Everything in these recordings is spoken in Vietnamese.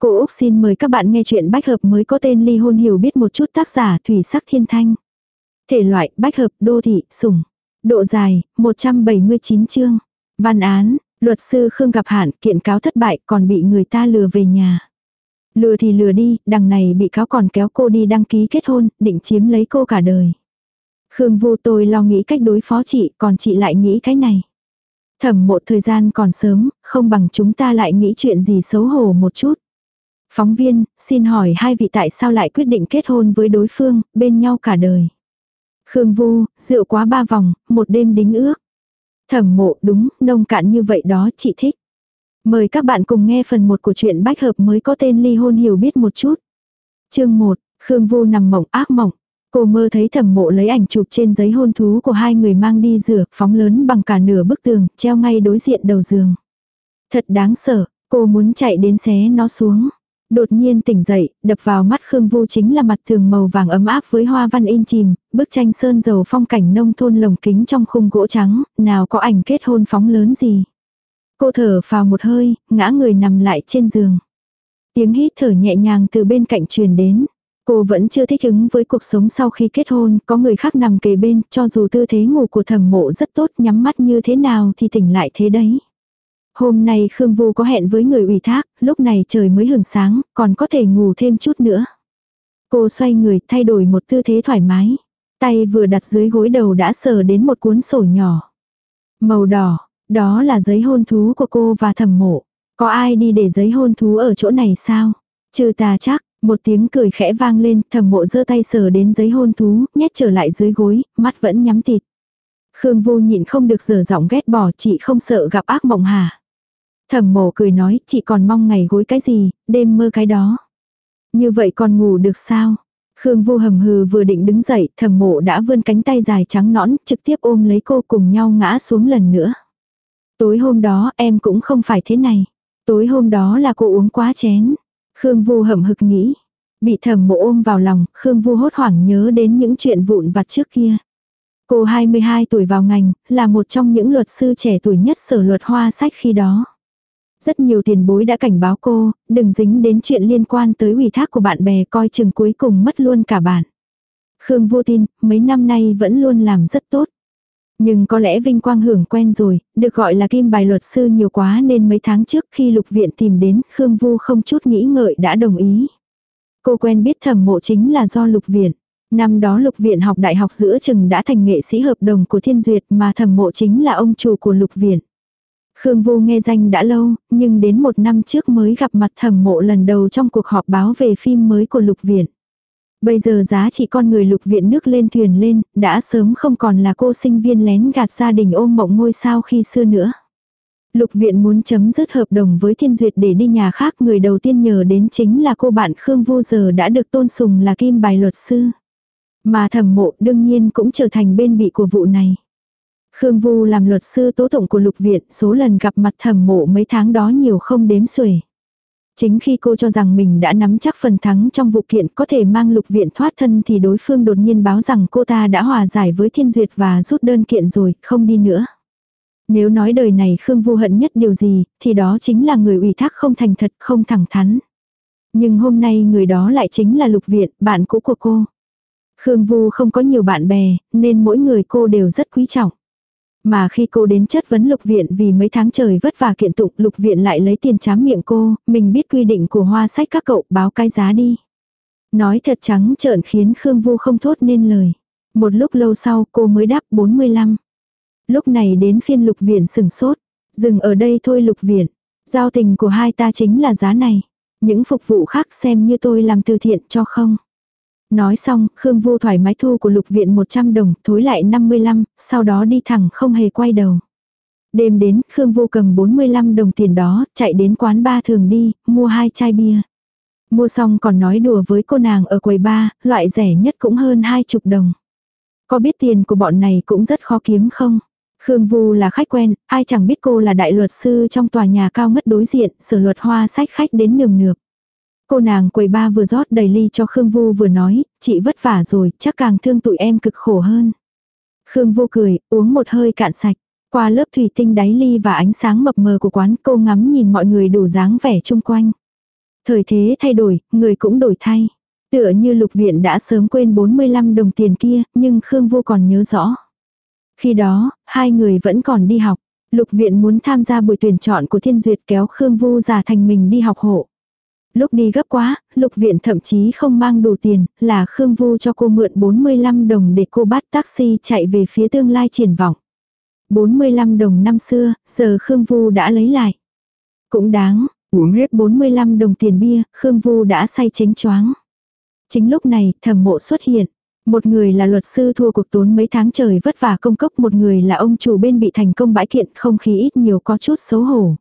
Cô Úc xin mời các bạn nghe chuyện bách hợp mới có tên ly hôn hiểu biết một chút tác giả Thủy Sắc Thiên Thanh. Thể loại bách hợp đô thị sủng. Độ dài 179 chương. Văn án, luật sư Khương gặp hạn kiện cáo thất bại còn bị người ta lừa về nhà. Lừa thì lừa đi, đằng này bị cáo còn kéo cô đi đăng ký kết hôn, định chiếm lấy cô cả đời. Khương vô tôi lo nghĩ cách đối phó chị, còn chị lại nghĩ cái này. Thẩm mộ thời gian còn sớm, không bằng chúng ta lại nghĩ chuyện gì xấu hổ một chút. Phóng viên, xin hỏi hai vị tại sao lại quyết định kết hôn với đối phương, bên nhau cả đời. Khương Vu, rượu quá ba vòng, một đêm đính ước. Thẩm mộ đúng, nông cạn như vậy đó chị thích. Mời các bạn cùng nghe phần 1 của truyện bách hợp mới có tên ly hôn hiểu biết một chút. Chương 1, Khương Vu nằm mộng ác mộng. Cô mơ thấy thẩm mộ lấy ảnh chụp trên giấy hôn thú của hai người mang đi rửa, phóng lớn bằng cả nửa bức tường, treo ngay đối diện đầu giường. Thật đáng sợ, cô muốn chạy đến xé nó xuống. Đột nhiên tỉnh dậy, đập vào mắt Khương Vu chính là mặt thường màu vàng ấm áp với hoa văn in chìm, bức tranh sơn dầu phong cảnh nông thôn lồng kính trong khung gỗ trắng, nào có ảnh kết hôn phóng lớn gì. Cô thở vào một hơi, ngã người nằm lại trên giường. Tiếng hít thở nhẹ nhàng từ bên cạnh truyền đến. Cô vẫn chưa thích ứng với cuộc sống sau khi kết hôn, có người khác nằm kề bên, cho dù tư thế ngủ của thẩm mộ rất tốt, nhắm mắt như thế nào thì tỉnh lại thế đấy. Hôm nay Khương Vu có hẹn với người ủy thác, lúc này trời mới hừng sáng, còn có thể ngủ thêm chút nữa. Cô xoay người thay đổi một tư thế thoải mái. Tay vừa đặt dưới gối đầu đã sờ đến một cuốn sổ nhỏ. Màu đỏ, đó là giấy hôn thú của cô và thẩm mộ. Có ai đi để giấy hôn thú ở chỗ này sao? Trừ ta chắc, một tiếng cười khẽ vang lên, thẩm mộ giơ tay sờ đến giấy hôn thú, nhét trở lại dưới gối, mắt vẫn nhắm tịt. Khương vô nhịn không được dở giọng ghét bỏ chị không sợ gặp ác mộng hả? Thẩm mộ cười nói, chị còn mong ngày gối cái gì, đêm mơ cái đó. Như vậy còn ngủ được sao? Khương vô hầm hừ vừa định đứng dậy, thẩm mộ đã vươn cánh tay dài trắng nõn, trực tiếp ôm lấy cô cùng nhau ngã xuống lần nữa. Tối hôm đó em cũng không phải thế này. Tối hôm đó là cô uống quá chén. Khương Vu hậm hực nghĩ. Bị thẩm mộ ôm vào lòng, Khương Vu hốt hoảng nhớ đến những chuyện vụn vặt trước kia. Cô 22 tuổi vào ngành, là một trong những luật sư trẻ tuổi nhất sở luật hoa sách khi đó. Rất nhiều tiền bối đã cảnh báo cô, đừng dính đến chuyện liên quan tới ủy thác của bạn bè coi chừng cuối cùng mất luôn cả bạn. Khương vô tin, mấy năm nay vẫn luôn làm rất tốt. Nhưng có lẽ vinh quang hưởng quen rồi, được gọi là kim bài luật sư nhiều quá nên mấy tháng trước khi lục viện tìm đến, Khương Vu không chút nghĩ ngợi đã đồng ý. Cô quen biết thẩm mộ chính là do lục viện. Năm đó lục viện học đại học giữa chừng đã thành nghệ sĩ hợp đồng của thiên duyệt mà thẩm mộ chính là ông chủ của lục viện. Khương Vu nghe danh đã lâu, nhưng đến một năm trước mới gặp mặt thẩm mộ lần đầu trong cuộc họp báo về phim mới của lục viện. Bây giờ giá trị con người lục viện nước lên thuyền lên, đã sớm không còn là cô sinh viên lén gạt gia đình ôm mộng ngôi sao khi xưa nữa. Lục viện muốn chấm dứt hợp đồng với thiên duyệt để đi nhà khác người đầu tiên nhờ đến chính là cô bạn Khương Vô giờ đã được tôn sùng là kim bài luật sư. Mà thẩm mộ đương nhiên cũng trở thành bên bị của vụ này. Khương Vu làm luật sư tố tụng của lục viện số lần gặp mặt thẩm mộ mấy tháng đó nhiều không đếm xuể. Chính khi cô cho rằng mình đã nắm chắc phần thắng trong vụ kiện có thể mang lục viện thoát thân thì đối phương đột nhiên báo rằng cô ta đã hòa giải với thiên duyệt và rút đơn kiện rồi, không đi nữa. Nếu nói đời này Khương Vu hận nhất điều gì, thì đó chính là người ủy thác không thành thật, không thẳng thắn. Nhưng hôm nay người đó lại chính là lục viện, bạn cũ của cô. Khương Vu không có nhiều bạn bè, nên mỗi người cô đều rất quý trọng. Mà khi cô đến chất vấn lục viện vì mấy tháng trời vất vả kiện tụng lục viện lại lấy tiền chám miệng cô, mình biết quy định của hoa sách các cậu báo cái giá đi. Nói thật trắng trợn khiến Khương Vu không thốt nên lời. Một lúc lâu sau cô mới đáp 45. Lúc này đến phiên lục viện sừng sốt. Dừng ở đây thôi lục viện. Giao tình của hai ta chính là giá này. Những phục vụ khác xem như tôi làm từ thiện cho không. Nói xong, Khương vu thoải mái thu của lục viện 100 đồng, thối lại 55, sau đó đi thẳng không hề quay đầu. Đêm đến, Khương vu cầm 45 đồng tiền đó, chạy đến quán ba thường đi, mua hai chai bia. Mua xong còn nói đùa với cô nàng ở quầy ba, loại rẻ nhất cũng hơn hai chục đồng. Có biết tiền của bọn này cũng rất khó kiếm không? Khương Vu là khách quen, ai chẳng biết cô là đại luật sư trong tòa nhà cao ngất đối diện, sở luật hoa sách khách đến nườm nượp. Cô nàng quầy ba vừa rót đầy ly cho Khương Vu vừa nói, chị vất vả rồi, chắc càng thương tụi em cực khổ hơn. Khương Vu cười, uống một hơi cạn sạch. Qua lớp thủy tinh đáy ly và ánh sáng mập mờ của quán cô ngắm nhìn mọi người đủ dáng vẻ chung quanh. Thời thế thay đổi, người cũng đổi thay. Tựa như lục viện đã sớm quên 45 đồng tiền kia, nhưng Khương Vô còn nhớ rõ. Khi đó, hai người vẫn còn đi học. Lục viện muốn tham gia buổi tuyển chọn của thiên duyệt kéo Khương Vu giả thành mình đi học hộ. Lúc đi gấp quá, lục viện thậm chí không mang đủ tiền, là Khương Vu cho cô mượn 45 đồng để cô bắt taxi chạy về phía tương lai triển vọng. 45 đồng năm xưa, giờ Khương Vu đã lấy lại. Cũng đáng, uống hết 45 đồng tiền bia, Khương Vu đã say chánh choáng. Chính lúc này, thẩm mộ xuất hiện. Một người là luật sư thua cuộc tốn mấy tháng trời vất vả công cốc, một người là ông chủ bên bị thành công bãi kiện, không khí ít nhiều có chút xấu hổ.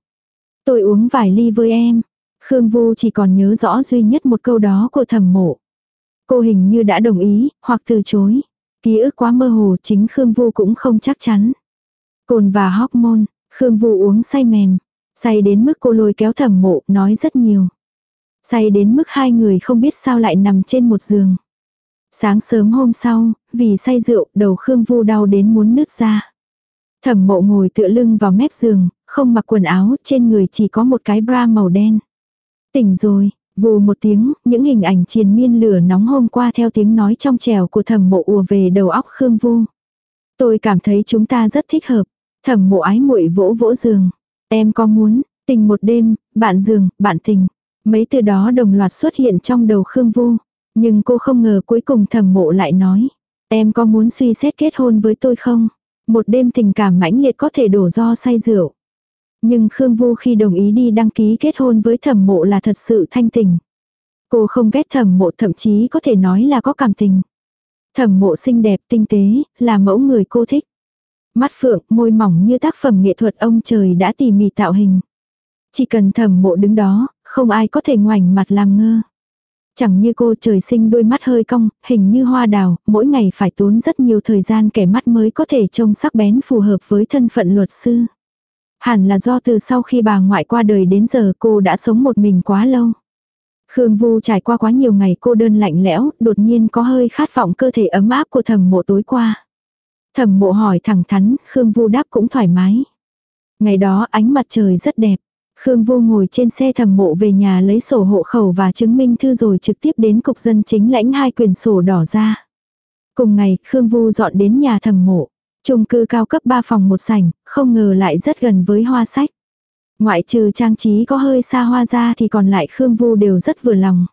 Tôi uống vài ly với em. Khương Vu chỉ còn nhớ rõ duy nhất một câu đó của thẩm mộ. Cô hình như đã đồng ý, hoặc từ chối. Ký ức quá mơ hồ chính Khương Vu cũng không chắc chắn. Cồn và hormone, Khương Vu uống say mềm. Say đến mức cô lôi kéo thẩm mộ, nói rất nhiều. Say đến mức hai người không biết sao lại nằm trên một giường. Sáng sớm hôm sau, vì say rượu, đầu Khương Vu đau đến muốn nứt ra. Thẩm mộ ngồi tựa lưng vào mép giường, không mặc quần áo, trên người chỉ có một cái bra màu đen. Tỉnh rồi, vù một tiếng, những hình ảnh triền miên lửa nóng hôm qua theo tiếng nói trong trèo của thẩm mộ ùa về đầu óc Khương Vu. Tôi cảm thấy chúng ta rất thích hợp. Thẩm mộ ái muội vỗ vỗ giường. Em có muốn, tình một đêm, bạn giường, bạn tình. Mấy từ đó đồng loạt xuất hiện trong đầu Khương Vu. Nhưng cô không ngờ cuối cùng thẩm mộ lại nói. Em có muốn suy xét kết hôn với tôi không? Một đêm tình cảm mãnh liệt có thể đổ do say rượu. Nhưng Khương Vu khi đồng ý đi đăng ký kết hôn với thẩm mộ là thật sự thanh tình. Cô không ghét thẩm mộ thậm chí có thể nói là có cảm tình. Thẩm mộ xinh đẹp tinh tế, là mẫu người cô thích. Mắt phượng, môi mỏng như tác phẩm nghệ thuật ông trời đã tỉ mỉ tạo hình. Chỉ cần thẩm mộ đứng đó, không ai có thể ngoảnh mặt làm ngơ. Chẳng như cô trời sinh đôi mắt hơi cong, hình như hoa đào, mỗi ngày phải tốn rất nhiều thời gian kẻ mắt mới có thể trông sắc bén phù hợp với thân phận luật sư. Hẳn là do từ sau khi bà ngoại qua đời đến giờ cô đã sống một mình quá lâu. Khương Vu trải qua quá nhiều ngày cô đơn lạnh lẽo, đột nhiên có hơi khát vọng cơ thể ấm áp của thẩm mộ tối qua. Thẩm mộ hỏi thẳng thắn, Khương Vu đáp cũng thoải mái. Ngày đó ánh mặt trời rất đẹp. Khương Vu ngồi trên xe thẩm mộ về nhà lấy sổ hộ khẩu và chứng minh thư rồi trực tiếp đến cục dân chính lãnh hai quyền sổ đỏ ra. Cùng ngày, Khương Vu dọn đến nhà thẩm mộ. Chung cư cao cấp 3 phòng một sảnh, không ngờ lại rất gần với hoa sách. Ngoại trừ trang trí có hơi xa hoa ra thì còn lại Khương Vu đều rất vừa lòng.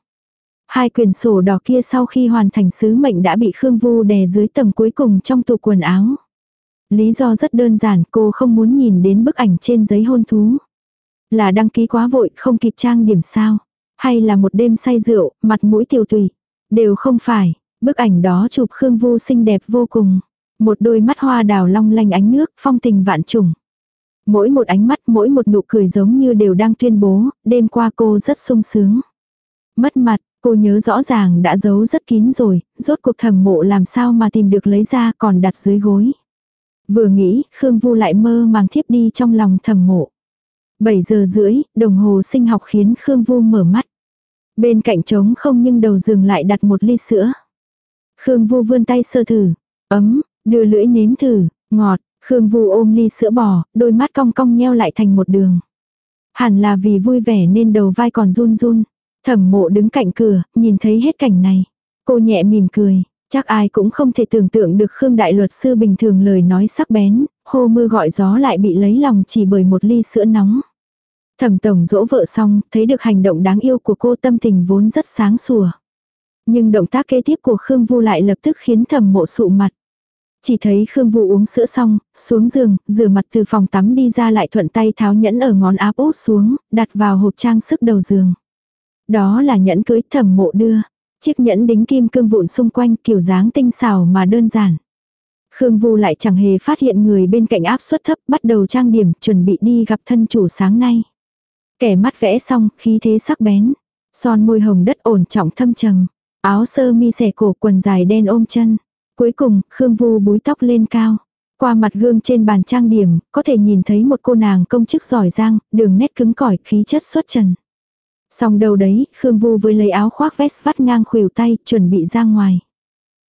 Hai quyển sổ đỏ kia sau khi hoàn thành sứ mệnh đã bị Khương Vu đè dưới tầng cuối cùng trong tủ quần áo. Lý do rất đơn giản cô không muốn nhìn đến bức ảnh trên giấy hôn thú. Là đăng ký quá vội không kịp trang điểm sao. Hay là một đêm say rượu, mặt mũi tiêu tùy. Đều không phải, bức ảnh đó chụp Khương Vu xinh đẹp vô cùng. Một đôi mắt hoa đào long lanh ánh nước, phong tình vạn trùng. Mỗi một ánh mắt, mỗi một nụ cười giống như đều đang tuyên bố, đêm qua cô rất sung sướng. Mất mặt, cô nhớ rõ ràng đã giấu rất kín rồi, rốt cuộc thầm mộ làm sao mà tìm được lấy ra còn đặt dưới gối. Vừa nghĩ, Khương Vu lại mơ màng thiếp đi trong lòng thầm mộ. 7 giờ rưỡi, đồng hồ sinh học khiến Khương Vu mở mắt. Bên cạnh trống không nhưng đầu giường lại đặt một ly sữa. Khương Vu vươn tay sơ thử. Ấm, Đưa lưỡi nếm thử, ngọt, Khương Vu ôm ly sữa bò, đôi mắt cong cong nheo lại thành một đường. Hẳn là vì vui vẻ nên đầu vai còn run run. Thẩm mộ đứng cạnh cửa, nhìn thấy hết cảnh này. Cô nhẹ mỉm cười, chắc ai cũng không thể tưởng tượng được Khương Đại Luật Sư bình thường lời nói sắc bén, hô mưa gọi gió lại bị lấy lòng chỉ bởi một ly sữa nóng. Thẩm tổng dỗ vợ xong, thấy được hành động đáng yêu của cô tâm tình vốn rất sáng sủa. Nhưng động tác kế tiếp của Khương Vu lại lập tức khiến thẩm mộ sụ mặt. Chỉ thấy Khương Vũ uống sữa xong, xuống giường, rửa mặt từ phòng tắm đi ra lại thuận tay tháo nhẫn ở ngón áp út xuống, đặt vào hộp trang sức đầu giường. Đó là nhẫn cưới thẩm mộ đưa. Chiếc nhẫn đính kim cương vụn xung quanh kiểu dáng tinh xảo mà đơn giản. Khương Vu lại chẳng hề phát hiện người bên cạnh áp suất thấp bắt đầu trang điểm chuẩn bị đi gặp thân chủ sáng nay. Kẻ mắt vẽ xong, khí thế sắc bén. Son môi hồng đất ổn trọng thâm trầm. Áo sơ mi xẻ cổ quần dài đen ôm chân. Cuối cùng, Khương Vu búi tóc lên cao. Qua mặt gương trên bàn trang điểm, có thể nhìn thấy một cô nàng công chức giỏi giang, đường nét cứng cỏi, khí chất xuất trần. Xong đầu đấy, Khương Vu với lấy áo khoác vest vắt ngang khuỷu tay, chuẩn bị ra ngoài.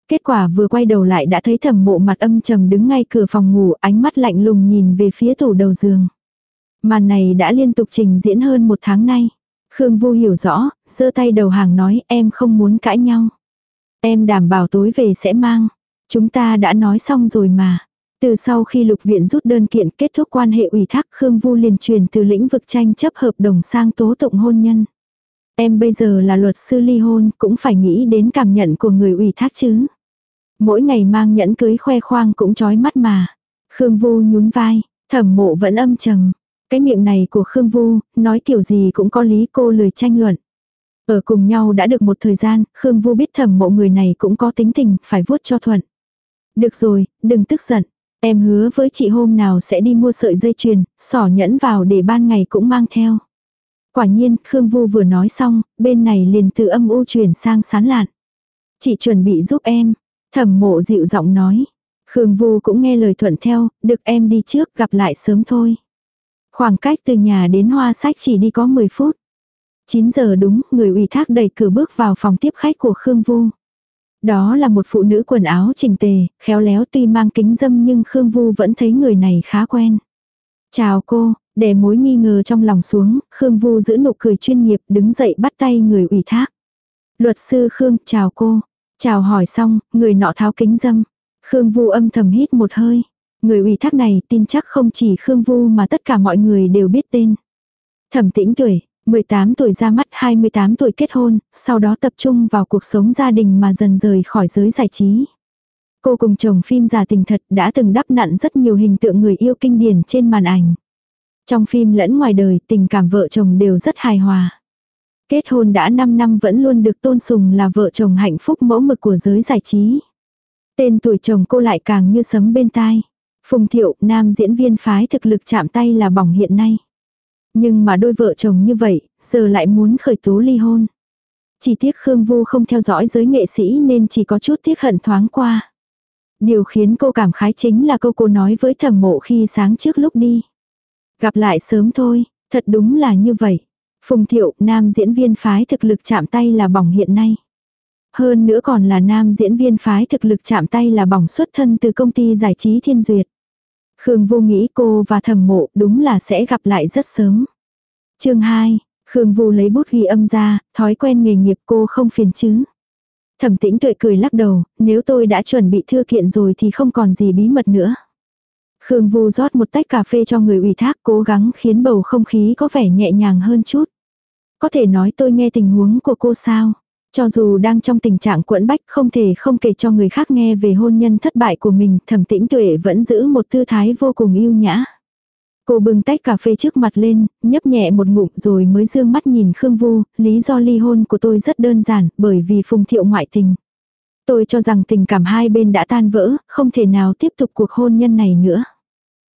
Kết quả vừa quay đầu lại đã thấy thẩm mộ mặt âm trầm đứng ngay cửa phòng ngủ, ánh mắt lạnh lùng nhìn về phía tủ đầu giường. Màn này đã liên tục trình diễn hơn một tháng nay. Khương Vu hiểu rõ, giơ tay đầu hàng nói em không muốn cãi nhau. Em đảm bảo tối về sẽ mang. Chúng ta đã nói xong rồi mà. Từ sau khi lục viện rút đơn kiện kết thúc quan hệ ủy thác Khương Vu liền truyền từ lĩnh vực tranh chấp hợp đồng sang tố tụng hôn nhân. Em bây giờ là luật sư ly hôn cũng phải nghĩ đến cảm nhận của người ủy thác chứ. Mỗi ngày mang nhẫn cưới khoe khoang cũng chói mắt mà. Khương Vu nhún vai, thẩm mộ vẫn âm trầm. Cái miệng này của Khương Vu, nói kiểu gì cũng có lý cô lười tranh luận. Ở cùng nhau đã được một thời gian, Khương Vu biết thẩm mộ người này cũng có tính tình, phải vuốt cho thuận. Được rồi, đừng tức giận. Em hứa với chị hôm nào sẽ đi mua sợi dây chuyền, sỏ nhẫn vào để ban ngày cũng mang theo. Quả nhiên, Khương Vu vừa nói xong, bên này liền từ âm u chuyển sang sán lạn. Chị chuẩn bị giúp em. Thẩm mộ dịu giọng nói. Khương Vu cũng nghe lời thuận theo, được em đi trước gặp lại sớm thôi. Khoảng cách từ nhà đến hoa sách chỉ đi có 10 phút. 9 giờ đúng, người ủy thác đẩy cửa bước vào phòng tiếp khách của Khương Vu. Đó là một phụ nữ quần áo chỉnh tề, khéo léo tuy mang kính dâm nhưng Khương Vu vẫn thấy người này khá quen. Chào cô, để mối nghi ngờ trong lòng xuống, Khương Vu giữ nụ cười chuyên nghiệp đứng dậy bắt tay người ủy thác. Luật sư Khương, chào cô. Chào hỏi xong, người nọ tháo kính dâm. Khương Vu âm thầm hít một hơi. Người ủy thác này tin chắc không chỉ Khương Vu mà tất cả mọi người đều biết tên. Thẩm tĩnh tuổi, 18 tuổi ra mắt 28 tuổi kết hôn, sau đó tập trung vào cuộc sống gia đình mà dần rời khỏi giới giải trí. Cô cùng chồng phim giả tình thật đã từng đắp nặn rất nhiều hình tượng người yêu kinh điển trên màn ảnh. Trong phim lẫn ngoài đời tình cảm vợ chồng đều rất hài hòa. Kết hôn đã 5 năm vẫn luôn được tôn sùng là vợ chồng hạnh phúc mẫu mực của giới giải trí. Tên tuổi chồng cô lại càng như sấm bên tai. Phùng Thiệu, nam diễn viên phái thực lực chạm tay là bỏng hiện nay. Nhưng mà đôi vợ chồng như vậy, giờ lại muốn khởi tố ly hôn. Chỉ tiếc Khương Vu không theo dõi giới nghệ sĩ nên chỉ có chút tiếc hận thoáng qua. Điều khiến cô cảm khái chính là câu cô nói với thẩm mộ khi sáng trước lúc đi. Gặp lại sớm thôi, thật đúng là như vậy. Phùng Thiệu, nam diễn viên phái thực lực chạm tay là bỏng hiện nay. Hơn nữa còn là nam diễn viên phái thực lực chạm tay là bỏng xuất thân từ công ty giải trí Thiên Duyệt. Khương Vô nghĩ cô và thẩm mộ đúng là sẽ gặp lại rất sớm. chương 2, Khương Vô lấy bút ghi âm ra, thói quen nghề nghiệp cô không phiền chứ. Thẩm tĩnh tuệ cười lắc đầu, nếu tôi đã chuẩn bị thư kiện rồi thì không còn gì bí mật nữa. Khương Vu rót một tách cà phê cho người ủy thác cố gắng khiến bầu không khí có vẻ nhẹ nhàng hơn chút. Có thể nói tôi nghe tình huống của cô sao? Cho dù đang trong tình trạng quẫn bách không thể không kể cho người khác nghe về hôn nhân thất bại của mình, thẩm tĩnh tuệ vẫn giữ một tư thái vô cùng yêu nhã. Cô bưng tách cà phê trước mặt lên, nhấp nhẹ một ngụm rồi mới dương mắt nhìn Khương Vu, lý do ly hôn của tôi rất đơn giản, bởi vì phùng thiệu ngoại tình. Tôi cho rằng tình cảm hai bên đã tan vỡ, không thể nào tiếp tục cuộc hôn nhân này nữa.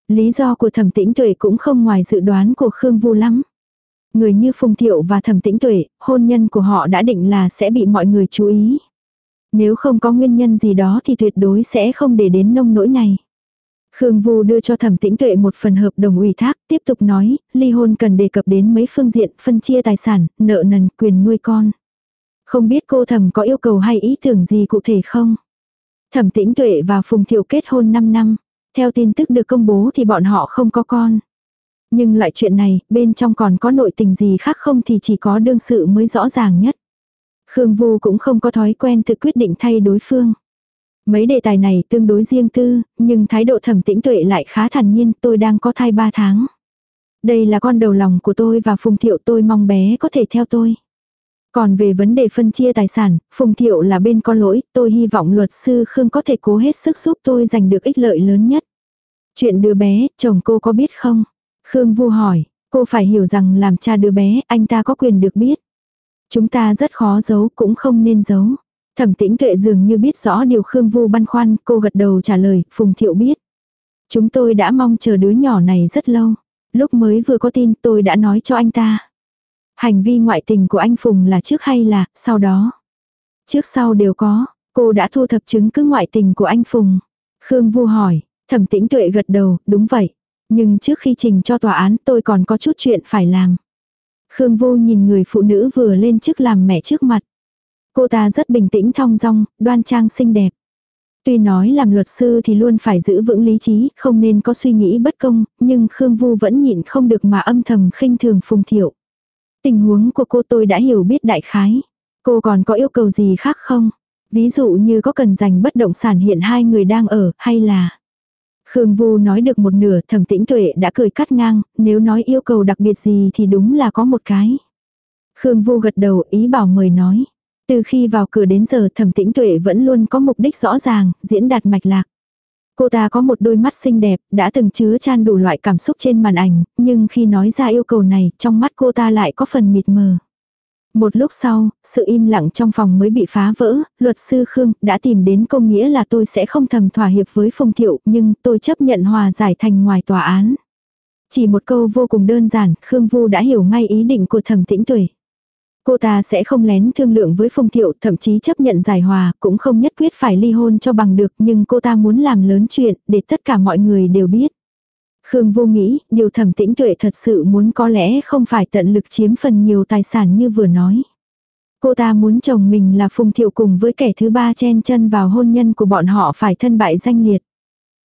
Lý do của thẩm tĩnh tuệ cũng không ngoài dự đoán của Khương Vu lắm. Người như Phùng Thiệu và Thẩm Tĩnh Tuệ, hôn nhân của họ đã định là sẽ bị mọi người chú ý. Nếu không có nguyên nhân gì đó thì tuyệt đối sẽ không để đến nông nỗi này. Khương Vu đưa cho Thẩm Tĩnh Tuệ một phần hợp đồng ủy thác, tiếp tục nói, ly hôn cần đề cập đến mấy phương diện, phân chia tài sản, nợ nần, quyền nuôi con. Không biết cô Thẩm có yêu cầu hay ý tưởng gì cụ thể không? Thẩm Tĩnh Tuệ và Phùng Thiệu kết hôn 5 năm. Theo tin tức được công bố thì bọn họ không có con. Nhưng loại chuyện này, bên trong còn có nội tình gì khác không thì chỉ có đương sự mới rõ ràng nhất. Khương Vu cũng không có thói quen tự quyết định thay đối phương. Mấy đề tài này tương đối riêng tư, nhưng thái độ thẩm tĩnh tuệ lại khá thản nhiên, tôi đang có thai 3 tháng. Đây là con đầu lòng của tôi và Phùng Thiệu tôi mong bé có thể theo tôi. Còn về vấn đề phân chia tài sản, Phùng Thiệu là bên có lỗi, tôi hy vọng luật sư Khương có thể cố hết sức giúp tôi giành được ích lợi lớn nhất. Chuyện đứa bé, chồng cô có biết không? Khương Vu hỏi, cô phải hiểu rằng làm cha đứa bé, anh ta có quyền được biết. Chúng ta rất khó giấu, cũng không nên giấu. Thẩm tĩnh tuệ dường như biết rõ điều Khương Vu băn khoăn, cô gật đầu trả lời, Phùng Thiệu biết. Chúng tôi đã mong chờ đứa nhỏ này rất lâu. Lúc mới vừa có tin tôi đã nói cho anh ta. Hành vi ngoại tình của anh Phùng là trước hay là sau đó? Trước sau đều có, cô đã thu thập chứng cứ ngoại tình của anh Phùng. Khương Vu hỏi, thẩm tĩnh tuệ gật đầu, đúng vậy. Nhưng trước khi trình cho tòa án tôi còn có chút chuyện phải làm. Khương Vô nhìn người phụ nữ vừa lên chức làm mẹ trước mặt. Cô ta rất bình tĩnh thong dong, đoan trang xinh đẹp. Tuy nói làm luật sư thì luôn phải giữ vững lý trí, không nên có suy nghĩ bất công, nhưng Khương Vu vẫn nhịn không được mà âm thầm khinh thường Phùng Thiệu. Tình huống của cô tôi đã hiểu biết đại khái. Cô còn có yêu cầu gì khác không? Ví dụ như có cần dành bất động sản hiện hai người đang ở hay là... Khương Vu nói được một nửa thẩm tĩnh tuệ đã cười cắt ngang, nếu nói yêu cầu đặc biệt gì thì đúng là có một cái. Khương Vu gật đầu ý bảo mời nói. Từ khi vào cửa đến giờ thẩm tĩnh tuệ vẫn luôn có mục đích rõ ràng, diễn đạt mạch lạc. Cô ta có một đôi mắt xinh đẹp, đã từng chứa chan đủ loại cảm xúc trên màn ảnh, nhưng khi nói ra yêu cầu này, trong mắt cô ta lại có phần mịt mờ. Một lúc sau, sự im lặng trong phòng mới bị phá vỡ, luật sư Khương đã tìm đến công nghĩa là tôi sẽ không thầm thỏa hiệp với Phùng Thiệu, nhưng tôi chấp nhận hòa giải thành ngoài tòa án. Chỉ một câu vô cùng đơn giản, Khương Vu đã hiểu ngay ý định của thẩm tĩnh tuệ. Cô ta sẽ không lén thương lượng với Phùng Thiệu, thậm chí chấp nhận giải hòa, cũng không nhất quyết phải ly hôn cho bằng được, nhưng cô ta muốn làm lớn chuyện, để tất cả mọi người đều biết. Khương vô nghĩ, điều thẩm tĩnh tuệ thật sự muốn có lẽ không phải tận lực chiếm phần nhiều tài sản như vừa nói. Cô ta muốn chồng mình là Phùng Thiệu cùng với kẻ thứ ba chen chân vào hôn nhân của bọn họ phải thân bại danh liệt.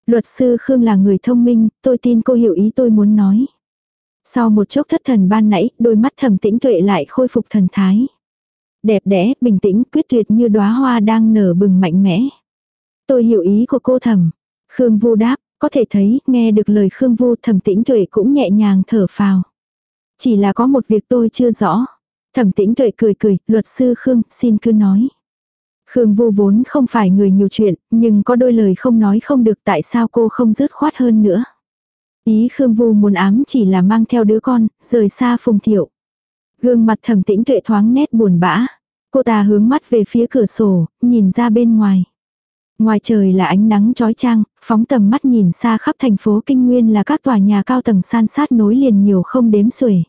Luật sư Khương là người thông minh, tôi tin cô hiểu ý tôi muốn nói. Sau một chốc thất thần ban nãy, đôi mắt thẩm tĩnh tuệ lại khôi phục thần thái. Đẹp đẽ, bình tĩnh, quyết tuyệt như đóa hoa đang nở bừng mạnh mẽ. Tôi hiểu ý của cô thẩm. Khương vô đáp, có thể thấy, nghe được lời Khương vô thẩm tĩnh tuệ cũng nhẹ nhàng thở phào. Chỉ là có một việc tôi chưa rõ. Thẩm tĩnh tuệ cười cười, luật sư Khương, xin cứ nói. Khương vô vốn không phải người nhiều chuyện, nhưng có đôi lời không nói không được tại sao cô không dứt khoát hơn nữa. Ý Khương Vu muốn ám chỉ là mang theo đứa con, rời xa Phùng Thiệu. Gương mặt thẩm tĩnh tuệ thoáng nét buồn bã. Cô ta hướng mắt về phía cửa sổ, nhìn ra bên ngoài. Ngoài trời là ánh nắng trói trang, phóng tầm mắt nhìn xa khắp thành phố Kinh Nguyên là các tòa nhà cao tầng san sát nối liền nhiều không đếm xuể.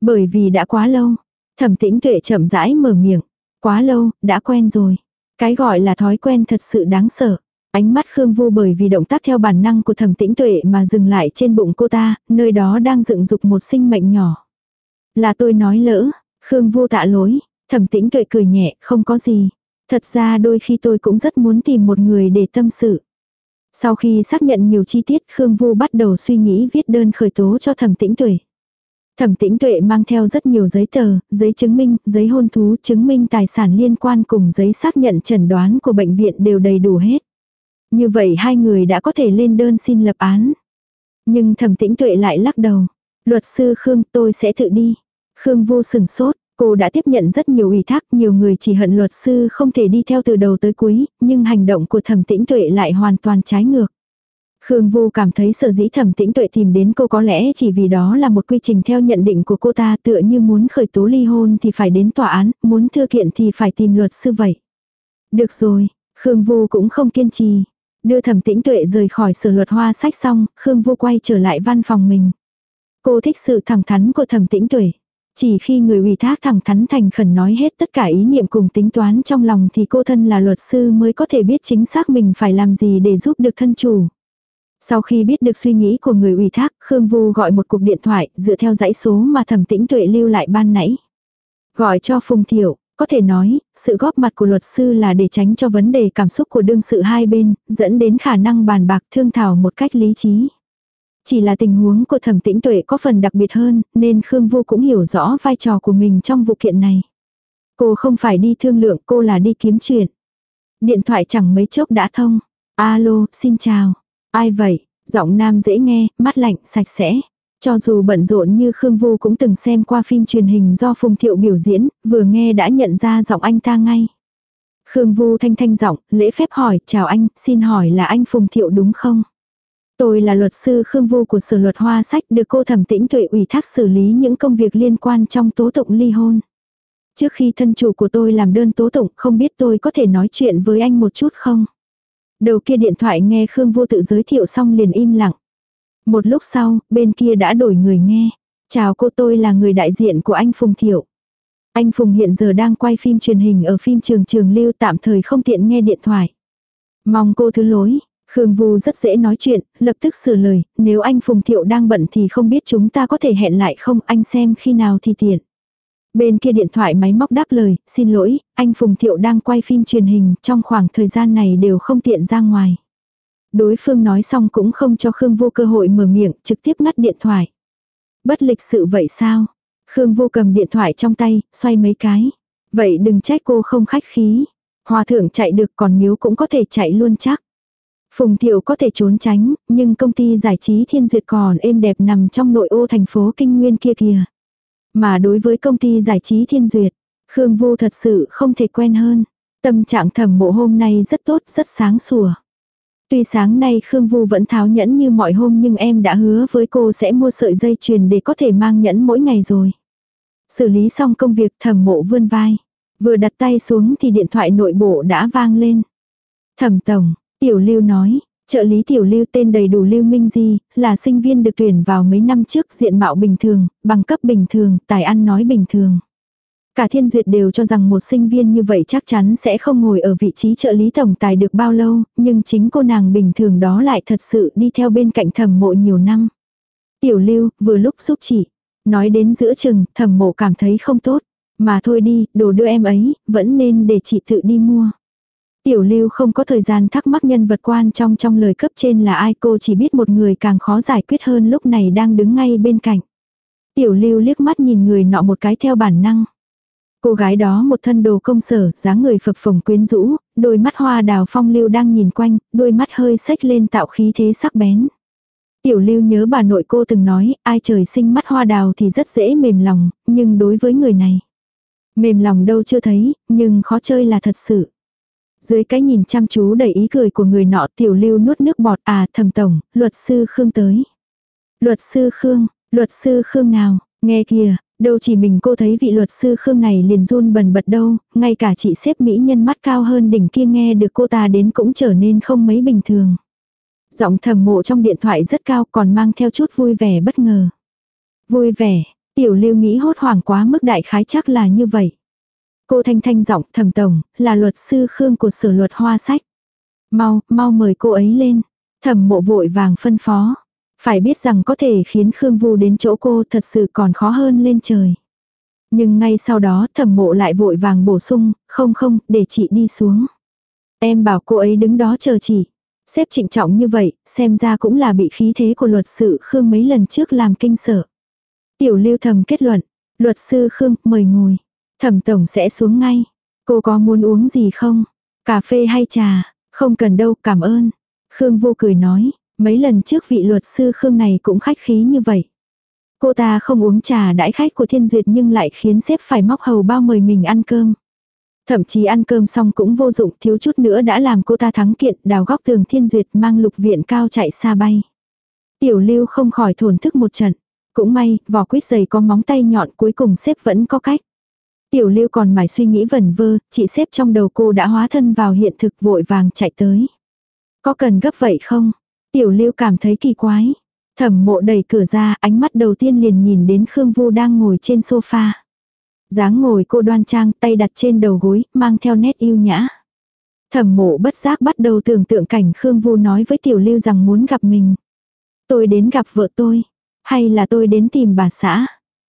Bởi vì đã quá lâu, thẩm tĩnh tuệ chậm rãi mở miệng. Quá lâu, đã quen rồi. Cái gọi là thói quen thật sự đáng sợ. Ánh mắt Khương Vu bởi vì động tác theo bản năng của thẩm tĩnh tuệ mà dừng lại trên bụng cô ta, nơi đó đang dựng dục một sinh mệnh nhỏ. Là tôi nói lỡ, Khương Vu tạ lỗi, thẩm tĩnh tuệ cười nhẹ, không có gì. Thật ra đôi khi tôi cũng rất muốn tìm một người để tâm sự. Sau khi xác nhận nhiều chi tiết Khương Vu bắt đầu suy nghĩ viết đơn khởi tố cho thẩm tĩnh tuệ. Thẩm tĩnh tuệ mang theo rất nhiều giấy tờ, giấy chứng minh, giấy hôn thú, chứng minh tài sản liên quan cùng giấy xác nhận chẩn đoán của bệnh viện đều đầy đủ hết. Như vậy hai người đã có thể lên đơn xin lập án. Nhưng thẩm tĩnh tuệ lại lắc đầu. Luật sư Khương tôi sẽ tự đi. Khương Vu sừng sốt. Cô đã tiếp nhận rất nhiều ủy thác, nhiều người chỉ hận luật sư không thể đi theo từ đầu tới cuối, nhưng hành động của thẩm tĩnh tuệ lại hoàn toàn trái ngược. Khương Vu cảm thấy sợ dĩ thẩm tĩnh tuệ tìm đến cô có lẽ chỉ vì đó là một quy trình theo nhận định của cô ta tựa như muốn khởi tố ly hôn thì phải đến tòa án, muốn thư kiện thì phải tìm luật sư vậy. Được rồi, Khương Vu cũng không kiên trì. Đưa thẩm tĩnh tuệ rời khỏi sở luật hoa sách xong, Khương Vu quay trở lại văn phòng mình. Cô thích sự thẳng thắn của thẩm tĩnh tuệ. Chỉ khi người ủy thác thẳng thắn thành khẩn nói hết tất cả ý niệm cùng tính toán trong lòng thì cô thân là luật sư mới có thể biết chính xác mình phải làm gì để giúp được thân chủ. Sau khi biết được suy nghĩ của người ủy thác, Khương Vu gọi một cuộc điện thoại dựa theo dãy số mà thẩm tĩnh tuệ lưu lại ban nãy. Gọi cho Phùng Thiệu, có thể nói, sự góp mặt của luật sư là để tránh cho vấn đề cảm xúc của đương sự hai bên, dẫn đến khả năng bàn bạc thương thảo một cách lý trí. Chỉ là tình huống của thẩm tĩnh tuệ có phần đặc biệt hơn, nên Khương Vu cũng hiểu rõ vai trò của mình trong vụ kiện này. Cô không phải đi thương lượng, cô là đi kiếm chuyện. Điện thoại chẳng mấy chốc đã thông. Alo, xin chào. Ai vậy? Giọng nam dễ nghe, mắt lạnh, sạch sẽ. Cho dù bận rộn như Khương Vu cũng từng xem qua phim truyền hình do Phùng Thiệu biểu diễn, vừa nghe đã nhận ra giọng anh ta ngay. Khương Vu thanh thanh giọng, lễ phép hỏi, chào anh, xin hỏi là anh Phùng Thiệu đúng không? Tôi là luật sư Khương Vu của Sở luật Hoa Sách được cô thẩm tĩnh tuệ ủy thác xử lý những công việc liên quan trong tố tụng ly hôn. Trước khi thân chủ của tôi làm đơn tố tụng không biết tôi có thể nói chuyện với anh một chút không? Đầu kia điện thoại nghe Khương Vu tự giới thiệu xong liền im lặng. Một lúc sau, bên kia đã đổi người nghe. Chào cô tôi là người đại diện của anh Phùng Thiệu. Anh Phùng hiện giờ đang quay phim truyền hình ở phim trường trường lưu tạm thời không tiện nghe điện thoại. Mong cô thứ lỗi. Khương Vu rất dễ nói chuyện, lập tức sửa lời, nếu anh Phùng Thiệu đang bận thì không biết chúng ta có thể hẹn lại không, anh xem khi nào thì tiện. Bên kia điện thoại máy móc đáp lời, xin lỗi, anh Phùng Thiệu đang quay phim truyền hình, trong khoảng thời gian này đều không tiện ra ngoài. Đối phương nói xong cũng không cho Khương vô cơ hội mở miệng, trực tiếp ngắt điện thoại. Bất lịch sự vậy sao? Khương Vô cầm điện thoại trong tay, xoay mấy cái. Vậy đừng trách cô không khách khí. Hòa thượng chạy được còn miếu cũng có thể chạy luôn chắc. Phùng Thiệu có thể trốn tránh, nhưng công ty giải trí Thiên Duyệt còn êm đẹp nằm trong nội ô thành phố Kinh Nguyên kia kìa. Mà đối với công ty giải trí Thiên Duyệt, Khương Vu thật sự không thể quen hơn. Tâm trạng thẩm mộ hôm nay rất tốt, rất sáng sủa. Tuy sáng nay Khương Vu vẫn tháo nhẫn như mọi hôm nhưng em đã hứa với cô sẽ mua sợi dây chuyền để có thể mang nhẫn mỗi ngày rồi. Xử lý xong công việc thẩm mộ vươn vai. Vừa đặt tay xuống thì điện thoại nội bộ đã vang lên. Thẩm tổng, Tiểu Lưu nói, trợ lý Tiểu Lưu tên đầy đủ Lưu Minh Di, là sinh viên được tuyển vào mấy năm trước diện mạo bình thường, bằng cấp bình thường, tài ăn nói bình thường. Cả thiên duyệt đều cho rằng một sinh viên như vậy chắc chắn sẽ không ngồi ở vị trí trợ lý tổng tài được bao lâu, nhưng chính cô nàng bình thường đó lại thật sự đi theo bên cạnh thẩm mộ nhiều năm. Tiểu lưu, vừa lúc giúp chị. Nói đến giữa chừng, thẩm mộ cảm thấy không tốt. Mà thôi đi, đồ đưa em ấy, vẫn nên để chị tự đi mua. Tiểu lưu không có thời gian thắc mắc nhân vật quan trong trong lời cấp trên là ai cô chỉ biết một người càng khó giải quyết hơn lúc này đang đứng ngay bên cạnh. Tiểu lưu liếc mắt nhìn người nọ một cái theo bản năng. Cô gái đó một thân đồ công sở, dáng người phập phồng quyến rũ, đôi mắt hoa đào phong lưu đang nhìn quanh, đôi mắt hơi xếch lên tạo khí thế sắc bén. Tiểu lưu nhớ bà nội cô từng nói, ai trời sinh mắt hoa đào thì rất dễ mềm lòng, nhưng đối với người này. Mềm lòng đâu chưa thấy, nhưng khó chơi là thật sự. Dưới cái nhìn chăm chú đầy ý cười của người nọ tiểu lưu nuốt nước bọt à thầm tổng, luật sư Khương tới. Luật sư Khương, luật sư Khương nào, nghe kìa, đâu chỉ mình cô thấy vị luật sư Khương này liền run bần bật đâu, ngay cả chị xếp mỹ nhân mắt cao hơn đỉnh kia nghe được cô ta đến cũng trở nên không mấy bình thường. Giọng thầm mộ trong điện thoại rất cao còn mang theo chút vui vẻ bất ngờ. Vui vẻ, tiểu lưu nghĩ hốt hoảng quá mức đại khái chắc là như vậy. Cô thanh thanh giọng thầm tổng, là luật sư Khương của sở luật hoa sách. Mau, mau mời cô ấy lên. Thẩm mộ vội vàng phân phó. Phải biết rằng có thể khiến Khương Vu đến chỗ cô thật sự còn khó hơn lên trời. Nhưng ngay sau đó thẩm mộ lại vội vàng bổ sung, không không, để chị đi xuống. Em bảo cô ấy đứng đó chờ chị. Xếp trịnh trọng như vậy, xem ra cũng là bị khí thế của luật sư Khương mấy lần trước làm kinh sợ. Tiểu lưu thầm kết luận, luật sư Khương mời ngồi. Thẩm tổng sẽ xuống ngay. Cô có muốn uống gì không? Cà phê hay trà? Không cần đâu, cảm ơn. Khương vô cười nói, mấy lần trước vị luật sư Khương này cũng khách khí như vậy. Cô ta không uống trà đãi khách của thiên duyệt nhưng lại khiến sếp phải móc hầu bao mời mình ăn cơm. Thậm chí ăn cơm xong cũng vô dụng thiếu chút nữa đã làm cô ta thắng kiện đào góc tường thiên duyệt mang lục viện cao chạy xa bay. Tiểu lưu không khỏi thổn thức một trận. Cũng may, vỏ quýt giày có móng tay nhọn cuối cùng sếp vẫn có cách. Tiểu lưu còn mải suy nghĩ vẩn vơ, chị xếp trong đầu cô đã hóa thân vào hiện thực vội vàng chạy tới. Có cần gấp vậy không? Tiểu lưu cảm thấy kỳ quái. Thẩm mộ đẩy cửa ra, ánh mắt đầu tiên liền nhìn đến Khương Vu đang ngồi trên sofa. dáng ngồi cô đoan trang, tay đặt trên đầu gối, mang theo nét yêu nhã. Thẩm mộ bất giác bắt đầu tưởng tượng cảnh Khương Vu nói với tiểu lưu rằng muốn gặp mình. Tôi đến gặp vợ tôi. Hay là tôi đến tìm bà xã.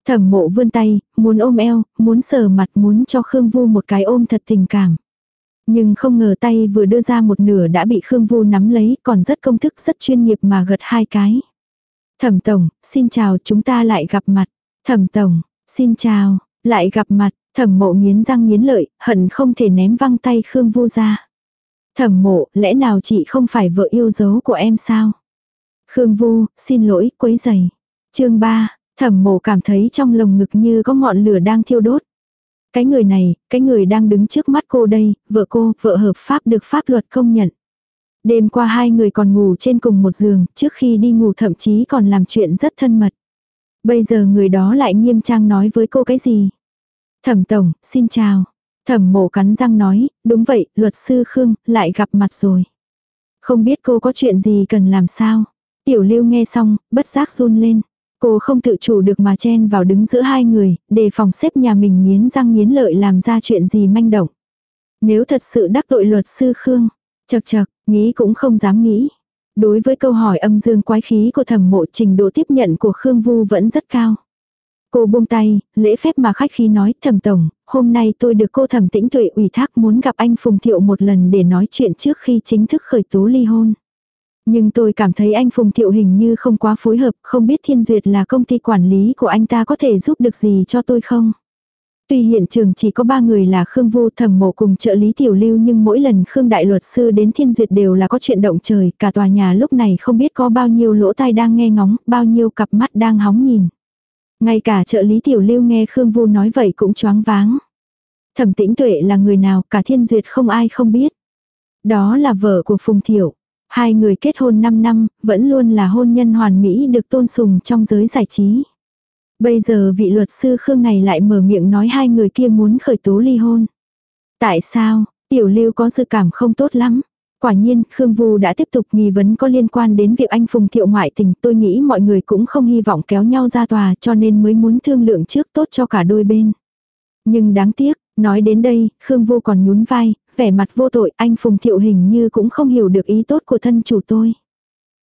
Thẩm mộ vươn tay, muốn ôm eo, muốn sờ mặt, muốn cho Khương Vu một cái ôm thật tình cảm. Nhưng không ngờ tay vừa đưa ra một nửa đã bị Khương Vu nắm lấy, còn rất công thức, rất chuyên nghiệp mà gật hai cái. Thẩm Tổng, xin chào, chúng ta lại gặp mặt. Thẩm Tổng, xin chào, lại gặp mặt, thẩm mộ nghiến răng nghiến lợi, hận không thể ném văng tay Khương Vu ra. Thẩm mộ, lẽ nào chị không phải vợ yêu dấu của em sao? Khương Vu, xin lỗi, quấy giày. chương 3, Thẩm mộ cảm thấy trong lồng ngực như có ngọn lửa đang thiêu đốt. Cái người này, cái người đang đứng trước mắt cô đây, vợ cô, vợ hợp pháp được pháp luật công nhận. Đêm qua hai người còn ngủ trên cùng một giường, trước khi đi ngủ thậm chí còn làm chuyện rất thân mật. Bây giờ người đó lại nghiêm trang nói với cô cái gì? Thẩm tổng, xin chào. Thẩm mộ cắn răng nói, đúng vậy, luật sư Khương, lại gặp mặt rồi. Không biết cô có chuyện gì cần làm sao? Tiểu lưu nghe xong, bất giác run lên. Cô không tự chủ được mà chen vào đứng giữa hai người, đề phòng xếp nhà mình nghiến răng nghiến lợi làm ra chuyện gì manh động. Nếu thật sự đắc tội luật sư Khương, chật chật, nghĩ cũng không dám nghĩ. Đối với câu hỏi âm dương quái khí của thẩm mộ trình độ tiếp nhận của Khương Vu vẫn rất cao. Cô buông tay, lễ phép mà khách khí nói thẩm tổng, hôm nay tôi được cô thẩm tĩnh tuệ ủy thác muốn gặp anh Phùng Thiệu một lần để nói chuyện trước khi chính thức khởi tố ly hôn. Nhưng tôi cảm thấy anh Phùng Thiệu hình như không quá phối hợp, không biết Thiên Duyệt là công ty quản lý của anh ta có thể giúp được gì cho tôi không? Tuy hiện trường chỉ có ba người là Khương Vu, thẩm mộ cùng trợ lý tiểu lưu nhưng mỗi lần Khương Đại Luật Sư đến Thiên Duyệt đều là có chuyện động trời, cả tòa nhà lúc này không biết có bao nhiêu lỗ tai đang nghe ngóng, bao nhiêu cặp mắt đang hóng nhìn. Ngay cả trợ lý tiểu lưu nghe Khương Vu nói vậy cũng choáng váng. Thẩm tĩnh tuệ là người nào cả Thiên Duyệt không ai không biết. Đó là vợ của Phùng Thiệu. Hai người kết hôn 5 năm, vẫn luôn là hôn nhân hoàn mỹ được tôn sùng trong giới giải trí. Bây giờ vị luật sư Khương này lại mở miệng nói hai người kia muốn khởi tố ly hôn. Tại sao, tiểu lưu có dự cảm không tốt lắm. Quả nhiên, Khương Vu đã tiếp tục nghi vấn có liên quan đến việc anh Phùng Thiệu ngoại tình. Tôi nghĩ mọi người cũng không hy vọng kéo nhau ra tòa cho nên mới muốn thương lượng trước tốt cho cả đôi bên. Nhưng đáng tiếc, nói đến đây, Khương Vu còn nhún vai, vẻ mặt vô tội, anh Phùng Thiệu hình như cũng không hiểu được ý tốt của thân chủ tôi.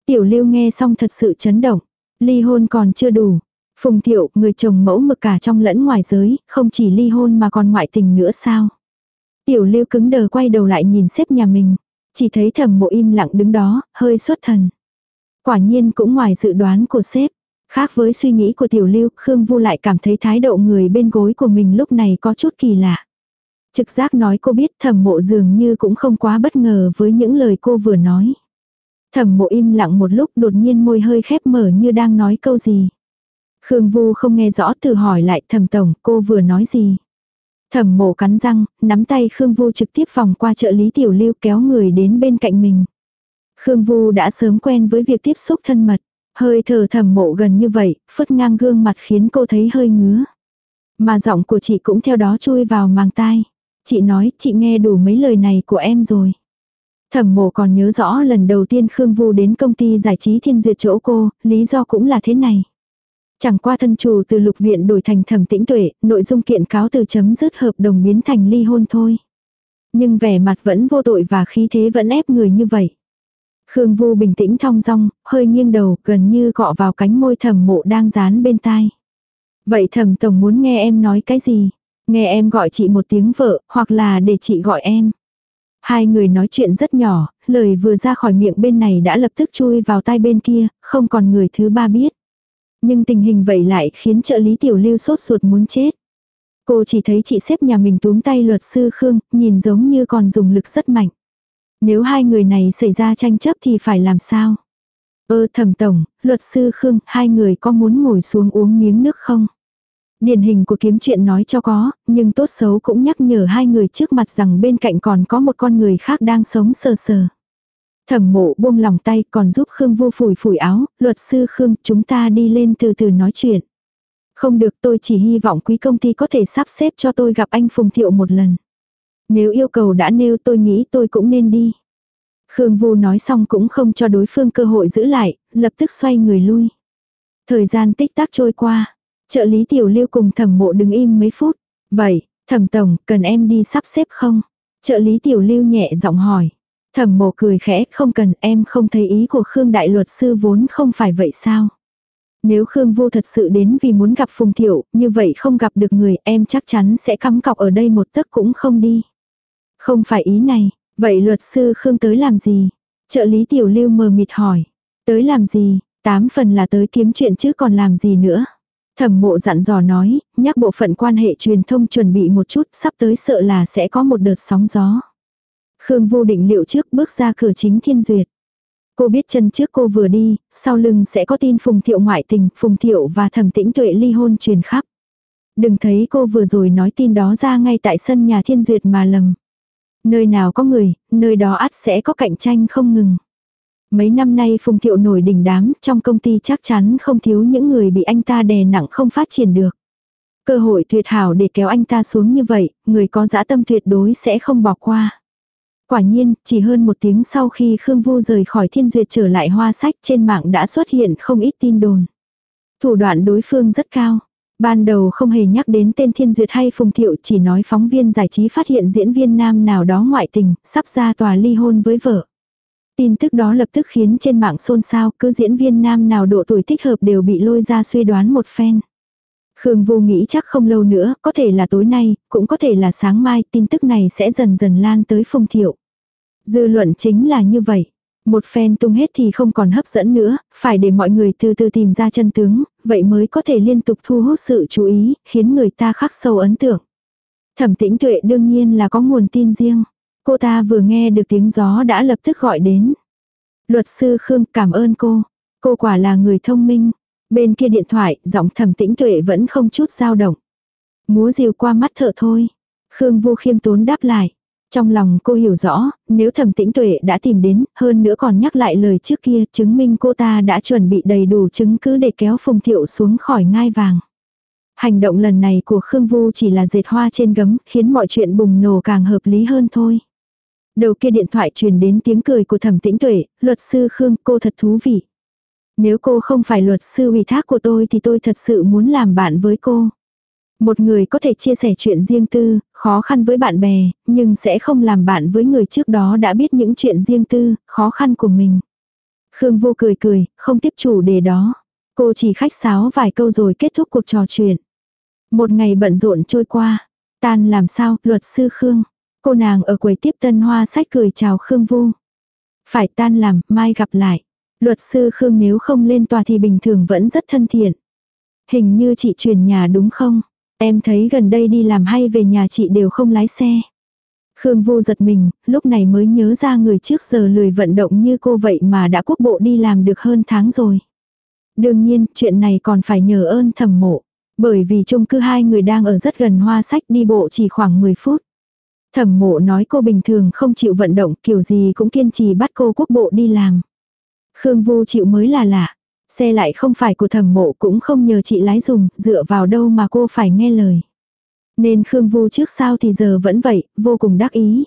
Tiểu lưu nghe xong thật sự chấn động. Ly hôn còn chưa đủ, Phùng thiệu, người chồng mẫu mực cả trong lẫn ngoài giới, không chỉ ly hôn mà còn ngoại tình nữa sao? Tiểu lưu cứng đờ quay đầu lại nhìn xếp nhà mình. Chỉ thấy thầm mộ im lặng đứng đó, hơi xuất thần. Quả nhiên cũng ngoài dự đoán của sếp. Khác với suy nghĩ của tiểu lưu, Khương Vu lại cảm thấy thái độ người bên gối của mình lúc này có chút kỳ lạ. Trực giác nói cô biết thẩm mộ dường như cũng không quá bất ngờ với những lời cô vừa nói. Thẩm mộ im lặng một lúc đột nhiên môi hơi khép mở như đang nói câu gì. Khương Vu không nghe rõ từ hỏi lại thẩm tổng cô vừa nói gì. Thẩm mộ cắn răng, nắm tay Khương Vu trực tiếp vòng qua trợ lý tiểu lưu kéo người đến bên cạnh mình. Khương Vu đã sớm quen với việc tiếp xúc thân mật. Hơi thở thẩm mộ gần như vậy, phất ngang gương mặt khiến cô thấy hơi ngứa. Mà giọng của chị cũng theo đó chui vào màng tai. Chị nói, chị nghe đủ mấy lời này của em rồi. Thẩm mộ còn nhớ rõ lần đầu tiên Khương Vu đến công ty giải trí thiên duyệt chỗ cô, lý do cũng là thế này. Chẳng qua thân chủ từ lục viện đổi thành thẩm tĩnh tuệ, nội dung kiện cáo từ chấm dứt hợp đồng biến thành ly hôn thôi. Nhưng vẻ mặt vẫn vô tội và khí thế vẫn ép người như vậy. Khương Vu bình tĩnh thong dong, hơi nghiêng đầu, gần như cọ vào cánh môi thẩm mộ đang dán bên tai. Vậy thẩm tổng muốn nghe em nói cái gì? Nghe em gọi chị một tiếng vợ, hoặc là để chị gọi em. Hai người nói chuyện rất nhỏ, lời vừa ra khỏi miệng bên này đã lập tức chui vào tai bên kia, không còn người thứ ba biết. Nhưng tình hình vậy lại khiến trợ lý tiểu lưu sốt ruột muốn chết. Cô chỉ thấy chị xếp nhà mình túm tay luật sư Khương, nhìn giống như còn dùng lực rất mạnh. Nếu hai người này xảy ra tranh chấp thì phải làm sao? Ơ thẩm tổng, luật sư Khương, hai người có muốn ngồi xuống uống miếng nước không? Điển hình của kiếm chuyện nói cho có, nhưng tốt xấu cũng nhắc nhở hai người trước mặt rằng bên cạnh còn có một con người khác đang sống sờ sờ. Thẩm mộ buông lòng tay còn giúp Khương vô phủi phủi áo, luật sư Khương chúng ta đi lên từ từ nói chuyện. Không được tôi chỉ hy vọng quý công ty có thể sắp xếp cho tôi gặp anh Phùng Thiệu một lần. Nếu yêu cầu đã nêu tôi nghĩ tôi cũng nên đi. Khương Vu nói xong cũng không cho đối phương cơ hội giữ lại, lập tức xoay người lui. Thời gian tích tắc trôi qua. Trợ lý tiểu lưu cùng thẩm mộ đứng im mấy phút. Vậy, thẩm tổng, cần em đi sắp xếp không? Trợ lý tiểu lưu nhẹ giọng hỏi. Thẩm mộ cười khẽ, không cần, em không thấy ý của Khương đại luật sư vốn không phải vậy sao? Nếu Khương vô thật sự đến vì muốn gặp Phùng Thiệu, như vậy không gặp được người, em chắc chắn sẽ cắm cọc ở đây một tấc cũng không đi. Không phải ý này, vậy luật sư Khương tới làm gì? Trợ lý tiểu lưu mờ mịt hỏi. Tới làm gì? Tám phần là tới kiếm chuyện chứ còn làm gì nữa? Thẩm mộ dặn dò nói, nhắc bộ phận quan hệ truyền thông chuẩn bị một chút, sắp tới sợ là sẽ có một đợt sóng gió. Khương vô định liệu trước bước ra cửa chính thiên duyệt. Cô biết chân trước cô vừa đi, sau lưng sẽ có tin Phùng Thiệu ngoại tình, Phùng Thiệu và thẩm tĩnh tuệ ly hôn truyền khắp. Đừng thấy cô vừa rồi nói tin đó ra ngay tại sân nhà thiên duyệt mà lầm. Nơi nào có người, nơi đó ắt sẽ có cạnh tranh không ngừng. Mấy năm nay Phùng Thiệu nổi đỉnh đám, trong công ty chắc chắn không thiếu những người bị anh ta đè nặng không phát triển được. Cơ hội tuyệt hảo để kéo anh ta xuống như vậy, người có dã tâm tuyệt đối sẽ không bỏ qua. Quả nhiên, chỉ hơn một tiếng sau khi Khương Vu rời khỏi thiên duyệt trở lại hoa sách trên mạng đã xuất hiện không ít tin đồn. Thủ đoạn đối phương rất cao. Ban đầu không hề nhắc đến tên Thiên Duyệt hay Phùng Thiệu chỉ nói phóng viên giải trí phát hiện diễn viên nam nào đó ngoại tình, sắp ra tòa ly hôn với vợ. Tin tức đó lập tức khiến trên mạng xôn xao, cứ diễn viên nam nào độ tuổi thích hợp đều bị lôi ra suy đoán một phen. Khương Vô nghĩ chắc không lâu nữa, có thể là tối nay, cũng có thể là sáng mai, tin tức này sẽ dần dần lan tới Phùng Thiệu. Dư luận chính là như vậy. Một phen tung hết thì không còn hấp dẫn nữa, phải để mọi người từ từ tìm ra chân tướng, vậy mới có thể liên tục thu hút sự chú ý, khiến người ta khắc sâu ấn tượng. Thẩm tĩnh tuệ đương nhiên là có nguồn tin riêng. Cô ta vừa nghe được tiếng gió đã lập tức gọi đến. Luật sư Khương cảm ơn cô. Cô quả là người thông minh. Bên kia điện thoại, giọng thẩm tĩnh tuệ vẫn không chút dao động. Múa rìu qua mắt thợ thôi. Khương vô khiêm tốn đáp lại. Trong lòng cô hiểu rõ, nếu thẩm tĩnh tuệ đã tìm đến, hơn nữa còn nhắc lại lời trước kia, chứng minh cô ta đã chuẩn bị đầy đủ chứng cứ để kéo Phùng Thiệu xuống khỏi ngai vàng. Hành động lần này của Khương Vu chỉ là dệt hoa trên gấm, khiến mọi chuyện bùng nổ càng hợp lý hơn thôi. Đầu kia điện thoại truyền đến tiếng cười của thẩm tĩnh tuệ, luật sư Khương cô thật thú vị. Nếu cô không phải luật sư ủy thác của tôi thì tôi thật sự muốn làm bạn với cô. Một người có thể chia sẻ chuyện riêng tư, khó khăn với bạn bè, nhưng sẽ không làm bạn với người trước đó đã biết những chuyện riêng tư, khó khăn của mình. Khương vô cười cười, không tiếp chủ đề đó. Cô chỉ khách sáo vài câu rồi kết thúc cuộc trò chuyện. Một ngày bận rộn trôi qua. Tan làm sao, luật sư Khương. Cô nàng ở quầy tiếp tân hoa sách cười chào Khương Vu. Phải tan làm, mai gặp lại. Luật sư Khương nếu không lên tòa thì bình thường vẫn rất thân thiện. Hình như chị chuyển nhà đúng không? Em thấy gần đây đi làm hay về nhà chị đều không lái xe. Khương Vu giật mình, lúc này mới nhớ ra người trước giờ lười vận động như cô vậy mà đã quốc bộ đi làm được hơn tháng rồi. Đương nhiên, chuyện này còn phải nhờ ơn thẩm mộ. Bởi vì chung cư hai người đang ở rất gần hoa sách đi bộ chỉ khoảng 10 phút. Thẩm mộ nói cô bình thường không chịu vận động kiểu gì cũng kiên trì bắt cô quốc bộ đi làm. Khương Vu chịu mới là lạ. Xe lại không phải của thẩm mộ cũng không nhờ chị lái dùng, dựa vào đâu mà cô phải nghe lời. Nên Khương Vu trước sau thì giờ vẫn vậy, vô cùng đắc ý.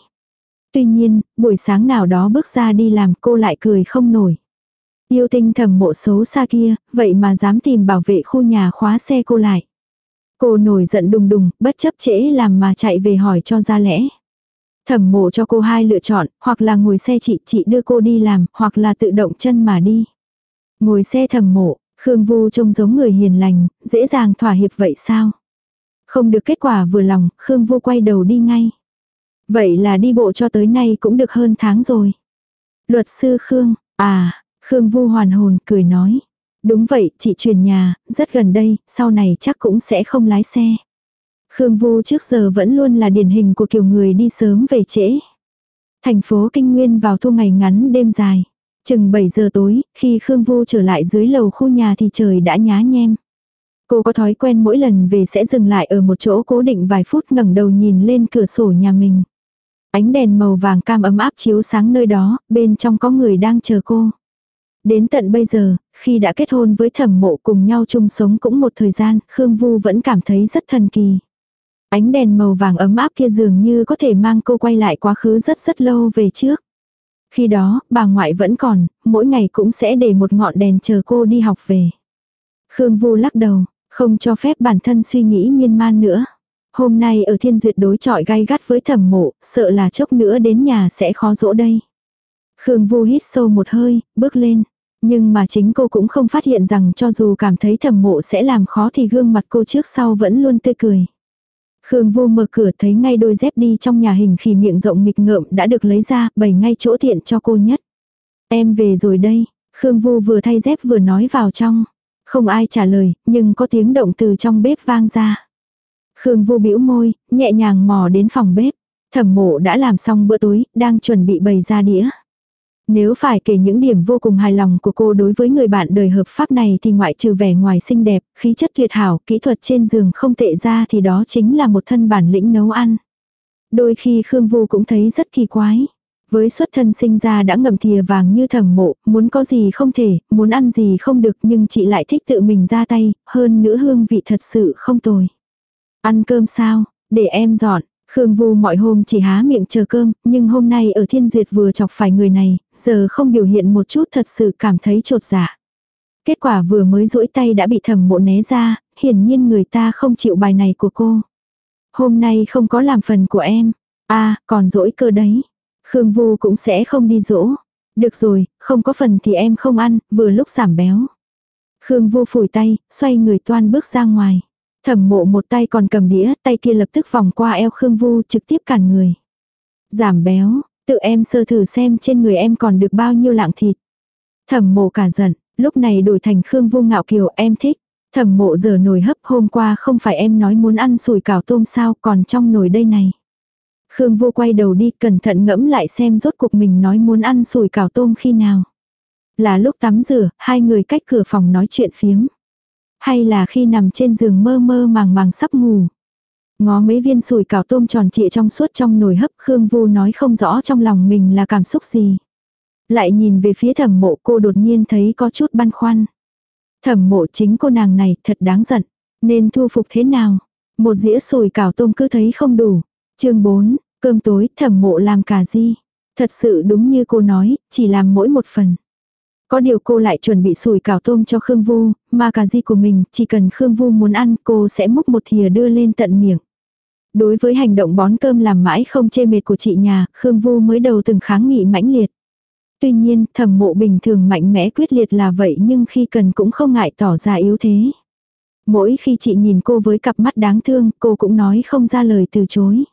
Tuy nhiên, buổi sáng nào đó bước ra đi làm cô lại cười không nổi. Yêu tinh thẩm mộ xấu xa kia, vậy mà dám tìm bảo vệ khu nhà khóa xe cô lại. Cô nổi giận đùng đùng, bất chấp trễ làm mà chạy về hỏi cho ra lẽ. Thẩm mộ cho cô hai lựa chọn, hoặc là ngồi xe chị, chị đưa cô đi làm, hoặc là tự động chân mà đi. Ngồi xe thẩm mộ, Khương Vu trông giống người hiền lành, dễ dàng thỏa hiệp vậy sao? Không được kết quả vừa lòng, Khương Vu quay đầu đi ngay. Vậy là đi bộ cho tới nay cũng được hơn tháng rồi. Luật sư Khương, à, Khương Vu hoàn hồn cười nói. Đúng vậy, chị chuyển nhà, rất gần đây, sau này chắc cũng sẽ không lái xe. Khương Vu trước giờ vẫn luôn là điển hình của kiểu người đi sớm về trễ. Thành phố Kinh Nguyên vào thu ngày ngắn đêm dài. Chừng 7 giờ tối, khi Khương Vu trở lại dưới lầu khu nhà thì trời đã nhá nhem. Cô có thói quen mỗi lần về sẽ dừng lại ở một chỗ cố định vài phút ngẩng đầu nhìn lên cửa sổ nhà mình. Ánh đèn màu vàng cam ấm áp chiếu sáng nơi đó, bên trong có người đang chờ cô. Đến tận bây giờ, khi đã kết hôn với thẩm mộ cùng nhau chung sống cũng một thời gian, Khương Vu vẫn cảm thấy rất thần kỳ. Ánh đèn màu vàng ấm áp kia dường như có thể mang cô quay lại quá khứ rất rất lâu về trước. Khi đó, bà ngoại vẫn còn, mỗi ngày cũng sẽ để một ngọn đèn chờ cô đi học về. Khương Vu lắc đầu, không cho phép bản thân suy nghĩ miên man nữa. Hôm nay ở thiên duyệt đối chọi gay gắt với thẩm mộ, sợ là chốc nữa đến nhà sẽ khó dỗ đây. Khương Vu hít sâu một hơi, bước lên. Nhưng mà chính cô cũng không phát hiện rằng cho dù cảm thấy thẩm mộ sẽ làm khó thì gương mặt cô trước sau vẫn luôn tươi cười. Khương Vu mở cửa thấy ngay đôi dép đi trong nhà hình khỉ miệng rộng nghịch ngợm đã được lấy ra, bày ngay chỗ tiện cho cô nhất. Em về rồi đây, Khương Vu vừa thay dép vừa nói vào trong. Không ai trả lời, nhưng có tiếng động từ trong bếp vang ra. Khương Vu bĩu môi, nhẹ nhàng mò đến phòng bếp. Thẩm mộ đã làm xong bữa tối, đang chuẩn bị bày ra đĩa. Nếu phải kể những điểm vô cùng hài lòng của cô đối với người bạn đời hợp pháp này thì ngoại trừ vẻ ngoài xinh đẹp, khí chất tuyệt hảo, kỹ thuật trên giường không tệ ra thì đó chính là một thân bản lĩnh nấu ăn. Đôi khi Khương Vu cũng thấy rất kỳ quái. Với xuất thân sinh ra đã ngậm thìa vàng như thẩm mộ, muốn có gì không thể, muốn ăn gì không được nhưng chị lại thích tự mình ra tay, hơn nữa hương vị thật sự không tồi. Ăn cơm sao, để em dọn, Khương Vu mọi hôm chỉ há miệng chờ cơm, nhưng hôm nay ở Thiên Duyệt vừa chọc phải người này, giờ không biểu hiện một chút thật sự cảm thấy trột dạ. Kết quả vừa mới duỗi tay đã bị thẩm mộ né ra, hiển nhiên người ta không chịu bài này của cô. Hôm nay không có làm phần của em. a à, còn dỗi cơ đấy. Khương Vu cũng sẽ không đi dỗ. Được rồi, không có phần thì em không ăn, vừa lúc giảm béo. Khương Vu phủi tay, xoay người toan bước ra ngoài. Thẩm mộ một tay còn cầm đĩa, tay kia lập tức vòng qua eo Khương Vu trực tiếp cản người. Giảm béo, Tự em sơ thử xem trên người em còn được bao nhiêu lạng thịt. Thẩm mộ cả giận, lúc này đổi thành Khương Vu ngạo kiều em thích. Thẩm mộ giờ nồi hấp hôm qua không phải em nói muốn ăn sùi cảo tôm sao còn trong nồi đây này. Khương Vu quay đầu đi cẩn thận ngẫm lại xem rốt cuộc mình nói muốn ăn sùi cảo tôm khi nào. Là lúc tắm rửa, hai người cách cửa phòng nói chuyện phiếm. Hay là khi nằm trên giường mơ mơ màng màng sắp ngủ. Ngó mấy viên sùi cảo tôm tròn trịa trong suốt trong nồi hấp Khương Vu nói không rõ trong lòng mình là cảm xúc gì. Lại nhìn về phía thẩm mộ cô đột nhiên thấy có chút băn khoăn. Thẩm mộ chính cô nàng này thật đáng giận. Nên thu phục thế nào? Một dĩa sùi cảo tôm cứ thấy không đủ. chương 4, cơm tối thẩm mộ làm cả gì? Thật sự đúng như cô nói, chỉ làm mỗi một phần. Có điều cô lại chuẩn bị sủi cảo tôm cho Khương Vu, mà cà di của mình, chỉ cần Khương Vu muốn ăn cô sẽ múc một thìa đưa lên tận miệng. Đối với hành động bón cơm làm mãi không chê mệt của chị nhà, Khương Vu mới đầu từng kháng nghị mãnh liệt. Tuy nhiên, thẩm mộ bình thường mạnh mẽ quyết liệt là vậy nhưng khi cần cũng không ngại tỏ ra yếu thế. Mỗi khi chị nhìn cô với cặp mắt đáng thương, cô cũng nói không ra lời từ chối.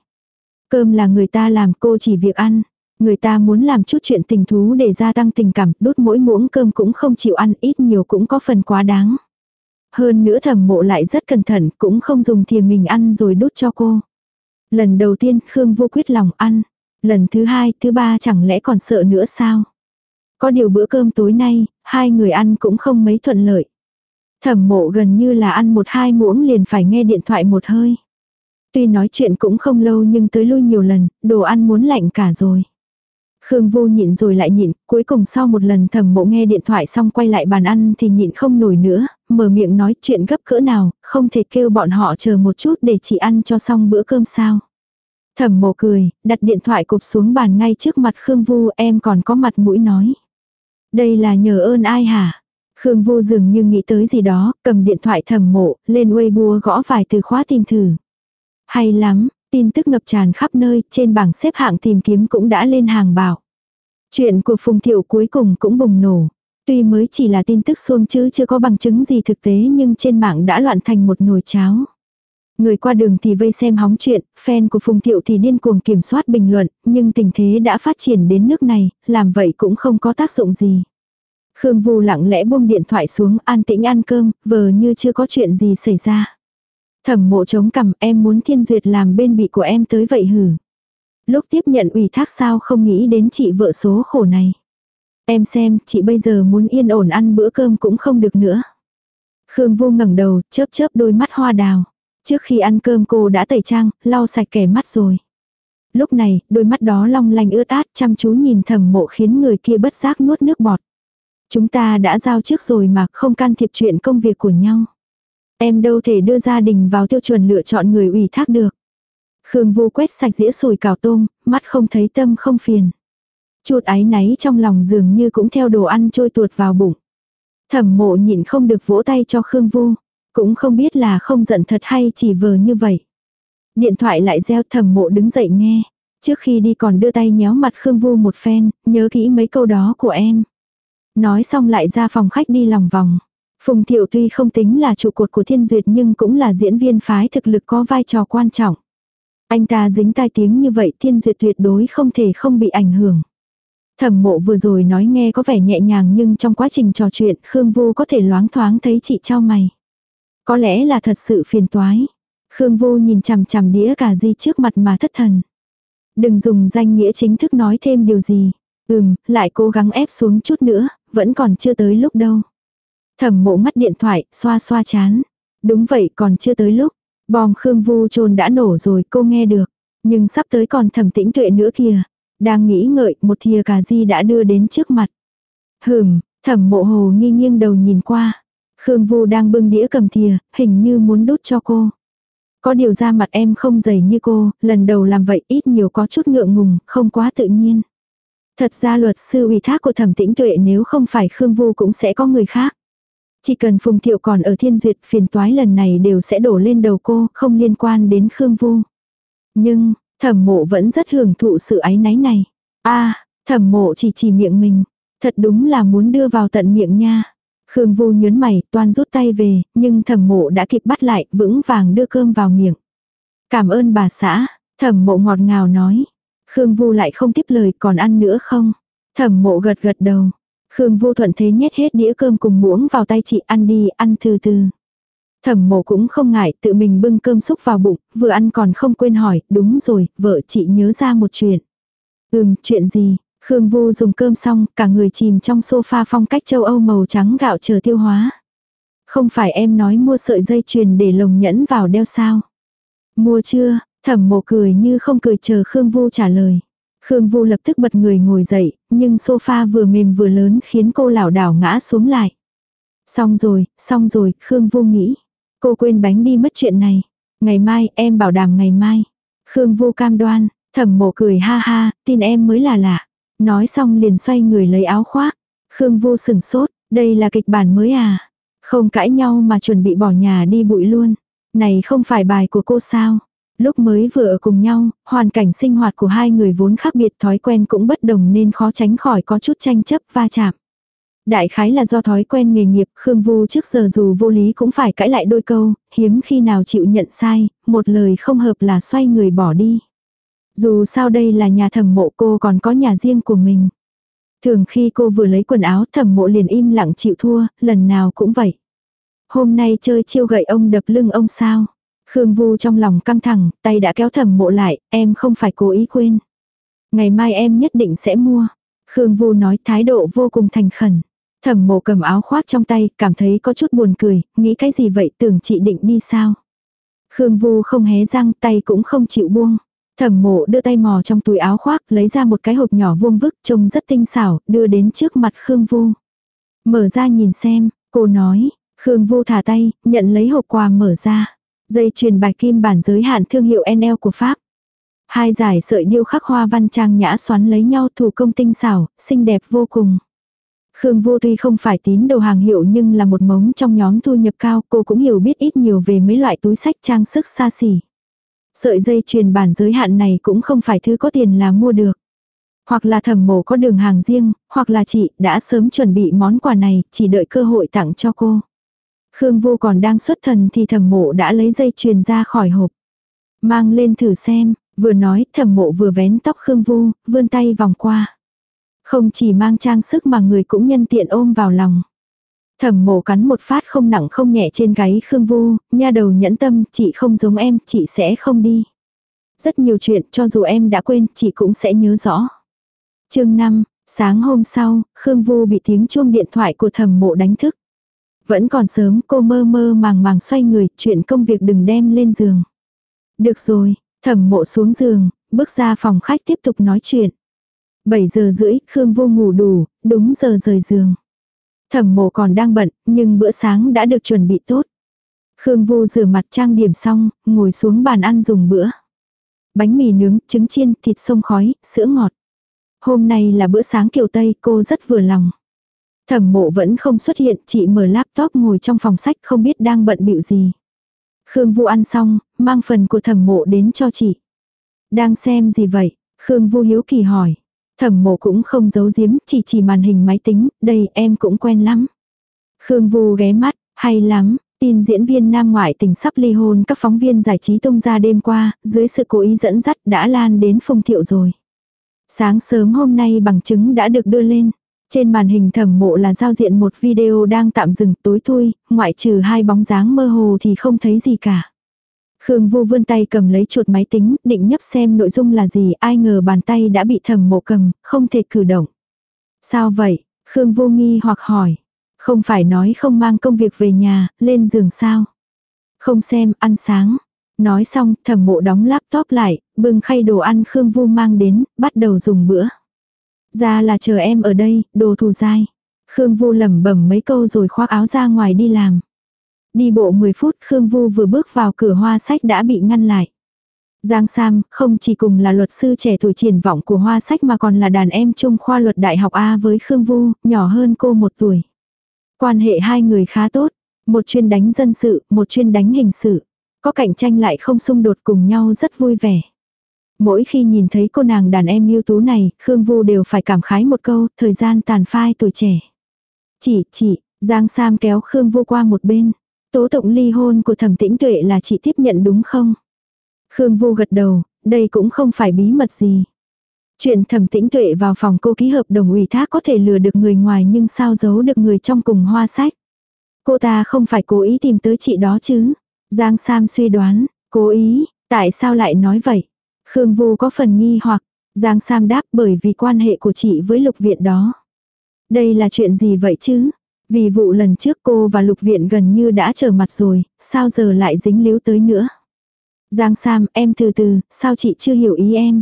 Cơm là người ta làm cô chỉ việc ăn. Người ta muốn làm chút chuyện tình thú để gia tăng tình cảm, đốt mỗi muỗng cơm cũng không chịu ăn, ít nhiều cũng có phần quá đáng. Hơn nữa thẩm mộ lại rất cẩn thận, cũng không dùng thìa mình ăn rồi đút cho cô. Lần đầu tiên Khương vô quyết lòng ăn. Lần thứ hai, thứ ba chẳng lẽ còn sợ nữa sao? Có điều bữa cơm tối nay, hai người ăn cũng không mấy thuận lợi. Thẩm mộ gần như là ăn một hai muỗng liền phải nghe điện thoại một hơi. Tuy nói chuyện cũng không lâu nhưng tới lui nhiều lần, đồ ăn muốn lạnh cả rồi. Khương Vô nhịn rồi lại nhịn, cuối cùng sau một lần thẩm mộ nghe điện thoại xong quay lại bàn ăn thì nhịn không nổi nữa, mở miệng nói chuyện gấp cỡ nào, không thể kêu bọn họ chờ một chút để chị ăn cho xong bữa cơm sao. Thẩm mộ cười, đặt điện thoại cụp xuống bàn ngay trước mặt Khương Vu em còn có mặt mũi nói. Đây là nhờ ơn ai hả? Khương Vu dường như nghĩ tới gì đó, cầm điện thoại thẩm mộ, lên Weibo gõ vài từ khóa tìm thử. Hay lắm, tin tức ngập tràn khắp nơi, trên bảng xếp hạng tìm kiếm cũng đã lên hàng bảo. Chuyện của Phùng Thiệu cuối cùng cũng bùng nổ. Tuy mới chỉ là tin tức xuông chứ chưa có bằng chứng gì thực tế nhưng trên mạng đã loạn thành một nồi cháo. Người qua đường thì vây xem hóng chuyện, fan của Phùng Thiệu thì điên cuồng kiểm soát bình luận, nhưng tình thế đã phát triển đến nước này, làm vậy cũng không có tác dụng gì. Khương Vu lặng lẽ buông điện thoại xuống an tĩnh ăn cơm, vờ như chưa có chuyện gì xảy ra. Thẩm mộ chống cằm em muốn thiên duyệt làm bên bị của em tới vậy hử. Lúc tiếp nhận ủy thác sao không nghĩ đến chị vợ số khổ này. Em xem, chị bây giờ muốn yên ổn ăn bữa cơm cũng không được nữa. Khương Vu ngẩng đầu, chớp chớp đôi mắt hoa đào. Trước khi ăn cơm cô đã tẩy trang, lau sạch kẻ mắt rồi. Lúc này, đôi mắt đó long lanh ướt át chăm chú nhìn thầm mộ khiến người kia bất giác nuốt nước bọt. Chúng ta đã giao trước rồi mà không can thiệp chuyện công việc của nhau. Em đâu thể đưa gia đình vào tiêu chuẩn lựa chọn người ủy thác được. Khương Vu quét sạch dĩa sùi cào tôm, mắt không thấy tâm không phiền. Chuột ái náy trong lòng dường như cũng theo đồ ăn trôi tuột vào bụng. Thẩm mộ nhịn không được vỗ tay cho Khương Vu. Cũng không biết là không giận thật hay chỉ vờ như vậy. Điện thoại lại reo thẩm mộ đứng dậy nghe. Trước khi đi còn đưa tay nhéo mặt Khương Vu một phen, nhớ kỹ mấy câu đó của em. Nói xong lại ra phòng khách đi lòng vòng. Phùng Thiệu tuy không tính là trụ cột của Thiên Duyệt nhưng cũng là diễn viên phái thực lực có vai trò quan trọng. Anh ta dính tai tiếng như vậy Thiên Duyệt tuyệt đối không thể không bị ảnh hưởng. Thẩm mộ vừa rồi nói nghe có vẻ nhẹ nhàng nhưng trong quá trình trò chuyện Khương Vu có thể loáng thoáng thấy chị trao mày. Có lẽ là thật sự phiền toái. Khương Vu nhìn chằm chằm đĩa cà di trước mặt mà thất thần. Đừng dùng danh nghĩa chính thức nói thêm điều gì. Ừm, lại cố gắng ép xuống chút nữa, vẫn còn chưa tới lúc đâu. Thẩm mộ ngắt điện thoại, xoa xoa chán. Đúng vậy còn chưa tới lúc. Bom Khương Vu trồn đã nổ rồi cô nghe được. Nhưng sắp tới còn thẩm tĩnh tuệ nữa kìa. Đang nghĩ ngợi một thìa cà di đã đưa đến trước mặt. Hừm, thẩm mộ hồ nghi nghiêng đầu nhìn qua. Khương Vu đang bưng đĩa cầm thìa, hình như muốn đút cho cô. Có điều ra mặt em không dày như cô, lần đầu làm vậy ít nhiều có chút ngượng ngùng, không quá tự nhiên. Thật ra luật sư ủy thác của thẩm tĩnh tuệ nếu không phải Khương Vu cũng sẽ có người khác. Chỉ cần Phùng Thiệu còn ở thiên duyệt phiền toái lần này đều sẽ đổ lên đầu cô, không liên quan đến Khương Vu. Nhưng, thẩm mộ vẫn rất hưởng thụ sự ái náy này. a thẩm mộ chỉ chỉ miệng mình. Thật đúng là muốn đưa vào tận miệng nha. Khương Vu nhớn mày, toan rút tay về, nhưng thẩm mộ đã kịp bắt lại, vững vàng đưa cơm vào miệng. Cảm ơn bà xã, thẩm mộ ngọt ngào nói. Khương Vu lại không tiếp lời còn ăn nữa không? Thẩm mộ gật gật đầu. Khương Vu thuận thế nhét hết đĩa cơm cùng muỗng vào tay chị ăn đi, ăn từ từ. Thẩm mộ cũng không ngại, tự mình bưng cơm xúc vào bụng, vừa ăn còn không quên hỏi, đúng rồi, vợ chị nhớ ra một chuyện. Ừm, chuyện gì? Khương Vu dùng cơm xong, cả người chìm trong sofa phong cách châu Âu màu trắng gạo chờ tiêu hóa. Không phải em nói mua sợi dây chuyền để lồng nhẫn vào đeo sao? Mua chưa? Thẩm mộ cười như không cười chờ Khương Vu trả lời. Khương Vu lập tức bật người ngồi dậy, nhưng sofa vừa mềm vừa lớn khiến cô lảo đảo ngã xuống lại. Xong rồi, xong rồi, Khương Vu nghĩ. Cô quên bánh đi mất chuyện này. Ngày mai, em bảo đảm ngày mai. Khương Vu cam đoan, thẩm mộ cười ha ha, tin em mới là lạ. Nói xong liền xoay người lấy áo khoác. Khương Vu sừng sốt, đây là kịch bản mới à? Không cãi nhau mà chuẩn bị bỏ nhà đi bụi luôn. Này không phải bài của cô sao? Lúc mới vừa ở cùng nhau, hoàn cảnh sinh hoạt của hai người vốn khác biệt thói quen cũng bất đồng nên khó tránh khỏi có chút tranh chấp va chạm. Đại khái là do thói quen nghề nghiệp, Khương Vu trước giờ dù vô lý cũng phải cãi lại đôi câu, hiếm khi nào chịu nhận sai, một lời không hợp là xoay người bỏ đi. Dù sao đây là nhà thẩm mộ cô còn có nhà riêng của mình. Thường khi cô vừa lấy quần áo thẩm mộ liền im lặng chịu thua, lần nào cũng vậy. Hôm nay chơi chiêu gậy ông đập lưng ông sao. Khương Vu trong lòng căng thẳng, tay đã kéo thẩm mộ lại, em không phải cố ý quên. Ngày mai em nhất định sẽ mua. Khương Vu nói thái độ vô cùng thành khẩn. Thẩm mộ cầm áo khoác trong tay, cảm thấy có chút buồn cười, nghĩ cái gì vậy tưởng chị định đi sao. Khương Vu không hé răng, tay cũng không chịu buông. Thẩm mộ đưa tay mò trong túi áo khoác, lấy ra một cái hộp nhỏ vuông vức, trông rất tinh xảo, đưa đến trước mặt Khương Vu. Mở ra nhìn xem, cô nói, Khương Vu thả tay, nhận lấy hộp quà mở ra. Dây chuyền bạch kim bản giới hạn thương hiệu NL của Pháp. Hai giải sợi điêu khắc hoa văn trang nhã xoắn lấy nhau thủ công tinh xảo, xinh đẹp vô cùng. Khương Vô tuy không phải tín đồ hàng hiệu nhưng là một mống trong nhóm thu nhập cao, cô cũng hiểu biết ít nhiều về mấy loại túi sách trang sức xa xỉ. Sợi dây chuyền bản giới hạn này cũng không phải thứ có tiền là mua được. Hoặc là thẩm mổ có đường hàng riêng, hoặc là chị đã sớm chuẩn bị món quà này, chỉ đợi cơ hội tặng cho cô. Khương Vô còn đang xuất thần thì thẩm mộ đã lấy dây chuyền ra khỏi hộp. Mang lên thử xem, vừa nói thẩm mộ vừa vén tóc Khương Vu, vươn tay vòng qua. Không chỉ mang trang sức mà người cũng nhân tiện ôm vào lòng. Thẩm mộ cắn một phát không nặng không nhẹ trên gáy Khương Vu, nha đầu nhẫn tâm, chị không giống em, chị sẽ không đi. Rất nhiều chuyện, cho dù em đã quên, chị cũng sẽ nhớ rõ. chương 5, sáng hôm sau, Khương Vu bị tiếng chuông điện thoại của thẩm mộ đánh thức. Vẫn còn sớm cô mơ mơ màng màng xoay người, chuyện công việc đừng đem lên giường. Được rồi, thẩm mộ xuống giường, bước ra phòng khách tiếp tục nói chuyện. 7 giờ rưỡi, Khương vô ngủ đủ, đúng giờ rời giường. Thẩm mộ còn đang bận, nhưng bữa sáng đã được chuẩn bị tốt. Khương vô rửa mặt trang điểm xong, ngồi xuống bàn ăn dùng bữa. Bánh mì nướng, trứng chiên, thịt sông khói, sữa ngọt. Hôm nay là bữa sáng kiểu Tây, cô rất vừa lòng. Thẩm mộ vẫn không xuất hiện, chị mở laptop ngồi trong phòng sách không biết đang bận bịu gì. Khương Vu ăn xong, mang phần của thẩm mộ đến cho chị. Đang xem gì vậy? Khương Vu hiếu kỳ hỏi. Thẩm mộ cũng không giấu giếm, chỉ chỉ màn hình máy tính, đây em cũng quen lắm. Khương Vu ghé mắt, hay lắm, tin diễn viên nam ngoại tình sắp ly hôn các phóng viên giải trí tung ra đêm qua, dưới sự cố ý dẫn dắt đã lan đến phùng thiệu rồi. Sáng sớm hôm nay bằng chứng đã được đưa lên. Trên màn hình thẩm mộ là giao diện một video đang tạm dừng tối thui, ngoại trừ hai bóng dáng mơ hồ thì không thấy gì cả. Khương vô vươn tay cầm lấy chuột máy tính, định nhấp xem nội dung là gì, ai ngờ bàn tay đã bị thẩm mộ cầm, không thể cử động. Sao vậy? Khương vô nghi hoặc hỏi. Không phải nói không mang công việc về nhà, lên giường sao? Không xem, ăn sáng. Nói xong, thẩm mộ đóng laptop lại, bưng khay đồ ăn Khương vô mang đến, bắt đầu dùng bữa. Ra là chờ em ở đây, đồ thù dai. Khương Vu lẩm bẩm mấy câu rồi khoác áo ra ngoài đi làm. Đi bộ 10 phút Khương Vu vừa bước vào cửa hoa sách đã bị ngăn lại. Giang Sam không chỉ cùng là luật sư trẻ tuổi triển vọng của hoa sách mà còn là đàn em trung khoa luật đại học A với Khương Vu, nhỏ hơn cô một tuổi. Quan hệ hai người khá tốt, một chuyên đánh dân sự, một chuyên đánh hình sự. Có cạnh tranh lại không xung đột cùng nhau rất vui vẻ. Mỗi khi nhìn thấy cô nàng đàn em yêu tú này, Khương Vu đều phải cảm khái một câu, thời gian tàn phai tuổi trẻ. Chị, chị, Giang Sam kéo Khương Vu qua một bên. Tố tụng ly hôn của thẩm tĩnh tuệ là chị tiếp nhận đúng không? Khương Vu gật đầu, đây cũng không phải bí mật gì. Chuyện thẩm tĩnh tuệ vào phòng cô ký hợp đồng ủy thác có thể lừa được người ngoài nhưng sao giấu được người trong cùng hoa sách. Cô ta không phải cố ý tìm tới chị đó chứ. Giang Sam suy đoán, cố ý, tại sao lại nói vậy? Khương Vu có phần nghi hoặc, Giang Sam đáp bởi vì quan hệ của chị với lục viện đó. Đây là chuyện gì vậy chứ? Vì vụ lần trước cô và lục viện gần như đã trở mặt rồi, sao giờ lại dính líu tới nữa? Giang Sam, em từ từ, sao chị chưa hiểu ý em?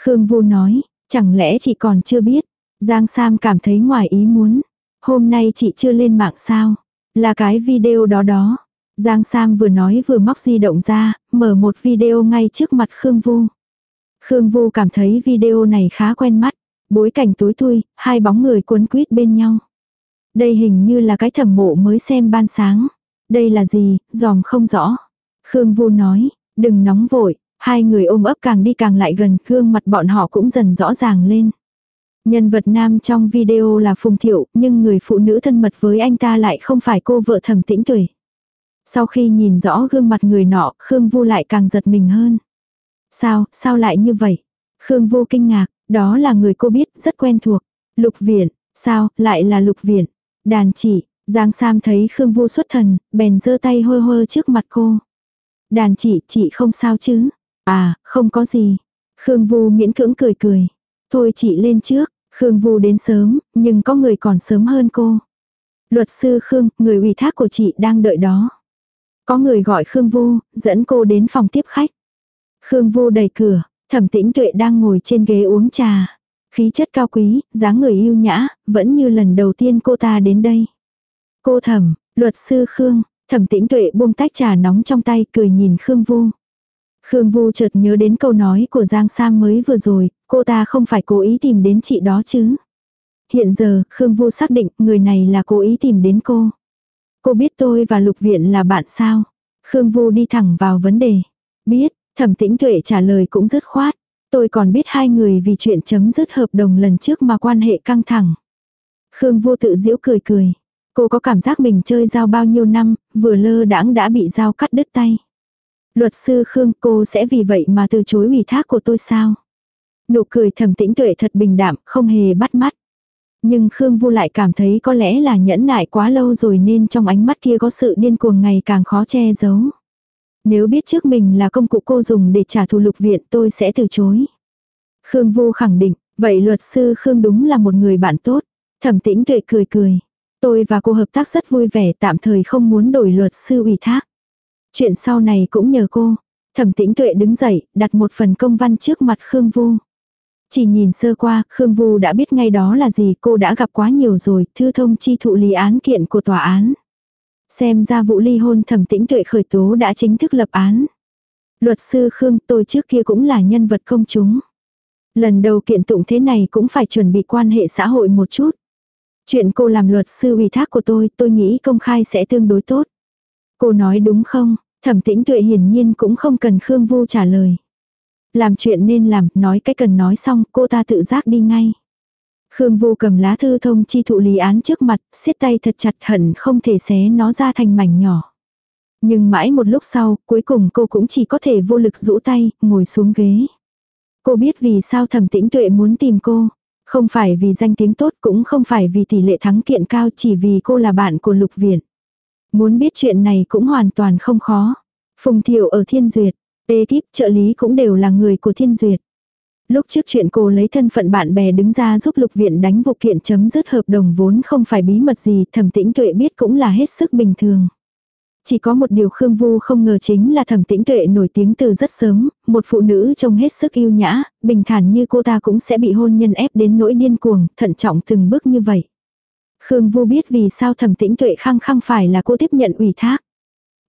Khương Vu nói, chẳng lẽ chị còn chưa biết? Giang Sam cảm thấy ngoài ý muốn. Hôm nay chị chưa lên mạng sao? Là cái video đó đó. Giang Sam vừa nói vừa móc di động ra, mở một video ngay trước mặt Khương Vu. Khương Vu cảm thấy video này khá quen mắt. Bối cảnh tối thui, hai bóng người cuốn quýt bên nhau. Đây hình như là cái thẩm mộ mới xem ban sáng. Đây là gì, dòm không rõ. Khương Vu nói, đừng nóng vội, hai người ôm ấp càng đi càng lại gần, gương mặt bọn họ cũng dần rõ ràng lên. Nhân vật nam trong video là Phùng Thiệu, nhưng người phụ nữ thân mật với anh ta lại không phải cô vợ thẩm tĩnh tuổi. Sau khi nhìn rõ gương mặt người nọ, Khương Vu lại càng giật mình hơn. Sao, sao lại như vậy? Khương Vu kinh ngạc, đó là người cô biết, rất quen thuộc. Lục Viện, sao, lại là Lục Viện? Đàn chị, Giang Sam thấy Khương Vu xuất thần, bèn giơ tay hơ hơ trước mặt cô. Đàn chị, chị không sao chứ? À, không có gì. Khương Vu miễn cưỡng cười cười. Thôi chị lên trước, Khương Vu đến sớm, nhưng có người còn sớm hơn cô. Luật sư Khương, người ủy thác của chị đang đợi đó. Có người gọi Khương Vu, dẫn cô đến phòng tiếp khách. Khương Vu đẩy cửa, thẩm tĩnh tuệ đang ngồi trên ghế uống trà. Khí chất cao quý, dáng người yêu nhã, vẫn như lần đầu tiên cô ta đến đây. Cô thẩm, luật sư Khương, thẩm tĩnh tuệ buông tách trà nóng trong tay cười nhìn Khương Vu. Khương Vu chợt nhớ đến câu nói của Giang Sam mới vừa rồi, cô ta không phải cố ý tìm đến chị đó chứ. Hiện giờ, Khương Vu xác định người này là cố ý tìm đến cô. Cô biết tôi và Lục Viện là bạn sao? Khương Vu đi thẳng vào vấn đề. Biết, thẩm tĩnh tuệ trả lời cũng dứt khoát. Tôi còn biết hai người vì chuyện chấm dứt hợp đồng lần trước mà quan hệ căng thẳng. Khương Vu tự giễu cười cười. Cô có cảm giác mình chơi dao bao nhiêu năm, vừa lơ đãng đã bị dao cắt đứt tay. Luật sư Khương cô sẽ vì vậy mà từ chối ủy thác của tôi sao? Nụ cười thầm tĩnh tuệ thật bình đạm, không hề bắt mắt. Nhưng Khương Vu lại cảm thấy có lẽ là nhẫn nại quá lâu rồi nên trong ánh mắt kia có sự điên cuồng ngày càng khó che giấu. Nếu biết trước mình là công cụ cô dùng để trả thù lục viện tôi sẽ từ chối. Khương Vu khẳng định, vậy luật sư Khương đúng là một người bạn tốt. Thẩm tĩnh tuệ cười cười. Tôi và cô hợp tác rất vui vẻ tạm thời không muốn đổi luật sư ủy thác. Chuyện sau này cũng nhờ cô. Thẩm tĩnh tuệ đứng dậy, đặt một phần công văn trước mặt Khương Vu. Chỉ nhìn sơ qua, Khương Vu đã biết ngay đó là gì cô đã gặp quá nhiều rồi, thư thông chi thụ lý án kiện của tòa án. Xem ra vụ ly hôn thẩm tĩnh tuệ khởi tố đã chính thức lập án. Luật sư Khương tôi trước kia cũng là nhân vật công chúng. Lần đầu kiện tụng thế này cũng phải chuẩn bị quan hệ xã hội một chút. Chuyện cô làm luật sư ủy thác của tôi, tôi nghĩ công khai sẽ tương đối tốt. Cô nói đúng không? Thẩm tĩnh tuệ hiển nhiên cũng không cần Khương Vu trả lời. Làm chuyện nên làm, nói cái cần nói xong, cô ta tự giác đi ngay. Khương Vu cầm lá thư thông chi thụ lý án trước mặt, siết tay thật chặt hận không thể xé nó ra thành mảnh nhỏ. Nhưng mãi một lúc sau, cuối cùng cô cũng chỉ có thể vô lực rũ tay, ngồi xuống ghế. Cô biết vì sao thẩm tĩnh tuệ muốn tìm cô. Không phải vì danh tiếng tốt cũng không phải vì tỷ lệ thắng kiện cao chỉ vì cô là bạn của lục viện. Muốn biết chuyện này cũng hoàn toàn không khó. Phùng Thiệu ở Thiên Duyệt, ekip trợ lý cũng đều là người của Thiên Duyệt. Lúc trước chuyện cô lấy thân phận bạn bè đứng ra giúp lục viện đánh vụ kiện chấm dứt hợp đồng vốn không phải bí mật gì, thẩm tĩnh tuệ biết cũng là hết sức bình thường. Chỉ có một điều Khương Vu không ngờ chính là thẩm tĩnh tuệ nổi tiếng từ rất sớm, một phụ nữ trông hết sức yêu nhã, bình thản như cô ta cũng sẽ bị hôn nhân ép đến nỗi điên cuồng, thận trọng từng bước như vậy. Khương Vu biết vì sao thẩm tĩnh tuệ khăng khăng phải là cô tiếp nhận ủy thác.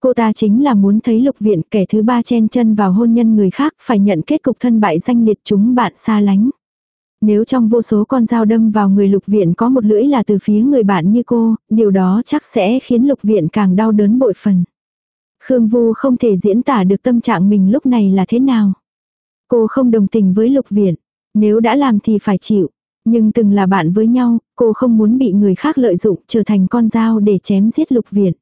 Cô ta chính là muốn thấy lục viện kẻ thứ ba chen chân vào hôn nhân người khác phải nhận kết cục thân bại danh liệt chúng bạn xa lánh. Nếu trong vô số con dao đâm vào người lục viện có một lưỡi là từ phía người bạn như cô, điều đó chắc sẽ khiến lục viện càng đau đớn bội phần. Khương Vu không thể diễn tả được tâm trạng mình lúc này là thế nào. Cô không đồng tình với lục viện. Nếu đã làm thì phải chịu. Nhưng từng là bạn với nhau, cô không muốn bị người khác lợi dụng trở thành con dao để chém giết lục viện.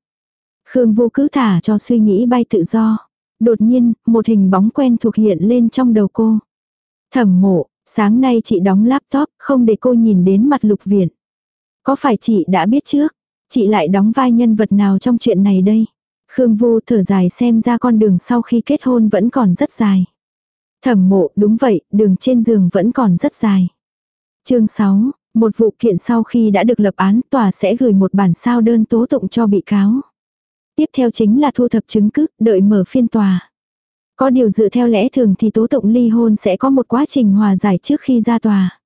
Khương vô cứ thả cho suy nghĩ bay tự do. Đột nhiên, một hình bóng quen thuộc hiện lên trong đầu cô. Thẩm mộ, Sáng nay chị đóng laptop, không để cô nhìn đến mặt lục viện. Có phải chị đã biết trước? Chị lại đóng vai nhân vật nào trong chuyện này đây? Khương vô thở dài xem ra con đường sau khi kết hôn vẫn còn rất dài. Thẩm mộ, đúng vậy, đường trên giường vẫn còn rất dài. chương 6, một vụ kiện sau khi đã được lập án, tòa sẽ gửi một bản sao đơn tố tụng cho bị cáo. Tiếp theo chính là thu thập chứng cứ, đợi mở phiên tòa. Có điều dựa theo lẽ thường thì tố tụng ly hôn sẽ có một quá trình hòa giải trước khi ra tòa.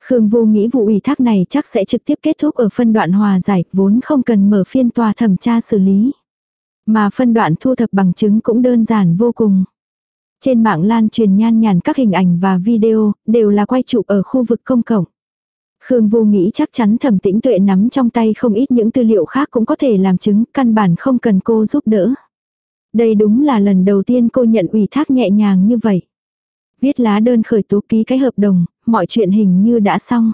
Khương Vô nghĩ vụ ủy thác này chắc sẽ trực tiếp kết thúc ở phân đoạn hòa giải, vốn không cần mở phiên tòa thẩm tra xử lý. Mà phân đoạn thu thập bằng chứng cũng đơn giản vô cùng. Trên mạng lan truyền nhan nhản các hình ảnh và video, đều là quay chụp ở khu vực công cộng. Khương Vô nghĩ chắc chắn thẩm tĩnh tuệ nắm trong tay không ít những tư liệu khác cũng có thể làm chứng, căn bản không cần cô giúp đỡ. Đây đúng là lần đầu tiên cô nhận ủy thác nhẹ nhàng như vậy. Viết lá đơn khởi tố ký cái hợp đồng, mọi chuyện hình như đã xong.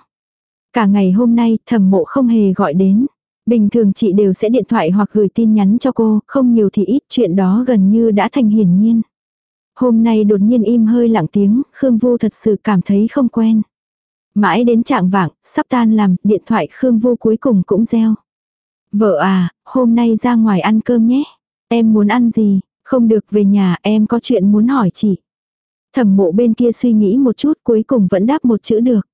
Cả ngày hôm nay thẩm mộ không hề gọi đến. Bình thường chị đều sẽ điện thoại hoặc gửi tin nhắn cho cô, không nhiều thì ít chuyện đó gần như đã thành hiển nhiên. Hôm nay đột nhiên im hơi lặng tiếng, Khương Vu thật sự cảm thấy không quen. Mãi đến trạng vạng, sắp tan làm, điện thoại Khương Vu cuối cùng cũng reo. Vợ à, hôm nay ra ngoài ăn cơm nhé. Em muốn ăn gì? Không được về nhà, em có chuyện muốn hỏi chị. Thẩm mộ bên kia suy nghĩ một chút cuối cùng vẫn đáp một chữ được.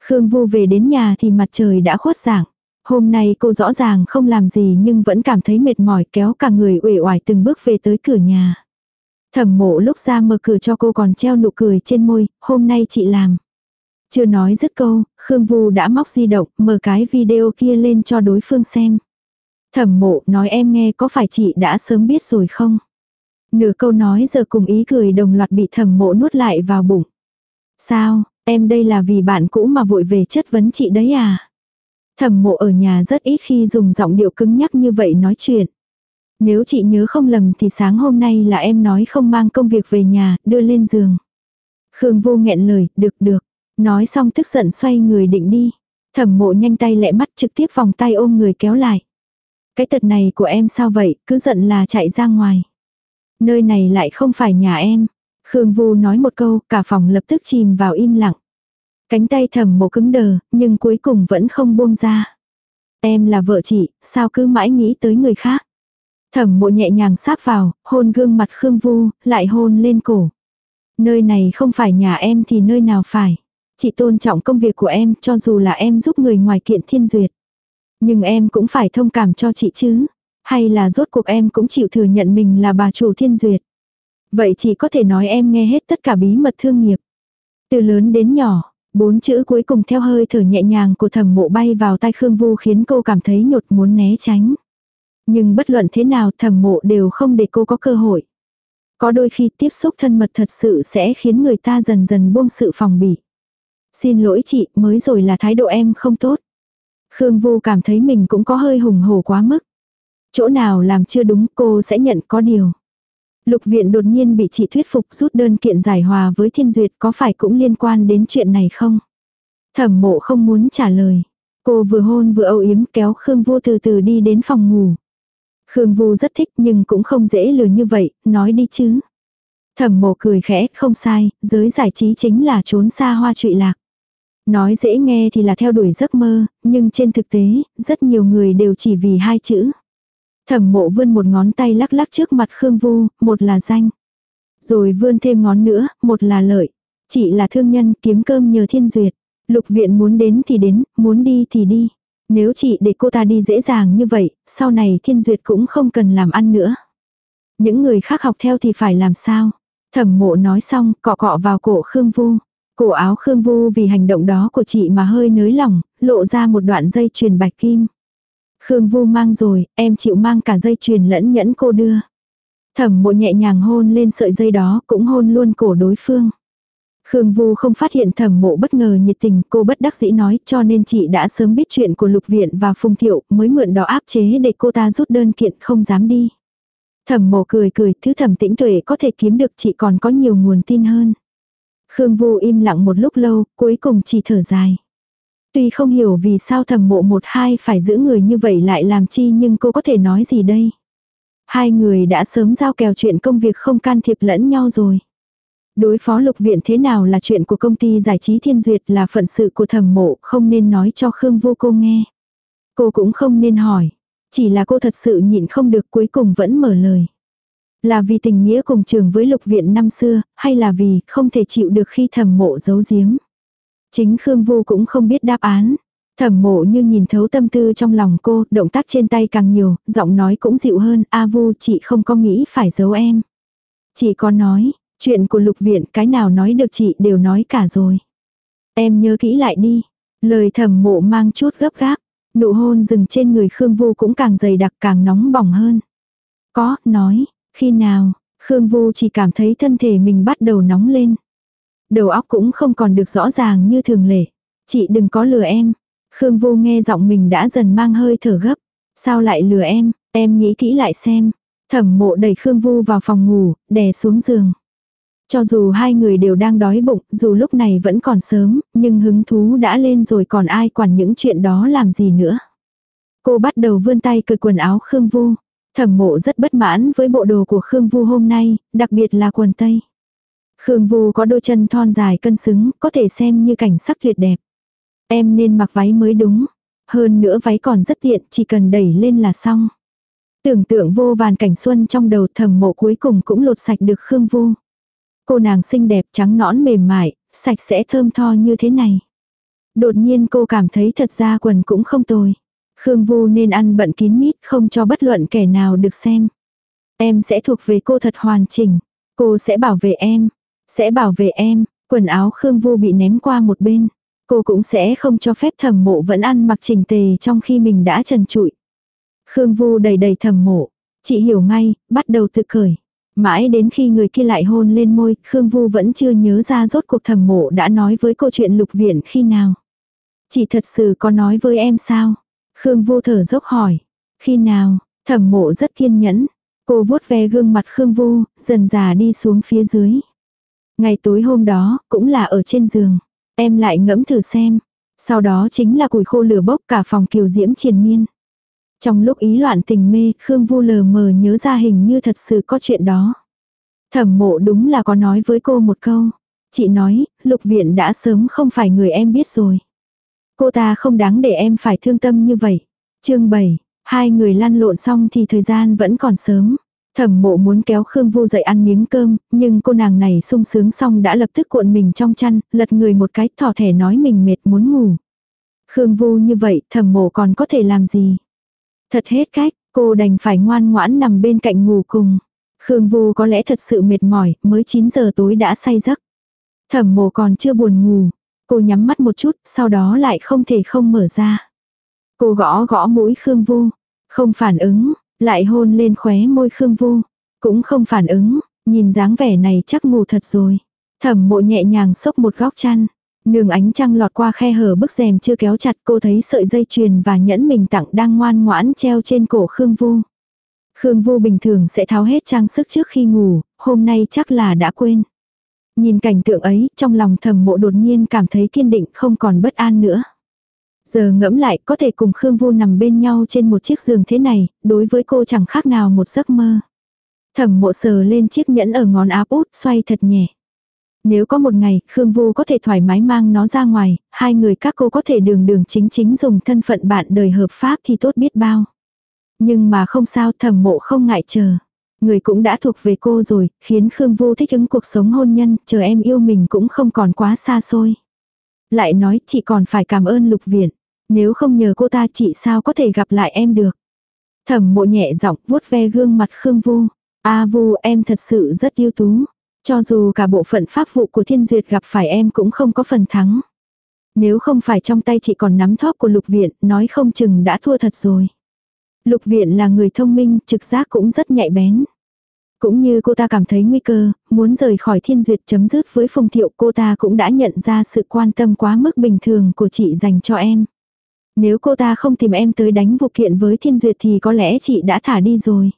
Khương Vu về đến nhà thì mặt trời đã khuất dạng. Hôm nay cô rõ ràng không làm gì nhưng vẫn cảm thấy mệt mỏi kéo cả người uể oải từng bước về tới cửa nhà. Thẩm mộ lúc ra mở cửa cho cô còn treo nụ cười trên môi, hôm nay chị làm. Chưa nói dứt câu, Khương Vu đã móc di động, mở cái video kia lên cho đối phương xem. Thẩm mộ nói em nghe có phải chị đã sớm biết rồi không? Nửa câu nói giờ cùng ý cười đồng loạt bị thẩm mộ nuốt lại vào bụng. Sao, em đây là vì bạn cũ mà vội về chất vấn chị đấy à? Thẩm mộ ở nhà rất ít khi dùng giọng điệu cứng nhắc như vậy nói chuyện. Nếu chị nhớ không lầm thì sáng hôm nay là em nói không mang công việc về nhà, đưa lên giường. Khương vô nghẹn lời, được được. Nói xong tức giận xoay người định đi. Thẩm mộ nhanh tay lẹ mắt trực tiếp vòng tay ôm người kéo lại. Cái tật này của em sao vậy, cứ giận là chạy ra ngoài. Nơi này lại không phải nhà em. Khương Vu nói một câu, cả phòng lập tức chìm vào im lặng. Cánh tay thầm mộ cứng đờ, nhưng cuối cùng vẫn không buông ra. Em là vợ chị, sao cứ mãi nghĩ tới người khác. Thẩm mộ nhẹ nhàng sáp vào, hôn gương mặt Khương Vu, lại hôn lên cổ. Nơi này không phải nhà em thì nơi nào phải. Chị tôn trọng công việc của em cho dù là em giúp người ngoài kiện thiên duyệt. Nhưng em cũng phải thông cảm cho chị chứ. Hay là rốt cuộc em cũng chịu thừa nhận mình là bà chủ thiên duyệt. Vậy chị có thể nói em nghe hết tất cả bí mật thương nghiệp. Từ lớn đến nhỏ, bốn chữ cuối cùng theo hơi thở nhẹ nhàng của thẩm mộ bay vào tai Khương Vu khiến cô cảm thấy nhột muốn né tránh. Nhưng bất luận thế nào thẩm mộ đều không để cô có cơ hội. Có đôi khi tiếp xúc thân mật thật sự sẽ khiến người ta dần dần buông sự phòng bị. Xin lỗi chị, mới rồi là thái độ em không tốt. Khương Vu cảm thấy mình cũng có hơi hùng hổ quá mức. Chỗ nào làm chưa đúng cô sẽ nhận có điều. Lục viện đột nhiên bị chị thuyết phục rút đơn kiện giải hòa với thiên duyệt có phải cũng liên quan đến chuyện này không? Thẩm mộ không muốn trả lời. Cô vừa hôn vừa âu yếm kéo Khương Vu từ từ đi đến phòng ngủ. Khương Vu rất thích nhưng cũng không dễ lừa như vậy, nói đi chứ. Thẩm mộ cười khẽ, không sai, giới giải trí chính là trốn xa hoa trụy lạc. Nói dễ nghe thì là theo đuổi giấc mơ, nhưng trên thực tế, rất nhiều người đều chỉ vì hai chữ. Thẩm mộ vươn một ngón tay lắc lắc trước mặt Khương Vu, một là danh. Rồi vươn thêm ngón nữa, một là lợi. Chị là thương nhân kiếm cơm nhờ thiên duyệt. Lục viện muốn đến thì đến, muốn đi thì đi. Nếu chị để cô ta đi dễ dàng như vậy, sau này thiên duyệt cũng không cần làm ăn nữa. Những người khác học theo thì phải làm sao? Thẩm mộ nói xong, cọ cọ vào cổ Khương Vu. Cổ áo Khương Vu vì hành động đó của chị mà hơi nới lỏng, lộ ra một đoạn dây chuyền bạch kim. Khương Vu mang rồi, em chịu mang cả dây chuyền lẫn nhẫn cô đưa. Thẩm mộ nhẹ nhàng hôn lên sợi dây đó, cũng hôn luôn cổ đối phương. Khương Vu không phát hiện thẩm mộ bất ngờ nhiệt tình, cô bất đắc dĩ nói cho nên chị đã sớm biết chuyện của Lục Viện và Phùng Thiệu mới mượn đó áp chế để cô ta rút đơn kiện không dám đi. Thẩm mộ cười cười, thứ thẩm tĩnh tuệ có thể kiếm được chị còn có nhiều nguồn tin hơn. Khương Vu im lặng một lúc lâu, cuối cùng chỉ thở dài. Tuy không hiểu vì sao thẩm mộ một hai phải giữ người như vậy lại làm chi nhưng cô có thể nói gì đây. Hai người đã sớm giao kèo chuyện công việc không can thiệp lẫn nhau rồi. Đối phó lục viện thế nào là chuyện của công ty giải trí thiên duyệt là phận sự của thẩm mộ không nên nói cho Khương vô cô nghe. Cô cũng không nên hỏi. Chỉ là cô thật sự nhịn không được cuối cùng vẫn mở lời. Là vì tình nghĩa cùng trường với lục viện năm xưa, hay là vì không thể chịu được khi thẩm mộ giấu giếm. Chính Khương Vu cũng không biết đáp án. Thẩm mộ như nhìn thấu tâm tư trong lòng cô, động tác trên tay càng nhiều, giọng nói cũng dịu hơn, A Vu chị không có nghĩ phải giấu em. Chị có nói, chuyện của lục viện cái nào nói được chị đều nói cả rồi. Em nhớ kỹ lại đi. Lời thẩm mộ mang chút gấp gáp. Nụ hôn dừng trên người Khương Vu cũng càng dày đặc càng nóng bỏng hơn. Có, nói, khi nào, Khương Vu chỉ cảm thấy thân thể mình bắt đầu nóng lên. Đầu óc cũng không còn được rõ ràng như thường lệ. Chị đừng có lừa em. Khương Vu nghe giọng mình đã dần mang hơi thở gấp. Sao lại lừa em, em nghĩ kỹ lại xem. Thẩm mộ đẩy Khương Vu vào phòng ngủ, đè xuống giường. Cho dù hai người đều đang đói bụng, dù lúc này vẫn còn sớm, nhưng hứng thú đã lên rồi còn ai quản những chuyện đó làm gì nữa. Cô bắt đầu vươn tay cởi quần áo Khương Vu. Thẩm mộ rất bất mãn với bộ đồ của Khương Vu hôm nay, đặc biệt là quần tây. Khương Vu có đôi chân thon dài cân xứng, có thể xem như cảnh sắc tuyệt đẹp. Em nên mặc váy mới đúng. Hơn nữa váy còn rất tiện, chỉ cần đẩy lên là xong. Tưởng tượng vô vàn cảnh xuân trong đầu thẩm mộ cuối cùng cũng lột sạch được Khương Vu. Cô nàng xinh đẹp trắng nõn mềm mại, sạch sẽ thơm tho như thế này. Đột nhiên cô cảm thấy thật ra quần cũng không tồi. Khương Vu nên ăn bận kín mít không cho bất luận kẻ nào được xem. Em sẽ thuộc về cô thật hoàn chỉnh. Cô sẽ bảo vệ em. Sẽ bảo vệ em. Quần áo Khương Vu bị ném qua một bên. Cô cũng sẽ không cho phép thẩm mộ vẫn ăn mặc chỉnh tề trong khi mình đã trần trụi. Khương Vu đầy đầy thẩm mộ. Chị hiểu ngay, bắt đầu tự cười Mãi đến khi người kia lại hôn lên môi, Khương Vu vẫn chưa nhớ ra rốt cuộc thẩm mộ đã nói với cô chuyện lục viện khi nào. Chị thật sự có nói với em sao? Khương Vu thở dốc hỏi. Khi nào? Thẩm mộ rất kiên nhẫn. Cô vuốt ve gương mặt Khương Vu, dần già đi xuống phía dưới. Ngày tối hôm đó, cũng là ở trên giường. Em lại ngẫm thử xem. Sau đó chính là củi khô lửa bốc cả phòng kiều diễm triền miên. Trong lúc ý loạn tình mê, Khương Vu lờ mờ nhớ ra hình như thật sự có chuyện đó. Thẩm mộ đúng là có nói với cô một câu. Chị nói, lục viện đã sớm không phải người em biết rồi. Cô ta không đáng để em phải thương tâm như vậy. chương 7, hai người lăn lộn xong thì thời gian vẫn còn sớm. Thẩm mộ muốn kéo Khương Vu dậy ăn miếng cơm, nhưng cô nàng này sung sướng xong đã lập tức cuộn mình trong chăn, lật người một cái thỏ thẻ nói mình mệt muốn ngủ. Khương Vu như vậy thẩm mộ còn có thể làm gì? Thật hết cách, cô đành phải ngoan ngoãn nằm bên cạnh ngủ cùng. Khương Vu có lẽ thật sự mệt mỏi, mới 9 giờ tối đã say giấc. Thẩm mộ còn chưa buồn ngủ. Cô nhắm mắt một chút, sau đó lại không thể không mở ra. Cô gõ gõ mũi Khương Vu. Không phản ứng, lại hôn lên khóe môi Khương Vu. Cũng không phản ứng, nhìn dáng vẻ này chắc ngủ thật rồi. Thẩm mộ nhẹ nhàng xốc một góc chăn. Nương ánh trăng lọt qua khe hở bức rèm chưa kéo chặt cô thấy sợi dây chuyền và nhẫn mình tặng đang ngoan ngoãn treo trên cổ Khương Vu. Khương Vu bình thường sẽ tháo hết trang sức trước khi ngủ, hôm nay chắc là đã quên. Nhìn cảnh tượng ấy, trong lòng thầm mộ đột nhiên cảm thấy kiên định không còn bất an nữa. Giờ ngẫm lại có thể cùng Khương Vu nằm bên nhau trên một chiếc giường thế này, đối với cô chẳng khác nào một giấc mơ. Thẩm mộ sờ lên chiếc nhẫn ở ngón áp út xoay thật nhẹ. Nếu có một ngày, Khương Vu có thể thoải mái mang nó ra ngoài, hai người các cô có thể đường đường chính chính dùng thân phận bạn đời hợp pháp thì tốt biết bao. Nhưng mà không sao thẩm mộ không ngại chờ. Người cũng đã thuộc về cô rồi, khiến Khương Vu thích ứng cuộc sống hôn nhân, chờ em yêu mình cũng không còn quá xa xôi. Lại nói chị còn phải cảm ơn lục viện. Nếu không nhờ cô ta chị sao có thể gặp lại em được. Thẩm mộ nhẹ giọng vuốt ve gương mặt Khương Vu. A Vu em thật sự rất yêu tú. Cho dù cả bộ phận pháp vụ của thiên duyệt gặp phải em cũng không có phần thắng. Nếu không phải trong tay chị còn nắm thóp của lục viện, nói không chừng đã thua thật rồi. Lục viện là người thông minh, trực giác cũng rất nhạy bén. Cũng như cô ta cảm thấy nguy cơ, muốn rời khỏi thiên duyệt chấm dứt với phùng thiệu cô ta cũng đã nhận ra sự quan tâm quá mức bình thường của chị dành cho em. Nếu cô ta không tìm em tới đánh vụ kiện với thiên duyệt thì có lẽ chị đã thả đi rồi.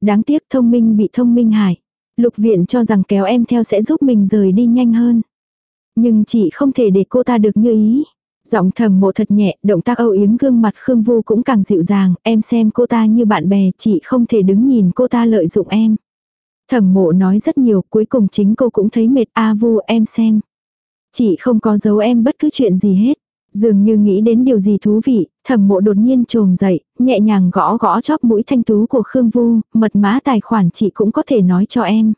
Đáng tiếc thông minh bị thông minh hại. Lục viện cho rằng kéo em theo sẽ giúp mình rời đi nhanh hơn. Nhưng chị không thể để cô ta được như ý. Giọng thầm mộ thật nhẹ, động tác âu yếm gương mặt Khương Vu cũng càng dịu dàng, em xem cô ta như bạn bè, chị không thể đứng nhìn cô ta lợi dụng em. Thẩm mộ nói rất nhiều, cuối cùng chính cô cũng thấy mệt A vu em xem. Chị không có giấu em bất cứ chuyện gì hết. Dường như nghĩ đến điều gì thú vị, thẩm mộ đột nhiên trồm dậy, nhẹ nhàng gõ gõ chóp mũi thanh tú của Khương Vu, mật mã tài khoản chị cũng có thể nói cho em.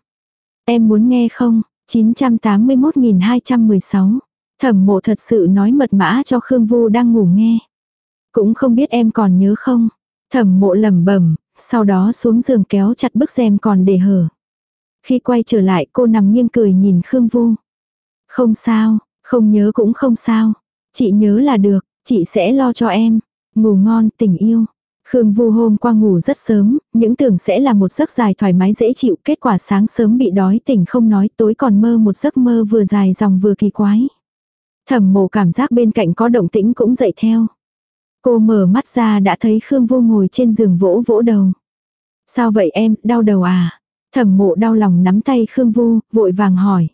Em muốn nghe không? 981.216. Thẩm mộ thật sự nói mật mã cho Khương Vu đang ngủ nghe. Cũng không biết em còn nhớ không? Thẩm mộ lẩm bẩm, sau đó xuống giường kéo chặt bức rèm còn để hở. Khi quay trở lại cô nằm nghiêng cười nhìn Khương Vu. Không sao, không nhớ cũng không sao. Chị nhớ là được, chị sẽ lo cho em. Ngủ ngon, tình yêu. Khương Vu hôm qua ngủ rất sớm, những tưởng sẽ là một giấc dài thoải mái dễ chịu, kết quả sáng sớm bị đói tỉnh không nói, tối còn mơ một giấc mơ vừa dài dòng vừa kỳ quái. Thẩm mộ cảm giác bên cạnh có động tĩnh cũng dậy theo. Cô mở mắt ra đã thấy Khương Vu ngồi trên giường vỗ vỗ đầu. Sao vậy em, đau đầu à? Thẩm mộ đau lòng nắm tay Khương Vu, vội vàng hỏi.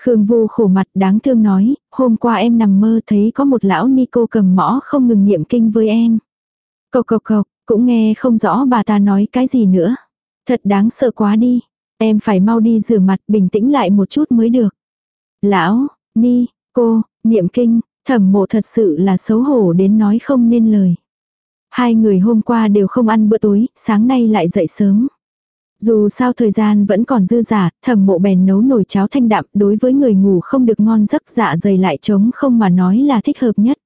Khương Vu khổ mặt đáng thương nói, hôm qua em nằm mơ thấy có một lão ni cô cầm mõ không ngừng niệm kinh với em. Cộc cộc cộc, cũng nghe không rõ bà ta nói cái gì nữa. Thật đáng sợ quá đi. Em phải mau đi rửa mặt bình tĩnh lại một chút mới được. Lão, ni, cô, niệm kinh, thẩm mộ thật sự là xấu hổ đến nói không nên lời. Hai người hôm qua đều không ăn bữa tối, sáng nay lại dậy sớm. Dù sao thời gian vẫn còn dư giả, thẩm mộ bèn nấu nồi cháo thanh đạm đối với người ngủ không được ngon giấc dạ dày lại trống không mà nói là thích hợp nhất.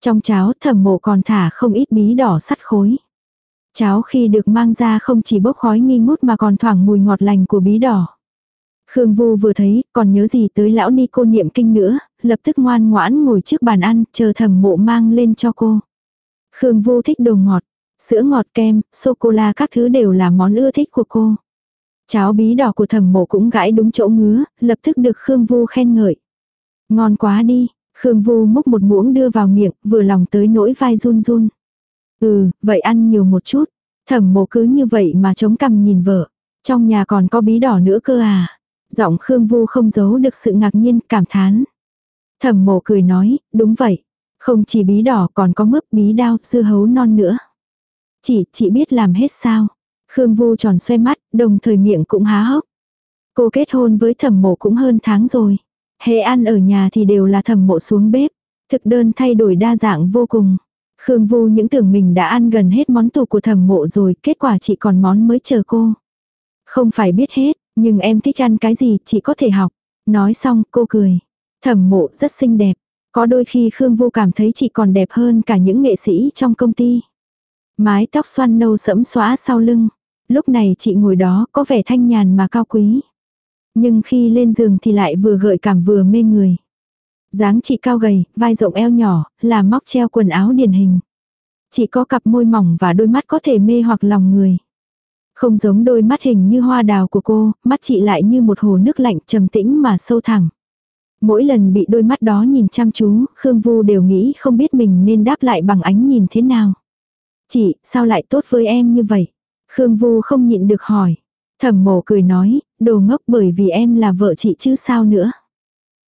Trong cháo thẩm mộ còn thả không ít bí đỏ sắt khối. Cháo khi được mang ra không chỉ bốc khói nghi ngút mà còn thoảng mùi ngọt lành của bí đỏ. Khương Vu vừa thấy, còn nhớ gì tới lão ni cô niệm kinh nữa, lập tức ngoan ngoãn ngồi trước bàn ăn, chờ thẩm mộ mang lên cho cô. Khương Vu thích đồ ngọt, sữa ngọt kem, sô-cô-la các thứ đều là món ưa thích của cô. Cháo bí đỏ của thẩm mộ cũng gãi đúng chỗ ngứa, lập tức được Khương Vu khen ngợi. Ngon quá đi, Khương Vu múc một muỗng đưa vào miệng, vừa lòng tới nỗi vai run run. Ừ, vậy ăn nhiều một chút. Thẩm mộ cứ như vậy mà chống cằm nhìn vợ. Trong nhà còn có bí đỏ nữa cơ à. Giọng Khương Vu không giấu được sự ngạc nhiên, cảm thán. Thẩm mộ cười nói, đúng vậy. Không chỉ bí đỏ còn có mướp bí đao, dưa hấu non nữa. Chị, chị biết làm hết sao? Khương Vu tròn xoay mắt, đồng thời miệng cũng há hốc. Cô kết hôn với thẩm mộ cũng hơn tháng rồi. Hệ ăn ở nhà thì đều là thẩm mộ xuống bếp. Thực đơn thay đổi đa dạng vô cùng. Khương Vu những tưởng mình đã ăn gần hết món tủ của thẩm mộ rồi, kết quả chị còn món mới chờ cô. Không phải biết hết, nhưng em thích ăn cái gì chị có thể học. Nói xong cô cười. Thẩm mộ rất xinh đẹp. Có đôi khi Khương Vu cảm thấy chị còn đẹp hơn cả những nghệ sĩ trong công ty. Mái tóc xoăn nâu sẫm xóa sau lưng. Lúc này chị ngồi đó có vẻ thanh nhàn mà cao quý. Nhưng khi lên giường thì lại vừa gợi cảm vừa mê người. dáng chị cao gầy, vai rộng eo nhỏ, là móc treo quần áo điển hình. Chỉ có cặp môi mỏng và đôi mắt có thể mê hoặc lòng người. Không giống đôi mắt hình như hoa đào của cô, mắt chị lại như một hồ nước lạnh trầm tĩnh mà sâu thẳng. Mỗi lần bị đôi mắt đó nhìn chăm chú, Khương Vu đều nghĩ không biết mình nên đáp lại bằng ánh nhìn thế nào. Chị, sao lại tốt với em như vậy? Khương Vu không nhịn được hỏi. Thẩm mộ cười nói, đồ ngốc bởi vì em là vợ chị chứ sao nữa.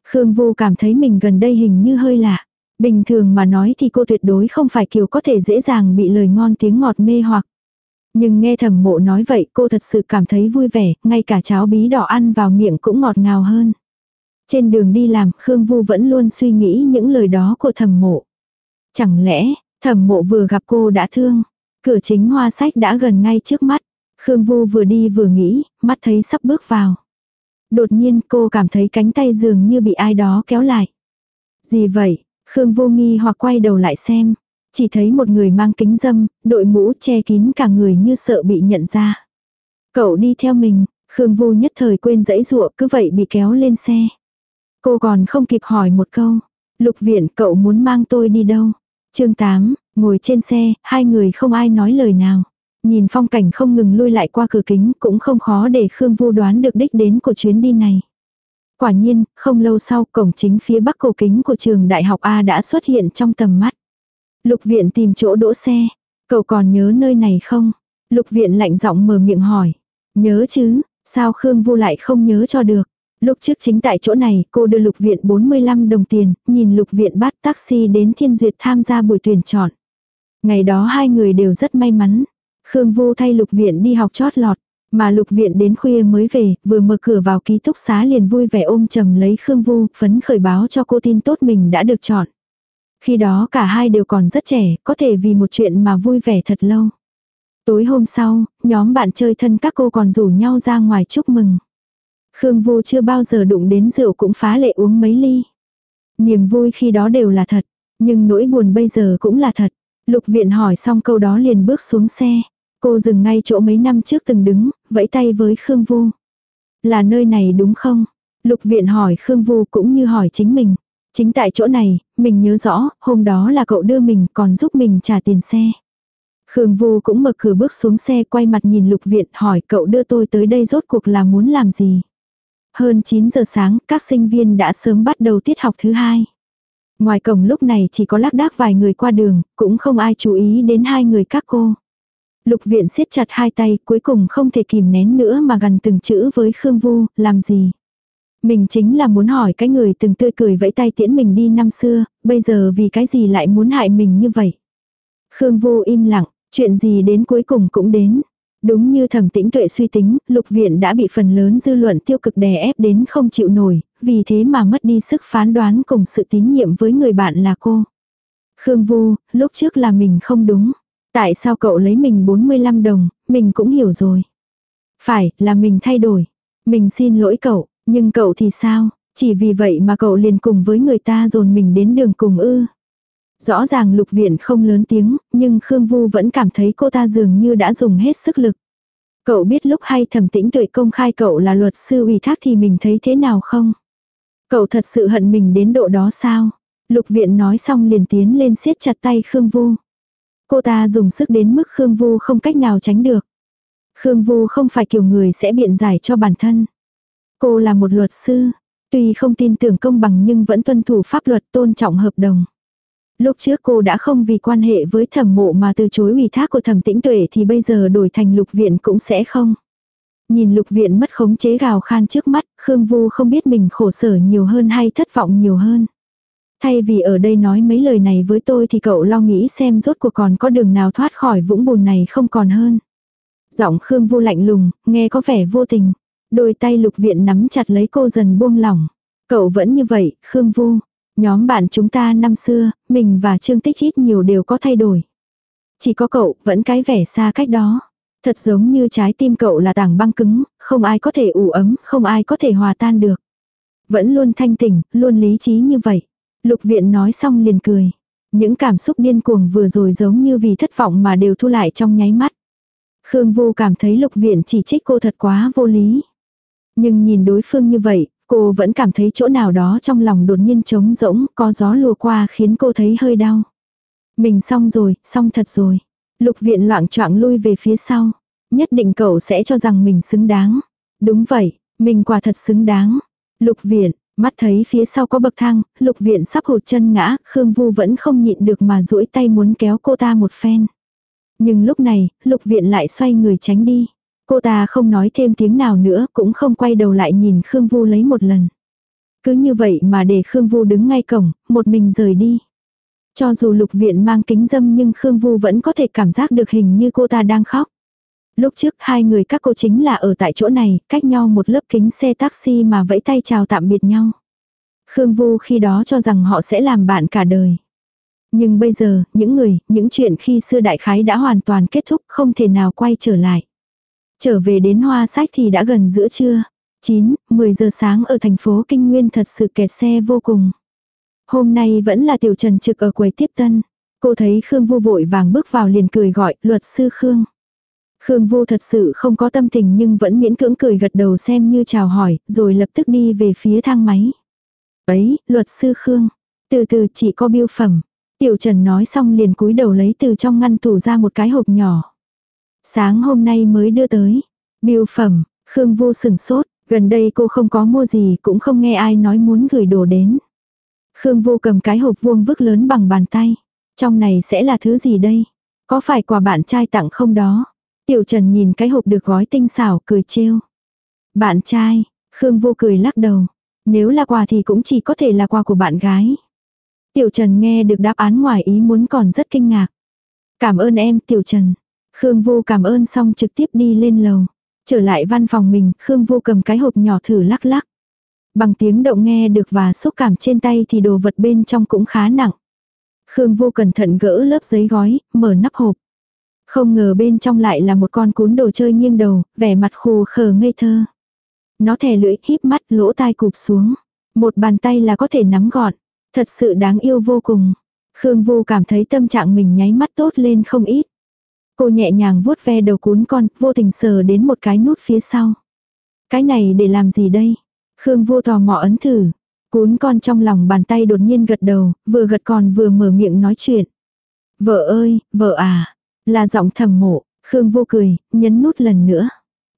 Khương Vu cảm thấy mình gần đây hình như hơi lạ. Bình thường mà nói thì cô tuyệt đối không phải kiểu có thể dễ dàng bị lời ngon tiếng ngọt mê hoặc. Nhưng nghe thẩm mộ nói vậy cô thật sự cảm thấy vui vẻ, ngay cả cháo bí đỏ ăn vào miệng cũng ngọt ngào hơn. Trên đường đi làm, Khương Vu vẫn luôn suy nghĩ những lời đó của thẩm mộ. Chẳng lẽ, thẩm mộ vừa gặp cô đã thương, cửa chính hoa sách đã gần ngay trước mắt. Khương Vu vừa đi vừa nghĩ, mắt thấy sắp bước vào. Đột nhiên cô cảm thấy cánh tay dường như bị ai đó kéo lại. Gì vậy? Khương Vô nghi hoặc quay đầu lại xem. Chỉ thấy một người mang kính dâm, đội mũ che kín cả người như sợ bị nhận ra. Cậu đi theo mình, Khương Vu nhất thời quên dãy ruộng cứ vậy bị kéo lên xe. Cô còn không kịp hỏi một câu. Lục viện cậu muốn mang tôi đi đâu? chương 8, ngồi trên xe, hai người không ai nói lời nào. Nhìn phong cảnh không ngừng lui lại qua cửa kính cũng không khó để Khương Vu đoán được đích đến của chuyến đi này. Quả nhiên, không lâu sau cổng chính phía bắc cổ kính của trường đại học A đã xuất hiện trong tầm mắt. Lục viện tìm chỗ đỗ xe. Cậu còn nhớ nơi này không? Lục viện lạnh giọng mở miệng hỏi. Nhớ chứ, sao Khương Vu lại không nhớ cho được? Lúc trước chính tại chỗ này, cô đưa lục viện 45 đồng tiền, nhìn lục viện bắt taxi đến thiên duyệt tham gia buổi tuyển chọn. Ngày đó hai người đều rất may mắn. Khương Vu thay lục viện đi học chót lọt. Mà lục viện đến khuya mới về, vừa mở cửa vào ký túc xá liền vui vẻ ôm chầm lấy Khương Vu, phấn khởi báo cho cô tin tốt mình đã được chọn. Khi đó cả hai đều còn rất trẻ, có thể vì một chuyện mà vui vẻ thật lâu. Tối hôm sau, nhóm bạn chơi thân các cô còn rủ nhau ra ngoài chúc mừng. Khương Vu chưa bao giờ đụng đến rượu cũng phá lệ uống mấy ly. Niềm vui khi đó đều là thật, nhưng nỗi buồn bây giờ cũng là thật. Lục viện hỏi xong câu đó liền bước xuống xe. Cô dừng ngay chỗ mấy năm trước từng đứng, vẫy tay với Khương Vu. Là nơi này đúng không? Lục viện hỏi Khương Vu cũng như hỏi chính mình. Chính tại chỗ này, mình nhớ rõ, hôm đó là cậu đưa mình còn giúp mình trả tiền xe. Khương Vu cũng mở cửa bước xuống xe quay mặt nhìn lục viện hỏi cậu đưa tôi tới đây rốt cuộc là muốn làm gì. Hơn 9 giờ sáng, các sinh viên đã sớm bắt đầu tiết học thứ hai. Ngoài cổng lúc này chỉ có lác đác vài người qua đường, cũng không ai chú ý đến hai người các cô. Lục viện siết chặt hai tay, cuối cùng không thể kìm nén nữa mà gần từng chữ với Khương Vu, làm gì. Mình chính là muốn hỏi cái người từng tươi cười vẫy tay tiễn mình đi năm xưa, bây giờ vì cái gì lại muốn hại mình như vậy. Khương Vu im lặng, chuyện gì đến cuối cùng cũng đến. Đúng như thẩm tĩnh tuệ suy tính, lục viện đã bị phần lớn dư luận tiêu cực đè ép đến không chịu nổi, vì thế mà mất đi sức phán đoán cùng sự tín nhiệm với người bạn là cô. Khương Vu, lúc trước là mình không đúng. Tại sao cậu lấy mình 45 đồng, mình cũng hiểu rồi. Phải, là mình thay đổi. Mình xin lỗi cậu, nhưng cậu thì sao? Chỉ vì vậy mà cậu liền cùng với người ta dồn mình đến đường cùng ư. Rõ ràng lục viện không lớn tiếng, nhưng Khương Vu vẫn cảm thấy cô ta dường như đã dùng hết sức lực. Cậu biết lúc hay thẩm tĩnh tuệ công khai cậu là luật sư ủy thác thì mình thấy thế nào không? Cậu thật sự hận mình đến độ đó sao? Lục viện nói xong liền tiến lên siết chặt tay Khương Vu. Cô ta dùng sức đến mức Khương Vu không cách nào tránh được. Khương Vu không phải kiểu người sẽ biện giải cho bản thân. Cô là một luật sư, tuy không tin tưởng công bằng nhưng vẫn tuân thủ pháp luật tôn trọng hợp đồng. Lúc trước cô đã không vì quan hệ với thẩm mộ mà từ chối ủy thác của thẩm tĩnh tuệ thì bây giờ đổi thành lục viện cũng sẽ không. Nhìn lục viện mất khống chế gào khan trước mắt, Khương Vu không biết mình khổ sở nhiều hơn hay thất vọng nhiều hơn. Thay vì ở đây nói mấy lời này với tôi thì cậu lo nghĩ xem rốt cuộc còn có đường nào thoát khỏi vũng bùn này không còn hơn. Giọng Khương Vu lạnh lùng, nghe có vẻ vô tình. Đôi tay lục viện nắm chặt lấy cô dần buông lỏng. Cậu vẫn như vậy, Khương Vu. Nhóm bạn chúng ta năm xưa, mình và Trương Tích ít nhiều đều có thay đổi. Chỉ có cậu vẫn cái vẻ xa cách đó. Thật giống như trái tim cậu là tảng băng cứng, không ai có thể ủ ấm, không ai có thể hòa tan được. Vẫn luôn thanh tỉnh, luôn lý trí như vậy. Lục viện nói xong liền cười. Những cảm xúc điên cuồng vừa rồi giống như vì thất vọng mà đều thu lại trong nháy mắt. Khương Vô cảm thấy lục viện chỉ trích cô thật quá vô lý. Nhưng nhìn đối phương như vậy, cô vẫn cảm thấy chỗ nào đó trong lòng đột nhiên trống rỗng, có gió lùa qua khiến cô thấy hơi đau. Mình xong rồi, xong thật rồi. Lục viện loạn choạng lui về phía sau. Nhất định cậu sẽ cho rằng mình xứng đáng. Đúng vậy, mình quả thật xứng đáng. Lục viện, mắt thấy phía sau có bậc thang, lục viện sắp hụt chân ngã, Khương Vu vẫn không nhịn được mà duỗi tay muốn kéo cô ta một phen. Nhưng lúc này, lục viện lại xoay người tránh đi. Cô ta không nói thêm tiếng nào nữa, cũng không quay đầu lại nhìn Khương Vu lấy một lần. Cứ như vậy mà để Khương Vu đứng ngay cổng, một mình rời đi. Cho dù lục viện mang kính dâm nhưng Khương Vu vẫn có thể cảm giác được hình như cô ta đang khóc. Lúc trước hai người các cô chính là ở tại chỗ này, cách nhau một lớp kính xe taxi mà vẫy tay chào tạm biệt nhau. Khương Vu khi đó cho rằng họ sẽ làm bạn cả đời. Nhưng bây giờ, những người, những chuyện khi xưa đại khái đã hoàn toàn kết thúc không thể nào quay trở lại. Trở về đến hoa sách thì đã gần giữa trưa. 9, 10 giờ sáng ở thành phố Kinh Nguyên thật sự kẹt xe vô cùng. Hôm nay vẫn là tiểu trần trực ở quầy tiếp tân. Cô thấy Khương Vu vội vàng bước vào liền cười gọi luật sư Khương. Khương Vu thật sự không có tâm tình nhưng vẫn miễn cưỡng cười gật đầu xem như chào hỏi, rồi lập tức đi về phía thang máy. Ấy, luật sư Khương. Từ từ chỉ có biêu phẩm. Tiểu Trần nói xong liền cúi đầu lấy từ trong ngăn tủ ra một cái hộp nhỏ. Sáng hôm nay mới đưa tới. Biêu phẩm, Khương Vu sừng sốt, gần đây cô không có mua gì cũng không nghe ai nói muốn gửi đồ đến. Khương Vu cầm cái hộp vuông vức lớn bằng bàn tay. Trong này sẽ là thứ gì đây? Có phải quà bạn trai tặng không đó? Tiểu Trần nhìn cái hộp được gói tinh xảo cười trêu. Bạn trai, Khương Vu cười lắc đầu. Nếu là quà thì cũng chỉ có thể là quà của bạn gái. Tiểu Trần nghe được đáp án ngoài ý muốn còn rất kinh ngạc. Cảm ơn em Tiểu Trần. Khương Vu cảm ơn xong trực tiếp đi lên lầu. Trở lại văn phòng mình, Khương Vô cầm cái hộp nhỏ thử lắc lắc. Bằng tiếng động nghe được và xúc cảm trên tay thì đồ vật bên trong cũng khá nặng. Khương Vô cẩn thận gỡ lớp giấy gói, mở nắp hộp. Không ngờ bên trong lại là một con cún đồ chơi nghiêng đầu, vẻ mặt khù khờ ngây thơ. Nó thè lưỡi, híp mắt, lỗ tai cụp xuống. Một bàn tay là có thể nắm gọn. Thật sự đáng yêu vô cùng. Khương Vu cảm thấy tâm trạng mình nháy mắt tốt lên không ít. Cô nhẹ nhàng vuốt ve đầu cún con, vô tình sờ đến một cái nút phía sau. Cái này để làm gì đây? Khương vô tò mò ấn thử. Cún con trong lòng bàn tay đột nhiên gật đầu, vừa gật còn vừa mở miệng nói chuyện. Vợ ơi, vợ à, là giọng thầm mộ, Khương vô cười, nhấn nút lần nữa.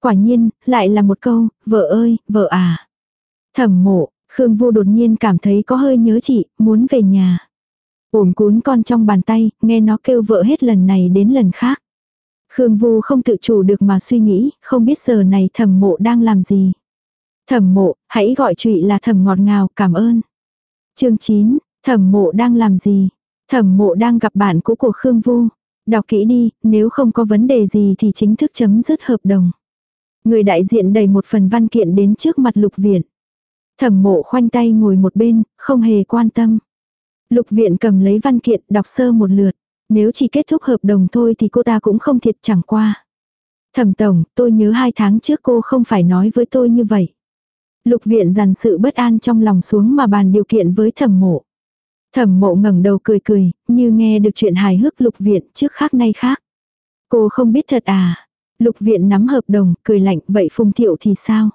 Quả nhiên, lại là một câu, vợ ơi, vợ à. Thẩm mộ, Khương Vu đột nhiên cảm thấy có hơi nhớ chị, muốn về nhà. Ổn cún con trong bàn tay, nghe nó kêu vợ hết lần này đến lần khác. Khương Vu không tự chủ được mà suy nghĩ, không biết giờ này thẩm mộ đang làm gì. Thẩm mộ, hãy gọi trụy là thẩm ngọt ngào, cảm ơn. chương 9, thẩm mộ đang làm gì? Thẩm mộ đang gặp bạn cũ của Khương Vu. Đọc kỹ đi, nếu không có vấn đề gì thì chính thức chấm dứt hợp đồng. Người đại diện đầy một phần văn kiện đến trước mặt lục viện. Thẩm mộ khoanh tay ngồi một bên, không hề quan tâm. Lục viện cầm lấy văn kiện đọc sơ một lượt. Nếu chỉ kết thúc hợp đồng thôi thì cô ta cũng không thiệt chẳng qua. Thẩm tổng, tôi nhớ hai tháng trước cô không phải nói với tôi như vậy. Lục viện dằn sự bất an trong lòng xuống mà bàn điều kiện với thẩm mộ. Thẩm mộ ngẩng đầu cười cười, như nghe được chuyện hài hước lục viện trước khác nay khác. Cô không biết thật à. Lục viện nắm hợp đồng, cười lạnh, vậy Phùng Thiệu thì sao?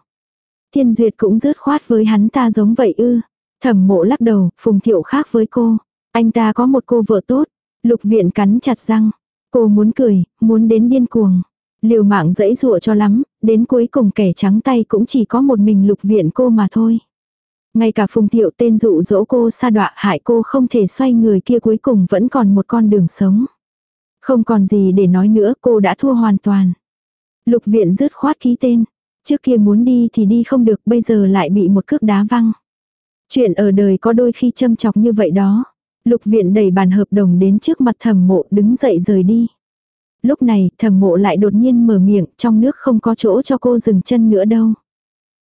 Thiên Duyệt cũng rớt khoát với hắn ta giống vậy ư. Thẩm mộ lắc đầu, Phùng Thiệu khác với cô. Anh ta có một cô vợ tốt. Lục viện cắn chặt răng. Cô muốn cười, muốn đến điên cuồng. Liều mạng dẫy dụa cho lắm, đến cuối cùng kẻ trắng tay cũng chỉ có một mình lục viện cô mà thôi. Ngay cả phùng thiệu tên dụ dỗ cô sa đọa hại cô không thể xoay người kia cuối cùng vẫn còn một con đường sống. Không còn gì để nói nữa cô đã thua hoàn toàn. Lục viện rứt khoát ký tên. Trước kia muốn đi thì đi không được bây giờ lại bị một cước đá văng. Chuyện ở đời có đôi khi châm chọc như vậy đó. Lục viện đẩy bàn hợp đồng đến trước mặt thẩm mộ đứng dậy rời đi. Lúc này, thẩm mộ lại đột nhiên mở miệng, trong nước không có chỗ cho cô dừng chân nữa đâu.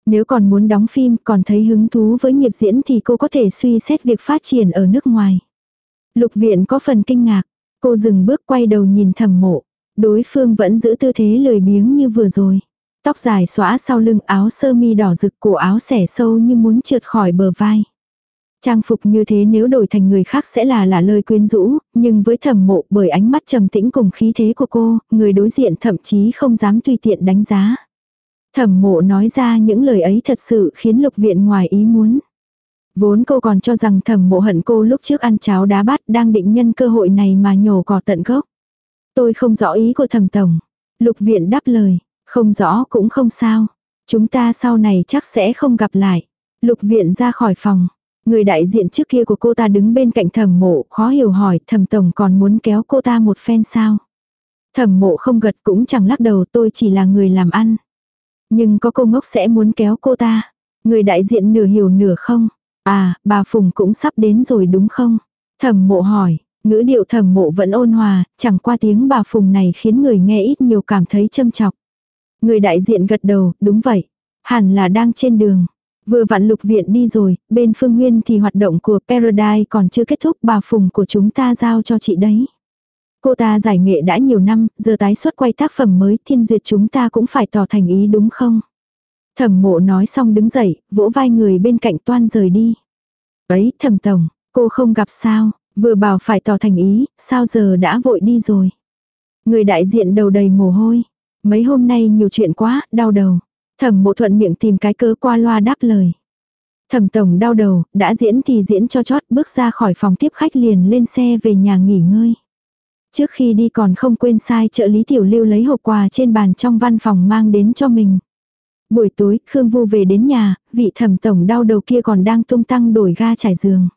Nếu còn muốn đóng phim, còn thấy hứng thú với nghiệp diễn thì cô có thể suy xét việc phát triển ở nước ngoài. Lục viện có phần kinh ngạc. Cô dừng bước quay đầu nhìn thẩm mộ. Đối phương vẫn giữ tư thế lười biếng như vừa rồi. Tóc dài xõa sau lưng, áo sơ mi đỏ rực, cổ áo xẻ sâu như muốn trượt khỏi bờ vai. Trang phục như thế nếu đổi thành người khác sẽ là là lời quyến rũ, nhưng với thẩm mộ bởi ánh mắt trầm tĩnh cùng khí thế của cô, người đối diện thậm chí không dám tùy tiện đánh giá. Thẩm mộ nói ra những lời ấy thật sự khiến lục viện ngoài ý muốn. Vốn cô còn cho rằng thẩm mộ hận cô lúc trước ăn cháo đá bát đang định nhân cơ hội này mà nhổ cỏ tận gốc. Tôi không rõ ý của thẩm tổng. Lục viện đáp lời, không rõ cũng không sao. Chúng ta sau này chắc sẽ không gặp lại. Lục viện ra khỏi phòng. Người đại diện trước kia của cô ta đứng bên cạnh thẩm mộ khó hiểu hỏi thẩm tổng còn muốn kéo cô ta một phen sao. Thẩm mộ không gật cũng chẳng lắc đầu tôi chỉ là người làm ăn. Nhưng có cô ngốc sẽ muốn kéo cô ta. Người đại diện nửa hiểu nửa không. À, bà Phùng cũng sắp đến rồi đúng không? Thẩm mộ hỏi, ngữ điệu thẩm mộ vẫn ôn hòa, chẳng qua tiếng bà Phùng này khiến người nghe ít nhiều cảm thấy châm chọc. Người đại diện gật đầu, đúng vậy. Hẳn là đang trên đường. Vừa vặn lục viện đi rồi, bên phương nguyên thì hoạt động của Paradise còn chưa kết thúc bà Phùng của chúng ta giao cho chị đấy. Cô ta giải nghệ đã nhiều năm, giờ tái xuất quay tác phẩm mới thiên duyệt chúng ta cũng phải tỏ thành ý đúng không? Thẩm mộ nói xong đứng dậy, vỗ vai người bên cạnh toan rời đi. Ấy, thẩm tổng, cô không gặp sao, vừa bảo phải tỏ thành ý, sao giờ đã vội đi rồi. Người đại diện đầu đầy mồ hôi. Mấy hôm nay nhiều chuyện quá, đau đầu. Thẩm mộ thuận miệng tìm cái cớ qua loa đáp lời. Thẩm tổng đau đầu, đã diễn thì diễn cho chót bước ra khỏi phòng tiếp khách liền lên xe về nhà nghỉ ngơi. Trước khi đi còn không quên sai trợ lý tiểu lưu lấy hộp quà trên bàn trong văn phòng mang đến cho mình. Buổi tối, Khương Vu về đến nhà, vị thẩm tổng đau đầu kia còn đang tung tăng đổi ga trải giường.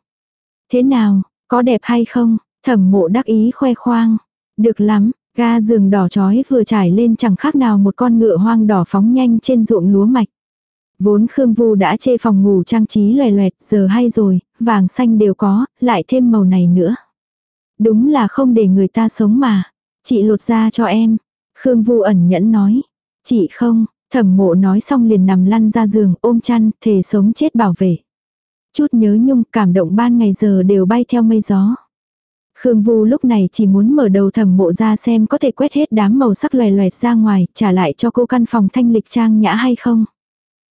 Thế nào, có đẹp hay không? Thẩm mộ đắc ý khoe khoang. Được lắm, ga giường đỏ chói vừa trải lên chẳng khác nào một con ngựa hoang đỏ phóng nhanh trên ruộng lúa mạch. Vốn Khương Vu đã chê phòng ngủ trang trí loè loẹt, giờ hay rồi, vàng xanh đều có, lại thêm màu này nữa. Đúng là không để người ta sống mà. Chị lột ra cho em. Khương Vu ẩn nhẫn nói. Chị không, Thẩm mộ nói xong liền nằm lăn ra giường ôm chăn, thề sống chết bảo vệ. Chút nhớ nhung cảm động ban ngày giờ đều bay theo mây gió. Khương Vu lúc này chỉ muốn mở đầu thẩm mộ ra xem có thể quét hết đám màu sắc loè loẹt ra ngoài, trả lại cho cô căn phòng thanh lịch trang nhã hay không.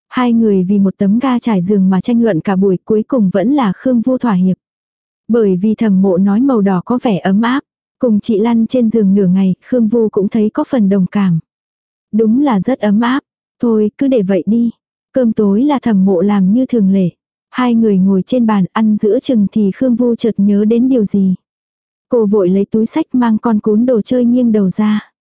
Hai người vì một tấm ga trải giường mà tranh luận cả buổi cuối cùng vẫn là Khương Vu thỏa hiệp. Bởi vì thẩm mộ nói màu đỏ có vẻ ấm áp, cùng chị lăn trên giường nửa ngày, Khương Vu cũng thấy có phần đồng cảm. Đúng là rất ấm áp, thôi cứ để vậy đi. Cơm tối là thẩm mộ làm như thường lệ. Hai người ngồi trên bàn ăn giữa chừng thì Khương Vu chợt nhớ đến điều gì. Cô vội lấy túi sách mang con cún đồ chơi nghiêng đầu ra.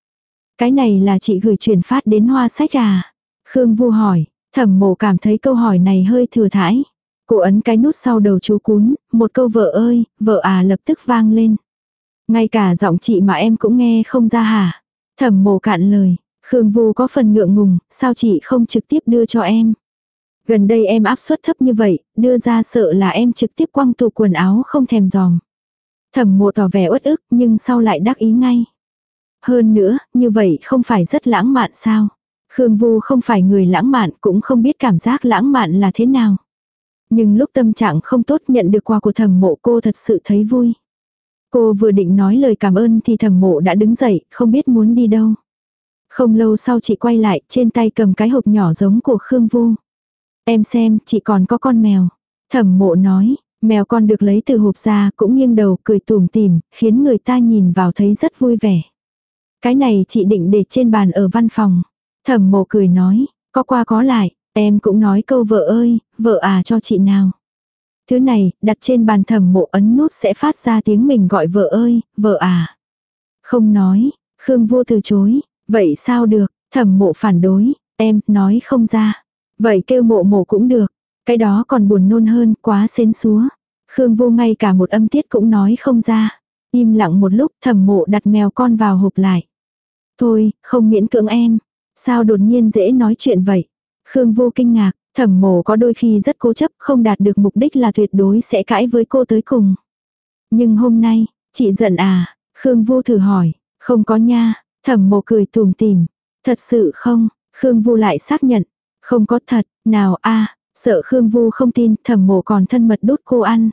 Cái này là chị gửi chuyển phát đến hoa sách à? Khương Vu hỏi, thẩm mộ cảm thấy câu hỏi này hơi thừa thãi. Cô ấn cái nút sau đầu chú cún, một câu vợ ơi, vợ à lập tức vang lên. Ngay cả giọng chị mà em cũng nghe không ra hả? Thẩm mộ cạn lời, Khương Vu có phần ngượng ngùng, sao chị không trực tiếp đưa cho em? Gần đây em áp suất thấp như vậy, đưa ra sợ là em trực tiếp quăng tủ quần áo không thèm giòm. Thẩm mộ tỏ vẻ uất ức nhưng sau lại đắc ý ngay. Hơn nữa, như vậy không phải rất lãng mạn sao? Khương Vu không phải người lãng mạn cũng không biết cảm giác lãng mạn là thế nào. Nhưng lúc tâm trạng không tốt nhận được quà của thẩm mộ cô thật sự thấy vui. Cô vừa định nói lời cảm ơn thì thẩm mộ đã đứng dậy, không biết muốn đi đâu. Không lâu sau chị quay lại, trên tay cầm cái hộp nhỏ giống của Khương Vu. Em xem, chị còn có con mèo. Thẩm mộ nói, mèo con được lấy từ hộp ra cũng nghiêng đầu cười tùm tìm, khiến người ta nhìn vào thấy rất vui vẻ. Cái này chị định để trên bàn ở văn phòng. Thẩm mộ cười nói, có qua có lại, em cũng nói câu vợ ơi, vợ à cho chị nào. Thứ này, đặt trên bàn thẩm mộ ấn nút sẽ phát ra tiếng mình gọi vợ ơi, vợ à. Không nói, Khương vô từ chối, vậy sao được, thẩm mộ phản đối, em, nói không ra. Vậy kêu mộ mộ cũng được, cái đó còn buồn nôn hơn, quá xến xúa. Khương vô ngay cả một âm tiết cũng nói không ra. Im lặng một lúc thẩm mộ đặt mèo con vào hộp lại. Thôi, không miễn cưỡng em. Sao đột nhiên dễ nói chuyện vậy? Khương vô kinh ngạc, thẩm mộ có đôi khi rất cố chấp không đạt được mục đích là tuyệt đối sẽ cãi với cô tới cùng. Nhưng hôm nay, chị giận à? Khương vô thử hỏi, không có nha, thẩm mộ cười tùm tìm. Thật sự không, Khương vô lại xác nhận, không có thật, nào a sợ Khương Vu không tin, thẩm mộ còn thân mật đút cô ăn.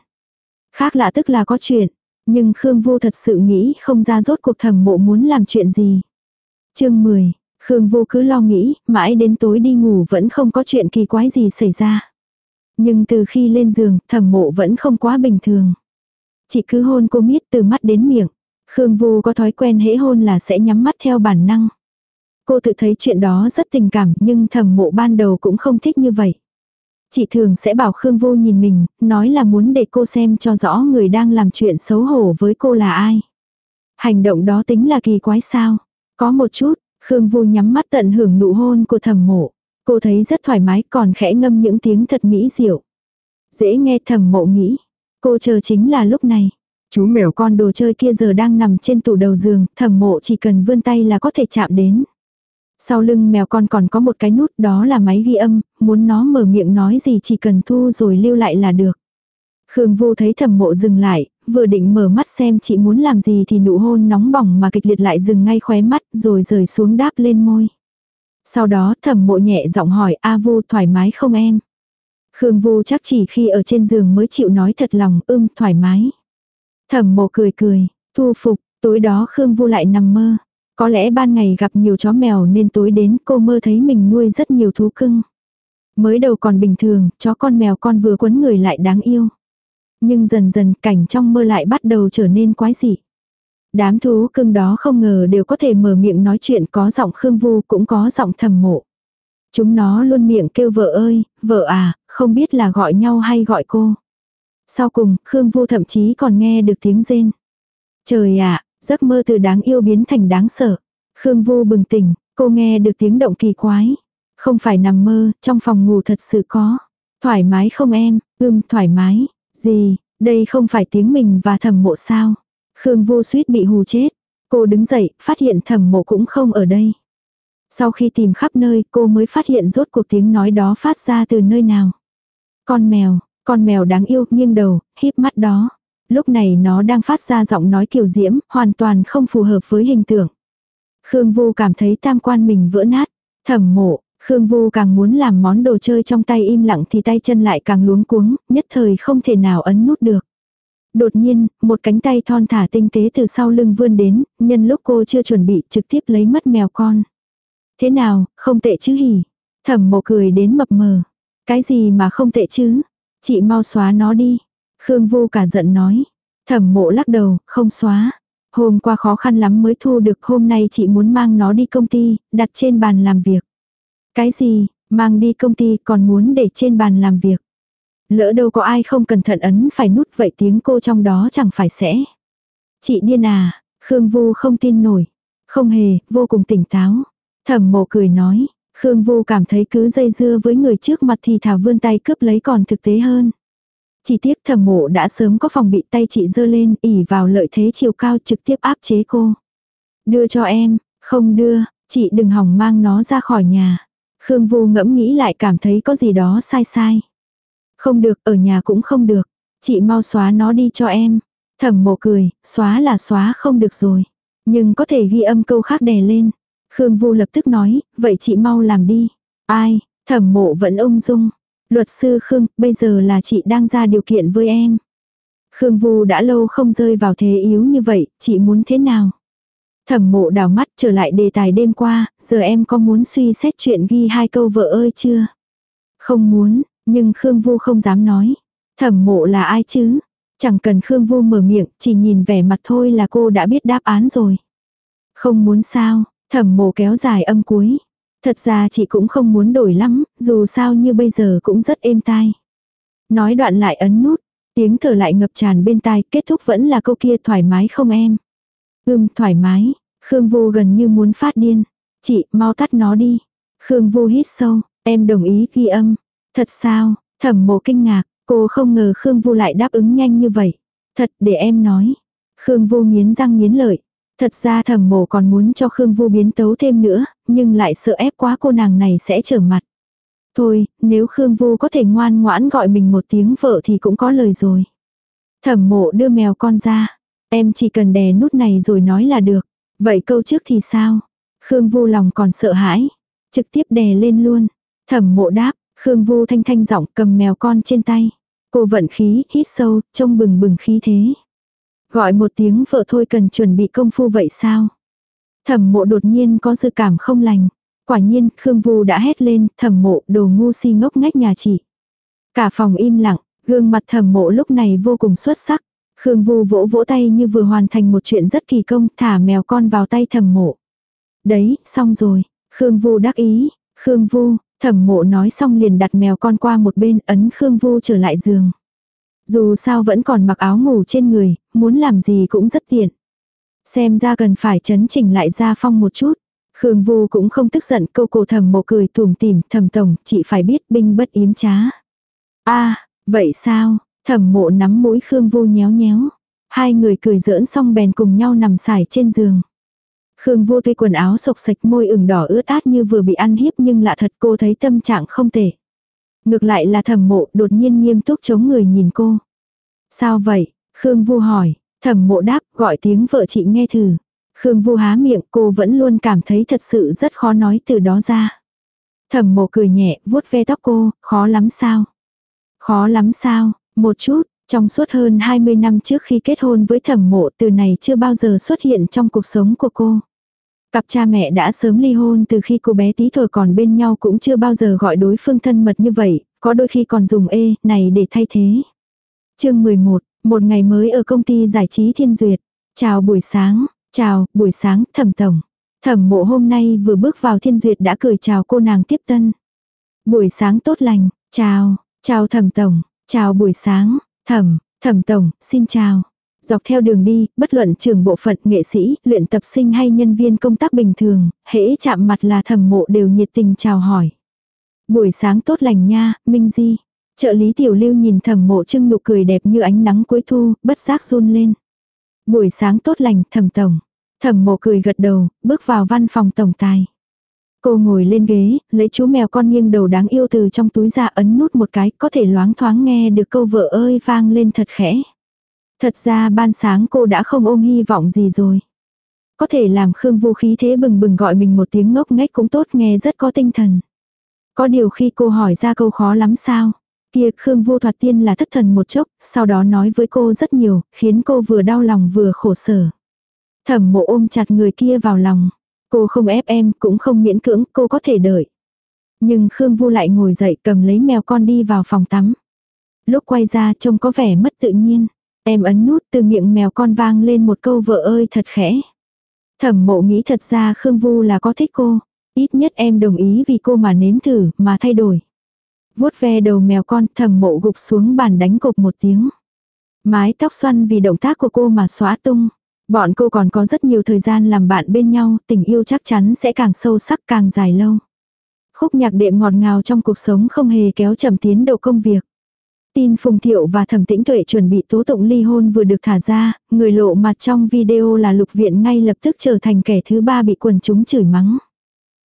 Khác lạ tức là có chuyện, nhưng Khương Vu thật sự nghĩ không ra rốt cuộc thẩm mộ muốn làm chuyện gì. chương 10, Khương Vu cứ lo nghĩ, mãi đến tối đi ngủ vẫn không có chuyện kỳ quái gì xảy ra. Nhưng từ khi lên giường, thẩm mộ vẫn không quá bình thường. Chỉ cứ hôn cô miết từ mắt đến miệng. Khương Vu có thói quen hễ hôn là sẽ nhắm mắt theo bản năng. Cô tự thấy chuyện đó rất tình cảm nhưng thẩm mộ ban đầu cũng không thích như vậy. Chị thường sẽ bảo Khương Vô nhìn mình, nói là muốn để cô xem cho rõ người đang làm chuyện xấu hổ với cô là ai. Hành động đó tính là kỳ quái sao? Có một chút, Khương Vô nhắm mắt tận hưởng nụ hôn của thẩm mộ. Cô thấy rất thoải mái còn khẽ ngâm những tiếng thật mỹ diệu. Dễ nghe thẩm mộ nghĩ. Cô chờ chính là lúc này. Chú mèo con đồ chơi kia giờ đang nằm trên tủ đầu giường, thẩm mộ chỉ cần vươn tay là có thể chạm đến. Sau lưng mèo con còn có một cái nút đó là máy ghi âm, muốn nó mở miệng nói gì chỉ cần thu rồi lưu lại là được. Khương vu thấy thẩm mộ dừng lại, vừa định mở mắt xem chị muốn làm gì thì nụ hôn nóng bỏng mà kịch liệt lại dừng ngay khóe mắt rồi rời xuống đáp lên môi. Sau đó thẩm mộ nhẹ giọng hỏi A Vu thoải mái không em? Khương Vu chắc chỉ khi ở trên giường mới chịu nói thật lòng ưm thoải mái. Thẩm mộ cười cười, thu phục, tối đó Khương Vu lại nằm mơ. Có lẽ ban ngày gặp nhiều chó mèo nên tối đến cô mơ thấy mình nuôi rất nhiều thú cưng. Mới đầu còn bình thường, chó con mèo con vừa quấn người lại đáng yêu. Nhưng dần dần cảnh trong mơ lại bắt đầu trở nên quái dị. Đám thú cưng đó không ngờ đều có thể mở miệng nói chuyện có giọng khương vu cũng có giọng thầm mộ. Chúng nó luôn miệng kêu vợ ơi, vợ à, không biết là gọi nhau hay gọi cô. Sau cùng, Khương Vu thậm chí còn nghe được tiếng rên. Trời ạ, Giấc mơ từ đáng yêu biến thành đáng sợ. Khương Vu bừng tỉnh, cô nghe được tiếng động kỳ quái. Không phải nằm mơ, trong phòng ngủ thật sự có. Thoải mái không em, ưm thoải mái. Gì, đây không phải tiếng mình và thẩm mộ sao. Khương Vu suýt bị hù chết. Cô đứng dậy, phát hiện thẩm mộ cũng không ở đây. Sau khi tìm khắp nơi, cô mới phát hiện rốt cuộc tiếng nói đó phát ra từ nơi nào. Con mèo, con mèo đáng yêu, nghiêng đầu, híp mắt đó lúc này nó đang phát ra giọng nói kiều diễm, hoàn toàn không phù hợp với hình tượng. Khương Vu cảm thấy tam quan mình vỡ nát, thẩm mộ, Khương Vu càng muốn làm món đồ chơi trong tay im lặng thì tay chân lại càng luống cuống, nhất thời không thể nào ấn nút được. Đột nhiên, một cánh tay thon thả tinh tế từ sau lưng vươn đến, nhân lúc cô chưa chuẩn bị trực tiếp lấy mất mèo con. Thế nào, không tệ chứ hỉ. Thẩm mộ cười đến mập mờ. Cái gì mà không tệ chứ? Chị mau xóa nó đi. Khương Vu cả giận nói. Thẩm mộ lắc đầu, không xóa. Hôm qua khó khăn lắm mới thu được hôm nay chị muốn mang nó đi công ty, đặt trên bàn làm việc. Cái gì, mang đi công ty còn muốn để trên bàn làm việc. Lỡ đâu có ai không cẩn thận ấn phải nút vậy tiếng cô trong đó chẳng phải sẽ. Chị điên à, Khương Vu không tin nổi. Không hề, vô cùng tỉnh táo. Thẩm mộ cười nói, Khương Vu cảm thấy cứ dây dưa với người trước mặt thì thảo vươn tay cướp lấy còn thực tế hơn. Chỉ tiếc thẩm mộ đã sớm có phòng bị tay chị dơ lên ỉ vào lợi thế chiều cao trực tiếp áp chế cô. Đưa cho em, không đưa, chị đừng hỏng mang nó ra khỏi nhà. Khương Vu ngẫm nghĩ lại cảm thấy có gì đó sai sai. Không được, ở nhà cũng không được. Chị mau xóa nó đi cho em. Thẩm mộ cười, xóa là xóa không được rồi. Nhưng có thể ghi âm câu khác đè lên. Khương Vu lập tức nói, vậy chị mau làm đi. Ai, thẩm mộ vẫn ung dung. Luật sư Khương, bây giờ là chị đang ra điều kiện với em. Khương Vu đã lâu không rơi vào thế yếu như vậy, chị muốn thế nào? Thẩm mộ đào mắt trở lại đề tài đêm qua, giờ em có muốn suy xét chuyện ghi hai câu vợ ơi chưa? Không muốn, nhưng Khương Vu không dám nói. Thẩm mộ là ai chứ? Chẳng cần Khương Vu mở miệng, chỉ nhìn vẻ mặt thôi là cô đã biết đáp án rồi. Không muốn sao, thẩm mộ kéo dài âm cuối. Thật ra chị cũng không muốn đổi lắm, dù sao như bây giờ cũng rất êm tai. Nói đoạn lại ấn nút, tiếng thở lại ngập tràn bên tai, kết thúc vẫn là câu kia thoải mái không em. Ưm, thoải mái, Khương vô gần như muốn phát điên. Chị, mau tắt nó đi. Khương vô hít sâu, em đồng ý ghi âm. Thật sao, thẩm mộ kinh ngạc, cô không ngờ Khương vô lại đáp ứng nhanh như vậy. Thật để em nói. Khương vô nghiến răng nghiến lợi. Thật ra thẩm mộ còn muốn cho Khương Vu biến tấu thêm nữa, nhưng lại sợ ép quá cô nàng này sẽ trở mặt. Thôi, nếu Khương Vu có thể ngoan ngoãn gọi mình một tiếng vợ thì cũng có lời rồi. Thẩm mộ đưa mèo con ra. Em chỉ cần đè nút này rồi nói là được. Vậy câu trước thì sao? Khương Vu lòng còn sợ hãi. Trực tiếp đè lên luôn. Thẩm mộ đáp, Khương Vu thanh thanh giọng cầm mèo con trên tay. Cô vận khí, hít sâu, trông bừng bừng khí thế. Gọi một tiếng vợ thôi cần chuẩn bị công phu vậy sao? Thẩm mộ đột nhiên có dự cảm không lành. Quả nhiên, Khương Vu đã hét lên, thẩm mộ đồ ngu si ngốc ngách nhà chị. Cả phòng im lặng, gương mặt thẩm mộ lúc này vô cùng xuất sắc. Khương Vu vỗ vỗ tay như vừa hoàn thành một chuyện rất kỳ công, thả mèo con vào tay thẩm mộ. Đấy, xong rồi. Khương Vu đắc ý. Khương Vu, thẩm mộ nói xong liền đặt mèo con qua một bên ấn Khương Vu trở lại giường. Dù sao vẫn còn mặc áo ngủ trên người, muốn làm gì cũng rất tiện. Xem ra cần phải chấn chỉnh lại gia phong một chút. Khương Vu cũng không tức giận câu cổ thầm mộ cười tùm tìm, thầm tổng, chị phải biết binh bất yếm trá. a vậy sao, thầm mộ nắm mũi Khương Vu nhéo nhéo. Hai người cười giỡn xong bèn cùng nhau nằm xải trên giường. Khương Vu tuy quần áo sộc sạch môi ửng đỏ ướt át như vừa bị ăn hiếp nhưng lạ thật cô thấy tâm trạng không tệ. Ngược lại là thẩm mộ đột nhiên nghiêm túc chống người nhìn cô. Sao vậy? Khương Vu hỏi. Thẩm mộ đáp gọi tiếng vợ chị nghe thử. Khương Vu há miệng cô vẫn luôn cảm thấy thật sự rất khó nói từ đó ra. Thẩm mộ cười nhẹ vuốt ve tóc cô, khó lắm sao? Khó lắm sao? Một chút, trong suốt hơn 20 năm trước khi kết hôn với thẩm mộ từ này chưa bao giờ xuất hiện trong cuộc sống của cô. Cặp cha mẹ đã sớm ly hôn từ khi cô bé tí thuở còn bên nhau cũng chưa bao giờ gọi đối phương thân mật như vậy, có đôi khi còn dùng ê này để thay thế. chương 11, một ngày mới ở công ty giải trí Thiên Duyệt. Chào buổi sáng, chào, buổi sáng, thẩm tổng. Thẩm mộ hôm nay vừa bước vào Thiên Duyệt đã cười chào cô nàng tiếp tân. Buổi sáng tốt lành, chào, chào thẩm tổng, Chào buổi sáng, thẩm, thẩm tổng, xin chào. Dọc theo đường đi, bất luận trường bộ phận nghệ sĩ, luyện tập sinh hay nhân viên công tác bình thường, hễ chạm mặt là thẩm mộ đều nhiệt tình chào hỏi. Buổi sáng tốt lành nha, Minh Di. Trợ lý tiểu lưu nhìn thẩm mộ trưng nụ cười đẹp như ánh nắng cuối thu, bất giác run lên. Buổi sáng tốt lành, thẩm tổng. Thẩm mộ cười gật đầu, bước vào văn phòng tổng tài. Cô ngồi lên ghế, lấy chú mèo con nghiêng đầu đáng yêu từ trong túi ra ấn nút một cái, có thể loáng thoáng nghe được câu vợ ơi vang lên thật khẽ. Thật ra ban sáng cô đã không ôm hy vọng gì rồi. Có thể làm Khương vô khí thế bừng bừng gọi mình một tiếng ngốc nghếch cũng tốt nghe rất có tinh thần. Có điều khi cô hỏi ra câu khó lắm sao? Kia Khương Vô Thoạt tiên là thất thần một chốc, sau đó nói với cô rất nhiều, khiến cô vừa đau lòng vừa khổ sở. Thẩm mộ ôm chặt người kia vào lòng. Cô không ép em, cũng không miễn cưỡng, cô có thể đợi. Nhưng Khương Vu lại ngồi dậy cầm lấy mèo con đi vào phòng tắm. Lúc quay ra trông có vẻ mất tự nhiên. Em ấn nút từ miệng mèo con vang lên một câu vợ ơi thật khẽ. Thẩm mộ nghĩ thật ra Khương Vu là có thích cô. Ít nhất em đồng ý vì cô mà nếm thử, mà thay đổi. vuốt ve đầu mèo con thẩm mộ gục xuống bàn đánh cộp một tiếng. Mái tóc xoăn vì động tác của cô mà xóa tung. Bọn cô còn có rất nhiều thời gian làm bạn bên nhau, tình yêu chắc chắn sẽ càng sâu sắc càng dài lâu. Khúc nhạc đệm ngọt ngào trong cuộc sống không hề kéo chậm tiến độ công việc. Tin Phùng Thiệu và Thẩm Tĩnh Tuệ chuẩn bị tố tụng ly hôn vừa được thả ra, người lộ mặt trong video là Lục Viện ngay lập tức trở thành kẻ thứ ba bị quần chúng chửi mắng.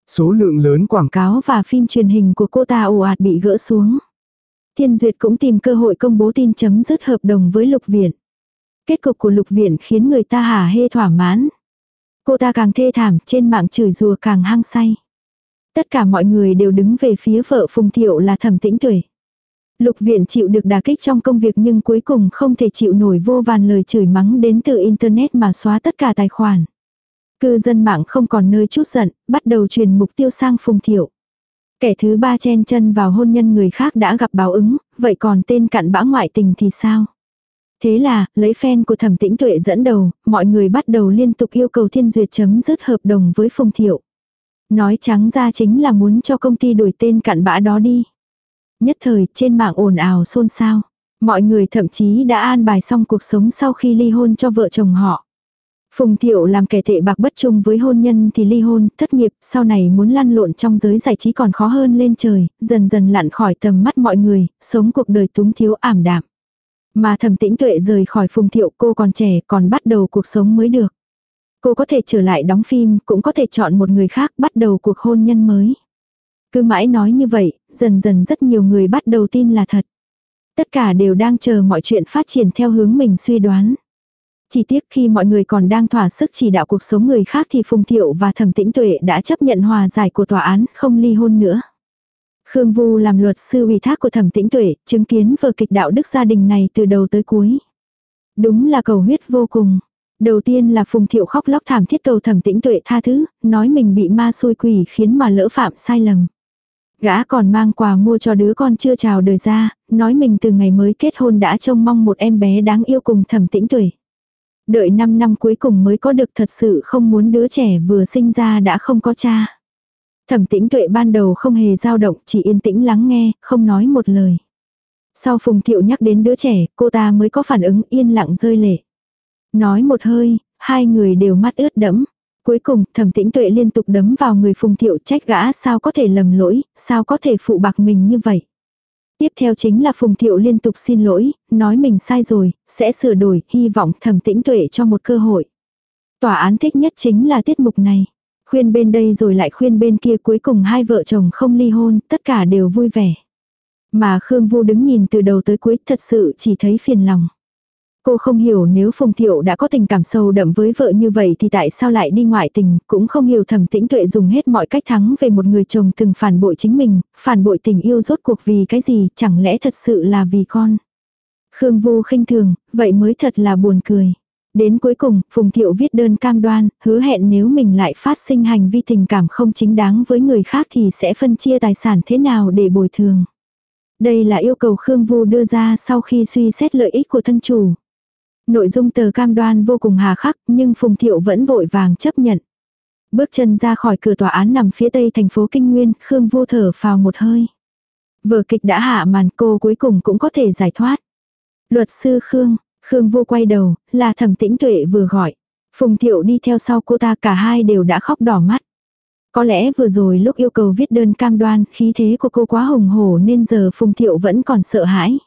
Số lượng lớn quảng cáo và phim truyền hình của cô ta ồ ạt bị gỡ xuống. Thiên Duyệt cũng tìm cơ hội công bố tin chấm dứt hợp đồng với Lục Viện. Kết cục của Lục Viện khiến người ta hả hê thỏa mãn. Cô ta càng thê thảm, trên mạng chửi rùa càng hăng say. Tất cả mọi người đều đứng về phía vợ Phùng Thiệu là Thẩm Tĩnh Tuệ. Lục viện chịu được đả kích trong công việc nhưng cuối cùng không thể chịu nổi vô vàn lời chửi mắng đến từ Internet mà xóa tất cả tài khoản. Cư dân mạng không còn nơi chút giận, bắt đầu truyền mục tiêu sang phùng thiệu. Kẻ thứ ba chen chân vào hôn nhân người khác đã gặp báo ứng, vậy còn tên cặn bã ngoại tình thì sao? Thế là, lấy fan của thẩm tĩnh tuệ dẫn đầu, mọi người bắt đầu liên tục yêu cầu thiên duyệt chấm dứt hợp đồng với phùng thiệu. Nói trắng ra chính là muốn cho công ty đổi tên cặn bã đó đi. Nhất thời trên mạng ồn ào xôn xao. Mọi người thậm chí đã an bài xong cuộc sống sau khi ly hôn cho vợ chồng họ. Phùng Thiệu làm kẻ tệ bạc bất chung với hôn nhân thì ly hôn, thất nghiệp, sau này muốn lăn lộn trong giới giải trí còn khó hơn lên trời, dần dần lặn khỏi tầm mắt mọi người, sống cuộc đời túng thiếu ảm đạm. Mà thầm tĩnh tuệ rời khỏi Phùng Thiệu cô còn trẻ còn bắt đầu cuộc sống mới được. Cô có thể trở lại đóng phim, cũng có thể chọn một người khác bắt đầu cuộc hôn nhân mới. Cứ mãi nói như vậy, dần dần rất nhiều người bắt đầu tin là thật. Tất cả đều đang chờ mọi chuyện phát triển theo hướng mình suy đoán. Chỉ tiếc khi mọi người còn đang thỏa sức chỉ đạo cuộc sống người khác thì Phùng Thiệu và Thẩm Tĩnh Tuệ đã chấp nhận hòa giải của tòa án không ly hôn nữa. Khương Vu làm luật sư ủy thác của Thẩm Tĩnh Tuệ, chứng kiến vở kịch đạo đức gia đình này từ đầu tới cuối. Đúng là cầu huyết vô cùng. Đầu tiên là Phùng Thiệu khóc lóc thảm thiết cầu Thẩm Tĩnh Tuệ tha thứ, nói mình bị ma xôi quỷ khiến mà lỡ phạm sai lầm. Gã còn mang quà mua cho đứa con chưa chào đời ra, nói mình từ ngày mới kết hôn đã trông mong một em bé đáng yêu cùng thẩm tĩnh tuổi. Đợi 5 năm cuối cùng mới có được thật sự không muốn đứa trẻ vừa sinh ra đã không có cha. Thẩm tĩnh tuệ ban đầu không hề dao động, chỉ yên tĩnh lắng nghe, không nói một lời. Sau Phùng Thiệu nhắc đến đứa trẻ, cô ta mới có phản ứng yên lặng rơi lệ. Nói một hơi, hai người đều mắt ướt đẫm. Cuối cùng, thẩm tĩnh tuệ liên tục đấm vào người phùng thiệu trách gã sao có thể lầm lỗi, sao có thể phụ bạc mình như vậy. Tiếp theo chính là Phùng Thiệu liên tục xin lỗi, nói mình sai rồi, sẽ sửa đổi, hy vọng thẩm tĩnh tuệ cho một cơ hội. Tòa án thích nhất chính là tiết mục này. Khuyên bên đây rồi lại khuyên bên kia cuối cùng hai vợ chồng không ly hôn, tất cả đều vui vẻ. Mà Khương Vu đứng nhìn từ đầu tới cuối thật sự chỉ thấy phiền lòng. Cô không hiểu nếu Phùng Thiệu đã có tình cảm sâu đậm với vợ như vậy thì tại sao lại đi ngoại tình, cũng không hiểu thẩm tĩnh tuệ dùng hết mọi cách thắng về một người chồng từng phản bội chính mình, phản bội tình yêu rốt cuộc vì cái gì, chẳng lẽ thật sự là vì con. Khương Vu khinh thường, vậy mới thật là buồn cười. Đến cuối cùng, Phùng Thiệu viết đơn cam đoan, hứa hẹn nếu mình lại phát sinh hành vi tình cảm không chính đáng với người khác thì sẽ phân chia tài sản thế nào để bồi thường. Đây là yêu cầu Khương Vu đưa ra sau khi suy xét lợi ích của thân chủ. Nội dung tờ cam đoan vô cùng hà khắc nhưng Phùng Thiệu vẫn vội vàng chấp nhận. Bước chân ra khỏi cửa tòa án nằm phía tây thành phố Kinh Nguyên, Khương vô thở phào một hơi. Vở kịch đã hạ màn cô cuối cùng cũng có thể giải thoát. Luật sư Khương, Khương vô quay đầu, là thẩm tĩnh tuệ vừa gọi. Phùng Thiệu đi theo sau cô ta cả hai đều đã khóc đỏ mắt. Có lẽ vừa rồi lúc yêu cầu viết đơn cam đoan, khí thế của cô quá hùng hổ nên giờ Phùng Thiệu vẫn còn sợ hãi.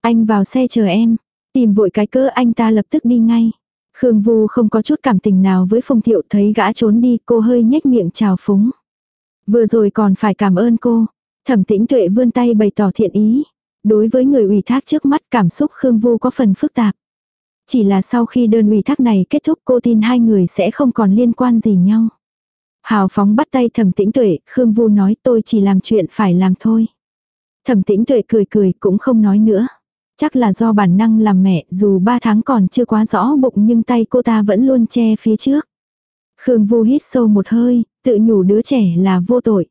Anh vào xe chờ em, Tìm vội cái cơ anh ta lập tức đi ngay. Khương Vu không có chút cảm tình nào với Phùng Thiệu thấy gã trốn đi cô hơi nhếch miệng chào phúng. Vừa rồi còn phải cảm ơn cô. Thẩm tĩnh tuệ vươn tay bày tỏ thiện ý. Đối với người ủy thác trước mắt cảm xúc Khương Vu có phần phức tạp. Chỉ là sau khi đơn ủy thác này kết thúc cô tin hai người sẽ không còn liên quan gì nhau. Hào phóng bắt tay thẩm tĩnh tuệ, Khương Vu nói tôi chỉ làm chuyện phải làm thôi. Thẩm tĩnh tuệ cười cười cũng không nói nữa. Chắc là do bản năng làm mẹ, dù ba tháng còn chưa quá rõ bụng nhưng tay cô ta vẫn luôn che phía trước. Khương Vu hít sâu một hơi, tự nhủ đứa trẻ là vô tội.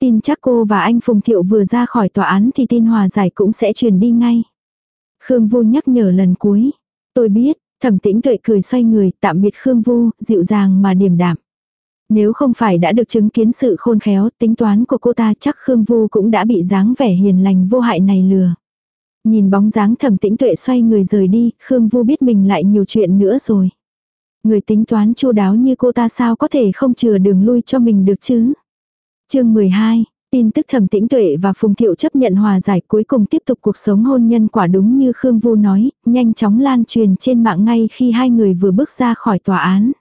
Tin chắc cô và anh Phùng Thiệu vừa ra khỏi tòa án thì tin hòa giải cũng sẽ truyền đi ngay. Khương Vu nhắc nhở lần cuối. Tôi biết, thẩm tĩnh tuệ cười xoay người, tạm biệt Khương Vu, dịu dàng mà điềm đạm. Nếu không phải đã được chứng kiến sự khôn khéo, tính toán của cô ta chắc Khương Vu cũng đã bị dáng vẻ hiền lành vô hại này lừa. Nhìn bóng dáng thẩm tĩnh tuệ xoay người rời đi, Khương Vu biết mình lại nhiều chuyện nữa rồi. Người tính toán chu đáo như cô ta sao có thể không chừa đường lui cho mình được chứ. chương 12, tin tức thẩm tĩnh tuệ và Phùng Thiệu chấp nhận hòa giải cuối cùng tiếp tục cuộc sống hôn nhân quả đúng như Khương Vu nói, nhanh chóng lan truyền trên mạng ngay khi hai người vừa bước ra khỏi tòa án.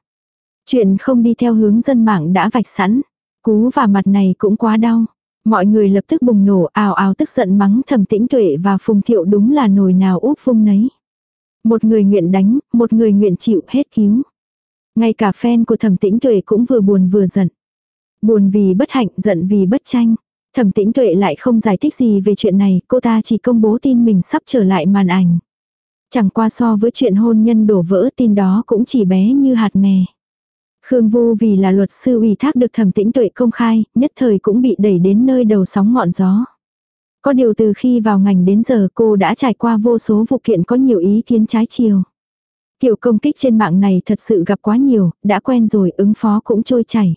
Chuyện không đi theo hướng dân mạng đã vạch sẵn. Cú và mặt này cũng quá đau. Mọi người lập tức bùng nổ ào ào tức giận mắng thẩm tĩnh tuệ và phùng thiệu đúng là nồi nào úp phung nấy. Một người nguyện đánh, một người nguyện chịu hết cứu. Ngay cả fan của thẩm tĩnh tuệ cũng vừa buồn vừa giận. Buồn vì bất hạnh, giận vì bất tranh. Thẩm tĩnh tuệ lại không giải thích gì về chuyện này, cô ta chỉ công bố tin mình sắp trở lại màn ảnh. Chẳng qua so với chuyện hôn nhân đổ vỡ tin đó cũng chỉ bé như hạt mè. Khương Vu vì là luật sư ủy thác được thẩm tĩnh tuệ công khai, nhất thời cũng bị đẩy đến nơi đầu sóng ngọn gió. Có điều từ khi vào ngành đến giờ cô đã trải qua vô số vụ kiện có nhiều ý kiến trái chiều. Kiểu công kích trên mạng này thật sự gặp quá nhiều, đã quen rồi ứng phó cũng trôi chảy.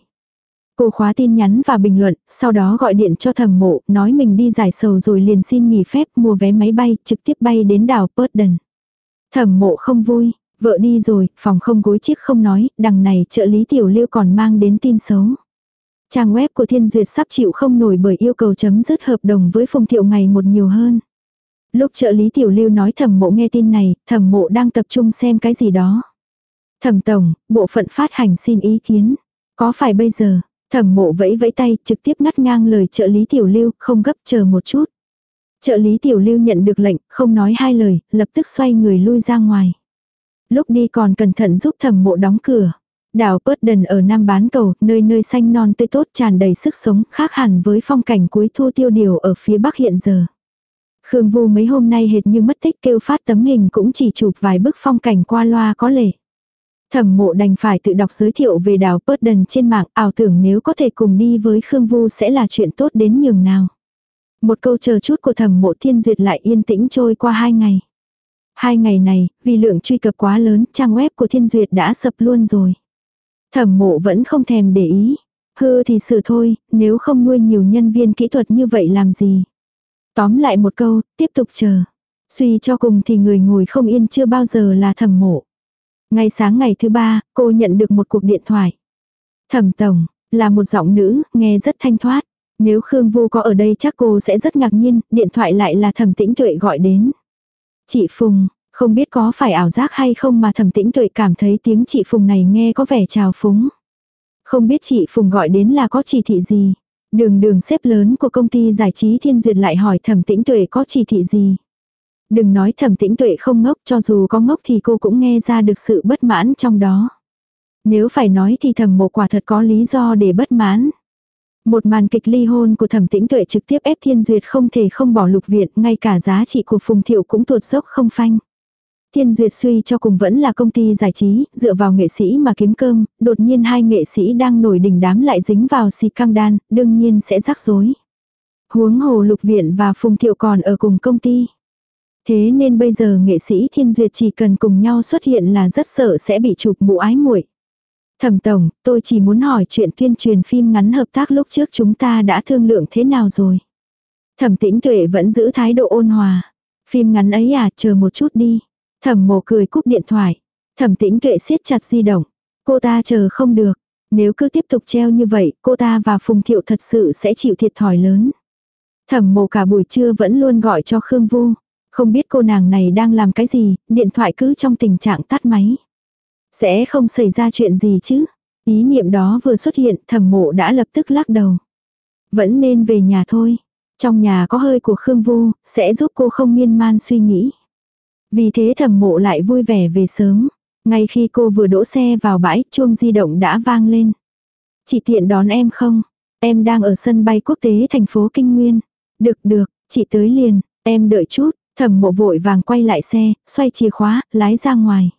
Cô khóa tin nhắn và bình luận, sau đó gọi điện cho thẩm mộ, nói mình đi giải sầu rồi liền xin nghỉ phép mua vé máy bay, trực tiếp bay đến đảo Purden. Thẩm mộ không vui, Vợ đi rồi, phòng không gối chiếc không nói, đằng này trợ lý tiểu lưu còn mang đến tin xấu. Trang web của Thiên Duyệt sắp chịu không nổi bởi yêu cầu chấm dứt hợp đồng với Phùng Thiệu ngày một nhiều hơn. Lúc trợ lý tiểu lưu nói thẩm mộ nghe tin này, thẩm mộ đang tập trung xem cái gì đó. Thẩm tổng, bộ phận phát hành xin ý kiến. Có phải bây giờ, thẩm mộ vẫy vẫy tay trực tiếp ngắt ngang lời trợ lý tiểu lưu, không gấp chờ một chút. Trợ lý tiểu lưu nhận được lệnh, không nói hai lời, lập tức xoay người lui ra ngoài lúc đi còn cẩn thận giúp thẩm mộ đóng cửa. Đảo Đần ở Nam Bán Cầu, nơi nơi xanh non tươi tốt tràn đầy sức sống, khác hẳn với phong cảnh cuối thu tiêu điều ở phía bắc hiện giờ. Khương Vu mấy hôm nay hệt như mất tích kêu phát tấm hình cũng chỉ chụp vài bức phong cảnh qua loa có lệ. Thẩm mộ đành phải tự đọc giới thiệu về đảo Purden trên mạng, ảo tưởng nếu có thể cùng đi với Khương Vu sẽ là chuyện tốt đến nhường nào. Một câu chờ chút của thẩm mộ thiên duyệt lại yên tĩnh trôi qua hai ngày. Hai ngày này, vì lượng truy cập quá lớn, trang web của Thiên Duyệt đã sập luôn rồi. Thẩm mộ vẫn không thèm để ý. Hư thì xử thôi, nếu không nuôi nhiều nhân viên kỹ thuật như vậy làm gì. Tóm lại một câu, tiếp tục chờ. Suy cho cùng thì người ngồi không yên chưa bao giờ là thẩm mộ. Ngay sáng ngày thứ ba, cô nhận được một cuộc điện thoại. Thẩm tổng, là một giọng nữ, nghe rất thanh thoát. Nếu Khương Vu có ở đây chắc cô sẽ rất ngạc nhiên, điện thoại lại là thẩm tĩnh tuệ gọi đến. Chị Phùng, không biết có phải ảo giác hay không mà thẩm tĩnh tuệ cảm thấy tiếng chị Phùng này nghe có vẻ trào phúng. Không biết chị Phùng gọi đến là có chỉ thị gì. Đường đường xếp lớn của công ty giải trí thiên duyệt lại hỏi thẩm tĩnh tuệ có chỉ thị gì. Đừng nói thẩm tĩnh tuệ không ngốc cho dù có ngốc thì cô cũng nghe ra được sự bất mãn trong đó. Nếu phải nói thì thẩm mộ quả thật có lý do để bất mãn. Một màn kịch ly hôn của thẩm tĩnh tuệ trực tiếp ép thiên duyệt không thể không bỏ lục viện, ngay cả giá trị của phùng thiệu cũng tuột dốc không phanh. Thiên duyệt suy cho cùng vẫn là công ty giải trí, dựa vào nghệ sĩ mà kiếm cơm, đột nhiên hai nghệ sĩ đang nổi đỉnh đám lại dính vào xì căng đan, đương nhiên sẽ rắc rối. Huống hồ lục viện và phùng thiệu còn ở cùng công ty. Thế nên bây giờ nghệ sĩ thiên duyệt chỉ cần cùng nhau xuất hiện là rất sợ sẽ bị chụp mũ ái muội. Thẩm Tổng, tôi chỉ muốn hỏi chuyện tuyên truyền phim ngắn hợp tác lúc trước chúng ta đã thương lượng thế nào rồi. Thẩm tĩnh tuệ vẫn giữ thái độ ôn hòa. Phim ngắn ấy à, chờ một chút đi. Thẩm mộ cười cúp điện thoại. Thẩm tĩnh tuệ siết chặt di động. Cô ta chờ không được. Nếu cứ tiếp tục treo như vậy, cô ta và Phùng Thiệu thật sự sẽ chịu thiệt thòi lớn. Thẩm mộ cả buổi trưa vẫn luôn gọi cho Khương Vu. Không biết cô nàng này đang làm cái gì, điện thoại cứ trong tình trạng tắt máy. Sẽ không xảy ra chuyện gì chứ. Ý niệm đó vừa xuất hiện thẩm mộ đã lập tức lắc đầu. Vẫn nên về nhà thôi. Trong nhà có hơi của Khương Vu, sẽ giúp cô không miên man suy nghĩ. Vì thế thẩm mộ lại vui vẻ về sớm. Ngay khi cô vừa đỗ xe vào bãi, chuông di động đã vang lên. Chị tiện đón em không? Em đang ở sân bay quốc tế thành phố Kinh Nguyên. Được được, chị tới liền, em đợi chút, thẩm mộ vội vàng quay lại xe, xoay chìa khóa, lái ra ngoài.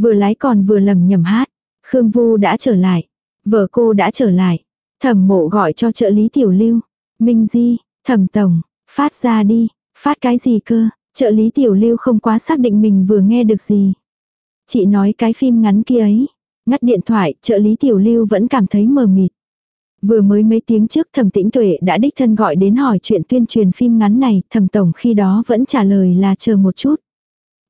Vừa lái còn vừa lầm nhầm hát. Khương Vu đã trở lại. Vợ cô đã trở lại. Thẩm mộ gọi cho trợ lý tiểu lưu. Minh Di, thẩm tổng, phát ra đi. Phát cái gì cơ? Trợ lý tiểu lưu không quá xác định mình vừa nghe được gì. Chị nói cái phim ngắn kia ấy. Ngắt điện thoại, trợ lý tiểu lưu vẫn cảm thấy mờ mịt. Vừa mới mấy tiếng trước thẩm tĩnh tuệ đã đích thân gọi đến hỏi chuyện tuyên truyền phim ngắn này, thẩm tổng khi đó vẫn trả lời là chờ một chút.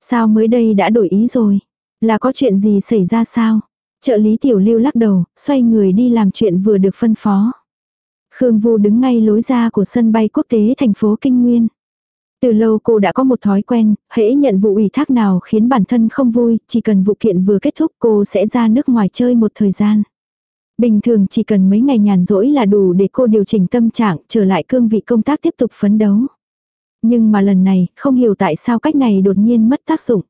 Sao mới đây đã đổi ý rồi? Là có chuyện gì xảy ra sao? Trợ lý tiểu lưu lắc đầu, xoay người đi làm chuyện vừa được phân phó. Khương Vu đứng ngay lối ra của sân bay quốc tế thành phố Kinh Nguyên. Từ lâu cô đã có một thói quen, hễ nhận vụ ủy thác nào khiến bản thân không vui, chỉ cần vụ kiện vừa kết thúc cô sẽ ra nước ngoài chơi một thời gian. Bình thường chỉ cần mấy ngày nhàn rỗi là đủ để cô điều chỉnh tâm trạng, trở lại cương vị công tác tiếp tục phấn đấu. Nhưng mà lần này, không hiểu tại sao cách này đột nhiên mất tác dụng.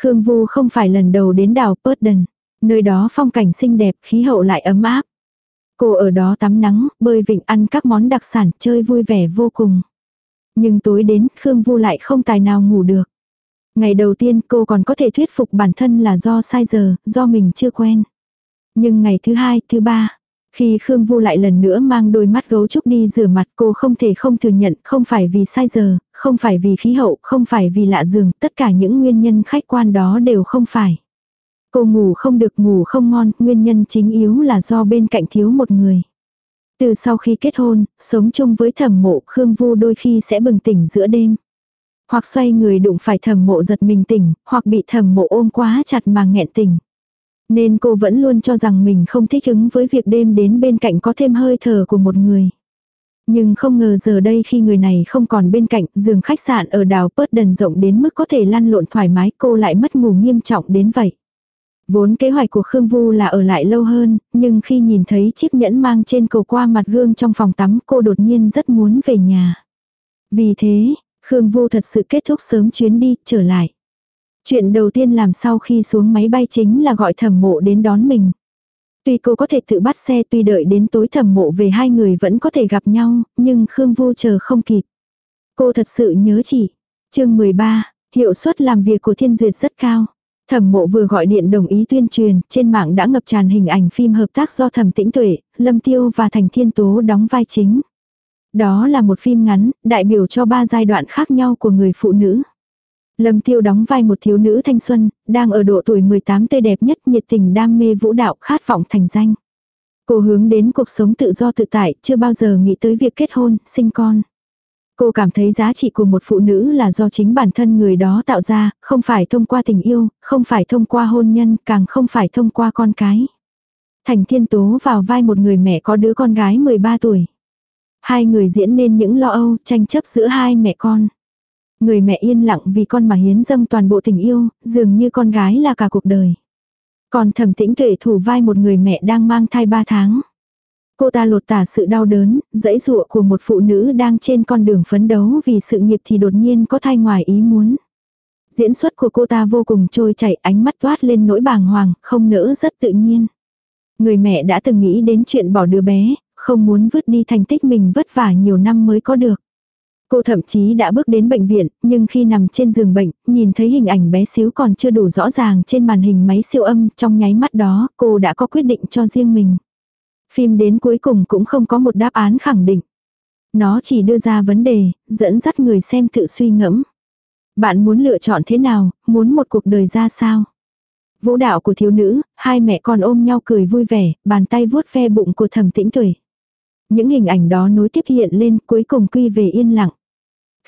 Khương Vu không phải lần đầu đến đảo Purden. Nơi đó phong cảnh xinh đẹp, khí hậu lại ấm áp. Cô ở đó tắm nắng, bơi vịnh ăn các món đặc sản, chơi vui vẻ vô cùng. Nhưng tối đến, Khương Vu lại không tài nào ngủ được. Ngày đầu tiên cô còn có thể thuyết phục bản thân là do sai giờ, do mình chưa quen. Nhưng ngày thứ hai, thứ ba, khi Khương Vu lại lần nữa mang đôi mắt gấu trúc đi rửa mặt cô không thể không thừa nhận không phải vì sai giờ, không phải vì khí hậu, không phải vì lạ giường, tất cả những nguyên nhân khách quan đó đều không phải. Cô ngủ không được ngủ không ngon, nguyên nhân chính yếu là do bên cạnh thiếu một người. Từ sau khi kết hôn, sống chung với thẩm mộ Khương Vu đôi khi sẽ bừng tỉnh giữa đêm. Hoặc xoay người đụng phải thẩm mộ giật mình tỉnh, hoặc bị thẩm mộ ôm quá chặt mà nghẹn tỉnh. Nên cô vẫn luôn cho rằng mình không thích ứng với việc đêm đến bên cạnh có thêm hơi thở của một người. Nhưng không ngờ giờ đây khi người này không còn bên cạnh, giường khách sạn ở đảo Pớt đần rộng đến mức có thể lăn lộn thoải mái cô lại mất ngủ nghiêm trọng đến vậy. Vốn kế hoạch của Khương Vu là ở lại lâu hơn, nhưng khi nhìn thấy chiếc nhẫn mang trên cầu qua mặt gương trong phòng tắm cô đột nhiên rất muốn về nhà. Vì thế, Khương Vu thật sự kết thúc sớm chuyến đi, trở lại. Chuyện đầu tiên làm sau khi xuống máy bay chính là gọi thẩm mộ đến đón mình. Tuy cô có thể tự bắt xe tuy đợi đến tối thẩm mộ về hai người vẫn có thể gặp nhau, nhưng Khương Vu chờ không kịp. Cô thật sự nhớ chị. chương 13, hiệu suất làm việc của Thiên Duyệt rất cao. Thẩm mộ vừa gọi điện đồng ý tuyên truyền, trên mạng đã ngập tràn hình ảnh phim hợp tác do thẩm tĩnh tuệ, Lâm Tiêu và Thành Thiên Tố đóng vai chính. Đó là một phim ngắn, đại biểu cho ba giai đoạn khác nhau của người phụ nữ. Lâm Tiêu đóng vai một thiếu nữ thanh xuân, đang ở độ tuổi 18 tươi đẹp nhất nhiệt tình đam mê vũ đạo khát vọng thành danh. Cô hướng đến cuộc sống tự do tự tại, chưa bao giờ nghĩ tới việc kết hôn, sinh con. Cô cảm thấy giá trị của một phụ nữ là do chính bản thân người đó tạo ra, không phải thông qua tình yêu, không phải thông qua hôn nhân, càng không phải thông qua con cái. Thành Thiên Tố vào vai một người mẹ có đứa con gái 13 tuổi. Hai người diễn nên những lo âu, tranh chấp giữa hai mẹ con. Người mẹ yên lặng vì con mà hiến dâng toàn bộ tình yêu, dường như con gái là cả cuộc đời. Còn thẩm tĩnh tuệ thủ vai một người mẹ đang mang thai 3 tháng. Cô ta lột tả sự đau đớn, dãy dụa của một phụ nữ đang trên con đường phấn đấu vì sự nghiệp thì đột nhiên có thai ngoài ý muốn. Diễn xuất của cô ta vô cùng trôi chảy ánh mắt toát lên nỗi bàng hoàng, không nỡ rất tự nhiên. Người mẹ đã từng nghĩ đến chuyện bỏ đứa bé, không muốn vứt đi thành tích mình vất vả nhiều năm mới có được. Cô thậm chí đã bước đến bệnh viện, nhưng khi nằm trên giường bệnh, nhìn thấy hình ảnh bé xíu còn chưa đủ rõ ràng trên màn hình máy siêu âm, trong nháy mắt đó, cô đã có quyết định cho riêng mình. Phim đến cuối cùng cũng không có một đáp án khẳng định. Nó chỉ đưa ra vấn đề, dẫn dắt người xem tự suy ngẫm. Bạn muốn lựa chọn thế nào, muốn một cuộc đời ra sao? Vũ đạo của thiếu nữ, hai mẹ con ôm nhau cười vui vẻ, bàn tay vuốt ve bụng của thầm tĩnh tuổi. Những hình ảnh đó nối tiếp hiện lên cuối cùng quy về yên lặng.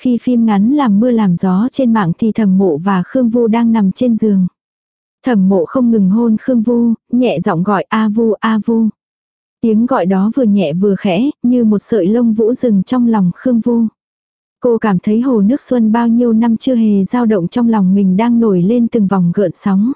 Khi phim ngắn làm mưa làm gió trên mạng thì thẩm mộ và Khương Vu đang nằm trên giường. Thẩm mộ không ngừng hôn Khương Vu, nhẹ giọng gọi A Vu A Vu. Tiếng gọi đó vừa nhẹ vừa khẽ, như một sợi lông vũ rừng trong lòng Khương Vu. Cô cảm thấy hồ nước xuân bao nhiêu năm chưa hề dao động trong lòng mình đang nổi lên từng vòng gợn sóng.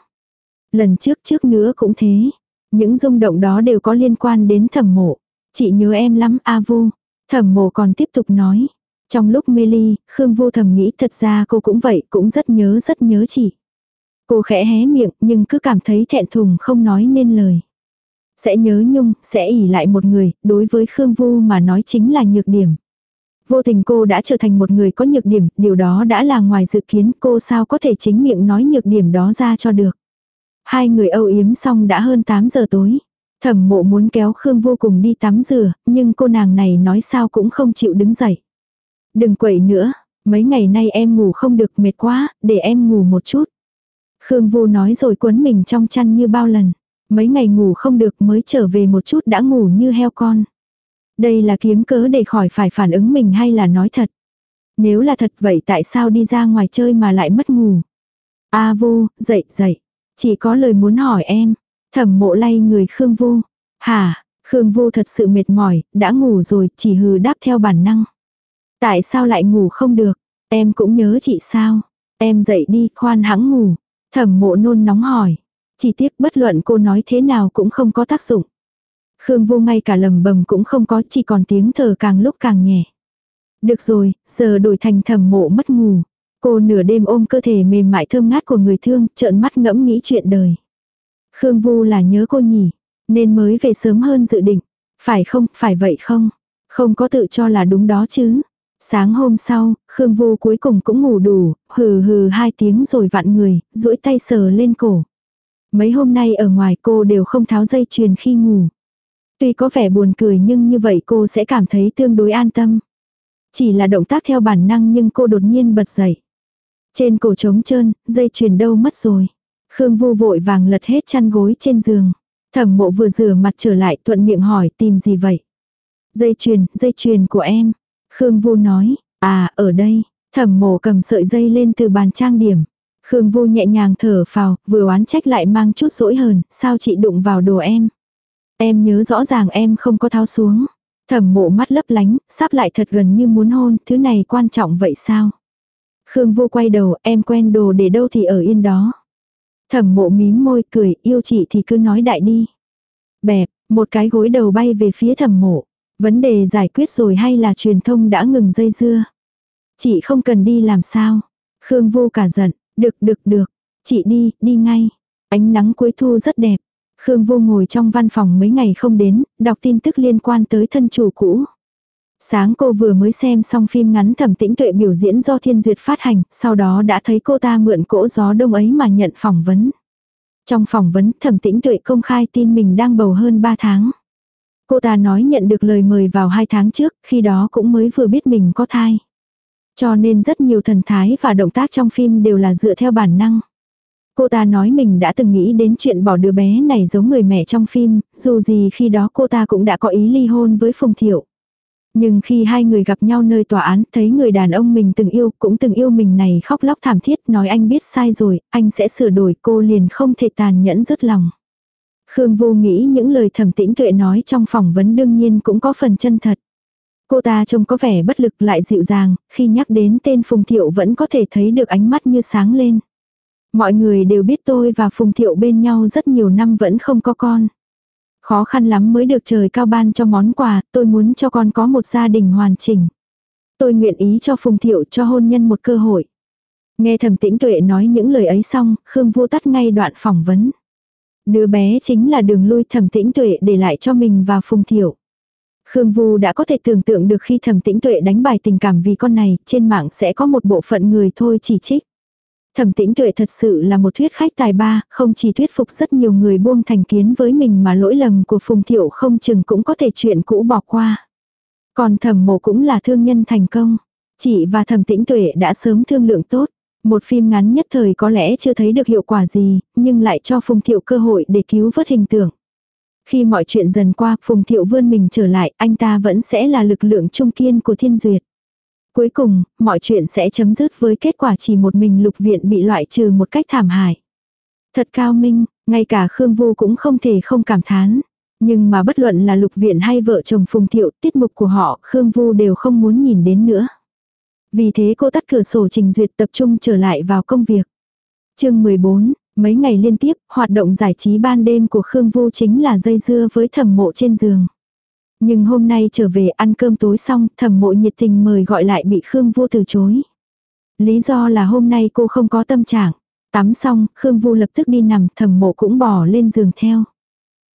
Lần trước trước nữa cũng thế. Những rung động đó đều có liên quan đến thẩm mộ. Chị nhớ em lắm A Vu. Thẩm mộ còn tiếp tục nói. Trong lúc mê ly, Khương Vu thầm nghĩ thật ra cô cũng vậy, cũng rất nhớ rất nhớ chị. Cô khẽ hé miệng nhưng cứ cảm thấy thẹn thùng không nói nên lời. Sẽ nhớ nhung, sẽ ỉ lại một người, đối với Khương Vu mà nói chính là nhược điểm. Vô tình cô đã trở thành một người có nhược điểm, điều đó đã là ngoài dự kiến cô sao có thể chính miệng nói nhược điểm đó ra cho được. Hai người âu yếm xong đã hơn 8 giờ tối. Thẩm mộ muốn kéo Khương vô cùng đi tắm rửa, nhưng cô nàng này nói sao cũng không chịu đứng dậy. Đừng quậy nữa, mấy ngày nay em ngủ không được mệt quá, để em ngủ một chút. Khương vô nói rồi quấn mình trong chăn như bao lần. Mấy ngày ngủ không được mới trở về một chút đã ngủ như heo con. Đây là kiếm cớ để khỏi phải phản ứng mình hay là nói thật. Nếu là thật vậy tại sao đi ra ngoài chơi mà lại mất ngủ. A vu, dậy dậy. Chỉ có lời muốn hỏi em. Thẩm mộ lay người Khương Vu. Hả, Khương Vu thật sự mệt mỏi, đã ngủ rồi, chỉ hừ đáp theo bản năng. Tại sao lại ngủ không được? Em cũng nhớ chị sao? Em dậy đi, khoan hãng ngủ. Thẩm mộ nôn nóng hỏi. Chỉ tiếc bất luận cô nói thế nào cũng không có tác dụng. Khương vô ngay cả lầm bầm cũng không có, chỉ còn tiếng thở càng lúc càng nhẹ. Được rồi, giờ đổi thành thẩm mộ mất ngủ. Cô nửa đêm ôm cơ thể mềm mại thơm ngát của người thương, trợn mắt ngẫm nghĩ chuyện đời. Khương Vu là nhớ cô nhỉ, nên mới về sớm hơn dự định. Phải không, phải vậy không? Không có tự cho là đúng đó chứ. Sáng hôm sau, Khương Vu cuối cùng cũng ngủ đủ, hừ hừ hai tiếng rồi vặn người, duỗi tay sờ lên cổ. Mấy hôm nay ở ngoài cô đều không tháo dây chuyền khi ngủ. Tuy có vẻ buồn cười nhưng như vậy cô sẽ cảm thấy tương đối an tâm. Chỉ là động tác theo bản năng nhưng cô đột nhiên bật dậy. Trên cổ trống trơn, dây chuyền đâu mất rồi. Khương Vu vội vàng lật hết chăn gối trên giường. Thẩm mộ vừa rửa mặt trở lại thuận miệng hỏi tìm gì vậy. Dây chuyền, dây chuyền của em. Khương Vu nói, à, ở đây. Thẩm mộ cầm sợi dây lên từ bàn trang điểm. Khương Vu nhẹ nhàng thở phào, vừa oán trách lại mang chút dỗi hờn, sao chị đụng vào đồ em. Em nhớ rõ ràng em không có tháo xuống. Thẩm mộ mắt lấp lánh, sắp lại thật gần như muốn hôn, thứ này quan trọng vậy sao? Khương vô quay đầu, em quen đồ để đâu thì ở yên đó. Thẩm mộ mím môi cười, yêu chị thì cứ nói đại đi. Bẹp, một cái gối đầu bay về phía thẩm mộ. Vấn đề giải quyết rồi hay là truyền thông đã ngừng dây dưa? Chị không cần đi làm sao? Khương vô cả giận, được được được, chị đi, đi ngay. Ánh nắng cuối thu rất đẹp. Khương vô ngồi trong văn phòng mấy ngày không đến, đọc tin tức liên quan tới thân chủ cũ. Sáng cô vừa mới xem xong phim ngắn thẩm tĩnh tuệ biểu diễn do Thiên Duyệt phát hành, sau đó đã thấy cô ta mượn cỗ gió đông ấy mà nhận phỏng vấn. Trong phỏng vấn thẩm tĩnh tuệ công khai tin mình đang bầu hơn 3 tháng. Cô ta nói nhận được lời mời vào hai tháng trước, khi đó cũng mới vừa biết mình có thai. Cho nên rất nhiều thần thái và động tác trong phim đều là dựa theo bản năng. Cô ta nói mình đã từng nghĩ đến chuyện bỏ đứa bé này giống người mẹ trong phim, dù gì khi đó cô ta cũng đã có ý ly hôn với Phùng Thiệu. Nhưng khi hai người gặp nhau nơi tòa án, thấy người đàn ông mình từng yêu, cũng từng yêu mình này khóc lóc thảm thiết, nói anh biết sai rồi, anh sẽ sửa đổi, cô liền không thể tàn nhẫn dứt lòng. Khương Vô nghĩ những lời thẩm tĩnh tuệ nói trong phỏng vấn đương nhiên cũng có phần chân thật. Cô ta trông có vẻ bất lực lại dịu dàng, khi nhắc đến tên Phùng Thiệu vẫn có thể thấy được ánh mắt như sáng lên. Mọi người đều biết tôi và Phùng Thiệu bên nhau rất nhiều năm vẫn không có con. Khó khăn lắm mới được trời cao ban cho món quà, tôi muốn cho con có một gia đình hoàn chỉnh. Tôi nguyện ý cho Phùng Thiệu cho hôn nhân một cơ hội. Nghe thẩm tĩnh tuệ nói những lời ấy xong, Khương Vô tắt ngay đoạn phỏng vấn. Đứa bé chính là đường lui thẩm tĩnh tuệ để lại cho mình và Phùng thiểu. Khương Vu đã có thể tưởng tượng được khi thẩm tĩnh tuệ đánh bài tình cảm vì con này, trên mạng sẽ có một bộ phận người thôi chỉ trích. Thẩm tĩnh tuệ thật sự là một thuyết khách tài ba, không chỉ thuyết phục rất nhiều người buông thành kiến với mình mà lỗi lầm của Phùng Thiệu không chừng cũng có thể chuyện cũ bỏ qua. Còn thẩm mộ cũng là thương nhân thành công. Chị và thẩm tĩnh tuệ đã sớm thương lượng tốt. Một phim ngắn nhất thời có lẽ chưa thấy được hiệu quả gì, nhưng lại cho Phùng Thiệu cơ hội để cứu vớt hình tượng. Khi mọi chuyện dần qua, Phùng Thiệu vươn mình trở lại, anh ta vẫn sẽ là lực lượng trung kiên của thiên duyệt. Cuối cùng, mọi chuyện sẽ chấm dứt với kết quả chỉ một mình lục viện bị loại trừ một cách thảm hại. Thật cao minh, ngay cả Khương Vu cũng không thể không cảm thán. Nhưng mà bất luận là lục viện hay vợ chồng Phùng Thiệu, tiết mục của họ, Khương Vu đều không muốn nhìn đến nữa. Vì thế cô tắt cửa sổ trình duyệt tập trung trở lại vào công việc. chương 14, mấy ngày liên tiếp, hoạt động giải trí ban đêm của Khương Vu chính là dây dưa với thẩm mộ trên giường. Nhưng hôm nay trở về ăn cơm tối xong, thẩm mộ nhiệt tình mời gọi lại bị Khương Vu từ chối. Lý do là hôm nay cô không có tâm trạng. Tắm xong, Khương Vu lập tức đi nằm, thẩm mộ cũng bỏ lên giường theo.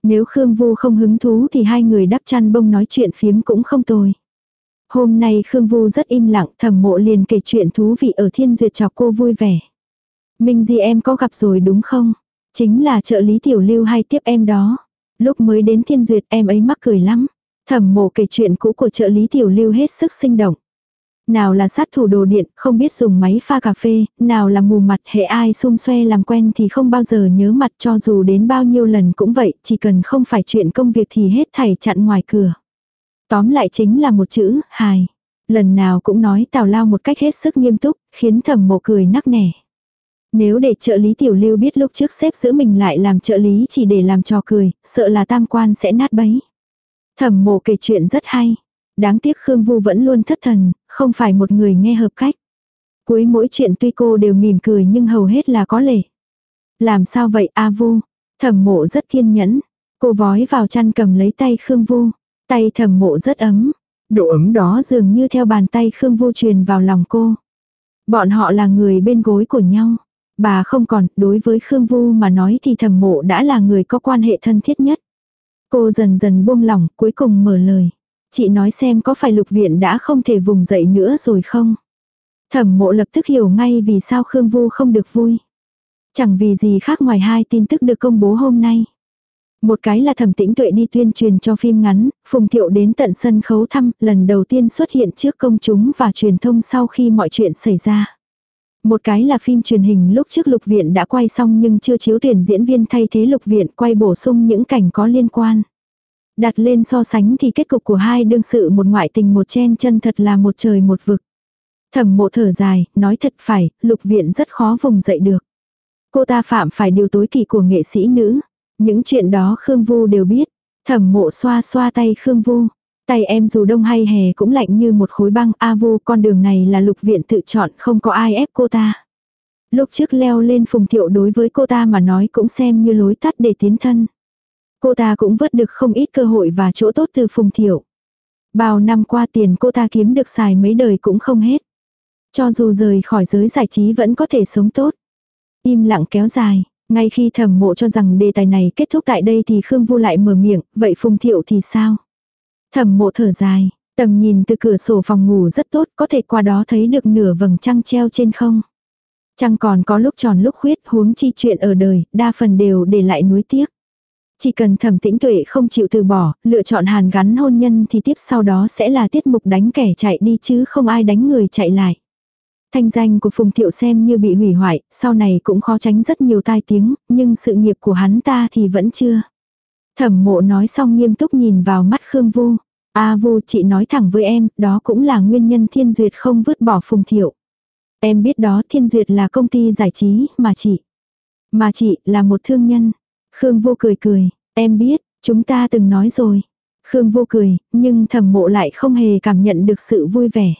Nếu Khương Vu không hứng thú thì hai người đắp chăn bông nói chuyện phiếm cũng không tồi. Hôm nay Khương Vu rất im lặng, thẩm mộ liền kể chuyện thú vị ở thiên duyệt cho cô vui vẻ. Minh Di em có gặp rồi đúng không? Chính là trợ lý tiểu lưu hay tiếp em đó. Lúc mới đến thiên duyệt em ấy mắc cười lắm. Thẩm mộ kể chuyện cũ của trợ lý tiểu lưu hết sức sinh động. Nào là sát thủ đồ điện, không biết dùng máy pha cà phê, nào là mù mặt, hệ ai xung xoe làm quen thì không bao giờ nhớ mặt cho dù đến bao nhiêu lần cũng vậy, chỉ cần không phải chuyện công việc thì hết thảy chặn ngoài cửa. Tóm lại chính là một chữ, hài. Lần nào cũng nói tào lao một cách hết sức nghiêm túc, khiến thẩm mộ cười nắc nẻ. Nếu để trợ lý tiểu lưu biết lúc trước xếp giữ mình lại làm trợ lý chỉ để làm trò cười, sợ là tam quan sẽ nát bấy. Thẩm mộ kể chuyện rất hay. Đáng tiếc Khương Vu vẫn luôn thất thần, không phải một người nghe hợp cách. Cuối mỗi chuyện tuy cô đều mỉm cười nhưng hầu hết là có lệ. Làm sao vậy A Vu? Thẩm mộ rất kiên nhẫn. Cô vói vào chăn cầm lấy tay Khương Vu. Tay thẩm mộ rất ấm. Độ ấm đó dường như theo bàn tay Khương Vu truyền vào lòng cô. Bọn họ là người bên gối của nhau. Bà không còn, đối với Khương Vu mà nói thì thẩm mộ đã là người có quan hệ thân thiết nhất. Cô dần dần buông lỏng, cuối cùng mở lời. Chị nói xem có phải lục viện đã không thể vùng dậy nữa rồi không? Thẩm mộ lập tức hiểu ngay vì sao Khương Vu không được vui. Chẳng vì gì khác ngoài hai tin tức được công bố hôm nay. Một cái là thẩm tĩnh tuệ đi tuyên truyền cho phim ngắn, Phùng Thiệu đến tận sân khấu thăm, lần đầu tiên xuất hiện trước công chúng và truyền thông sau khi mọi chuyện xảy ra. Một cái là phim truyền hình lúc trước lục viện đã quay xong nhưng chưa chiếu tuyển diễn viên thay thế lục viện quay bổ sung những cảnh có liên quan. Đặt lên so sánh thì kết cục của hai đương sự một ngoại tình một chen chân thật là một trời một vực. Thẩm mộ thở dài, nói thật phải, lục viện rất khó vùng dậy được. Cô ta phạm phải điều tối kỵ của nghệ sĩ nữ. Những chuyện đó Khương Vu đều biết. Thẩm mộ xoa xoa tay Khương Vu. Tay em dù đông hay hè cũng lạnh như một khối băng. A Vu con đường này là lục viện tự chọn không có ai ép cô ta. Lúc trước leo lên phùng thiệu đối với cô ta mà nói cũng xem như lối tắt để tiến thân. Cô ta cũng vớt được không ít cơ hội và chỗ tốt từ phùng thiệu. Bao năm qua tiền cô ta kiếm được xài mấy đời cũng không hết. Cho dù rời khỏi giới giải trí vẫn có thể sống tốt. Im lặng kéo dài, ngay khi thẩm mộ cho rằng đề tài này kết thúc tại đây thì Khương Vu lại mở miệng, vậy Phùng Thiệu thì sao? Thẩm mộ thở dài, tầm nhìn từ cửa sổ phòng ngủ rất tốt, có thể qua đó thấy được nửa vầng trăng treo trên không. Trăng còn có lúc tròn lúc khuyết huống chi chuyện ở đời, đa phần đều để lại nuối tiếc. Chỉ cần thẩm tĩnh tuệ không chịu từ bỏ, lựa chọn hàn gắn hôn nhân thì tiếp sau đó sẽ là tiết mục đánh kẻ chạy đi chứ không ai đánh người chạy lại. Thanh danh của Phùng Thiệu xem như bị hủy hoại, sau này cũng khó tránh rất nhiều tai tiếng, nhưng sự nghiệp của hắn ta thì vẫn chưa. Thẩm mộ nói xong nghiêm túc nhìn vào mắt Khương Vu. A Vu chị nói thẳng với em, đó cũng là nguyên nhân Thiên Duyệt không vứt bỏ Phùng Thiệu. Em biết đó Thiên Duyệt là công ty giải trí, mà chị. Mà chị là một thương nhân. Khương Vô cười cười, em biết, chúng ta từng nói rồi. Khương Vô cười, nhưng thẩm mộ lại không hề cảm nhận được sự vui vẻ.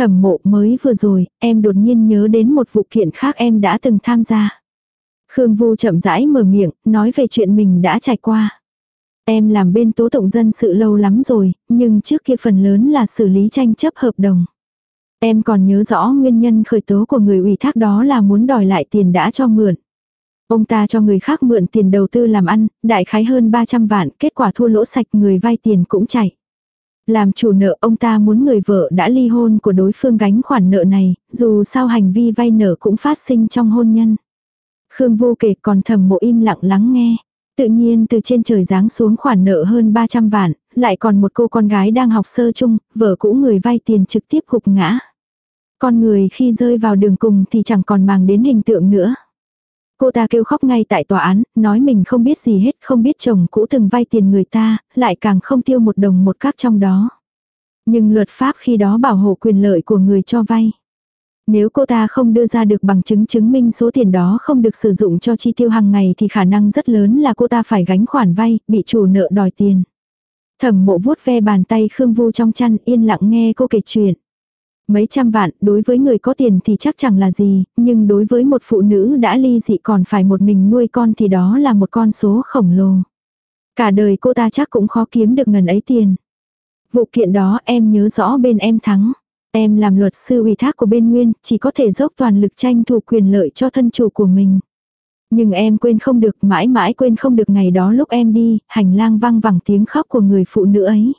Thẩm mộ mới vừa rồi, em đột nhiên nhớ đến một vụ kiện khác em đã từng tham gia. Khương Vu chậm rãi mở miệng, nói về chuyện mình đã trải qua. Em làm bên tố tụng dân sự lâu lắm rồi, nhưng trước kia phần lớn là xử lý tranh chấp hợp đồng. Em còn nhớ rõ nguyên nhân khởi tố của người ủy thác đó là muốn đòi lại tiền đã cho mượn. Ông ta cho người khác mượn tiền đầu tư làm ăn, đại khái hơn 300 vạn, kết quả thua lỗ sạch người vay tiền cũng chạy. Làm chủ nợ ông ta muốn người vợ đã ly hôn của đối phương gánh khoản nợ này, dù sao hành vi vay nợ cũng phát sinh trong hôn nhân. Khương vô kể còn thầm mộ im lặng lắng nghe. Tự nhiên từ trên trời giáng xuống khoản nợ hơn 300 vạn, lại còn một cô con gái đang học sơ chung, vợ cũ người vay tiền trực tiếp gục ngã. Con người khi rơi vào đường cùng thì chẳng còn màng đến hình tượng nữa. Cô ta kêu khóc ngay tại tòa án, nói mình không biết gì hết, không biết chồng cũ từng vay tiền người ta, lại càng không tiêu một đồng một các trong đó. Nhưng luật pháp khi đó bảo hộ quyền lợi của người cho vay. Nếu cô ta không đưa ra được bằng chứng chứng minh số tiền đó không được sử dụng cho chi tiêu hàng ngày thì khả năng rất lớn là cô ta phải gánh khoản vay, bị chủ nợ đòi tiền. Thẩm mộ vuốt ve bàn tay Khương Vu trong chăn yên lặng nghe cô kể chuyện. Mấy trăm vạn, đối với người có tiền thì chắc chẳng là gì, nhưng đối với một phụ nữ đã ly dị còn phải một mình nuôi con thì đó là một con số khổng lồ. Cả đời cô ta chắc cũng khó kiếm được ngần ấy tiền. Vụ kiện đó em nhớ rõ bên em thắng. Em làm luật sư ủy thác của bên Nguyên, chỉ có thể dốc toàn lực tranh thủ quyền lợi cho thân chủ của mình. Nhưng em quên không được, mãi mãi quên không được ngày đó lúc em đi, hành lang vang vẳng tiếng khóc của người phụ nữ ấy.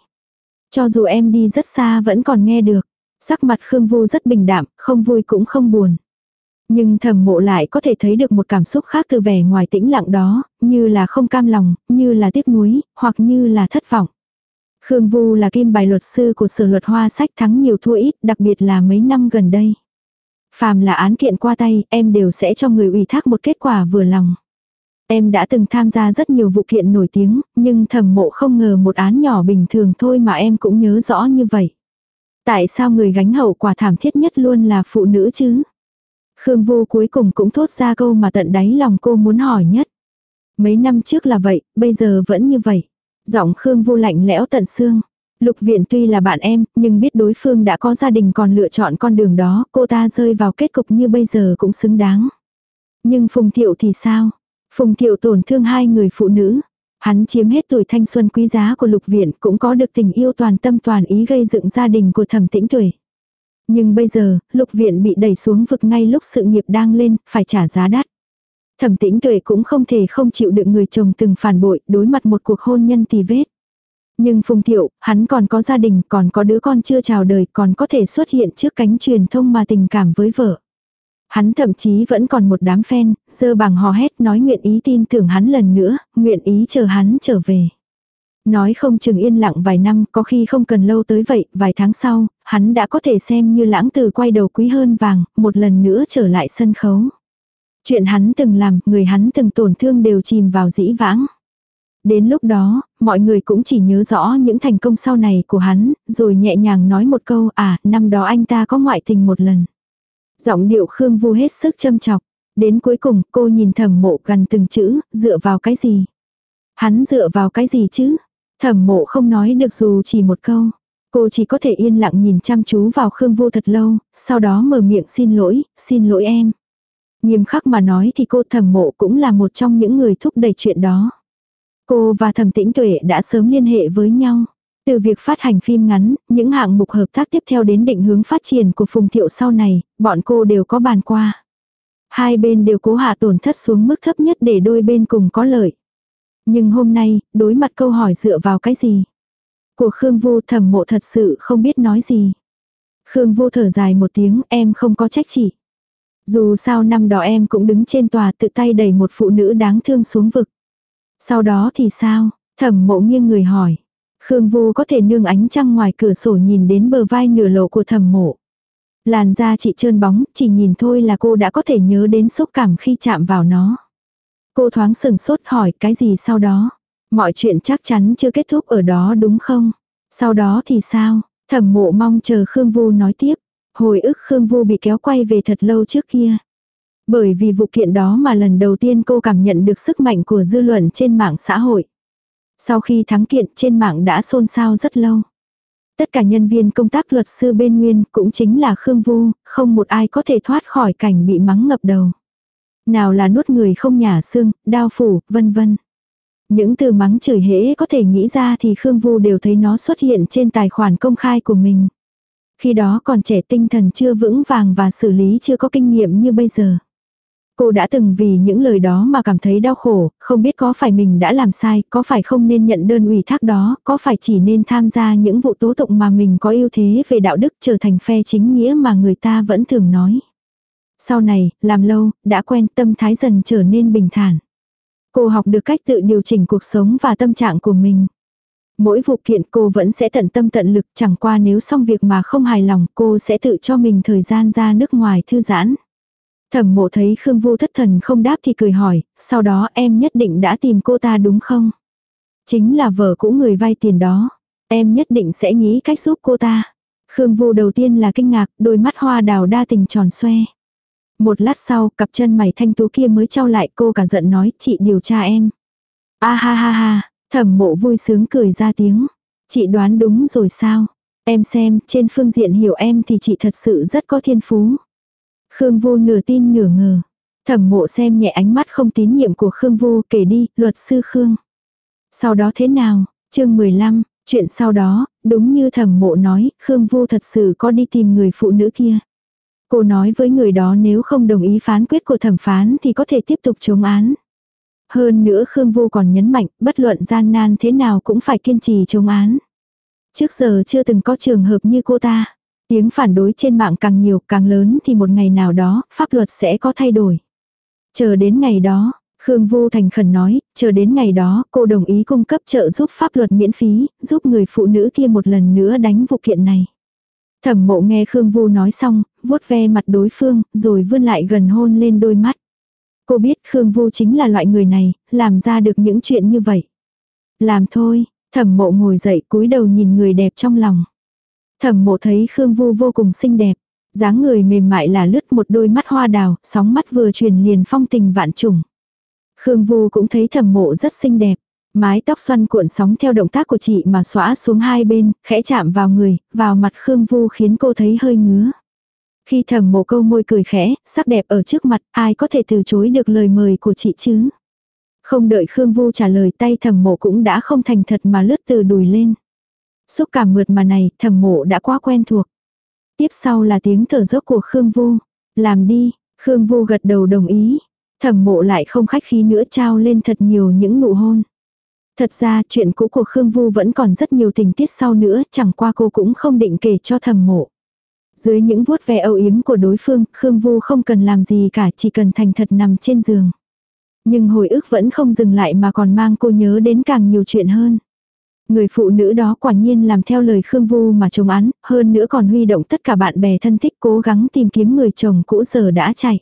Cho dù em đi rất xa vẫn còn nghe được. Sắc mặt Khương Vu rất bình đạm, không vui cũng không buồn. Nhưng thầm mộ lại có thể thấy được một cảm xúc khác từ vẻ ngoài tĩnh lặng đó, như là không cam lòng, như là tiếc nuối, hoặc như là thất vọng. Khương Vu là kim bài luật sư của sở luật hoa sách thắng nhiều thua ít, đặc biệt là mấy năm gần đây. Phàm là án kiện qua tay, em đều sẽ cho người ủy thác một kết quả vừa lòng. Em đã từng tham gia rất nhiều vụ kiện nổi tiếng, nhưng thầm mộ không ngờ một án nhỏ bình thường thôi mà em cũng nhớ rõ như vậy. Tại sao người gánh hậu quả thảm thiết nhất luôn là phụ nữ chứ? Khương Vô cuối cùng cũng thốt ra câu mà tận đáy lòng cô muốn hỏi nhất. Mấy năm trước là vậy, bây giờ vẫn như vậy. Giọng Khương Vô lạnh lẽo tận xương. Lục viện tuy là bạn em, nhưng biết đối phương đã có gia đình còn lựa chọn con đường đó, cô ta rơi vào kết cục như bây giờ cũng xứng đáng. Nhưng Phùng Thiệu thì sao? Phùng Thiệu tổn thương hai người phụ nữ. Hắn chiếm hết tuổi thanh xuân quý giá của lục viện cũng có được tình yêu toàn tâm toàn ý gây dựng gia đình của thẩm tĩnh tuổi. Nhưng bây giờ, lục viện bị đẩy xuống vực ngay lúc sự nghiệp đang lên, phải trả giá đắt. Thẩm tĩnh tuệ cũng không thể không chịu đựng người chồng từng phản bội, đối mặt một cuộc hôn nhân tì vết. Nhưng Phùng Thiệu, hắn còn có gia đình, còn có đứa con chưa chào đời, còn có thể xuất hiện trước cánh truyền thông mà tình cảm với vợ. Hắn thậm chí vẫn còn một đám fan, dơ bằng hò hét nói nguyện ý tin tưởng hắn lần nữa, nguyện ý chờ hắn trở về. Nói không chừng yên lặng vài năm, có khi không cần lâu tới vậy, vài tháng sau, hắn đã có thể xem như lãng từ quay đầu quý hơn vàng, một lần nữa trở lại sân khấu. Chuyện hắn từng làm, người hắn từng tổn thương đều chìm vào dĩ vãng. Đến lúc đó, mọi người cũng chỉ nhớ rõ những thành công sau này của hắn, rồi nhẹ nhàng nói một câu à, năm đó anh ta có ngoại tình một lần. Giọng điệu Khương Vu hết sức châm chọc. Đến cuối cùng cô nhìn thẩm mộ gần từng chữ, dựa vào cái gì? Hắn dựa vào cái gì chứ? Thẩm mộ không nói được dù chỉ một câu. Cô chỉ có thể yên lặng nhìn chăm chú vào Khương Vu thật lâu, sau đó mở miệng xin lỗi, xin lỗi em. Nghiêm khắc mà nói thì cô thẩm mộ cũng là một trong những người thúc đẩy chuyện đó. Cô và thẩm tĩnh tuệ đã sớm liên hệ với nhau. Từ việc phát hành phim ngắn, những hạng mục hợp tác tiếp theo đến định hướng phát triển của Phùng Thiệu sau này, bọn cô đều có bàn qua. Hai bên đều cố hạ tổn thất xuống mức thấp nhất để đôi bên cùng có lợi. Nhưng hôm nay, đối mặt câu hỏi dựa vào cái gì? Của Khương Vô thẩm mộ thật sự không biết nói gì. Khương Vô thở dài một tiếng em không có trách chỉ. Dù sao năm đó em cũng đứng trên tòa tự tay đẩy một phụ nữ đáng thương xuống vực. Sau đó thì sao? Thẩm mộ nghiêng người hỏi. Khương Vô có thể nương ánh trăng ngoài cửa sổ nhìn đến bờ vai nửa lộ của thẩm mộ. Làn da chị trơn bóng, chỉ nhìn thôi là cô đã có thể nhớ đến xúc cảm khi chạm vào nó. Cô thoáng sừng sốt hỏi cái gì sau đó. Mọi chuyện chắc chắn chưa kết thúc ở đó đúng không? Sau đó thì sao? Thẩm mộ mong chờ Khương Vu nói tiếp. Hồi ức Khương Vu bị kéo quay về thật lâu trước kia. Bởi vì vụ kiện đó mà lần đầu tiên cô cảm nhận được sức mạnh của dư luận trên mạng xã hội. Sau khi thắng kiện trên mạng đã xôn xao rất lâu. Tất cả nhân viên công tác luật sư bên Nguyên cũng chính là Khương Vu, không một ai có thể thoát khỏi cảnh bị mắng ngập đầu. Nào là nuốt người không nhả xương, đao phủ, vân vân. Những từ mắng chửi hễ có thể nghĩ ra thì Khương Vu đều thấy nó xuất hiện trên tài khoản công khai của mình. Khi đó còn trẻ tinh thần chưa vững vàng và xử lý chưa có kinh nghiệm như bây giờ. Cô đã từng vì những lời đó mà cảm thấy đau khổ, không biết có phải mình đã làm sai, có phải không nên nhận đơn ủy thác đó, có phải chỉ nên tham gia những vụ tố tụng mà mình có ưu thế về đạo đức trở thành phe chính nghĩa mà người ta vẫn thường nói. Sau này, làm lâu, đã quen tâm thái dần trở nên bình thản. Cô học được cách tự điều chỉnh cuộc sống và tâm trạng của mình. Mỗi vụ kiện cô vẫn sẽ tận tâm tận lực chẳng qua nếu xong việc mà không hài lòng cô sẽ tự cho mình thời gian ra nước ngoài thư giãn. Thẩm mộ thấy Khương Vu thất thần không đáp thì cười hỏi, sau đó em nhất định đã tìm cô ta đúng không? Chính là vợ cũ người vay tiền đó. Em nhất định sẽ nghĩ cách giúp cô ta. Khương Vu đầu tiên là kinh ngạc, đôi mắt hoa đào đa tình tròn xoe. Một lát sau, cặp chân mày thanh tú kia mới trao lại cô cả giận nói, chị điều tra em. A ha ha ha, thẩm mộ vui sướng cười ra tiếng. Chị đoán đúng rồi sao? Em xem, trên phương diện hiểu em thì chị thật sự rất có thiên phú. Khương Vu nửa tin nửa ngờ. Thẩm mộ xem nhẹ ánh mắt không tín nhiệm của Khương Vu kể đi, luật sư Khương. Sau đó thế nào? chương 15, chuyện sau đó, đúng như thẩm mộ nói, Khương Vu thật sự có đi tìm người phụ nữ kia. Cô nói với người đó nếu không đồng ý phán quyết của thẩm phán thì có thể tiếp tục chống án. Hơn nữa Khương Vô còn nhấn mạnh, bất luận gian nan thế nào cũng phải kiên trì chống án. Trước giờ chưa từng có trường hợp như cô ta. Tiếng phản đối trên mạng càng nhiều càng lớn thì một ngày nào đó, pháp luật sẽ có thay đổi. Chờ đến ngày đó, Khương Vu thành khẩn nói, chờ đến ngày đó, cô đồng ý cung cấp trợ giúp pháp luật miễn phí, giúp người phụ nữ kia một lần nữa đánh vụ kiện này. Thẩm mộ nghe Khương Vu nói xong, vuốt ve mặt đối phương, rồi vươn lại gần hôn lên đôi mắt. Cô biết Khương Vu chính là loại người này, làm ra được những chuyện như vậy. Làm thôi, thẩm mộ ngồi dậy cúi đầu nhìn người đẹp trong lòng. Thẩm mộ thấy Khương Vu vô cùng xinh đẹp. dáng người mềm mại là lướt một đôi mắt hoa đào, sóng mắt vừa truyền liền phong tình vạn trùng. Khương Vu cũng thấy thẩm mộ rất xinh đẹp. Mái tóc xoăn cuộn sóng theo động tác của chị mà xõa xuống hai bên, khẽ chạm vào người, vào mặt Khương Vu khiến cô thấy hơi ngứa. Khi thẩm mộ câu môi cười khẽ, sắc đẹp ở trước mặt, ai có thể từ chối được lời mời của chị chứ? Không đợi Khương Vu trả lời tay thẩm mộ cũng đã không thành thật mà lướt từ đùi lên. Xúc cảm mượt mà này, thẩm mộ đã quá quen thuộc. Tiếp sau là tiếng thở dốc của Khương Vu. Làm đi, Khương Vu gật đầu đồng ý. Thẩm mộ lại không khách khí nữa trao lên thật nhiều những nụ hôn. Thật ra chuyện cũ của Khương Vu vẫn còn rất nhiều tình tiết sau nữa, chẳng qua cô cũng không định kể cho thẩm mộ. Dưới những vuốt ve âu yếm của đối phương, Khương Vu không cần làm gì cả, chỉ cần thành thật nằm trên giường. Nhưng hồi ức vẫn không dừng lại mà còn mang cô nhớ đến càng nhiều chuyện hơn. Người phụ nữ đó quả nhiên làm theo lời Khương Vu mà chống án, hơn nữa còn huy động tất cả bạn bè thân thích cố gắng tìm kiếm người chồng cũ giờ đã chạy.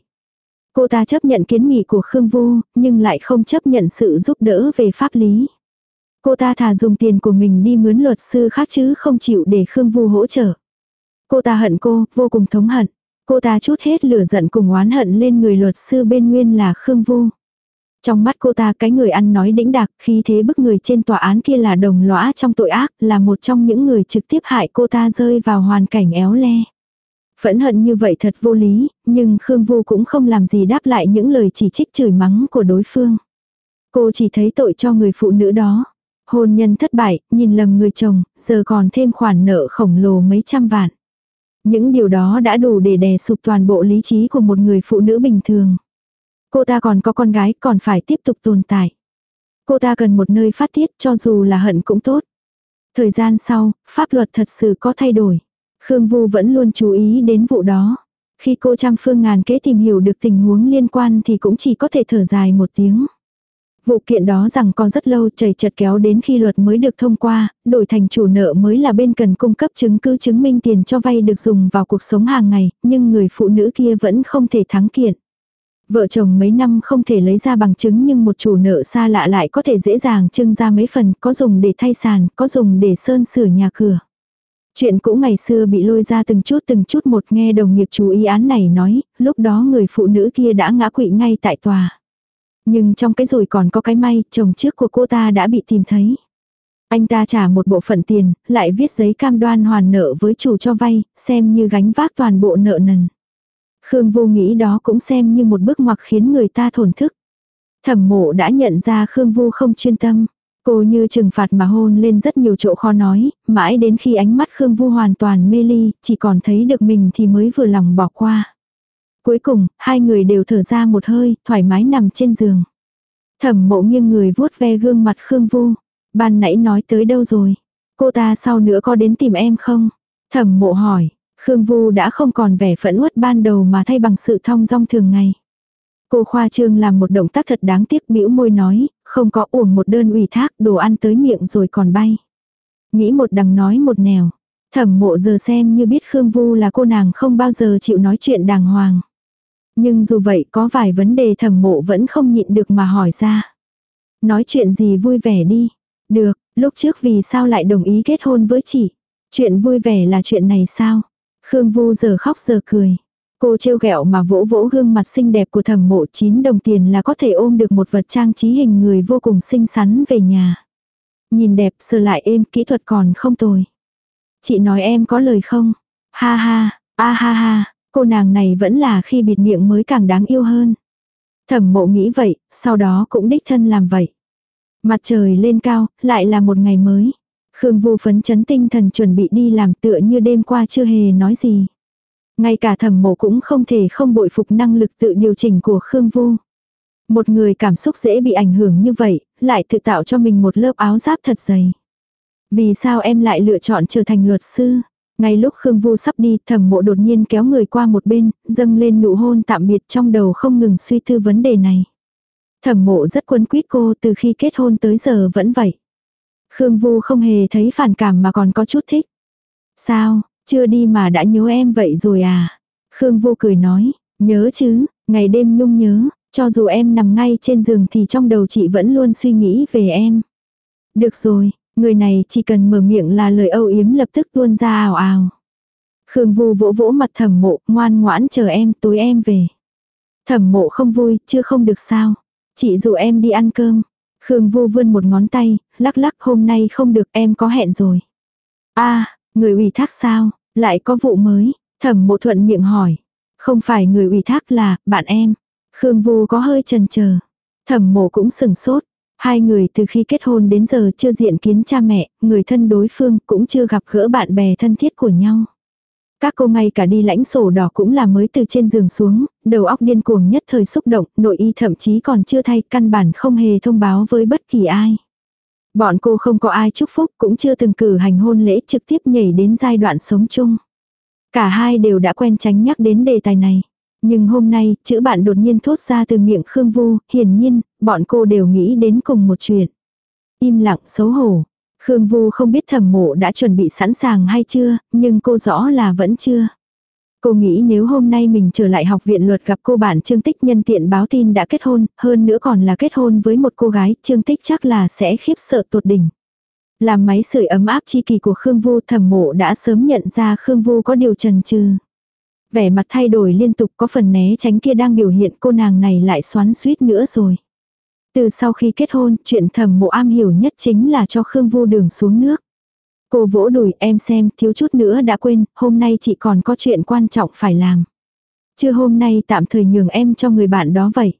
Cô ta chấp nhận kiến nghị của Khương Vu, nhưng lại không chấp nhận sự giúp đỡ về pháp lý. Cô ta thà dùng tiền của mình đi mướn luật sư khác chứ không chịu để Khương Vu hỗ trợ. Cô ta hận cô, vô cùng thống hận. Cô ta chút hết lửa giận cùng oán hận lên người luật sư bên nguyên là Khương Vu. Trong mắt cô ta cái người ăn nói đĩnh đạc khi thế bức người trên tòa án kia là đồng lõa trong tội ác là một trong những người trực tiếp hại cô ta rơi vào hoàn cảnh éo le. Phẫn hận như vậy thật vô lý, nhưng Khương Vu cũng không làm gì đáp lại những lời chỉ trích chửi mắng của đối phương. Cô chỉ thấy tội cho người phụ nữ đó. Hôn nhân thất bại, nhìn lầm người chồng, giờ còn thêm khoản nợ khổng lồ mấy trăm vạn. Những điều đó đã đủ để đè sụp toàn bộ lý trí của một người phụ nữ bình thường. Cô ta còn có con gái còn phải tiếp tục tồn tại. Cô ta cần một nơi phát tiết cho dù là hận cũng tốt. Thời gian sau, pháp luật thật sự có thay đổi. Khương Vu vẫn luôn chú ý đến vụ đó. Khi cô trăm phương ngàn kế tìm hiểu được tình huống liên quan thì cũng chỉ có thể thở dài một tiếng. Vụ kiện đó rằng còn rất lâu chảy chật kéo đến khi luật mới được thông qua, đổi thành chủ nợ mới là bên cần cung cấp chứng cứ chứng minh tiền cho vay được dùng vào cuộc sống hàng ngày, nhưng người phụ nữ kia vẫn không thể thắng kiện. Vợ chồng mấy năm không thể lấy ra bằng chứng nhưng một chủ nợ xa lạ lại có thể dễ dàng trưng ra mấy phần, có dùng để thay sàn, có dùng để sơn sửa nhà cửa. Chuyện cũ ngày xưa bị lôi ra từng chút từng chút một nghe đồng nghiệp chú ý án này nói, lúc đó người phụ nữ kia đã ngã quỵ ngay tại tòa. Nhưng trong cái rồi còn có cái may, chồng trước của cô ta đã bị tìm thấy. Anh ta trả một bộ phận tiền, lại viết giấy cam đoan hoàn nợ với chủ cho vay, xem như gánh vác toàn bộ nợ nần. Khương vô nghĩ đó cũng xem như một bước ngoặt khiến người ta thổn thức. Thẩm mộ đã nhận ra Khương Vu không chuyên tâm. Cô như trừng phạt mà hôn lên rất nhiều chỗ khó nói, mãi đến khi ánh mắt Khương Vu hoàn toàn mê ly, chỉ còn thấy được mình thì mới vừa lòng bỏ qua. Cuối cùng, hai người đều thở ra một hơi, thoải mái nằm trên giường. Thẩm mộ nghiêng người vuốt ve gương mặt Khương Vu. Ban nãy nói tới đâu rồi? Cô ta sau nữa có đến tìm em không? Thẩm mộ hỏi. Khương Vu đã không còn vẻ phẫn uất ban đầu mà thay bằng sự thong dong thường ngày. Cô khoa trương làm một động tác thật đáng tiếc bĩu môi nói, không có uổng một đơn ủy thác đồ ăn tới miệng rồi còn bay. Nghĩ một đằng nói một nẻo. Thẩm mộ giờ xem như biết Khương Vu là cô nàng không bao giờ chịu nói chuyện đàng hoàng. Nhưng dù vậy có vài vấn đề thẩm mộ vẫn không nhịn được mà hỏi ra. Nói chuyện gì vui vẻ đi. Được, lúc trước vì sao lại đồng ý kết hôn với chị? Chuyện vui vẻ là chuyện này sao? Khương Vu giờ khóc giờ cười. Cô trêu ghẹo mà vỗ vỗ gương mặt xinh đẹp của thẩm mộ 9 đồng tiền là có thể ôm được một vật trang trí hình người vô cùng xinh xắn về nhà. Nhìn đẹp sờ lại êm kỹ thuật còn không tồi. Chị nói em có lời không? Ha ha, a ha ha, cô nàng này vẫn là khi bịt miệng mới càng đáng yêu hơn. Thẩm mộ nghĩ vậy, sau đó cũng đích thân làm vậy. Mặt trời lên cao, lại là một ngày mới. Khương Vu phấn chấn tinh thần chuẩn bị đi làm tựa như đêm qua chưa hề nói gì. Ngay cả thẩm mộ cũng không thể không bội phục năng lực tự điều chỉnh của Khương Vu. Một người cảm xúc dễ bị ảnh hưởng như vậy, lại tự tạo cho mình một lớp áo giáp thật dày. Vì sao em lại lựa chọn trở thành luật sư? Ngay lúc Khương Vu sắp đi, thẩm mộ đột nhiên kéo người qua một bên, dâng lên nụ hôn tạm biệt trong đầu không ngừng suy tư vấn đề này. Thẩm mộ rất quấn quýt cô từ khi kết hôn tới giờ vẫn vậy. Khương Vu không hề thấy phản cảm mà còn có chút thích. Sao, chưa đi mà đã nhớ em vậy rồi à? Khương Vu cười nói, nhớ chứ, ngày đêm nhung nhớ, cho dù em nằm ngay trên giường thì trong đầu chị vẫn luôn suy nghĩ về em. Được rồi, người này chỉ cần mở miệng là lời âu yếm lập tức tuôn ra ào ào. Khương Vu vỗ vỗ mặt thẩm mộ, ngoan ngoãn chờ em, tối em về. Thẩm mộ không vui, chưa không được sao. Chị dụ em đi ăn cơm. Khương Vu vươn một ngón tay, lắc lắc hôm nay không được em có hẹn rồi. a người ủy thác sao, lại có vụ mới, thẩm mộ thuận miệng hỏi. Không phải người ủy thác là, bạn em. Khương Vu có hơi chần chờ. Thẩm mộ cũng sừng sốt. Hai người từ khi kết hôn đến giờ chưa diện kiến cha mẹ, người thân đối phương cũng chưa gặp gỡ bạn bè thân thiết của nhau. Các cô ngay cả đi lãnh sổ đỏ cũng là mới từ trên giường xuống, đầu óc điên cuồng nhất thời xúc động, nội y thậm chí còn chưa thay, căn bản không hề thông báo với bất kỳ ai. Bọn cô không có ai chúc phúc, cũng chưa từng cử hành hôn lễ trực tiếp nhảy đến giai đoạn sống chung. Cả hai đều đã quen tránh nhắc đến đề tài này. Nhưng hôm nay, chữ bạn đột nhiên thốt ra từ miệng Khương Vu, hiển nhiên, bọn cô đều nghĩ đến cùng một chuyện. Im lặng xấu hổ, Khương Vu không biết thẩm mộ đã chuẩn bị sẵn sàng hay chưa, nhưng cô rõ là vẫn chưa. Cô nghĩ nếu hôm nay mình trở lại học viện luật gặp cô bạn Trương Tích nhân tiện báo tin đã kết hôn, hơn nữa còn là kết hôn với một cô gái, Trương Tích chắc là sẽ khiếp sợ tột đỉnh. Làm máy sưởi ấm áp chi kỳ của Khương Vu thẩm mộ đã sớm nhận ra Khương Vu có điều trần trừ. Vẻ mặt thay đổi liên tục có phần né tránh kia đang biểu hiện cô nàng này lại xoắn suýt nữa rồi. Từ sau khi kết hôn, chuyện thầm mộ am hiểu nhất chính là cho Khương Vu đường xuống nước. Cô vỗ đùi em xem, thiếu chút nữa đã quên, hôm nay chị còn có chuyện quan trọng phải làm. Chưa hôm nay tạm thời nhường em cho người bạn đó vậy.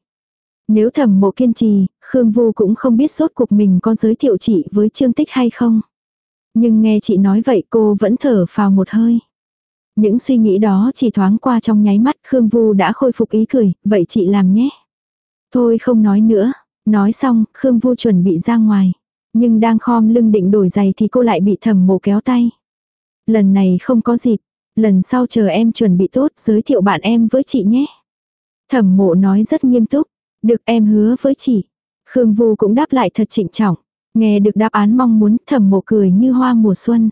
Nếu thầm mộ kiên trì, Khương Vu cũng không biết sốt cuộc mình có giới thiệu chị với Trương Tích hay không. Nhưng nghe chị nói vậy cô vẫn thở phào một hơi. Những suy nghĩ đó chỉ thoáng qua trong nháy mắt Khương Vu đã khôi phục ý cười, vậy chị làm nhé. Thôi không nói nữa, Nói xong, Khương Vu chuẩn bị ra ngoài. Nhưng đang khom lưng định đổi giày thì cô lại bị thẩm mộ kéo tay. Lần này không có dịp. Lần sau chờ em chuẩn bị tốt giới thiệu bạn em với chị nhé. Thẩm mộ nói rất nghiêm túc. Được em hứa với chị. Khương Vu cũng đáp lại thật trịnh trọng. Nghe được đáp án mong muốn thẩm mộ cười như hoa mùa xuân.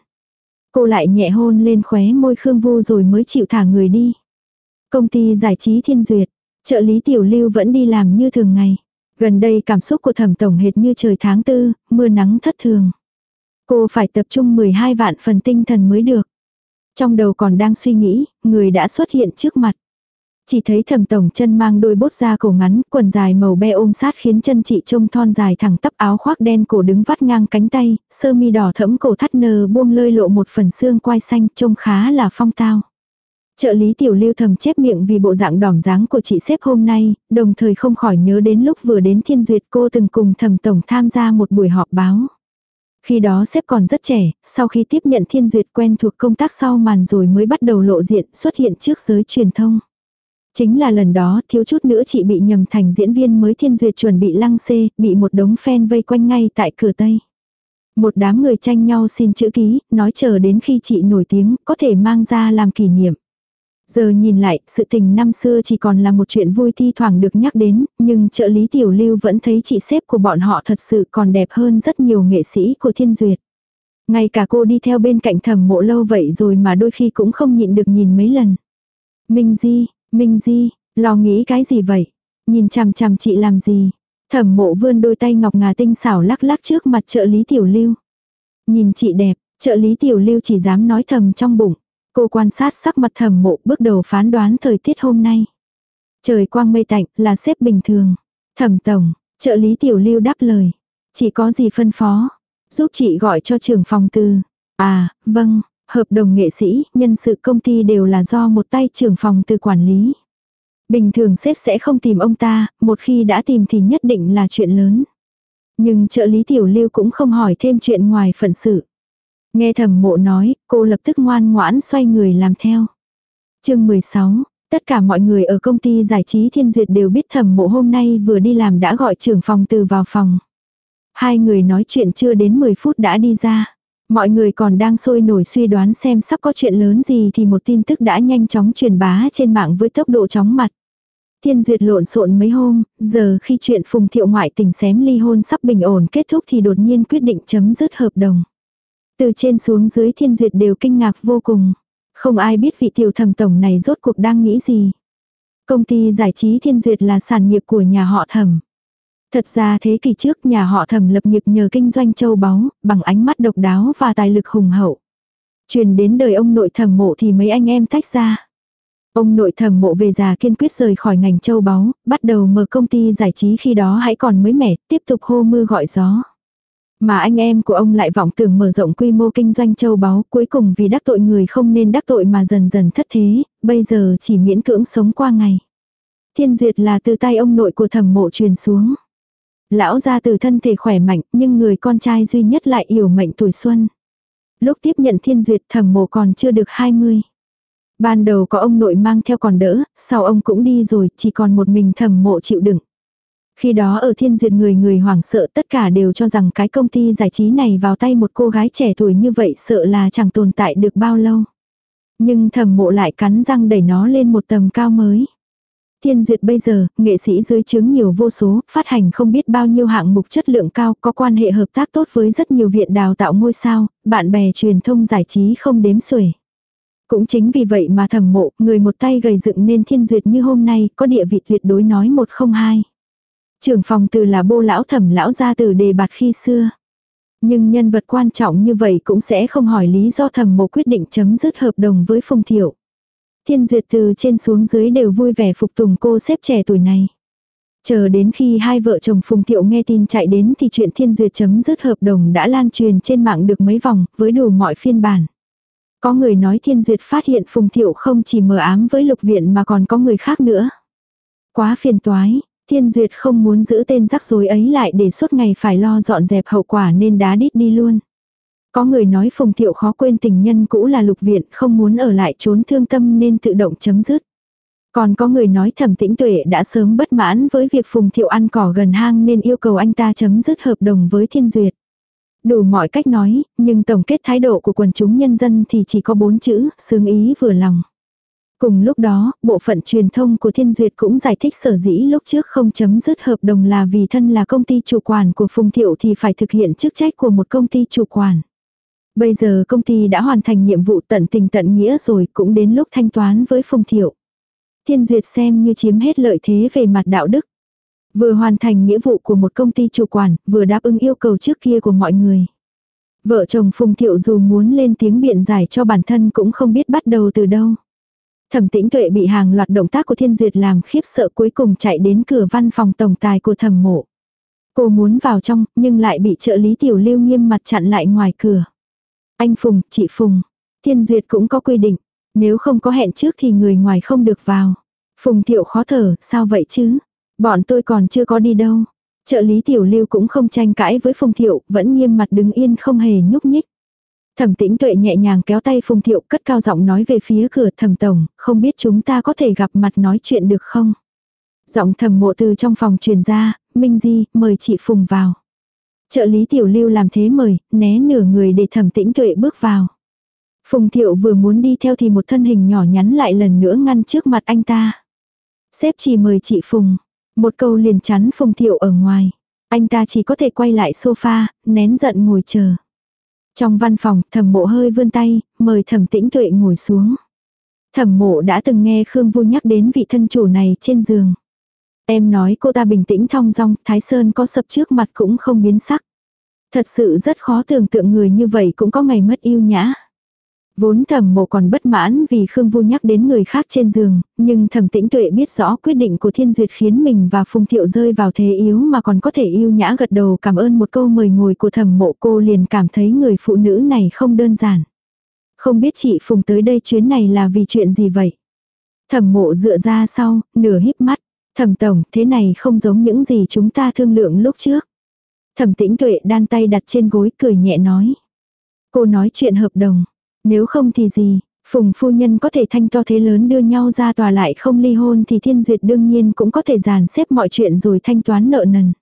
Cô lại nhẹ hôn lên khóe môi Khương Vu rồi mới chịu thả người đi. Công ty giải trí thiên duyệt. Trợ lý tiểu lưu vẫn đi làm như thường ngày. Gần đây cảm xúc của thẩm tổng hệt như trời tháng tư, mưa nắng thất thường. Cô phải tập trung 12 vạn phần tinh thần mới được. Trong đầu còn đang suy nghĩ, người đã xuất hiện trước mặt. Chỉ thấy thẩm tổng chân mang đôi bốt da cổ ngắn, quần dài màu be ôm sát khiến chân chị trông thon dài thẳng tắp áo khoác đen cổ đứng vắt ngang cánh tay, sơ mi đỏ thẫm cổ thắt nơ buông lơi lộ một phần xương quai xanh trông khá là phong tao. Trợ lý tiểu lưu thầm chép miệng vì bộ dạng đỏm dáng của chị xếp hôm nay, đồng thời không khỏi nhớ đến lúc vừa đến thiên duyệt cô từng cùng thầm tổng tham gia một buổi họp báo. Khi đó xếp còn rất trẻ, sau khi tiếp nhận thiên duyệt quen thuộc công tác sau màn rồi mới bắt đầu lộ diện xuất hiện trước giới truyền thông. Chính là lần đó thiếu chút nữa chị bị nhầm thành diễn viên mới thiên duyệt chuẩn bị lăng xê, bị một đống fan vây quanh ngay tại cửa Tây. Một đám người tranh nhau xin chữ ký, nói chờ đến khi chị nổi tiếng, có thể mang ra làm kỷ niệm. Giờ nhìn lại, sự tình năm xưa chỉ còn là một chuyện vui thi thoảng được nhắc đến, nhưng trợ lý tiểu lưu vẫn thấy chị xếp của bọn họ thật sự còn đẹp hơn rất nhiều nghệ sĩ của thiên duyệt. Ngay cả cô đi theo bên cạnh thẩm mộ lâu vậy rồi mà đôi khi cũng không nhịn được nhìn mấy lần. Minh Di, Minh Di, lo nghĩ cái gì vậy? Nhìn chằm chằm chị làm gì? Thẩm mộ vươn đôi tay ngọc ngà tinh xảo lắc lắc trước mặt trợ lý tiểu lưu. Nhìn chị đẹp, trợ lý tiểu lưu chỉ dám nói thầm trong bụng. Cô quan sát sắc mặt thẩm mộ bước đầu phán đoán thời tiết hôm nay. Trời quang mây tạnh là xếp bình thường. Thẩm tổng, trợ lý tiểu lưu đáp lời. Chỉ có gì phân phó. Giúp chị gọi cho trưởng phòng tư. À, vâng, hợp đồng nghệ sĩ, nhân sự công ty đều là do một tay trưởng phòng tư quản lý. Bình thường sếp sẽ không tìm ông ta, một khi đã tìm thì nhất định là chuyện lớn. Nhưng trợ lý tiểu lưu cũng không hỏi thêm chuyện ngoài phận sự. Nghe thẩm mộ nói, cô lập tức ngoan ngoãn xoay người làm theo. chương 16, tất cả mọi người ở công ty giải trí Thiên Duyệt đều biết thẩm mộ hôm nay vừa đi làm đã gọi trưởng phòng từ vào phòng. Hai người nói chuyện chưa đến 10 phút đã đi ra. Mọi người còn đang sôi nổi suy đoán xem sắp có chuyện lớn gì thì một tin tức đã nhanh chóng truyền bá trên mạng với tốc độ chóng mặt. Thiên Duyệt lộn xộn mấy hôm, giờ khi chuyện Phùng Thiệu ngoại tình xém ly hôn sắp bình ổn kết thúc thì đột nhiên quyết định chấm dứt hợp đồng. Từ trên xuống dưới Thiên Duyệt đều kinh ngạc vô cùng. Không ai biết vị tiểu thẩm tổng này rốt cuộc đang nghĩ gì. Công ty giải trí Thiên Duyệt là sản nghiệp của nhà họ thẩm. Thật ra thế kỷ trước nhà họ thẩm lập nghiệp nhờ kinh doanh châu báu, bằng ánh mắt độc đáo và tài lực hùng hậu. Truyền đến đời ông nội thẩm mộ thì mấy anh em tách ra. Ông nội thẩm mộ về già kiên quyết rời khỏi ngành châu báu, bắt đầu mở công ty giải trí khi đó hãy còn mới mẻ, tiếp tục hô mưa gọi gió. Mà anh em của ông lại vọng tưởng mở rộng quy mô kinh doanh châu báu, cuối cùng vì đắc tội người không nên đắc tội mà dần dần thất thế, bây giờ chỉ miễn cưỡng sống qua ngày. Thiên duyệt là từ tay ông nội của thẩm mộ truyền xuống. Lão ra từ thân thể khỏe mạnh, nhưng người con trai duy nhất lại yểu mệnh tuổi xuân. Lúc tiếp nhận thiên duyệt thẩm mộ còn chưa được 20. Ban đầu có ông nội mang theo còn đỡ, sau ông cũng đi rồi, chỉ còn một mình thẩm mộ chịu đựng. Khi đó ở thiên duyệt người người hoảng sợ tất cả đều cho rằng cái công ty giải trí này vào tay một cô gái trẻ tuổi như vậy sợ là chẳng tồn tại được bao lâu. Nhưng thẩm mộ lại cắn răng đẩy nó lên một tầm cao mới. Thiên duyệt bây giờ, nghệ sĩ dưới chứng nhiều vô số, phát hành không biết bao nhiêu hạng mục chất lượng cao, có quan hệ hợp tác tốt với rất nhiều viện đào tạo ngôi sao, bạn bè truyền thông giải trí không đếm xuể. Cũng chính vì vậy mà thẩm mộ, người một tay gầy dựng nên thiên duyệt như hôm nay, có địa vị tuyệt đối nói một không hai. Trưởng phòng từ là bô lão thẩm lão gia từ đề bạt khi xưa. Nhưng nhân vật quan trọng như vậy cũng sẽ không hỏi lý do thẩm mộ quyết định chấm dứt hợp đồng với Phùng Thiệu. Thiên duyệt từ trên xuống dưới đều vui vẻ phục tùng cô xếp trẻ tuổi này. Chờ đến khi hai vợ chồng Phùng Thiệu nghe tin chạy đến thì chuyện Thiên Duyệt chấm dứt hợp đồng đã lan truyền trên mạng được mấy vòng, với đủ mọi phiên bản. Có người nói Thiên Duyệt phát hiện Phùng Thiệu không chỉ mờ ám với lục viện mà còn có người khác nữa. Quá phiền toái, Thiên Duyệt không muốn giữ tên rắc rối ấy lại để suốt ngày phải lo dọn dẹp hậu quả nên đá đít đi luôn. Có người nói Phùng Thiệu khó quên tình nhân cũ là lục viện không muốn ở lại trốn thương tâm nên tự động chấm dứt. Còn có người nói thẩm tĩnh tuệ đã sớm bất mãn với việc Phùng Thiệu ăn cỏ gần hang nên yêu cầu anh ta chấm dứt hợp đồng với Thiên Duyệt. Đủ mọi cách nói, nhưng tổng kết thái độ của quần chúng nhân dân thì chỉ có bốn chữ, sướng ý vừa lòng. Cùng lúc đó, bộ phận truyền thông của Thiên Duyệt cũng giải thích sở dĩ lúc trước không chấm dứt hợp đồng là vì thân là công ty chủ quản của Phùng Thiệu thì phải thực hiện chức trách của một công ty chủ quản. Bây giờ công ty đã hoàn thành nhiệm vụ tận tình tận nghĩa rồi cũng đến lúc thanh toán với Phùng Thiệu. Thiên Duyệt xem như chiếm hết lợi thế về mặt đạo đức. Vừa hoàn thành nghĩa vụ của một công ty chủ quản, vừa đáp ứng yêu cầu trước kia của mọi người. Vợ chồng Phùng Thiệu dù muốn lên tiếng biện giải cho bản thân cũng không biết bắt đầu từ đâu. Thẩm tĩnh tuệ bị hàng loạt động tác của thiên duyệt làm khiếp sợ cuối cùng chạy đến cửa văn phòng tổng tài của thẩm mộ. Cô muốn vào trong, nhưng lại bị trợ lý tiểu lưu nghiêm mặt chặn lại ngoài cửa. Anh Phùng, chị Phùng. Thiên duyệt cũng có quy định. Nếu không có hẹn trước thì người ngoài không được vào. Phùng thiệu khó thở, sao vậy chứ? Bọn tôi còn chưa có đi đâu. Trợ lý tiểu lưu cũng không tranh cãi với Phùng thiệu, vẫn nghiêm mặt đứng yên không hề nhúc nhích. Thẩm tĩnh tuệ nhẹ nhàng kéo tay Phùng Thiệu cất cao giọng nói về phía cửa thẩm tổng, không biết chúng ta có thể gặp mặt nói chuyện được không? Giọng thẩm mộ từ trong phòng truyền ra, Minh Di, mời chị Phùng vào. Trợ lý tiểu lưu làm thế mời, né nửa người để thẩm tĩnh tuệ bước vào. Phùng Thiệu vừa muốn đi theo thì một thân hình nhỏ nhắn lại lần nữa ngăn trước mặt anh ta. Sếp chỉ mời chị Phùng. Một câu liền chắn Phùng Thiệu ở ngoài. Anh ta chỉ có thể quay lại sofa, nén giận ngồi chờ. Trong văn phòng, thẩm mộ hơi vươn tay, mời thẩm tĩnh tuệ ngồi xuống. Thẩm mộ đã từng nghe Khương Vu nhắc đến vị thân chủ này trên giường. Em nói cô ta bình tĩnh thong dong, Thái Sơn có sập trước mặt cũng không biến sắc. Thật sự rất khó tưởng tượng người như vậy cũng có ngày mất yêu nhã. Vốn thẩm mộ còn bất mãn vì Khương Vu nhắc đến người khác trên giường, nhưng thẩm tĩnh tuệ biết rõ quyết định của thiên duyệt khiến mình và Phùng Thiệu rơi vào thế yếu mà còn có thể yêu nhã gật đầu cảm ơn một câu mời ngồi của thẩm mộ cô liền cảm thấy người phụ nữ này không đơn giản. Không biết chị Phùng tới đây chuyến này là vì chuyện gì vậy? Thẩm mộ dựa ra sau, nửa híp mắt. Thẩm tổng, thế này không giống những gì chúng ta thương lượng lúc trước. Thẩm tĩnh tuệ đan tay đặt trên gối cười nhẹ nói. Cô nói chuyện hợp đồng. Nếu không thì gì, Phùng phu nhân có thể thanh to thế lớn đưa nhau ra tòa lại không ly hôn thì thiên duyệt đương nhiên cũng có thể dàn xếp mọi chuyện rồi thanh toán nợ nần.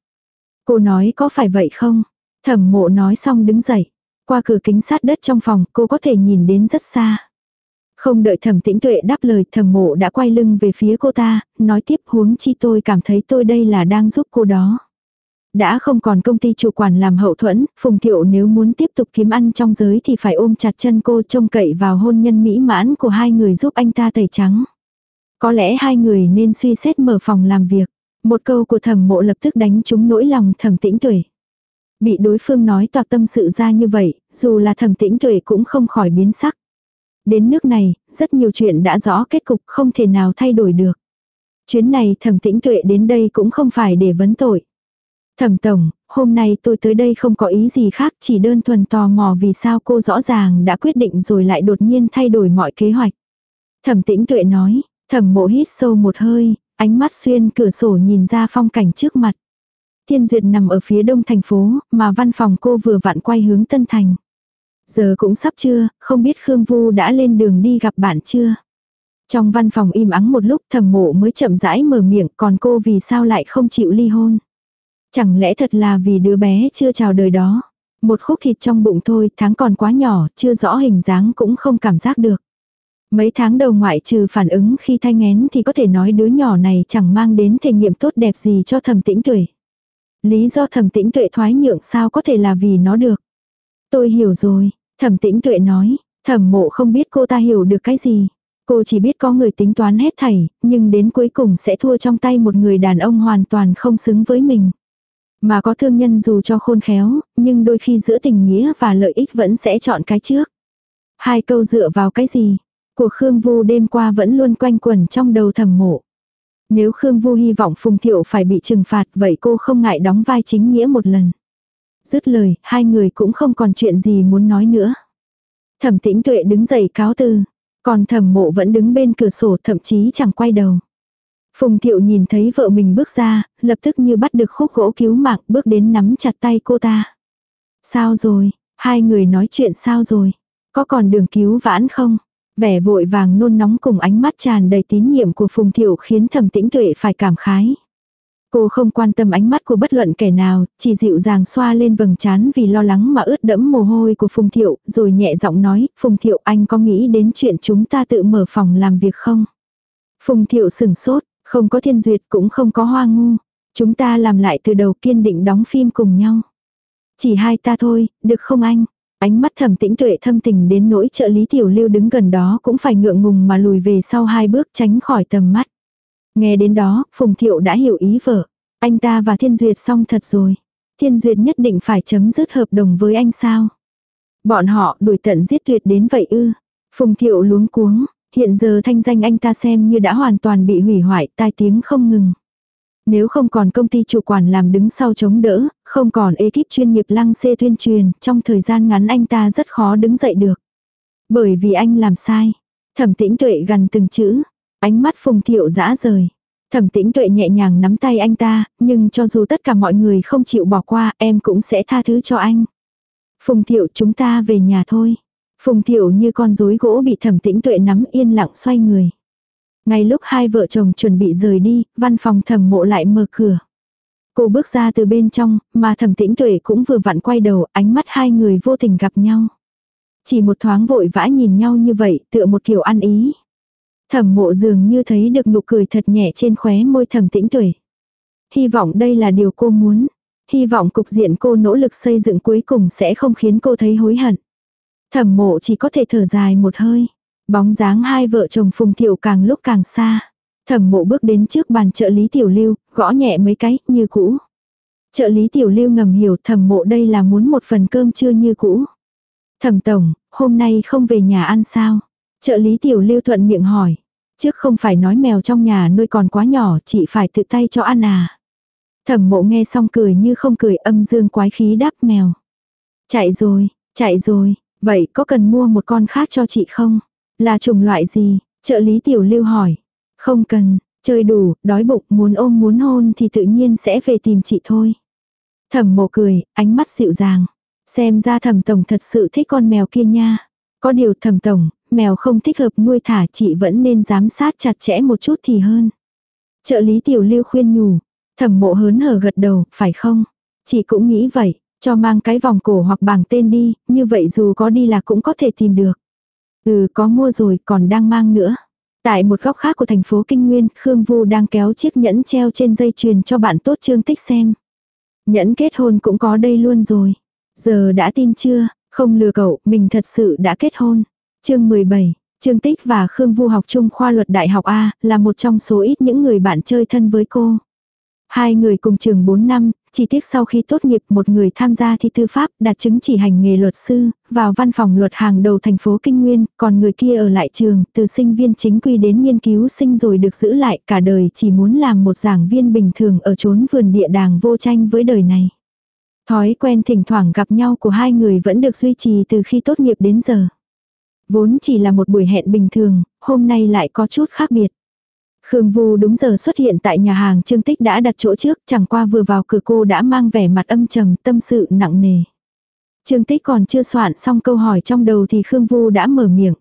Cô nói có phải vậy không? Thẩm mộ nói xong đứng dậy. Qua cửa kính sát đất trong phòng cô có thể nhìn đến rất xa. Không đợi thẩm tĩnh tuệ đáp lời thẩm mộ đã quay lưng về phía cô ta, nói tiếp huống chi tôi cảm thấy tôi đây là đang giúp cô đó. Đã không còn công ty chủ quản làm hậu thuẫn, Phùng Thiệu nếu muốn tiếp tục kiếm ăn trong giới thì phải ôm chặt chân cô trông cậy vào hôn nhân mỹ mãn của hai người giúp anh ta tẩy trắng. Có lẽ hai người nên suy xét mở phòng làm việc. Một câu của thẩm mộ lập tức đánh trúng nỗi lòng thẩm tĩnh tuệ. Bị đối phương nói toạc tâm sự ra như vậy, dù là thẩm tĩnh tuệ cũng không khỏi biến sắc. Đến nước này, rất nhiều chuyện đã rõ kết cục không thể nào thay đổi được. Chuyến này thẩm tĩnh tuệ đến đây cũng không phải để vấn tội. Thẩm tổng, hôm nay tôi tới đây không có ý gì khác chỉ đơn thuần tò mò vì sao cô rõ ràng đã quyết định rồi lại đột nhiên thay đổi mọi kế hoạch. Thẩm tĩnh tuệ nói, thẩm mộ hít sâu một hơi, ánh mắt xuyên cửa sổ nhìn ra phong cảnh trước mặt. Thiên Duyệt nằm ở phía đông thành phố, mà văn phòng cô vừa vặn quay hướng Tân Thành. Giờ cũng sắp trưa, không biết Khương Vu đã lên đường đi gặp bạn chưa? Trong văn phòng im ắng một lúc thẩm mộ mới chậm rãi mở miệng còn cô vì sao lại không chịu ly hôn? Chẳng lẽ thật là vì đứa bé chưa chào đời đó? Một khúc thịt trong bụng thôi, tháng còn quá nhỏ, chưa rõ hình dáng cũng không cảm giác được. Mấy tháng đầu ngoại trừ phản ứng khi thai ngén thì có thể nói đứa nhỏ này chẳng mang đến thể nghiệm tốt đẹp gì cho thẩm tĩnh tuệ. Lý do thẩm tĩnh tuệ thoái nhượng sao có thể là vì nó được. Tôi hiểu rồi, thẩm tĩnh tuệ nói, thẩm mộ không biết cô ta hiểu được cái gì. Cô chỉ biết có người tính toán hết thảy, nhưng đến cuối cùng sẽ thua trong tay một người đàn ông hoàn toàn không xứng với mình. Mà có thương nhân dù cho khôn khéo, nhưng đôi khi giữa tình nghĩa và lợi ích vẫn sẽ chọn cái trước. Hai câu dựa vào cái gì? Của Khương Vu đêm qua vẫn luôn quanh quẩn trong đầu thẩm mộ. Nếu Khương Vu hy vọng Phùng Thiệu phải bị trừng phạt vậy cô không ngại đóng vai chính nghĩa một lần. Dứt lời, hai người cũng không còn chuyện gì muốn nói nữa. Thẩm tĩnh tuệ đứng dậy cáo từ. Còn thẩm mộ vẫn đứng bên cửa sổ thậm chí chẳng quay đầu. Phùng Thiệu nhìn thấy vợ mình bước ra, lập tức như bắt được khúc gỗ cứu mạng bước đến nắm chặt tay cô ta. Sao rồi? Hai người nói chuyện sao rồi? Có còn đường cứu vãn không? Vẻ vội vàng nôn nóng cùng ánh mắt tràn đầy tín nhiệm của Phùng Thiệu khiến thẩm tĩnh tuệ phải cảm khái. Cô không quan tâm ánh mắt của bất luận kẻ nào, chỉ dịu dàng xoa lên vầng trán vì lo lắng mà ướt đẫm mồ hôi của Phùng Thiệu, rồi nhẹ giọng nói, Phùng Thiệu anh có nghĩ đến chuyện chúng ta tự mở phòng làm việc không? Phùng Thiệu sừng sốt, không có thiên duyệt cũng không có hoa ngu. Chúng ta làm lại từ đầu kiên định đóng phim cùng nhau. Chỉ hai ta thôi, được không anh? Ánh mắt thầm tĩnh tuệ thâm tình đến nỗi trợ lý tiểu lưu đứng gần đó cũng phải ngượng ngùng mà lùi về sau hai bước tránh khỏi tầm mắt. Nghe đến đó, Phùng Thiệu đã hiểu ý vợ. Anh ta và Thiên Duyệt xong thật rồi. Thiên Duyệt nhất định phải chấm dứt hợp đồng với anh sao. Bọn họ đuổi tận giết tuyệt đến vậy ư. Phùng Thiệu luống cuống, hiện giờ thanh danh anh ta xem như đã hoàn toàn bị hủy hoại, tai tiếng không ngừng. Nếu không còn công ty chủ quản làm đứng sau chống đỡ, không còn ekip chuyên nghiệp lăng xê tuyên truyền, trong thời gian ngắn anh ta rất khó đứng dậy được. Bởi vì anh làm sai. Thẩm tĩnh tuệ gần từng chữ. Ánh mắt phùng thiệu dã rời. Thẩm tĩnh tuệ nhẹ nhàng nắm tay anh ta, nhưng cho dù tất cả mọi người không chịu bỏ qua, em cũng sẽ tha thứ cho anh. Phùng thiệu chúng ta về nhà thôi. Phùng thiệu như con rối gỗ bị thẩm tĩnh tuệ nắm yên lặng xoay người. Ngay lúc hai vợ chồng chuẩn bị rời đi, văn phòng thẩm mộ lại mở cửa. Cô bước ra từ bên trong, mà thẩm tĩnh tuệ cũng vừa vặn quay đầu, ánh mắt hai người vô tình gặp nhau. Chỉ một thoáng vội vã nhìn nhau như vậy, tựa một kiểu ăn ý. Thẩm mộ dường như thấy được nụ cười thật nhẹ trên khóe môi thẩm tĩnh tuệ. Hy vọng đây là điều cô muốn. Hy vọng cục diện cô nỗ lực xây dựng cuối cùng sẽ không khiến cô thấy hối hận. Thẩm mộ chỉ có thể thở dài một hơi. Bóng dáng hai vợ chồng Phùng Thiệu càng lúc càng xa. Thẩm mộ bước đến trước bàn trợ lý tiểu lưu, gõ nhẹ mấy cái, như cũ. Trợ lý tiểu lưu ngầm hiểu thẩm mộ đây là muốn một phần cơm trưa như cũ. Thẩm tổng, hôm nay không về nhà ăn sao? Trợ lý tiểu lưu thuận miệng hỏi. Trước không phải nói mèo trong nhà nuôi còn quá nhỏ, chị phải tự tay cho ăn à. Thẩm mộ nghe xong cười như không cười âm dương quái khí đáp mèo. Chạy rồi, chạy rồi, vậy có cần mua một con khác cho chị không? Là chủng loại gì? Trợ lý tiểu lưu hỏi. Không cần, chơi đủ, đói bụng, muốn ôm muốn hôn thì tự nhiên sẽ về tìm chị thôi. Thẩm mộ cười, ánh mắt dịu dàng. Xem ra thẩm tổng thật sự thích con mèo kia nha. Có điều thẩm tổng, mèo không thích hợp nuôi thả chị vẫn nên giám sát chặt chẽ một chút thì hơn. Trợ lý tiểu lưu khuyên nhủ, thẩm mộ hớn hở gật đầu, phải không? Chị cũng nghĩ vậy, cho mang cái vòng cổ hoặc bảng tên đi, như vậy dù có đi là cũng có thể tìm được. Ừ có mua rồi còn đang mang nữa. Tại một góc khác của thành phố Kinh Nguyên, Khương Vu đang kéo chiếc nhẫn treo trên dây chuyền cho bạn tốt Trương Tích xem. Nhẫn kết hôn cũng có đây luôn rồi. Giờ đã tin chưa, không lừa cậu, mình thật sự đã kết hôn. chương 17, Trương Tích và Khương Vu học chung khoa luật đại học A, là một trong số ít những người bạn chơi thân với cô. Hai người cùng trường 4 năm, chỉ tiếc sau khi tốt nghiệp một người tham gia thi tư pháp đạt chứng chỉ hành nghề luật sư, vào văn phòng luật hàng đầu thành phố Kinh Nguyên, còn người kia ở lại trường, từ sinh viên chính quy đến nghiên cứu sinh rồi được giữ lại cả đời chỉ muốn làm một giảng viên bình thường ở chốn vườn địa đàng vô tranh với đời này. Thói quen thỉnh thoảng gặp nhau của hai người vẫn được duy trì từ khi tốt nghiệp đến giờ. Vốn chỉ là một buổi hẹn bình thường, hôm nay lại có chút khác biệt. Khương Vu đúng giờ xuất hiện tại nhà hàng Trương Tích đã đặt chỗ trước, chẳng qua vừa vào cửa cô đã mang vẻ mặt âm trầm, tâm sự nặng nề. Trương Tích còn chưa soạn xong câu hỏi trong đầu thì Khương Vu đã mở miệng.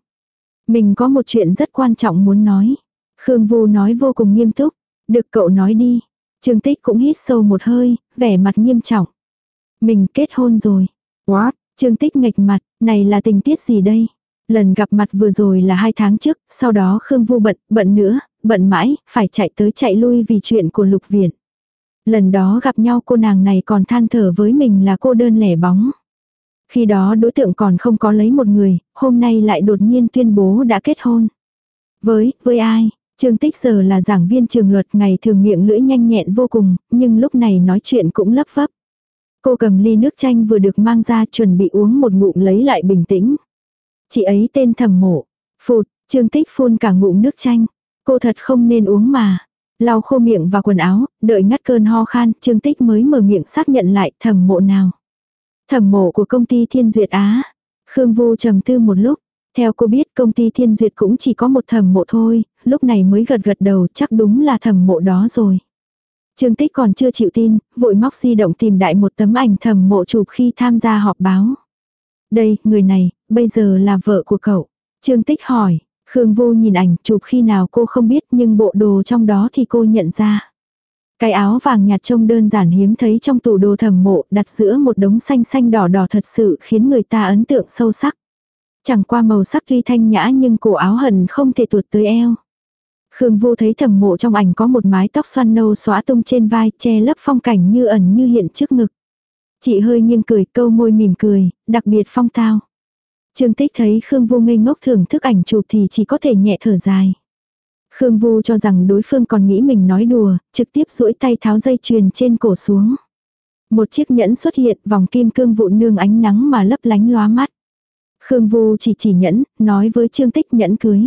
Mình có một chuyện rất quan trọng muốn nói. Khương Vu nói vô cùng nghiêm túc. Được cậu nói đi. Trương Tích cũng hít sâu một hơi, vẻ mặt nghiêm trọng. Mình kết hôn rồi. What? Trương Tích nghịch mặt, này là tình tiết gì đây? Lần gặp mặt vừa rồi là hai tháng trước, sau đó Khương Vu bận, bận nữa, bận mãi, phải chạy tới chạy lui vì chuyện của lục viện. Lần đó gặp nhau cô nàng này còn than thở với mình là cô đơn lẻ bóng. Khi đó đối tượng còn không có lấy một người, hôm nay lại đột nhiên tuyên bố đã kết hôn. Với, với ai? Trương Tích giờ là giảng viên trường luật ngày thường miệng lưỡi nhanh nhẹn vô cùng, nhưng lúc này nói chuyện cũng lấp vấp. Cô cầm ly nước chanh vừa được mang ra chuẩn bị uống một ngụm lấy lại bình tĩnh. Chị ấy tên thầm mộ. Phụt, Trương Tích phun cả ngụm nước chanh. Cô thật không nên uống mà. Lau khô miệng và quần áo, đợi ngắt cơn ho khan, Trương Tích mới mở miệng xác nhận lại thẩm mộ nào. Thẩm mộ của công ty Thiên Duyệt Á. Khương Vu trầm tư một lúc. Theo cô biết công ty Thiên Duyệt cũng chỉ có một thẩm mộ thôi, lúc này mới gật gật đầu chắc đúng là thẩm mộ đó rồi. Trương Tích còn chưa chịu tin, vội móc di động tìm đại một tấm ảnh thẩm mộ chụp khi tham gia họp báo. Đây, người này, bây giờ là vợ của cậu. Trương Tích hỏi, Khương Vô nhìn ảnh chụp khi nào cô không biết nhưng bộ đồ trong đó thì cô nhận ra. Cái áo vàng nhạt trông đơn giản hiếm thấy trong tủ đồ thẩm mộ đặt giữa một đống xanh xanh đỏ đỏ thật sự khiến người ta ấn tượng sâu sắc. Chẳng qua màu sắc tuy thanh nhã nhưng cổ áo hần không thể tuột tới eo. Khương Vô thấy thẩm mộ trong ảnh có một mái tóc xoăn nâu xóa tung trên vai che lấp phong cảnh như ẩn như hiện trước ngực. Chị hơi nghiêng cười câu môi mỉm cười, đặc biệt phong tao. Trương Tích thấy Khương Vu ngây ngốc thưởng thức ảnh chụp thì chỉ có thể nhẹ thở dài. Khương Vu cho rằng đối phương còn nghĩ mình nói đùa, trực tiếp duỗi tay tháo dây chuyền trên cổ xuống. Một chiếc nhẫn xuất hiện, vòng kim cương vụn nương ánh nắng mà lấp lánh lóa mắt. Khương Vu chỉ chỉ nhẫn, nói với Trương Tích nhẫn cưới.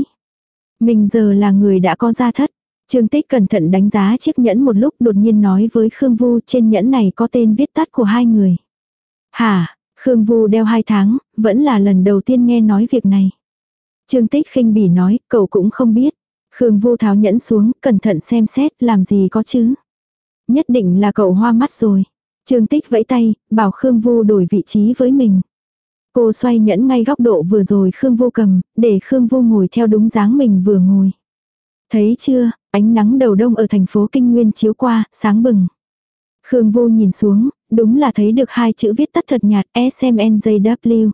Mình giờ là người đã có gia thất. Trương Tích cẩn thận đánh giá chiếc nhẫn một lúc đột nhiên nói với Khương Vu trên nhẫn này có tên viết tắt của hai người. Hả, Khương Vu đeo hai tháng, vẫn là lần đầu tiên nghe nói việc này. Trương Tích khinh bỉ nói, cậu cũng không biết. Khương Vu tháo nhẫn xuống, cẩn thận xem xét, làm gì có chứ. Nhất định là cậu hoa mắt rồi. Trương Tích vẫy tay, bảo Khương Vu đổi vị trí với mình. Cô xoay nhẫn ngay góc độ vừa rồi Khương Vu cầm, để Khương Vu ngồi theo đúng dáng mình vừa ngồi. Thấy chưa, ánh nắng đầu đông ở thành phố Kinh Nguyên chiếu qua, sáng bừng. Khương Vu nhìn xuống, đúng là thấy được hai chữ viết tắt thật nhạt SMNJW.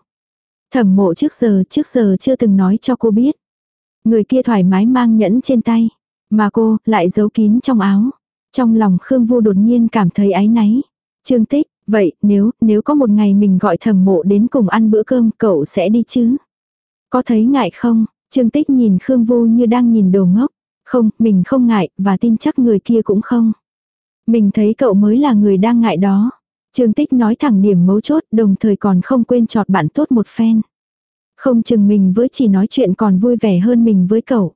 Thẩm mộ trước giờ trước giờ chưa từng nói cho cô biết. Người kia thoải mái mang nhẫn trên tay, mà cô lại giấu kín trong áo. Trong lòng Khương Vu đột nhiên cảm thấy áy náy. Trương Tích, vậy nếu, nếu có một ngày mình gọi thẩm mộ đến cùng ăn bữa cơm cậu sẽ đi chứ? Có thấy ngại không? Trương Tích nhìn Khương Vu như đang nhìn đồ ngốc. Không, mình không ngại, và tin chắc người kia cũng không. Mình thấy cậu mới là người đang ngại đó. Trương Tích nói thẳng điểm mấu chốt đồng thời còn không quên chọt bạn tốt một phen. Không chừng mình với chỉ nói chuyện còn vui vẻ hơn mình với cậu.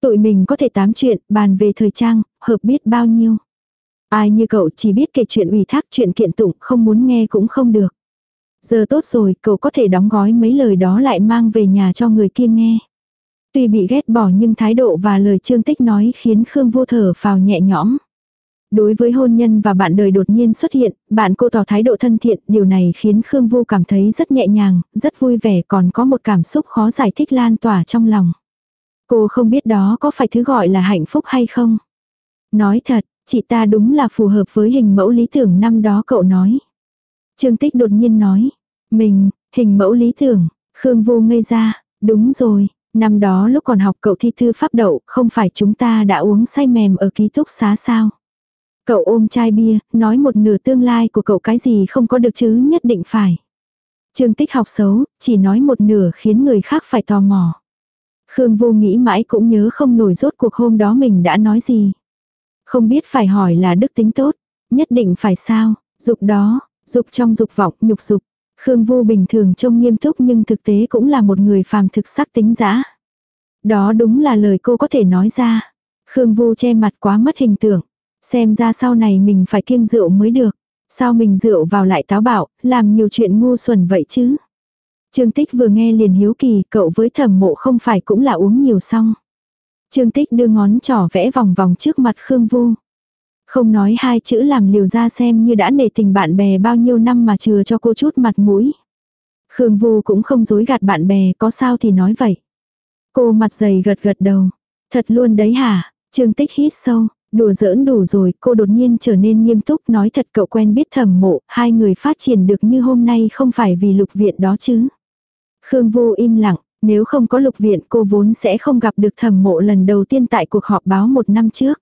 Tụi mình có thể tám chuyện, bàn về thời trang, hợp biết bao nhiêu. Ai như cậu chỉ biết kể chuyện ủy thác chuyện kiện tụng không muốn nghe cũng không được. Giờ tốt rồi, cậu có thể đóng gói mấy lời đó lại mang về nhà cho người kia nghe. Tuy bị ghét bỏ nhưng thái độ và lời Trương Tích nói khiến Khương vô thở phào nhẹ nhõm. Đối với hôn nhân và bạn đời đột nhiên xuất hiện, bạn cô tỏ thái độ thân thiện, điều này khiến Khương Vu cảm thấy rất nhẹ nhàng, rất vui vẻ còn có một cảm xúc khó giải thích lan tỏa trong lòng. Cô không biết đó có phải thứ gọi là hạnh phúc hay không. Nói thật, chị ta đúng là phù hợp với hình mẫu lý tưởng năm đó cậu nói. Trương Tích đột nhiên nói, mình, hình mẫu lý tưởng, Khương Vu ngây ra, đúng rồi, năm đó lúc còn học cậu thi thư pháp đậu, không phải chúng ta đã uống say mềm ở ký túc xá sao. Cậu ôm chai bia, nói một nửa tương lai của cậu cái gì không có được chứ nhất định phải. Trương Tích học xấu, chỉ nói một nửa khiến người khác phải tò mò. Khương Vô nghĩ mãi cũng nhớ không nổi rốt cuộc hôm đó mình đã nói gì. Không biết phải hỏi là đức tính tốt, nhất định phải sao, dục đó, dục trong dục vọng, nhục dục. Khương Vô bình thường trông nghiêm túc nhưng thực tế cũng là một người phàm thực sắc tính giã. Đó đúng là lời cô có thể nói ra. Khương Vô che mặt quá mất hình tượng. Xem ra sau này mình phải kiêng rượu mới được. Sao mình rượu vào lại táo bạo, làm nhiều chuyện ngu xuẩn vậy chứ? Trương Tích vừa nghe liền hiếu kỳ, cậu với thẩm mộ không phải cũng là uống nhiều xong. Trương Tích đưa ngón trỏ vẽ vòng vòng trước mặt Khương Vu. Không nói hai chữ làm liều ra xem như đã nể tình bạn bè bao nhiêu năm mà chừa cho cô chút mặt mũi. Khương Vu cũng không dối gạt bạn bè, có sao thì nói vậy. Cô mặt dày gật gật đầu. Thật luôn đấy hả? Trương Tích hít sâu, Đùa giỡn đủ rồi, cô đột nhiên trở nên nghiêm túc nói thật cậu quen biết thẩm mộ, hai người phát triển được như hôm nay không phải vì lục viện đó chứ. Khương Vô im lặng, nếu không có lục viện cô vốn sẽ không gặp được thẩm mộ lần đầu tiên tại cuộc họp báo một năm trước.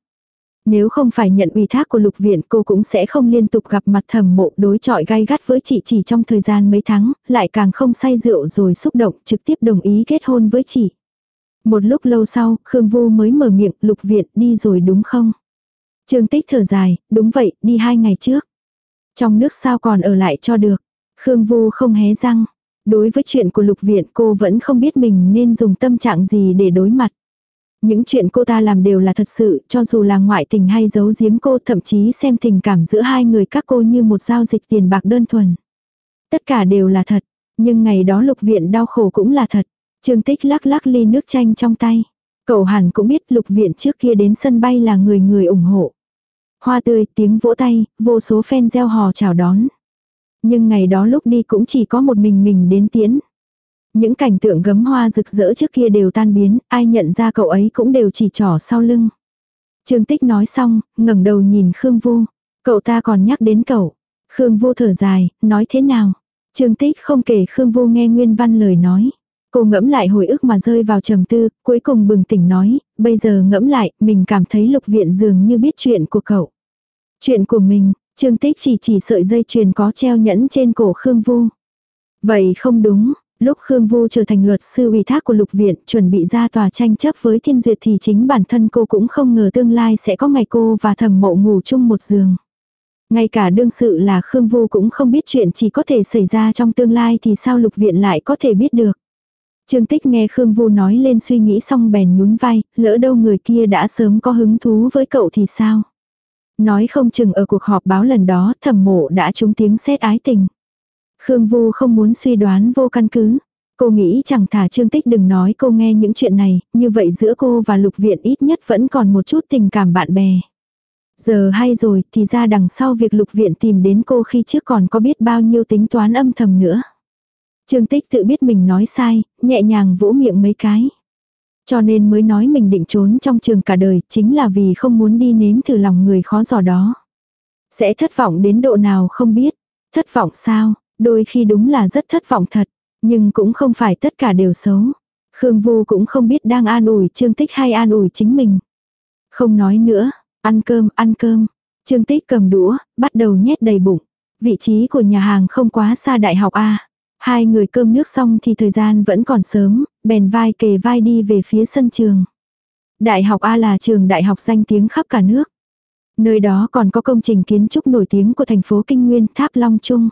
Nếu không phải nhận ủy thác của lục viện cô cũng sẽ không liên tục gặp mặt thẩm mộ đối chọi gai gắt với chị chỉ trong thời gian mấy tháng, lại càng không say rượu rồi xúc động trực tiếp đồng ý kết hôn với chị. Một lúc lâu sau, Khương Vu mới mở miệng, lục viện đi rồi đúng không? Trương Tích thở dài, đúng vậy, đi hai ngày trước. Trong nước sao còn ở lại cho được. Khương Vu không hé răng. Đối với chuyện của lục viện cô vẫn không biết mình nên dùng tâm trạng gì để đối mặt. Những chuyện cô ta làm đều là thật sự, cho dù là ngoại tình hay giấu giếm cô thậm chí xem tình cảm giữa hai người các cô như một giao dịch tiền bạc đơn thuần. Tất cả đều là thật, nhưng ngày đó lục viện đau khổ cũng là thật. Trương Tích lắc lắc ly nước chanh trong tay. Cậu hẳn cũng biết lục viện trước kia đến sân bay là người người ủng hộ. Hoa tươi, tiếng vỗ tay, vô số fan gieo hò chào đón. Nhưng ngày đó lúc đi cũng chỉ có một mình mình đến tiễn. Những cảnh tượng gấm hoa rực rỡ trước kia đều tan biến, ai nhận ra cậu ấy cũng đều chỉ trỏ sau lưng. Trương Tích nói xong, ngẩng đầu nhìn Khương Vu. Cậu ta còn nhắc đến cậu. Khương Vu thở dài, nói thế nào? Trương Tích không kể Khương Vu nghe nguyên văn lời nói. Cô ngẫm lại hồi ức mà rơi vào trầm tư, cuối cùng bừng tỉnh nói, bây giờ ngẫm lại, mình cảm thấy lục viện dường như biết chuyện của cậu. Chuyện của mình, Trương Tích chỉ chỉ sợi dây chuyền có treo nhẫn trên cổ Khương Vu. Vậy không đúng, lúc Khương Vu trở thành luật sư ủy thác của lục viện chuẩn bị ra tòa tranh chấp với thiên duyệt thì chính bản thân cô cũng không ngờ tương lai sẽ có ngày cô và thẩm mộ ngủ chung một giường. Ngay cả đương sự là Khương Vu cũng không biết chuyện chỉ có thể xảy ra trong tương lai thì sao lục viện lại có thể biết được. Trương Tích nghe Khương Vu nói lên suy nghĩ xong bèn nhún vai, lỡ đâu người kia đã sớm có hứng thú với cậu thì sao? Nói không chừng ở cuộc họp báo lần đó thẩm mộ đã trúng tiếng xét ái tình. Khương Vu không muốn suy đoán vô căn cứ. Cô nghĩ chẳng thả Trương Tích đừng nói cô nghe những chuyện này, như vậy giữa cô và Lục Viện ít nhất vẫn còn một chút tình cảm bạn bè. Giờ hay rồi thì ra đằng sau việc Lục Viện tìm đến cô khi trước còn có biết bao nhiêu tính toán âm thầm nữa. Trương Tích tự biết mình nói sai, nhẹ nhàng vỗ miệng mấy cái. Cho nên mới nói mình định trốn trong trường cả đời, chính là vì không muốn đi nếm thử lòng người khó giò đó. Sẽ thất vọng đến độ nào không biết. Thất vọng sao, đôi khi đúng là rất thất vọng thật, nhưng cũng không phải tất cả đều xấu. Khương Vu cũng không biết đang an ủi Trương Tích hay an ủi chính mình. Không nói nữa, ăn cơm, ăn cơm. Trương Tích cầm đũa, bắt đầu nhét đầy bụng. Vị trí của nhà hàng không quá xa đại học A. Hai người cơm nước xong thì thời gian vẫn còn sớm, bèn vai kề vai đi về phía sân trường. Đại học A là trường đại học danh tiếng khắp cả nước. Nơi đó còn có công trình kiến trúc nổi tiếng của thành phố Kinh Nguyên, Tháp Long Trung.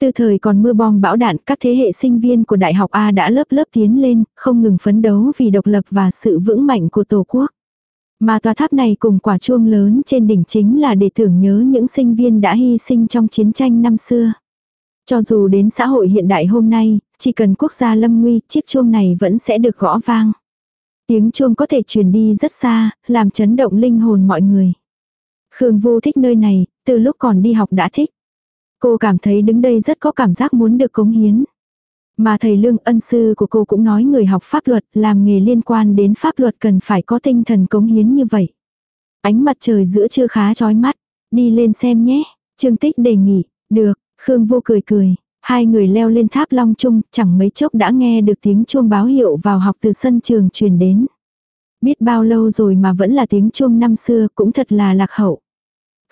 Từ thời còn mưa bom bão đạn, các thế hệ sinh viên của Đại học A đã lớp lớp tiến lên, không ngừng phấn đấu vì độc lập và sự vững mạnh của Tổ quốc. Mà tòa tháp này cùng quả chuông lớn trên đỉnh chính là để tưởng nhớ những sinh viên đã hy sinh trong chiến tranh năm xưa. Cho dù đến xã hội hiện đại hôm nay, chỉ cần quốc gia lâm nguy, chiếc chuông này vẫn sẽ được gõ vang. Tiếng chuông có thể truyền đi rất xa, làm chấn động linh hồn mọi người. Khương Vu thích nơi này, từ lúc còn đi học đã thích. Cô cảm thấy đứng đây rất có cảm giác muốn được cống hiến. Mà thầy lương ân sư của cô cũng nói người học pháp luật làm nghề liên quan đến pháp luật cần phải có tinh thần cống hiến như vậy. Ánh mặt trời giữa trưa khá chói mắt. Đi lên xem nhé. Trương Tích đề nghị. Được, Khương Vô cười cười. Hai người leo lên tháp long trung, chẳng mấy chốc đã nghe được tiếng chuông báo hiệu vào học từ sân trường truyền đến. Biết bao lâu rồi mà vẫn là tiếng chuông năm xưa cũng thật là lạc hậu.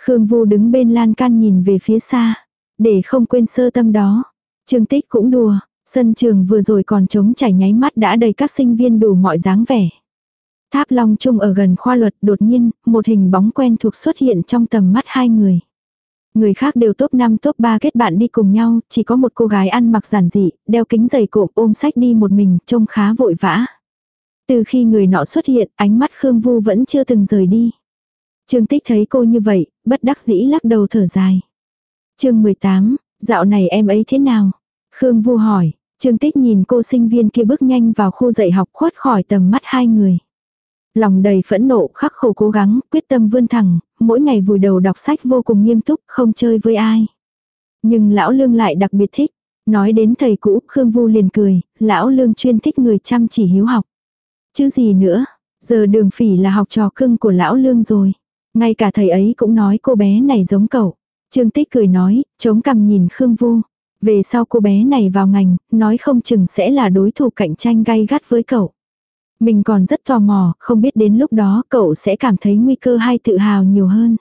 Khương Vu đứng bên lan can nhìn về phía xa. Để không quên sơ tâm đó. Trương Tích cũng đùa. Sân trường vừa rồi còn trống chảy nháy mắt đã đầy các sinh viên đủ mọi dáng vẻ. Tháp Long Trung ở gần khoa luật đột nhiên, một hình bóng quen thuộc xuất hiện trong tầm mắt hai người. Người khác đều top 5 top 3 kết bạn đi cùng nhau, chỉ có một cô gái ăn mặc giản dị, đeo kính dày cộm ôm sách đi một mình, trông khá vội vã. Từ khi người nọ xuất hiện, ánh mắt Khương Vu vẫn chưa từng rời đi. Trương Tích thấy cô như vậy, bất đắc dĩ lắc đầu thở dài. chương 18, dạo này em ấy thế nào? Khương Vu hỏi, Trương Tích nhìn cô sinh viên kia bước nhanh vào khu dạy học khuất khỏi tầm mắt hai người. Lòng đầy phẫn nộ khắc khổ cố gắng, quyết tâm vươn thẳng, mỗi ngày vùi đầu đọc sách vô cùng nghiêm túc, không chơi với ai. Nhưng lão lương lại đặc biệt thích. Nói đến thầy cũ, Khương Vu liền cười, lão lương chuyên thích người chăm chỉ hiếu học. Chứ gì nữa, giờ đường phỉ là học trò cưng của lão lương rồi. Ngay cả thầy ấy cũng nói cô bé này giống cậu. Trương Tích cười nói, chống cằm nhìn Khương Vu. Về sau cô bé này vào ngành, nói không chừng sẽ là đối thủ cạnh tranh gay gắt với cậu. Mình còn rất tò mò, không biết đến lúc đó cậu sẽ cảm thấy nguy cơ hay tự hào nhiều hơn.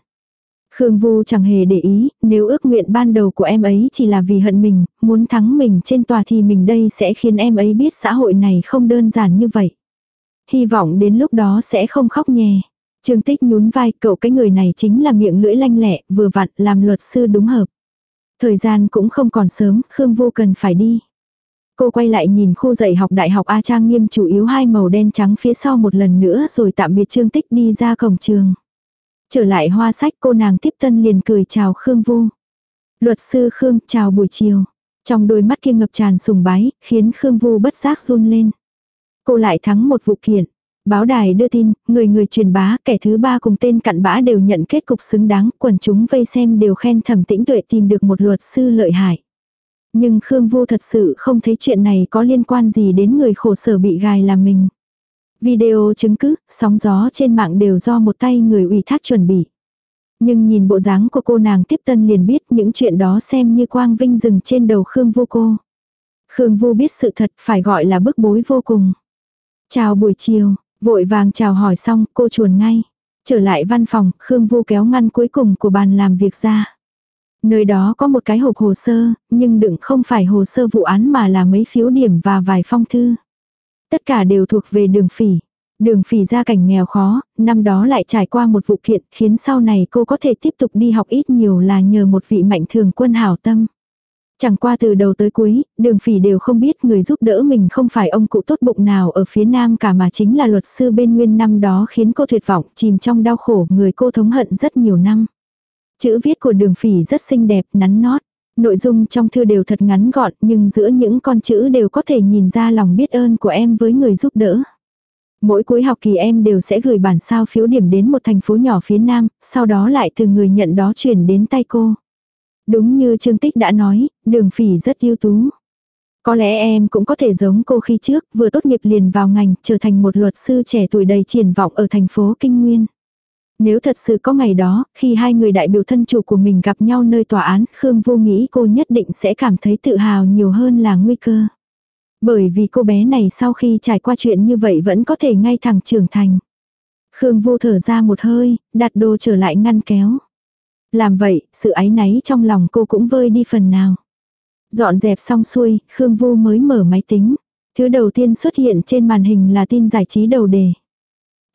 Khương Vu chẳng hề để ý, nếu ước nguyện ban đầu của em ấy chỉ là vì hận mình, muốn thắng mình trên tòa thì mình đây sẽ khiến em ấy biết xã hội này không đơn giản như vậy. Hy vọng đến lúc đó sẽ không khóc nhè. Trương Tích nhún vai, cậu cái người này chính là miệng lưỡi lanh lẹ, vừa vặn làm luật sư đúng hợp. Thời gian cũng không còn sớm, Khương Vu cần phải đi. Cô quay lại nhìn khu dạy học đại học A Trang nghiêm chủ yếu hai màu đen trắng phía sau một lần nữa rồi tạm biệt Trương Tích đi ra cổng trường. Trở lại hoa sách cô nàng tiếp tân liền cười chào Khương Vu. Luật sư Khương chào buổi chiều. Trong đôi mắt kia ngập tràn sùng bái, khiến Khương Vu bất giác run lên. Cô lại thắng một vụ kiện. Báo đài đưa tin, người người truyền bá, kẻ thứ ba cùng tên cặn bã đều nhận kết cục xứng đáng, quần chúng vây xem đều khen thẩm tĩnh tuệ tìm được một luật sư lợi hại. Nhưng Khương Vô thật sự không thấy chuyện này có liên quan gì đến người khổ sở bị gài là mình. Video chứng cứ, sóng gió trên mạng đều do một tay người ủy thác chuẩn bị. Nhưng nhìn bộ dáng của cô nàng tiếp tân liền biết những chuyện đó xem như quang vinh rừng trên đầu Khương Vô cô. Khương Vô biết sự thật phải gọi là bức bối vô cùng. Chào buổi chiều, vội vàng chào hỏi xong cô chuồn ngay. Trở lại văn phòng, Khương Vô kéo ngăn cuối cùng của bàn làm việc ra. Nơi đó có một cái hộp hồ sơ, nhưng đựng không phải hồ sơ vụ án mà là mấy phiếu điểm và vài phong thư. Tất cả đều thuộc về đường phỉ. Đường phỉ ra cảnh nghèo khó, năm đó lại trải qua một vụ kiện khiến sau này cô có thể tiếp tục đi học ít nhiều là nhờ một vị mạnh thường quân hảo tâm. Chẳng qua từ đầu tới cuối, đường phỉ đều không biết người giúp đỡ mình không phải ông cụ tốt bụng nào ở phía nam cả mà chính là luật sư bên nguyên năm đó khiến cô tuyệt vọng chìm trong đau khổ người cô thống hận rất nhiều năm. Chữ viết của đường phỉ rất xinh đẹp, nắn nót. Nội dung trong thư đều thật ngắn gọn nhưng giữa những con chữ đều có thể nhìn ra lòng biết ơn của em với người giúp đỡ. Mỗi cuối học kỳ em đều sẽ gửi bản sao phiếu điểm đến một thành phố nhỏ phía Nam, sau đó lại từ người nhận đó chuyển đến tay cô. Đúng như Trương Tích đã nói, đường phỉ rất ưu tú. Có lẽ em cũng có thể giống cô khi trước, vừa tốt nghiệp liền vào ngành, trở thành một luật sư trẻ tuổi đầy triển vọng ở thành phố Kinh Nguyên. Nếu thật sự có ngày đó, khi hai người đại biểu thân chủ của mình gặp nhau nơi tòa án, Khương vô nghĩ cô nhất định sẽ cảm thấy tự hào nhiều hơn là nguy cơ. Bởi vì cô bé này sau khi trải qua chuyện như vậy vẫn có thể ngay thẳng trưởng thành. Khương vô thở ra một hơi, đặt đồ trở lại ngăn kéo. Làm vậy, sự áy náy trong lòng cô cũng vơi đi phần nào. Dọn dẹp xong xuôi, Khương Vô mới mở máy tính. Thứ đầu tiên xuất hiện trên màn hình là tin giải trí đầu đề.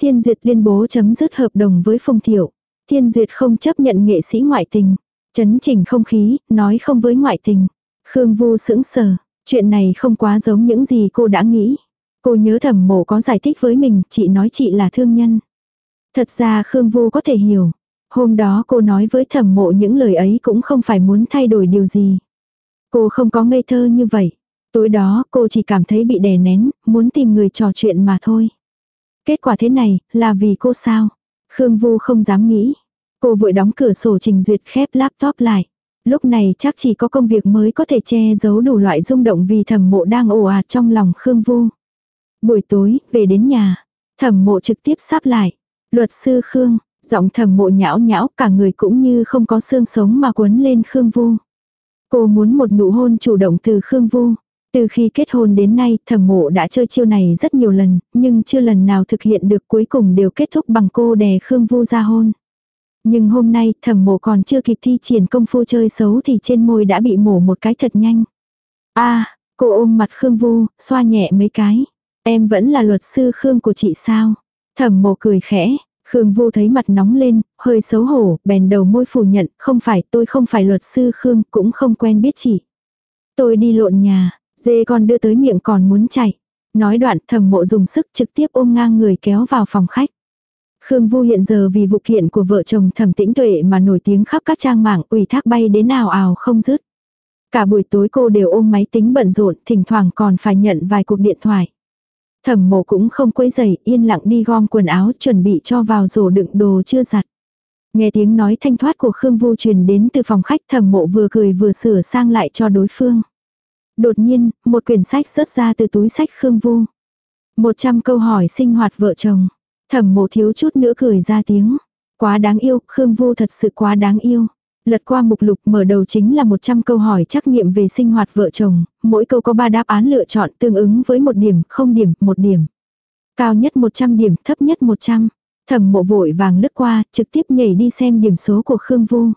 Thiên Duyệt liên bố chấm dứt hợp đồng với Phùng Thiệu. Thiên Duyệt không chấp nhận nghệ sĩ ngoại tình. Chấn chỉnh không khí, nói không với ngoại tình. Khương Vu sững sờ. Chuyện này không quá giống những gì cô đã nghĩ. Cô nhớ thẩm mộ có giải thích với mình, chị nói chị là thương nhân. Thật ra Khương Vu có thể hiểu. Hôm đó cô nói với thẩm mộ những lời ấy cũng không phải muốn thay đổi điều gì. Cô không có ngây thơ như vậy. Tối đó cô chỉ cảm thấy bị đè nén, muốn tìm người trò chuyện mà thôi. Kết quả thế này, là vì cô sao? Khương Vu không dám nghĩ. Cô vội đóng cửa sổ trình duyệt khép laptop lại. Lúc này chắc chỉ có công việc mới có thể che giấu đủ loại rung động vì thẩm mộ đang ồ ạt trong lòng Khương Vu. Buổi tối, về đến nhà, thẩm mộ trực tiếp sắp lại. Luật sư Khương, giọng thẩm mộ nhão nhão cả người cũng như không có xương sống mà quấn lên Khương Vu. Cô muốn một nụ hôn chủ động từ Khương Vu. Từ khi kết hôn đến nay, thẩm mộ đã chơi chiêu này rất nhiều lần, nhưng chưa lần nào thực hiện được cuối cùng đều kết thúc bằng cô đè Khương Vu ra hôn. Nhưng hôm nay thẩm mộ còn chưa kịp thi triển công phu chơi xấu thì trên môi đã bị mổ một cái thật nhanh. a cô ôm mặt Khương Vu, xoa nhẹ mấy cái. Em vẫn là luật sư Khương của chị sao? Thẩm mộ cười khẽ. Khương Vu thấy mặt nóng lên, hơi xấu hổ, bèn đầu môi phủ nhận, không phải tôi không phải luật sư Khương, cũng không quen biết chị. Tôi đi lộn nhà, dê con đưa tới miệng còn muốn chạy. Nói đoạn thẩm mộ dùng sức trực tiếp ôm ngang người kéo vào phòng khách. Khương Vu hiện giờ vì vụ kiện của vợ chồng thẩm tĩnh tuệ mà nổi tiếng khắp các trang mạng ủy thác bay đến nào ào không dứt. Cả buổi tối cô đều ôm máy tính bận rộn, thỉnh thoảng còn phải nhận vài cuộc điện thoại. Thẩm mộ cũng không quấy giày, yên lặng đi gom quần áo chuẩn bị cho vào rổ đựng đồ chưa giặt. Nghe tiếng nói thanh thoát của Khương Vu truyền đến từ phòng khách thẩm mộ vừa cười vừa sửa sang lại cho đối phương. Đột nhiên, một quyển sách rớt ra từ túi sách Khương Vu. Một trăm câu hỏi sinh hoạt vợ chồng. Thẩm mộ thiếu chút nữa cười ra tiếng. Quá đáng yêu, Khương Vu thật sự quá đáng yêu. Lật qua mục lục mở đầu chính là 100 câu hỏi trắc nghiệm về sinh hoạt vợ chồng, mỗi câu có 3 đáp án lựa chọn tương ứng với một điểm, không điểm, một điểm. Cao nhất 100 điểm, thấp nhất 100. Thẩm mộ vội vàng lướt qua, trực tiếp nhảy đi xem điểm số của Khương Vu.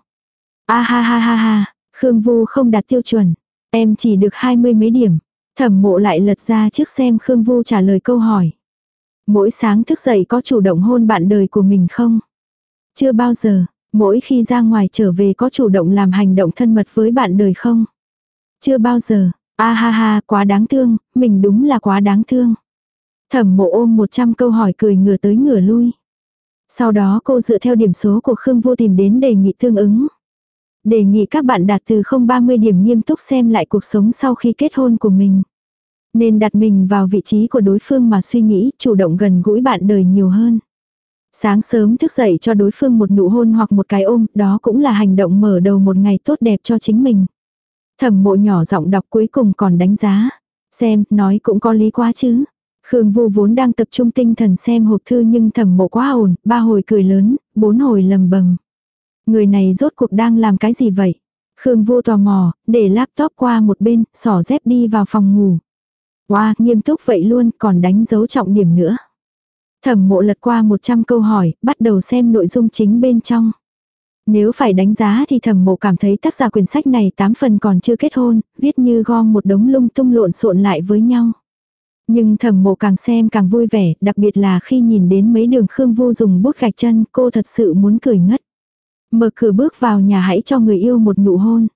A ha ha ha ha, Khương Vu không đạt tiêu chuẩn. Em chỉ được 20 mấy điểm. Thẩm mộ lại lật ra trước xem Khương Vu trả lời câu hỏi. Mỗi sáng thức dậy có chủ động hôn bạn đời của mình không? Chưa bao giờ, mỗi khi ra ngoài trở về có chủ động làm hành động thân mật với bạn đời không? Chưa bao giờ, a ha ha, quá đáng thương, mình đúng là quá đáng thương. Thẩm mộ ôm 100 câu hỏi cười ngửa tới ngửa lui. Sau đó cô dựa theo điểm số của Khương Vô tìm đến đề nghị tương ứng. Đề nghị các bạn đạt từ 030 điểm nghiêm túc xem lại cuộc sống sau khi kết hôn của mình. Nên đặt mình vào vị trí của đối phương mà suy nghĩ, chủ động gần gũi bạn đời nhiều hơn. Sáng sớm thức dậy cho đối phương một nụ hôn hoặc một cái ôm, đó cũng là hành động mở đầu một ngày tốt đẹp cho chính mình. Thẩm mộ nhỏ giọng đọc cuối cùng còn đánh giá. Xem, nói cũng có lý quá chứ. Khương Vu vốn đang tập trung tinh thần xem hộp thư nhưng thẩm mộ quá ổn, ba hồi cười lớn, bốn hồi lầm bầm. Người này rốt cuộc đang làm cái gì vậy? Khương Vu tò mò, để laptop qua một bên, sỏ dép đi vào phòng ngủ. Wow, nghiêm túc vậy luôn, còn đánh dấu trọng điểm nữa. Thẩm mộ lật qua 100 câu hỏi, bắt đầu xem nội dung chính bên trong. Nếu phải đánh giá thì thẩm mộ cảm thấy tác giả quyển sách này 8 phần còn chưa kết hôn, viết như gom một đống lung tung lộn xộn lại với nhau. Nhưng thẩm mộ càng xem càng vui vẻ, đặc biệt là khi nhìn đến mấy đường Khương Vô dùng bút gạch chân, cô thật sự muốn cười ngất. Mở cửa bước vào nhà hãy cho người yêu một nụ hôn.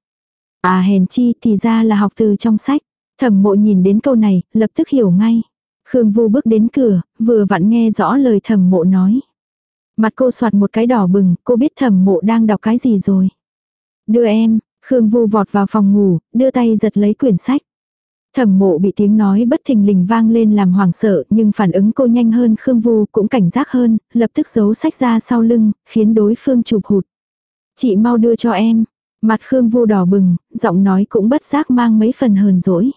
À hèn chi thì ra là học từ trong sách. Thẩm mộ nhìn đến câu này, lập tức hiểu ngay. Khương Vu bước đến cửa, vừa vặn nghe rõ lời thẩm mộ nói. Mặt cô soạt một cái đỏ bừng, cô biết thẩm mộ đang đọc cái gì rồi. Đưa em, Khương Vu vọt vào phòng ngủ, đưa tay giật lấy quyển sách. Thẩm mộ bị tiếng nói bất thình lình vang lên làm hoảng sợ, nhưng phản ứng cô nhanh hơn Khương Vu cũng cảnh giác hơn, lập tức giấu sách ra sau lưng, khiến đối phương chụp hụt. Chị mau đưa cho em. Mặt Khương Vu đỏ bừng, giọng nói cũng bất giác mang mấy phần hờn dỗi.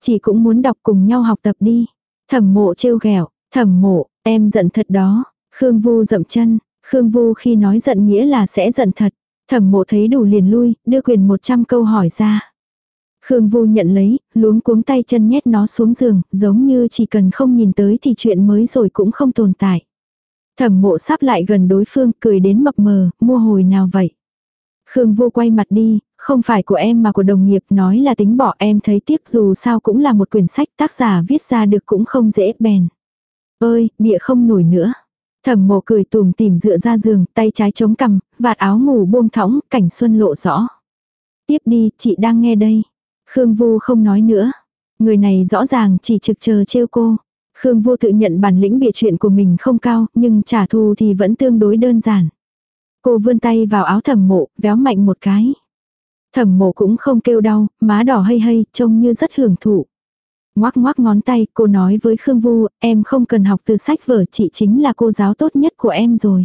Chị cũng muốn đọc cùng nhau học tập đi. Thẩm mộ trêu ghẹo, thẩm mộ, em giận thật đó. Khương Vu dậm chân, Khương Vu khi nói giận nghĩa là sẽ giận thật. Thẩm mộ thấy đủ liền lui, đưa quyền 100 câu hỏi ra. Khương Vu nhận lấy, luống cuống tay chân nhét nó xuống giường, giống như chỉ cần không nhìn tới thì chuyện mới rồi cũng không tồn tại. Thẩm mộ sắp lại gần đối phương, cười đến mập mờ, mua hồi nào vậy? Khương Vu quay mặt đi, không phải của em mà của đồng nghiệp nói là tính bỏ em thấy tiếc dù sao cũng là một quyển sách tác giả viết ra được cũng không dễ bèn. Ơi, bịa không nổi nữa. Thẩm mộ cười tùm tìm dựa ra giường, tay trái chống cằm, vạt áo ngủ buông thõng, cảnh xuân lộ rõ. Tiếp đi, chị đang nghe đây. Khương Vu không nói nữa. Người này rõ ràng chỉ trực chờ trêu cô. Khương Vu tự nhận bản lĩnh bịa chuyện của mình không cao, nhưng trả thù thì vẫn tương đối đơn giản. Cô vươn tay vào áo thẩm mộ, véo mạnh một cái. Thẩm mộ cũng không kêu đau, má đỏ hay hay, trông như rất hưởng thụ. Ngoác ngoác ngón tay, cô nói với Khương Vu, em không cần học từ sách vở, chị chính là cô giáo tốt nhất của em rồi.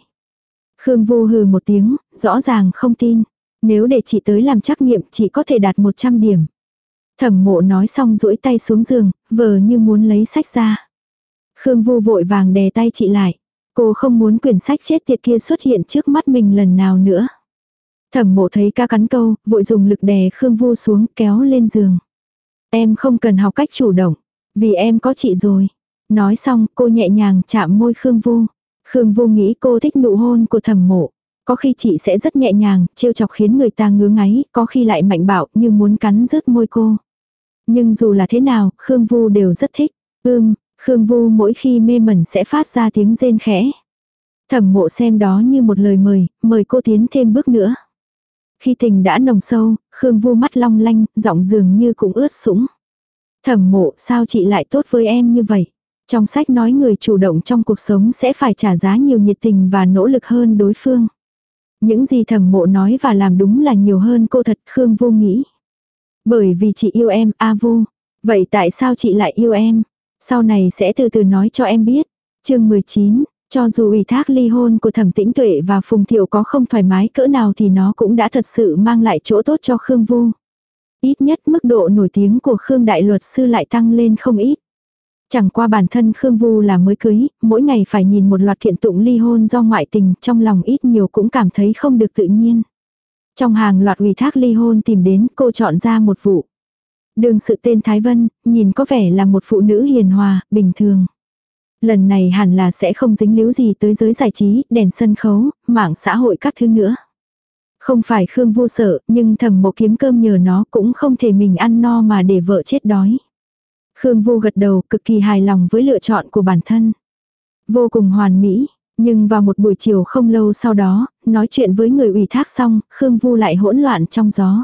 Khương Vu hừ một tiếng, rõ ràng không tin. Nếu để chị tới làm trắc nghiệm chị có thể đạt 100 điểm. Thẩm mộ nói xong duỗi tay xuống giường, vờ như muốn lấy sách ra. Khương Vu vội vàng đè tay chị lại. Cô không muốn quyển sách chết tiệt kia xuất hiện trước mắt mình lần nào nữa. Thẩm mộ thấy ca cắn câu, vội dùng lực đè Khương Vu xuống kéo lên giường. Em không cần học cách chủ động, vì em có chị rồi. Nói xong cô nhẹ nhàng chạm môi Khương Vu. Khương Vu nghĩ cô thích nụ hôn của thẩm mộ. Có khi chị sẽ rất nhẹ nhàng, trêu chọc khiến người ta ngứa ngáy, có khi lại mạnh bạo như muốn cắn rứt môi cô. Nhưng dù là thế nào, Khương Vu đều rất thích. Ưm, Khương Vu mỗi khi mê mẩn sẽ phát ra tiếng rên khẽ. Thẩm mộ xem đó như một lời mời, mời cô tiến thêm bước nữa. Khi tình đã nồng sâu, Khương Vu mắt long lanh, giọng dường như cũng ướt sũng. Thẩm mộ, sao chị lại tốt với em như vậy? Trong sách nói người chủ động trong cuộc sống sẽ phải trả giá nhiều nhiệt tình và nỗ lực hơn đối phương. Những gì thẩm mộ nói và làm đúng là nhiều hơn cô thật Khương Vu nghĩ. Bởi vì chị yêu em, A Vu. Vậy tại sao chị lại yêu em? Sau này sẽ từ từ nói cho em biết. chương 19, cho dù ủy thác ly hôn của thẩm tĩnh tuệ và phùng thiệu có không thoải mái cỡ nào thì nó cũng đã thật sự mang lại chỗ tốt cho Khương Vu. Ít nhất mức độ nổi tiếng của Khương Đại Luật Sư lại tăng lên không ít. Chẳng qua bản thân Khương Vu là mới cưới, mỗi ngày phải nhìn một loạt kiện tụng ly hôn do ngoại tình, trong lòng ít nhiều cũng cảm thấy không được tự nhiên. Trong hàng loạt ủy thác ly hôn tìm đến, cô chọn ra một vụ. Đường sự tên Thái Vân, nhìn có vẻ là một phụ nữ hiền hòa, bình thường. Lần này hẳn là sẽ không dính líu gì tới giới giải trí, đèn sân khấu, mạng xã hội các thứ nữa. Không phải Khương vô sợ, nhưng thầm một kiếm cơm nhờ nó cũng không thể mình ăn no mà để vợ chết đói. Khương vô gật đầu cực kỳ hài lòng với lựa chọn của bản thân. Vô cùng hoàn mỹ, nhưng vào một buổi chiều không lâu sau đó, nói chuyện với người ủy thác xong, Khương Vu lại hỗn loạn trong gió.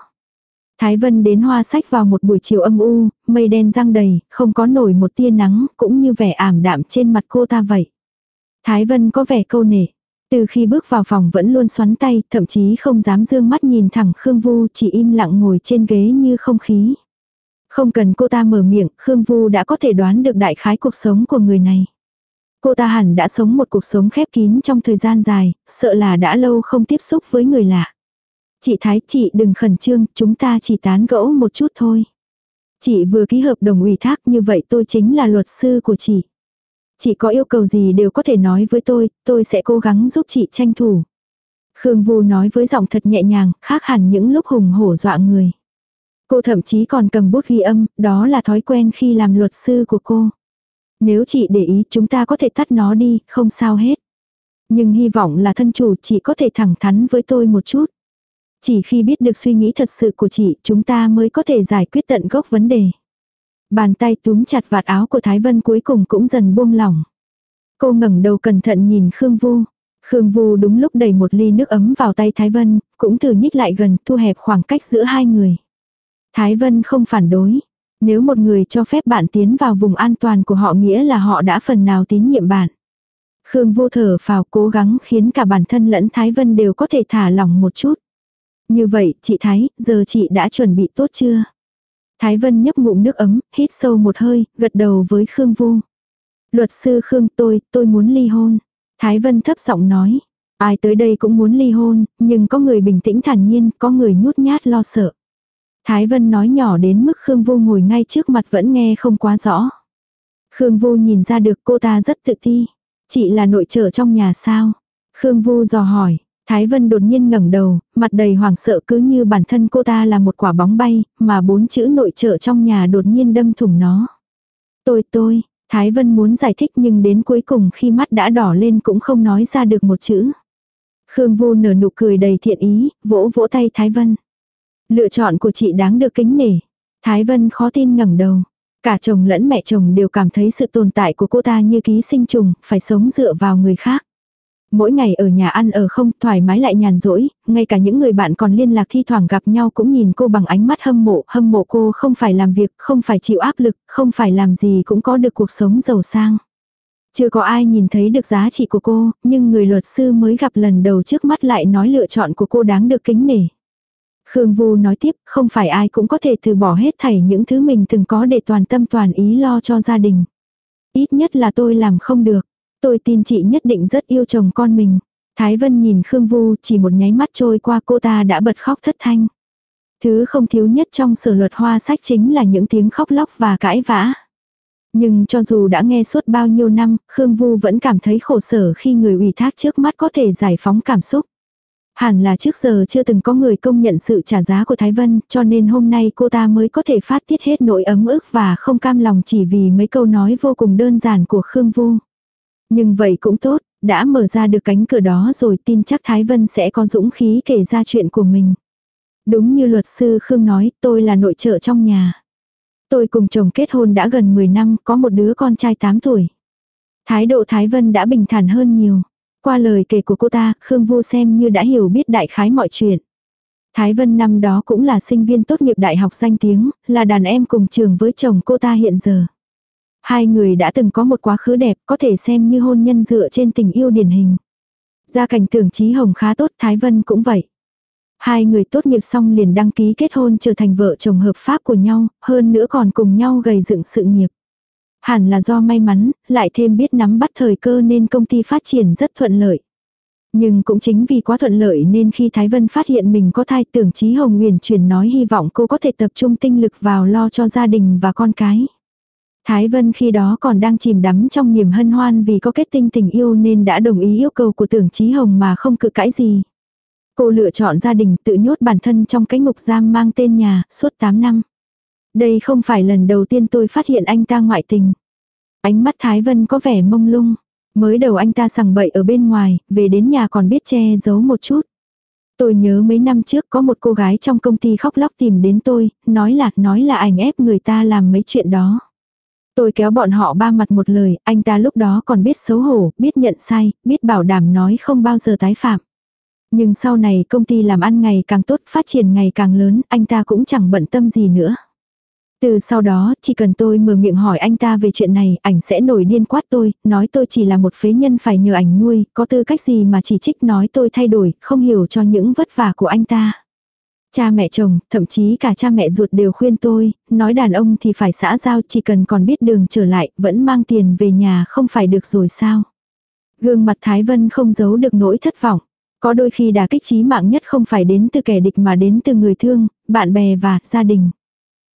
Thái Vân đến hoa sách vào một buổi chiều âm u, mây đen răng đầy, không có nổi một tia nắng, cũng như vẻ ảm đạm trên mặt cô ta vậy. Thái Vân có vẻ câu nể. Từ khi bước vào phòng vẫn luôn xoắn tay, thậm chí không dám dương mắt nhìn thẳng Khương Vu chỉ im lặng ngồi trên ghế như không khí. Không cần cô ta mở miệng, Khương Vu đã có thể đoán được đại khái cuộc sống của người này. Cô ta hẳn đã sống một cuộc sống khép kín trong thời gian dài, sợ là đã lâu không tiếp xúc với người lạ. Chị Thái, chị đừng khẩn trương, chúng ta chỉ tán gẫu một chút thôi. Chị vừa ký hợp đồng ủy thác như vậy tôi chính là luật sư của chị. Chị có yêu cầu gì đều có thể nói với tôi, tôi sẽ cố gắng giúp chị tranh thủ. Khương Vu nói với giọng thật nhẹ nhàng, khác hẳn những lúc hùng hổ dọa người. Cô thậm chí còn cầm bút ghi âm, đó là thói quen khi làm luật sư của cô. Nếu chị để ý chúng ta có thể tắt nó đi, không sao hết. Nhưng hy vọng là thân chủ chị có thể thẳng thắn với tôi một chút. Chỉ khi biết được suy nghĩ thật sự của chị, chúng ta mới có thể giải quyết tận gốc vấn đề. Bàn tay túm chặt vạt áo của Thái Vân cuối cùng cũng dần buông lỏng. Cô ngẩng đầu cẩn thận nhìn Khương Vu. Khương Vu đúng lúc đẩy một ly nước ấm vào tay Thái Vân, cũng thử nhích lại gần, thu hẹp khoảng cách giữa hai người. Thái Vân không phản đối. Nếu một người cho phép bạn tiến vào vùng an toàn của họ nghĩa là họ đã phần nào tín nhiệm bạn. Khương Vu thở phào cố gắng khiến cả bản thân lẫn Thái Vân đều có thể thả lỏng một chút. Như vậy, chị Thái, giờ chị đã chuẩn bị tốt chưa? Thái Vân nhấp ngụm nước ấm, hít sâu một hơi, gật đầu với Khương Vu. Luật sư Khương tôi, tôi muốn ly hôn. Thái Vân thấp giọng nói. Ai tới đây cũng muốn ly hôn, nhưng có người bình tĩnh thản nhiên, có người nhút nhát lo sợ. Thái Vân nói nhỏ đến mức Khương Vu ngồi ngay trước mặt vẫn nghe không quá rõ. Khương Vu nhìn ra được cô ta rất tự ti. Chị là nội trợ trong nhà sao? Khương Vu dò hỏi. Thái Vân đột nhiên ngẩng đầu, mặt đầy hoảng sợ cứ như bản thân cô ta là một quả bóng bay, mà bốn chữ nội trợ trong nhà đột nhiên đâm thủng nó. Tôi tôi, Thái Vân muốn giải thích nhưng đến cuối cùng khi mắt đã đỏ lên cũng không nói ra được một chữ. Khương Vu nở nụ cười đầy thiện ý, vỗ vỗ tay Thái Vân. Lựa chọn của chị đáng được kính nể. Thái Vân khó tin ngẩng đầu. Cả chồng lẫn mẹ chồng đều cảm thấy sự tồn tại của cô ta như ký sinh trùng, phải sống dựa vào người khác. Mỗi ngày ở nhà ăn ở không thoải mái lại nhàn rỗi, ngay cả những người bạn còn liên lạc thi thoảng gặp nhau cũng nhìn cô bằng ánh mắt hâm mộ, hâm mộ cô không phải làm việc, không phải chịu áp lực, không phải làm gì cũng có được cuộc sống giàu sang. Chưa có ai nhìn thấy được giá trị của cô, nhưng người luật sư mới gặp lần đầu trước mắt lại nói lựa chọn của cô đáng được kính nể. Khương Vu nói tiếp, không phải ai cũng có thể từ bỏ hết thảy những thứ mình từng có để toàn tâm toàn ý lo cho gia đình. Ít nhất là tôi làm không được. Tôi tin chị nhất định rất yêu chồng con mình. Thái Vân nhìn Khương Vu chỉ một nháy mắt trôi qua cô ta đã bật khóc thất thanh. Thứ không thiếu nhất trong sở luật hoa sách chính là những tiếng khóc lóc và cãi vã. Nhưng cho dù đã nghe suốt bao nhiêu năm, Khương Vu vẫn cảm thấy khổ sở khi người ủy thác trước mắt có thể giải phóng cảm xúc. Hẳn là trước giờ chưa từng có người công nhận sự trả giá của Thái Vân, cho nên hôm nay cô ta mới có thể phát tiết hết nỗi ấm ức và không cam lòng chỉ vì mấy câu nói vô cùng đơn giản của Khương Vu. Nhưng vậy cũng tốt, đã mở ra được cánh cửa đó rồi tin chắc Thái Vân sẽ có dũng khí kể ra chuyện của mình. Đúng như luật sư Khương nói, tôi là nội trợ trong nhà. Tôi cùng chồng kết hôn đã gần 10 năm, có một đứa con trai 8 tuổi. Thái độ Thái Vân đã bình thản hơn nhiều. Qua lời kể của cô ta, Khương Vu xem như đã hiểu biết đại khái mọi chuyện. Thái Vân năm đó cũng là sinh viên tốt nghiệp đại học danh tiếng, là đàn em cùng trường với chồng cô ta hiện giờ. Hai người đã từng có một quá khứ đẹp, có thể xem như hôn nhân dựa trên tình yêu điển hình. Gia cảnh tưởng trí hồng khá tốt, Thái Vân cũng vậy. Hai người tốt nghiệp xong liền đăng ký kết hôn trở thành vợ chồng hợp pháp của nhau, hơn nữa còn cùng nhau gầy dựng sự nghiệp. Hẳn là do may mắn, lại thêm biết nắm bắt thời cơ nên công ty phát triển rất thuận lợi. Nhưng cũng chính vì quá thuận lợi nên khi Thái Vân phát hiện mình có thai tưởng trí Hồng Nguyền chuyển nói hy vọng cô có thể tập trung tinh lực vào lo cho gia đình và con cái. Thái Vân khi đó còn đang chìm đắm trong niềm hân hoan vì có kết tinh tình yêu nên đã đồng ý yêu cầu của tưởng Chí Hồng mà không cự cãi gì. Cô lựa chọn gia đình tự nhốt bản thân trong cái ngục giam mang tên nhà suốt 8 năm. Đây không phải lần đầu tiên tôi phát hiện anh ta ngoại tình. Ánh mắt Thái Vân có vẻ mông lung. Mới đầu anh ta sằng bậy ở bên ngoài, về đến nhà còn biết che giấu một chút. Tôi nhớ mấy năm trước có một cô gái trong công ty khóc lóc tìm đến tôi, nói là, nói là ảnh ép người ta làm mấy chuyện đó. Tôi kéo bọn họ ba mặt một lời, anh ta lúc đó còn biết xấu hổ, biết nhận sai, biết bảo đảm nói không bao giờ tái phạm. Nhưng sau này công ty làm ăn ngày càng tốt, phát triển ngày càng lớn, anh ta cũng chẳng bận tâm gì nữa. Từ sau đó, chỉ cần tôi mở miệng hỏi anh ta về chuyện này, ảnh sẽ nổi điên quát tôi, nói tôi chỉ là một phế nhân phải nhờ ảnh nuôi, có tư cách gì mà chỉ trích nói tôi thay đổi, không hiểu cho những vất vả của anh ta. Cha mẹ chồng, thậm chí cả cha mẹ ruột đều khuyên tôi, nói đàn ông thì phải xã giao chỉ cần còn biết đường trở lại, vẫn mang tiền về nhà không phải được rồi sao. Gương mặt Thái Vân không giấu được nỗi thất vọng. Có đôi khi đả kích trí mạng nhất không phải đến từ kẻ địch mà đến từ người thương, bạn bè và gia đình.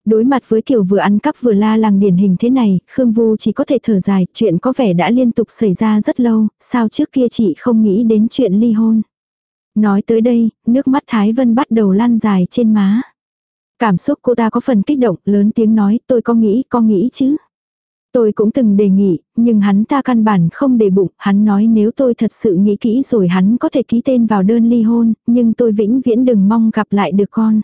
Đối mặt với kiểu vừa ăn cắp vừa la làng điển hình thế này, Khương Vu chỉ có thể thở dài, chuyện có vẻ đã liên tục xảy ra rất lâu, sao trước kia chị không nghĩ đến chuyện ly hôn. Nói tới đây, nước mắt Thái Vân bắt đầu lan dài trên má. Cảm xúc cô ta có phần kích động, lớn tiếng nói, tôi có nghĩ, có nghĩ chứ. Tôi cũng từng đề nghị, nhưng hắn ta căn bản không để bụng, hắn nói nếu tôi thật sự nghĩ kỹ rồi hắn có thể ký tên vào đơn ly hôn, nhưng tôi vĩnh viễn đừng mong gặp lại được con.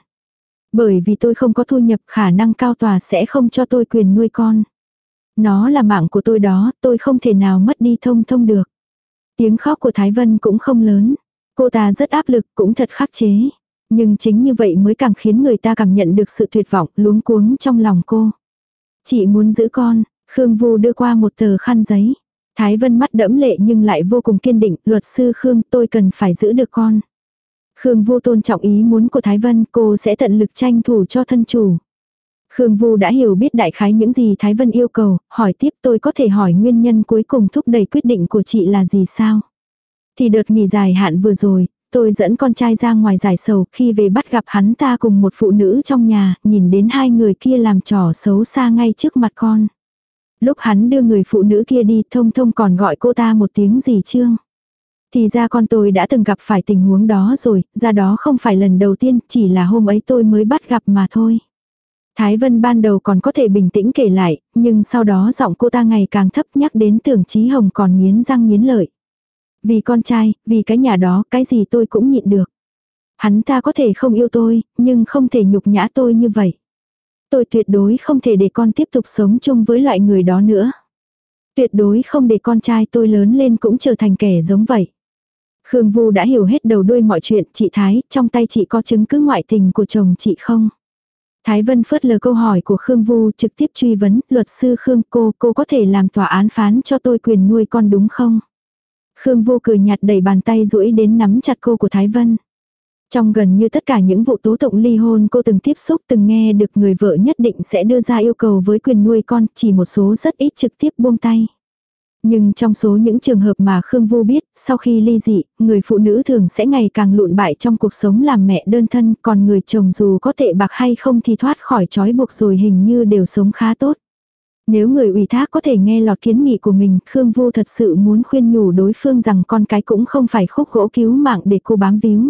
Bởi vì tôi không có thu nhập khả năng cao tòa sẽ không cho tôi quyền nuôi con. Nó là mạng của tôi đó, tôi không thể nào mất đi thông thông được. Tiếng khóc của Thái Vân cũng không lớn. Cô ta rất áp lực cũng thật khắc chế. Nhưng chính như vậy mới càng khiến người ta cảm nhận được sự tuyệt vọng luống cuống trong lòng cô. Chị muốn giữ con, Khương Vu đưa qua một tờ khăn giấy. Thái Vân mắt đẫm lệ nhưng lại vô cùng kiên định, luật sư Khương tôi cần phải giữ được con. Khương Vu tôn trọng ý muốn của Thái Vân, cô sẽ tận lực tranh thủ cho thân chủ. Khương Vu đã hiểu biết đại khái những gì Thái Vân yêu cầu, hỏi tiếp tôi có thể hỏi nguyên nhân cuối cùng thúc đẩy quyết định của chị là gì sao? Thì đợt nghỉ dài hạn vừa rồi, tôi dẫn con trai ra ngoài giải sầu, khi về bắt gặp hắn ta cùng một phụ nữ trong nhà, nhìn đến hai người kia làm trò xấu xa ngay trước mặt con. Lúc hắn đưa người phụ nữ kia đi, thông thông còn gọi cô ta một tiếng gì trương. Thì ra con tôi đã từng gặp phải tình huống đó rồi, ra đó không phải lần đầu tiên, chỉ là hôm ấy tôi mới bắt gặp mà thôi. Thái Vân ban đầu còn có thể bình tĩnh kể lại, nhưng sau đó giọng cô ta ngày càng thấp nhắc đến tưởng Chí Hồng còn nghiến răng nghiến lợi. Vì con trai, vì cái nhà đó, cái gì tôi cũng nhịn được. Hắn ta có thể không yêu tôi, nhưng không thể nhục nhã tôi như vậy. Tôi tuyệt đối không thể để con tiếp tục sống chung với loại người đó nữa. Tuyệt đối không để con trai tôi lớn lên cũng trở thành kẻ giống vậy. Khương Vu đã hiểu hết đầu đuôi mọi chuyện, chị Thái, trong tay chị có chứng cứ ngoại tình của chồng chị không? Thái Vân phớt lờ câu hỏi của Khương Vu trực tiếp truy vấn, luật sư Khương cô, cô có thể làm tòa án phán cho tôi quyền nuôi con đúng không? Khương vô cười nhạt đẩy bàn tay duỗi đến nắm chặt cô của Thái Vân. Trong gần như tất cả những vụ tố tụng ly hôn cô từng tiếp xúc từng nghe được người vợ nhất định sẽ đưa ra yêu cầu với quyền nuôi con, chỉ một số rất ít trực tiếp buông tay. Nhưng trong số những trường hợp mà Khương Vu biết, sau khi ly dị, người phụ nữ thường sẽ ngày càng lụn bại trong cuộc sống làm mẹ đơn thân, còn người chồng dù có tệ bạc hay không thì thoát khỏi trói buộc rồi hình như đều sống khá tốt. Nếu người ủy thác có thể nghe lọt kiến nghị của mình, Khương Vu thật sự muốn khuyên nhủ đối phương rằng con cái cũng không phải khúc gỗ cứu mạng để cô bám víu.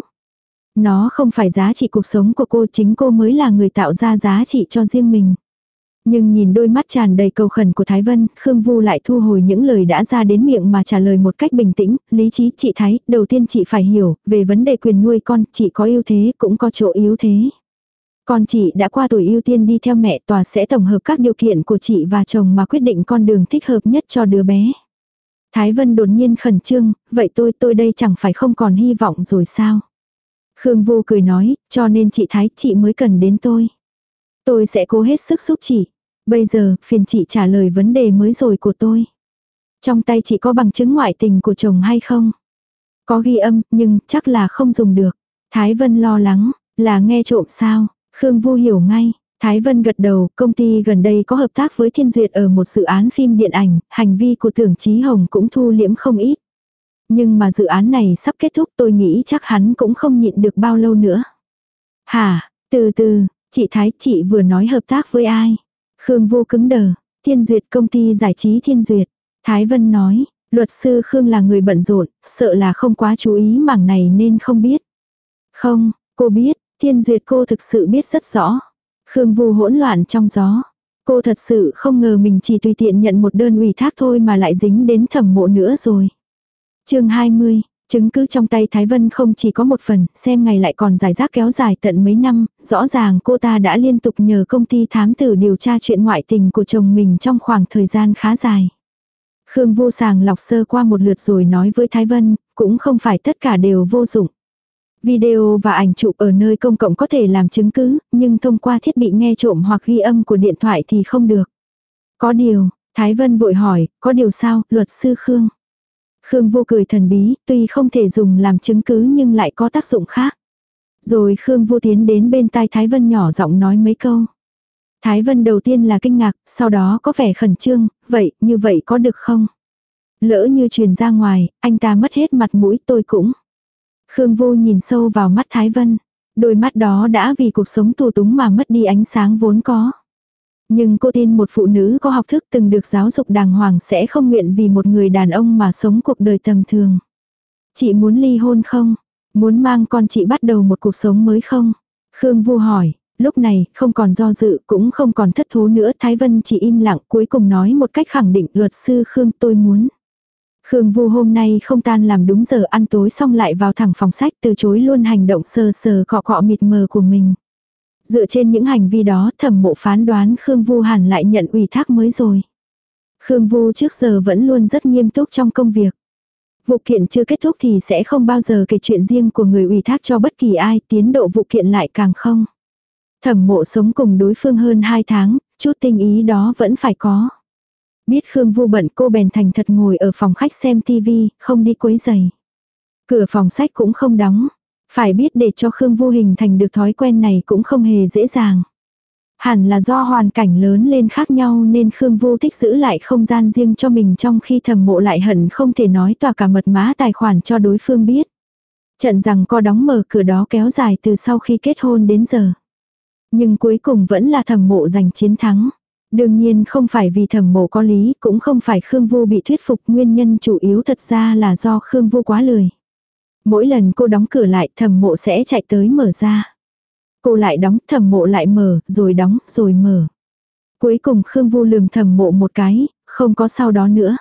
Nó không phải giá trị cuộc sống của cô, chính cô mới là người tạo ra giá trị cho riêng mình. Nhưng nhìn đôi mắt tràn đầy cầu khẩn của Thái Vân, Khương Vu lại thu hồi những lời đã ra đến miệng mà trả lời một cách bình tĩnh, lý trí, chị Thái, đầu tiên chị phải hiểu, về vấn đề quyền nuôi con, chị có ưu thế, cũng có chỗ yếu thế. Con chị đã qua tuổi ưu tiên đi theo mẹ tòa sẽ tổng hợp các điều kiện của chị và chồng mà quyết định con đường thích hợp nhất cho đứa bé. Thái Vân đột nhiên khẩn trương, vậy tôi tôi đây chẳng phải không còn hy vọng rồi sao? Khương vô cười nói, cho nên chị Thái chị mới cần đến tôi. Tôi sẽ cố hết sức giúp chị. Bây giờ, phiền chị trả lời vấn đề mới rồi của tôi. Trong tay chị có bằng chứng ngoại tình của chồng hay không? Có ghi âm, nhưng chắc là không dùng được. Thái Vân lo lắng, là nghe trộm sao? Khương Vu hiểu ngay. Thái Vân gật đầu, công ty gần đây có hợp tác với Thiên Duyệt ở một dự án phim điện ảnh, hành vi của tưởng Chí Hồng cũng thu liễm không ít. Nhưng mà dự án này sắp kết thúc tôi nghĩ chắc hắn cũng không nhịn được bao lâu nữa. Hả, từ từ, chị Thái chị vừa nói hợp tác với ai? Khương vô cứng đờ, Thiên Duyệt công ty giải trí Thiên Duyệt. Thái Vân nói, luật sư Khương là người bận rộn, sợ là không quá chú ý mảng này nên không biết. Không, cô biết, Thiên Duyệt cô thực sự biết rất rõ. Khương Vu hỗn loạn trong gió. Cô thật sự không ngờ mình chỉ tùy tiện nhận một đơn ủy thác thôi mà lại dính đến thẩm mộ nữa rồi. chương 20, chứng cứ trong tay Thái Vân không chỉ có một phần, xem ngày lại còn giải rác kéo dài tận mấy năm, rõ ràng cô ta đã liên tục nhờ công ty thám tử điều tra chuyện ngoại tình của chồng mình trong khoảng thời gian khá dài. Khương vô sàng lọc sơ qua một lượt rồi nói với Thái Vân, cũng không phải tất cả đều vô dụng. Video và ảnh chụp ở nơi công cộng có thể làm chứng cứ, nhưng thông qua thiết bị nghe trộm hoặc ghi âm của điện thoại thì không được. Có điều, Thái Vân vội hỏi, có điều sao, luật sư Khương? Khương vô cười thần bí, tuy không thể dùng làm chứng cứ nhưng lại có tác dụng khác. Rồi Khương vô tiến đến bên tai Thái Vân nhỏ giọng nói mấy câu. Thái Vân đầu tiên là kinh ngạc, sau đó có vẻ khẩn trương, vậy, như vậy có được không? Lỡ như truyền ra ngoài, anh ta mất hết mặt mũi tôi cũng. Khương Vô nhìn sâu vào mắt Thái Vân. Đôi mắt đó đã vì cuộc sống tù túng mà mất đi ánh sáng vốn có. Nhưng cô tin một phụ nữ có học thức từng được giáo dục đàng hoàng sẽ không nguyện vì một người đàn ông mà sống cuộc đời tầm thường. Chị muốn ly hôn không? Muốn mang con chị bắt đầu một cuộc sống mới không? Khương Vu hỏi, lúc này không còn do dự cũng không còn thất thố nữa Thái Vân chỉ im lặng cuối cùng nói một cách khẳng định luật sư Khương tôi muốn. Khương Vu hôm nay không tan làm đúng giờ ăn tối xong lại vào thẳng phòng sách từ chối luôn hành động sờ sờ cọ cọ mịt mờ của mình. Dựa trên những hành vi đó thẩm mộ phán đoán Khương Vu hẳn lại nhận ủy thác mới rồi. Khương Vu trước giờ vẫn luôn rất nghiêm túc trong công việc. Vụ kiện chưa kết thúc thì sẽ không bao giờ kể chuyện riêng của người ủy thác cho bất kỳ ai, tiến độ vụ kiện lại càng không. Thẩm mộ sống cùng đối phương hơn 2 tháng, chút tinh ý đó vẫn phải có. Biết Khương Vu bận cô bèn thành thật ngồi ở phòng khách xem tivi, không đi quấy giày. Cửa phòng sách cũng không đóng. Phải biết để cho Khương Vu hình thành được thói quen này cũng không hề dễ dàng. Hẳn là do hoàn cảnh lớn lên khác nhau nên Khương Vu thích giữ lại không gian riêng cho mình trong khi thầm mộ lại hận không thể nói tòa cả mật mã tài khoản cho đối phương biết. Trận rằng co đóng mở cửa đó kéo dài từ sau khi kết hôn đến giờ. Nhưng cuối cùng vẫn là thầm mộ giành chiến thắng. Đương nhiên không phải vì thẩm mộ có lý, cũng không phải Khương Vu bị thuyết phục, nguyên nhân chủ yếu thật ra là do Khương Vu quá lười. Mỗi lần cô đóng cửa lại thẩm mộ sẽ chạy tới mở ra. Cô lại đóng, thẩm mộ lại mở, rồi đóng, rồi mở. Cuối cùng Khương Vu lườm thẩm mộ một cái, không có sau đó nữa.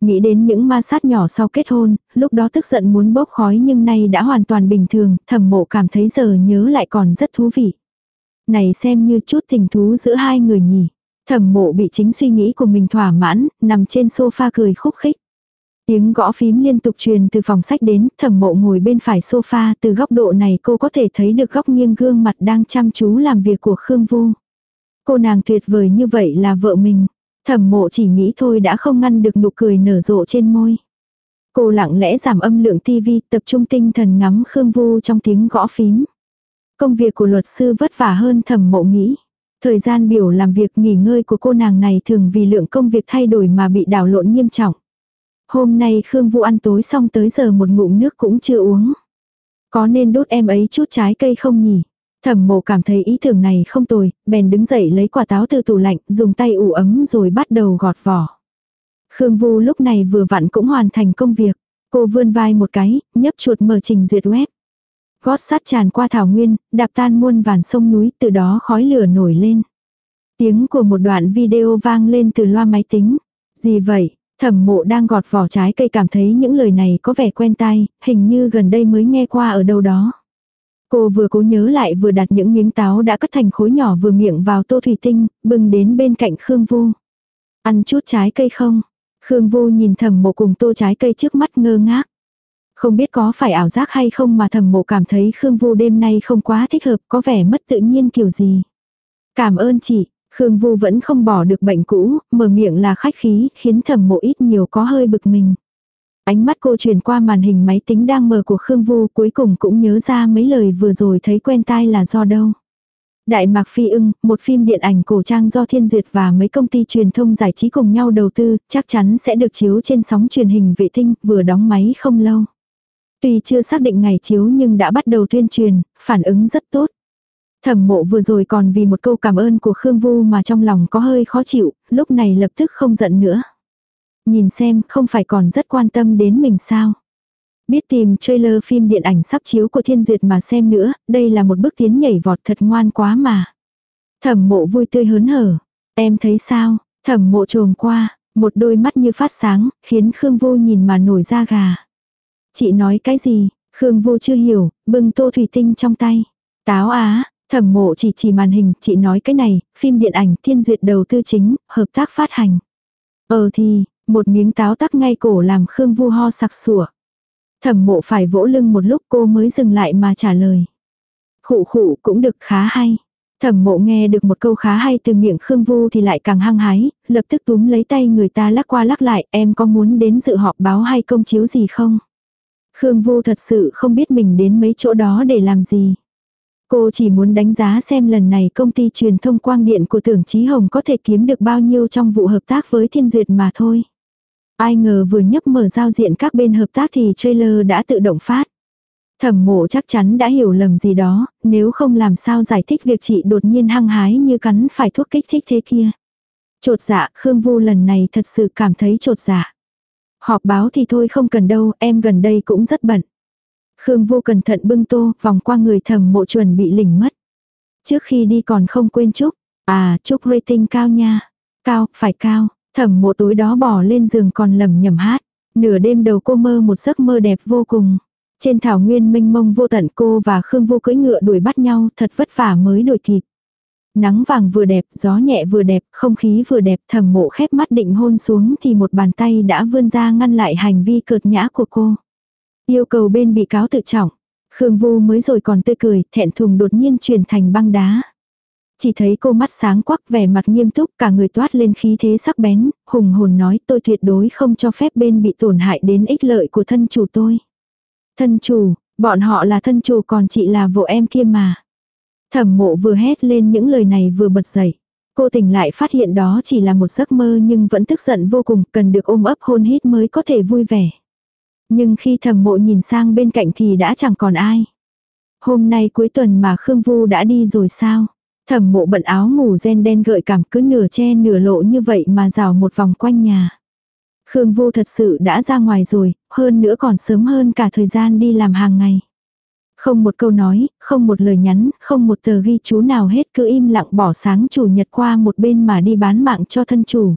Nghĩ đến những ma sát nhỏ sau kết hôn, lúc đó tức giận muốn bốc khói nhưng nay đã hoàn toàn bình thường, thẩm mộ cảm thấy giờ nhớ lại còn rất thú vị. Này xem như chút tình thú giữa hai người nhỉ. Thẩm mộ bị chính suy nghĩ của mình thỏa mãn, nằm trên sofa cười khúc khích. Tiếng gõ phím liên tục truyền từ phòng sách đến, thẩm mộ ngồi bên phải sofa, từ góc độ này cô có thể thấy được góc nghiêng gương mặt đang chăm chú làm việc của Khương Vu. Cô nàng tuyệt vời như vậy là vợ mình. Thẩm mộ chỉ nghĩ thôi đã không ngăn được nụ cười nở rộ trên môi. Cô lặng lẽ giảm âm lượng tivi, tập trung tinh thần ngắm Khương Vu trong tiếng gõ phím. Công việc của luật sư vất vả hơn thẩm mộ nghĩ. Thời gian biểu làm việc nghỉ ngơi của cô nàng này thường vì lượng công việc thay đổi mà bị đảo lộn nghiêm trọng. Hôm nay Khương Vu ăn tối xong tới giờ một ngụm nước cũng chưa uống. Có nên đốt em ấy chút trái cây không nhỉ? Thẩm mộ cảm thấy ý tưởng này không tồi, bèn đứng dậy lấy quả táo từ tủ lạnh, dùng tay ủ ấm rồi bắt đầu gọt vỏ. Khương Vu lúc này vừa vặn cũng hoàn thành công việc. Cô vươn vai một cái, nhấp chuột mở trình duyệt web. Gót sắt tràn qua thảo nguyên, đạp tan muôn vàn sông núi, từ đó khói lửa nổi lên. Tiếng của một đoạn video vang lên từ loa máy tính. Gì vậy? Thẩm mộ đang gọt vỏ trái cây cảm thấy những lời này có vẻ quen tai, hình như gần đây mới nghe qua ở đâu đó. Cô vừa cố nhớ lại vừa đặt những miếng táo đã cắt thành khối nhỏ vừa miệng vào tô thủy tinh, bưng đến bên cạnh Khương Vu. Ăn chút trái cây không? Khương Vu nhìn thẩm mộ cùng tô trái cây trước mắt ngơ ngác. Không biết có phải ảo giác hay không mà thẩm mộ cảm thấy Khương Vu đêm nay không quá thích hợp, có vẻ mất tự nhiên kiểu gì. Cảm ơn chị, Khương Vu vẫn không bỏ được bệnh cũ, mở miệng là khách khí, khiến thẩm mộ ít nhiều có hơi bực mình. Ánh mắt cô truyền qua màn hình máy tính đang mở của Khương Vu cuối cùng cũng nhớ ra mấy lời vừa rồi thấy quen tai là do đâu. Đại Mạc Phi ưng, một phim điện ảnh cổ trang do Thiên Duyệt và mấy công ty truyền thông giải trí cùng nhau đầu tư, chắc chắn sẽ được chiếu trên sóng truyền hình vệ tinh, vừa đóng máy không lâu. Tuy chưa xác định ngày chiếu nhưng đã bắt đầu tuyên truyền, phản ứng rất tốt. Thẩm mộ vừa rồi còn vì một câu cảm ơn của Khương Vu mà trong lòng có hơi khó chịu, lúc này lập tức không giận nữa. Nhìn xem, không phải còn rất quan tâm đến mình sao. Biết tìm trailer phim điện ảnh sắp chiếu của Thiên Duyệt mà xem nữa, đây là một bước tiến nhảy vọt thật ngoan quá mà. Thẩm mộ vui tươi hớn hở. Em thấy sao? Thẩm mộ trồm qua, một đôi mắt như phát sáng, khiến Khương Vô nhìn mà nổi da gà. Chị nói cái gì? Khương Vô chưa hiểu, bưng tô thủy tinh trong tay. Táo á, thẩm mộ chỉ chỉ màn hình, chị nói cái này, phim điện ảnh thiên duyệt đầu tư chính, hợp tác phát hành. Ờ thì, một miếng táo tắc ngay cổ làm Khương Vu ho sặc sủa. Thẩm mộ phải vỗ lưng một lúc cô mới dừng lại mà trả lời. Khụ khụ cũng được khá hay. Thẩm mộ nghe được một câu khá hay từ miệng Khương Vu thì lại càng hăng hái, lập tức túm lấy tay người ta lắc qua lắc lại, em có muốn đến dự họp báo hay công chiếu gì không? Khương Vu thật sự không biết mình đến mấy chỗ đó để làm gì. Cô chỉ muốn đánh giá xem lần này công ty truyền thông quang điện của tưởng Chí Hồng có thể kiếm được bao nhiêu trong vụ hợp tác với Thiên Duyệt mà thôi. Ai ngờ vừa nhấp mở giao diện các bên hợp tác thì trailer đã tự động phát. Thẩm mộ chắc chắn đã hiểu lầm gì đó, nếu không làm sao giải thích việc chị đột nhiên hăng hái như cắn phải thuốc kích thích thế kia. Chột dạ, Khương Vu lần này thật sự cảm thấy chột dạ. Họp báo thì thôi không cần đâu, em gần đây cũng rất bận. Khương vô cẩn thận bưng tô, vòng qua người thầm mộ chuẩn bị lỉnh mất. Trước khi đi còn không quên chúc. À, chúc rating cao nha. Cao, phải cao. Thẩm mộ tối đó bỏ lên giường còn lầm nhầm hát. Nửa đêm đầu cô mơ một giấc mơ đẹp vô cùng. Trên thảo nguyên mênh mông vô tận cô và Khương vô cưỡi ngựa đuổi bắt nhau thật vất vả mới đuổi kịp. Nắng vàng vừa đẹp, gió nhẹ vừa đẹp, không khí vừa đẹp, thẩm mộ khép mắt định hôn xuống thì một bàn tay đã vươn ra ngăn lại hành vi cợt nhã của cô. Yêu cầu bên bị cáo tự trọng. Khương Vu mới rồi còn tươi cười, thẹn thùng đột nhiên chuyển thành băng đá. Chỉ thấy cô mắt sáng quắc vẻ mặt nghiêm túc cả người toát lên khí thế sắc bén, hùng hồn nói tôi tuyệt đối không cho phép bên bị tổn hại đến ích lợi của thân chủ tôi. Thân chủ, bọn họ là thân chủ còn chị là vợ em kia mà. Thẩm mộ vừa hét lên những lời này vừa bật dậy. Cô tỉnh lại phát hiện đó chỉ là một giấc mơ nhưng vẫn tức giận vô cùng, cần được ôm ấp hôn hít mới có thể vui vẻ. Nhưng khi thẩm mộ nhìn sang bên cạnh thì đã chẳng còn ai. Hôm nay cuối tuần mà Khương Vu đã đi rồi sao? Thẩm mộ bận áo ngủ ren đen gợi cảm cứ nửa che nửa lộ như vậy mà rào một vòng quanh nhà. Khương Vu thật sự đã ra ngoài rồi, hơn nữa còn sớm hơn cả thời gian đi làm hàng ngày. Không một câu nói, không một lời nhắn, không một tờ ghi chú nào hết cứ im lặng bỏ sáng chủ nhật qua một bên mà đi bán mạng cho thân chủ.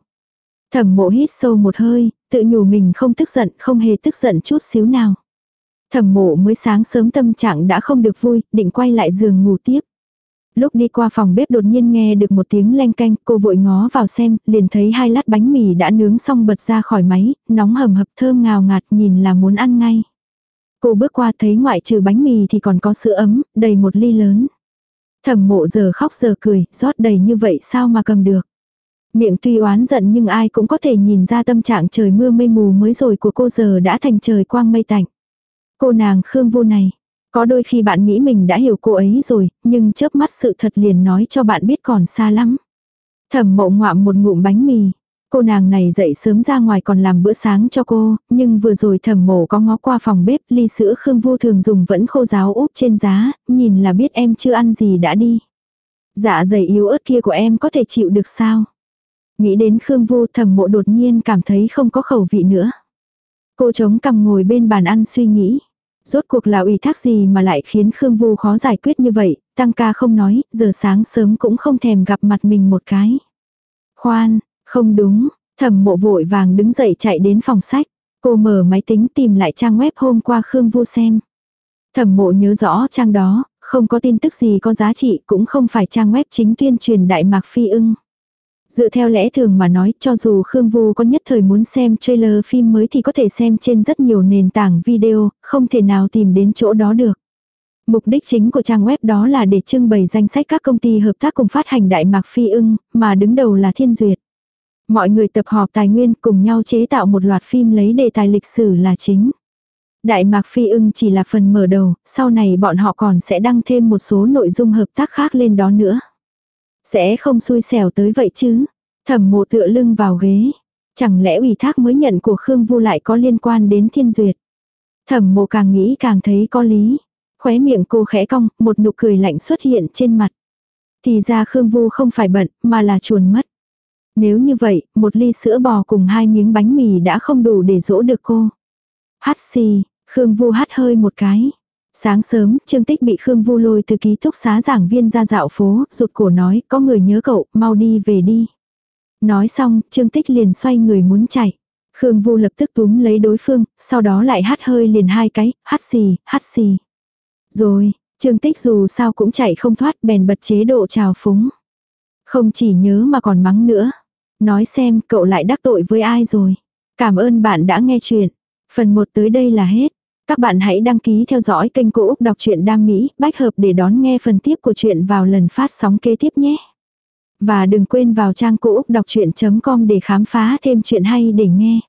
Thẩm mộ hít sâu một hơi, tự nhủ mình không tức giận, không hề tức giận chút xíu nào. Thẩm mộ mới sáng sớm tâm trạng đã không được vui, định quay lại giường ngủ tiếp. Lúc đi qua phòng bếp đột nhiên nghe được một tiếng leng canh, cô vội ngó vào xem, liền thấy hai lát bánh mì đã nướng xong bật ra khỏi máy, nóng hầm hập thơm ngào ngạt nhìn là muốn ăn ngay. Cô bước qua thấy ngoại trừ bánh mì thì còn có sữa ấm, đầy một ly lớn. Thẩm mộ giờ khóc giờ cười, rót đầy như vậy sao mà cầm được. Miệng tuy oán giận nhưng ai cũng có thể nhìn ra tâm trạng trời mưa mây mù mới rồi của cô giờ đã thành trời quang mây tạnh. Cô nàng Khương Vô này, có đôi khi bạn nghĩ mình đã hiểu cô ấy rồi, nhưng chớp mắt sự thật liền nói cho bạn biết còn xa lắm. Thẩm mộ ngoạm một ngụm bánh mì. Cô nàng này dậy sớm ra ngoài còn làm bữa sáng cho cô, nhưng vừa rồi thẩm mổ có ngó qua phòng bếp ly sữa Khương Vu thường dùng vẫn khô ráo úp trên giá, nhìn là biết em chưa ăn gì đã đi. Dạ dày yếu ớt kia của em có thể chịu được sao? Nghĩ đến Khương Vu thẩm mộ đột nhiên cảm thấy không có khẩu vị nữa. Cô chống cằm ngồi bên bàn ăn suy nghĩ. Rốt cuộc là ủy thác gì mà lại khiến Khương Vu khó giải quyết như vậy, tăng ca không nói, giờ sáng sớm cũng không thèm gặp mặt mình một cái. Khoan, không đúng, thẩm mộ vội vàng đứng dậy chạy đến phòng sách. Cô mở máy tính tìm lại trang web hôm qua Khương Vu xem. Thẩm mộ nhớ rõ trang đó, không có tin tức gì có giá trị cũng không phải trang web chính tuyên truyền Đại Mạc Phi ưng. Dựa theo lẽ thường mà nói cho dù Khương Vu có nhất thời muốn xem trailer phim mới thì có thể xem trên rất nhiều nền tảng video, không thể nào tìm đến chỗ đó được. Mục đích chính của trang web đó là để trưng bày danh sách các công ty hợp tác cùng phát hành Đại Mạc Phi ưng, mà đứng đầu là Thiên Duyệt. Mọi người tập họp tài nguyên cùng nhau chế tạo một loạt phim lấy đề tài lịch sử là chính. Đại Mạc Phi ưng chỉ là phần mở đầu, sau này bọn họ còn sẽ đăng thêm một số nội dung hợp tác khác lên đó nữa. Sẽ không xui xẻo tới vậy chứ. Thẩm mộ tựa lưng vào ghế. Chẳng lẽ ủy thác mới nhận của Khương Vu lại có liên quan đến thiên duyệt. Thẩm mộ càng nghĩ càng thấy có lý. Khóe miệng cô khẽ cong, một nụ cười lạnh xuất hiện trên mặt. Thì ra Khương Vu không phải bận, mà là chuồn mất. Nếu như vậy, một ly sữa bò cùng hai miếng bánh mì đã không đủ để dỗ được cô. Hát xì, Khương Vu hát hơi một cái. Sáng sớm, Trương Tích bị Khương Vu lôi từ ký túc xá giảng viên ra dạo phố, rụt cổ nói, có người nhớ cậu, mau đi về đi. Nói xong, Trương Tích liền xoay người muốn chạy. Khương Vu lập tức túm lấy đối phương, sau đó lại hát hơi liền hai cái, hát xì, hát xì. Rồi, Trương Tích dù sao cũng chạy không thoát bèn bật chế độ trào phúng. Không chỉ nhớ mà còn mắng nữa. Nói xem cậu lại đắc tội với ai rồi. Cảm ơn bạn đã nghe chuyện. Phần 1 tới đây là hết. Các bạn hãy đăng ký theo dõi kênh Cô Úc Đọc truyện Đam Mỹ, bách hợp để đón nghe phần tiếp của chuyện vào lần phát sóng kế tiếp nhé. Và đừng quên vào trang Cô Úc Đọc Chuyện.com để khám phá thêm chuyện hay để nghe.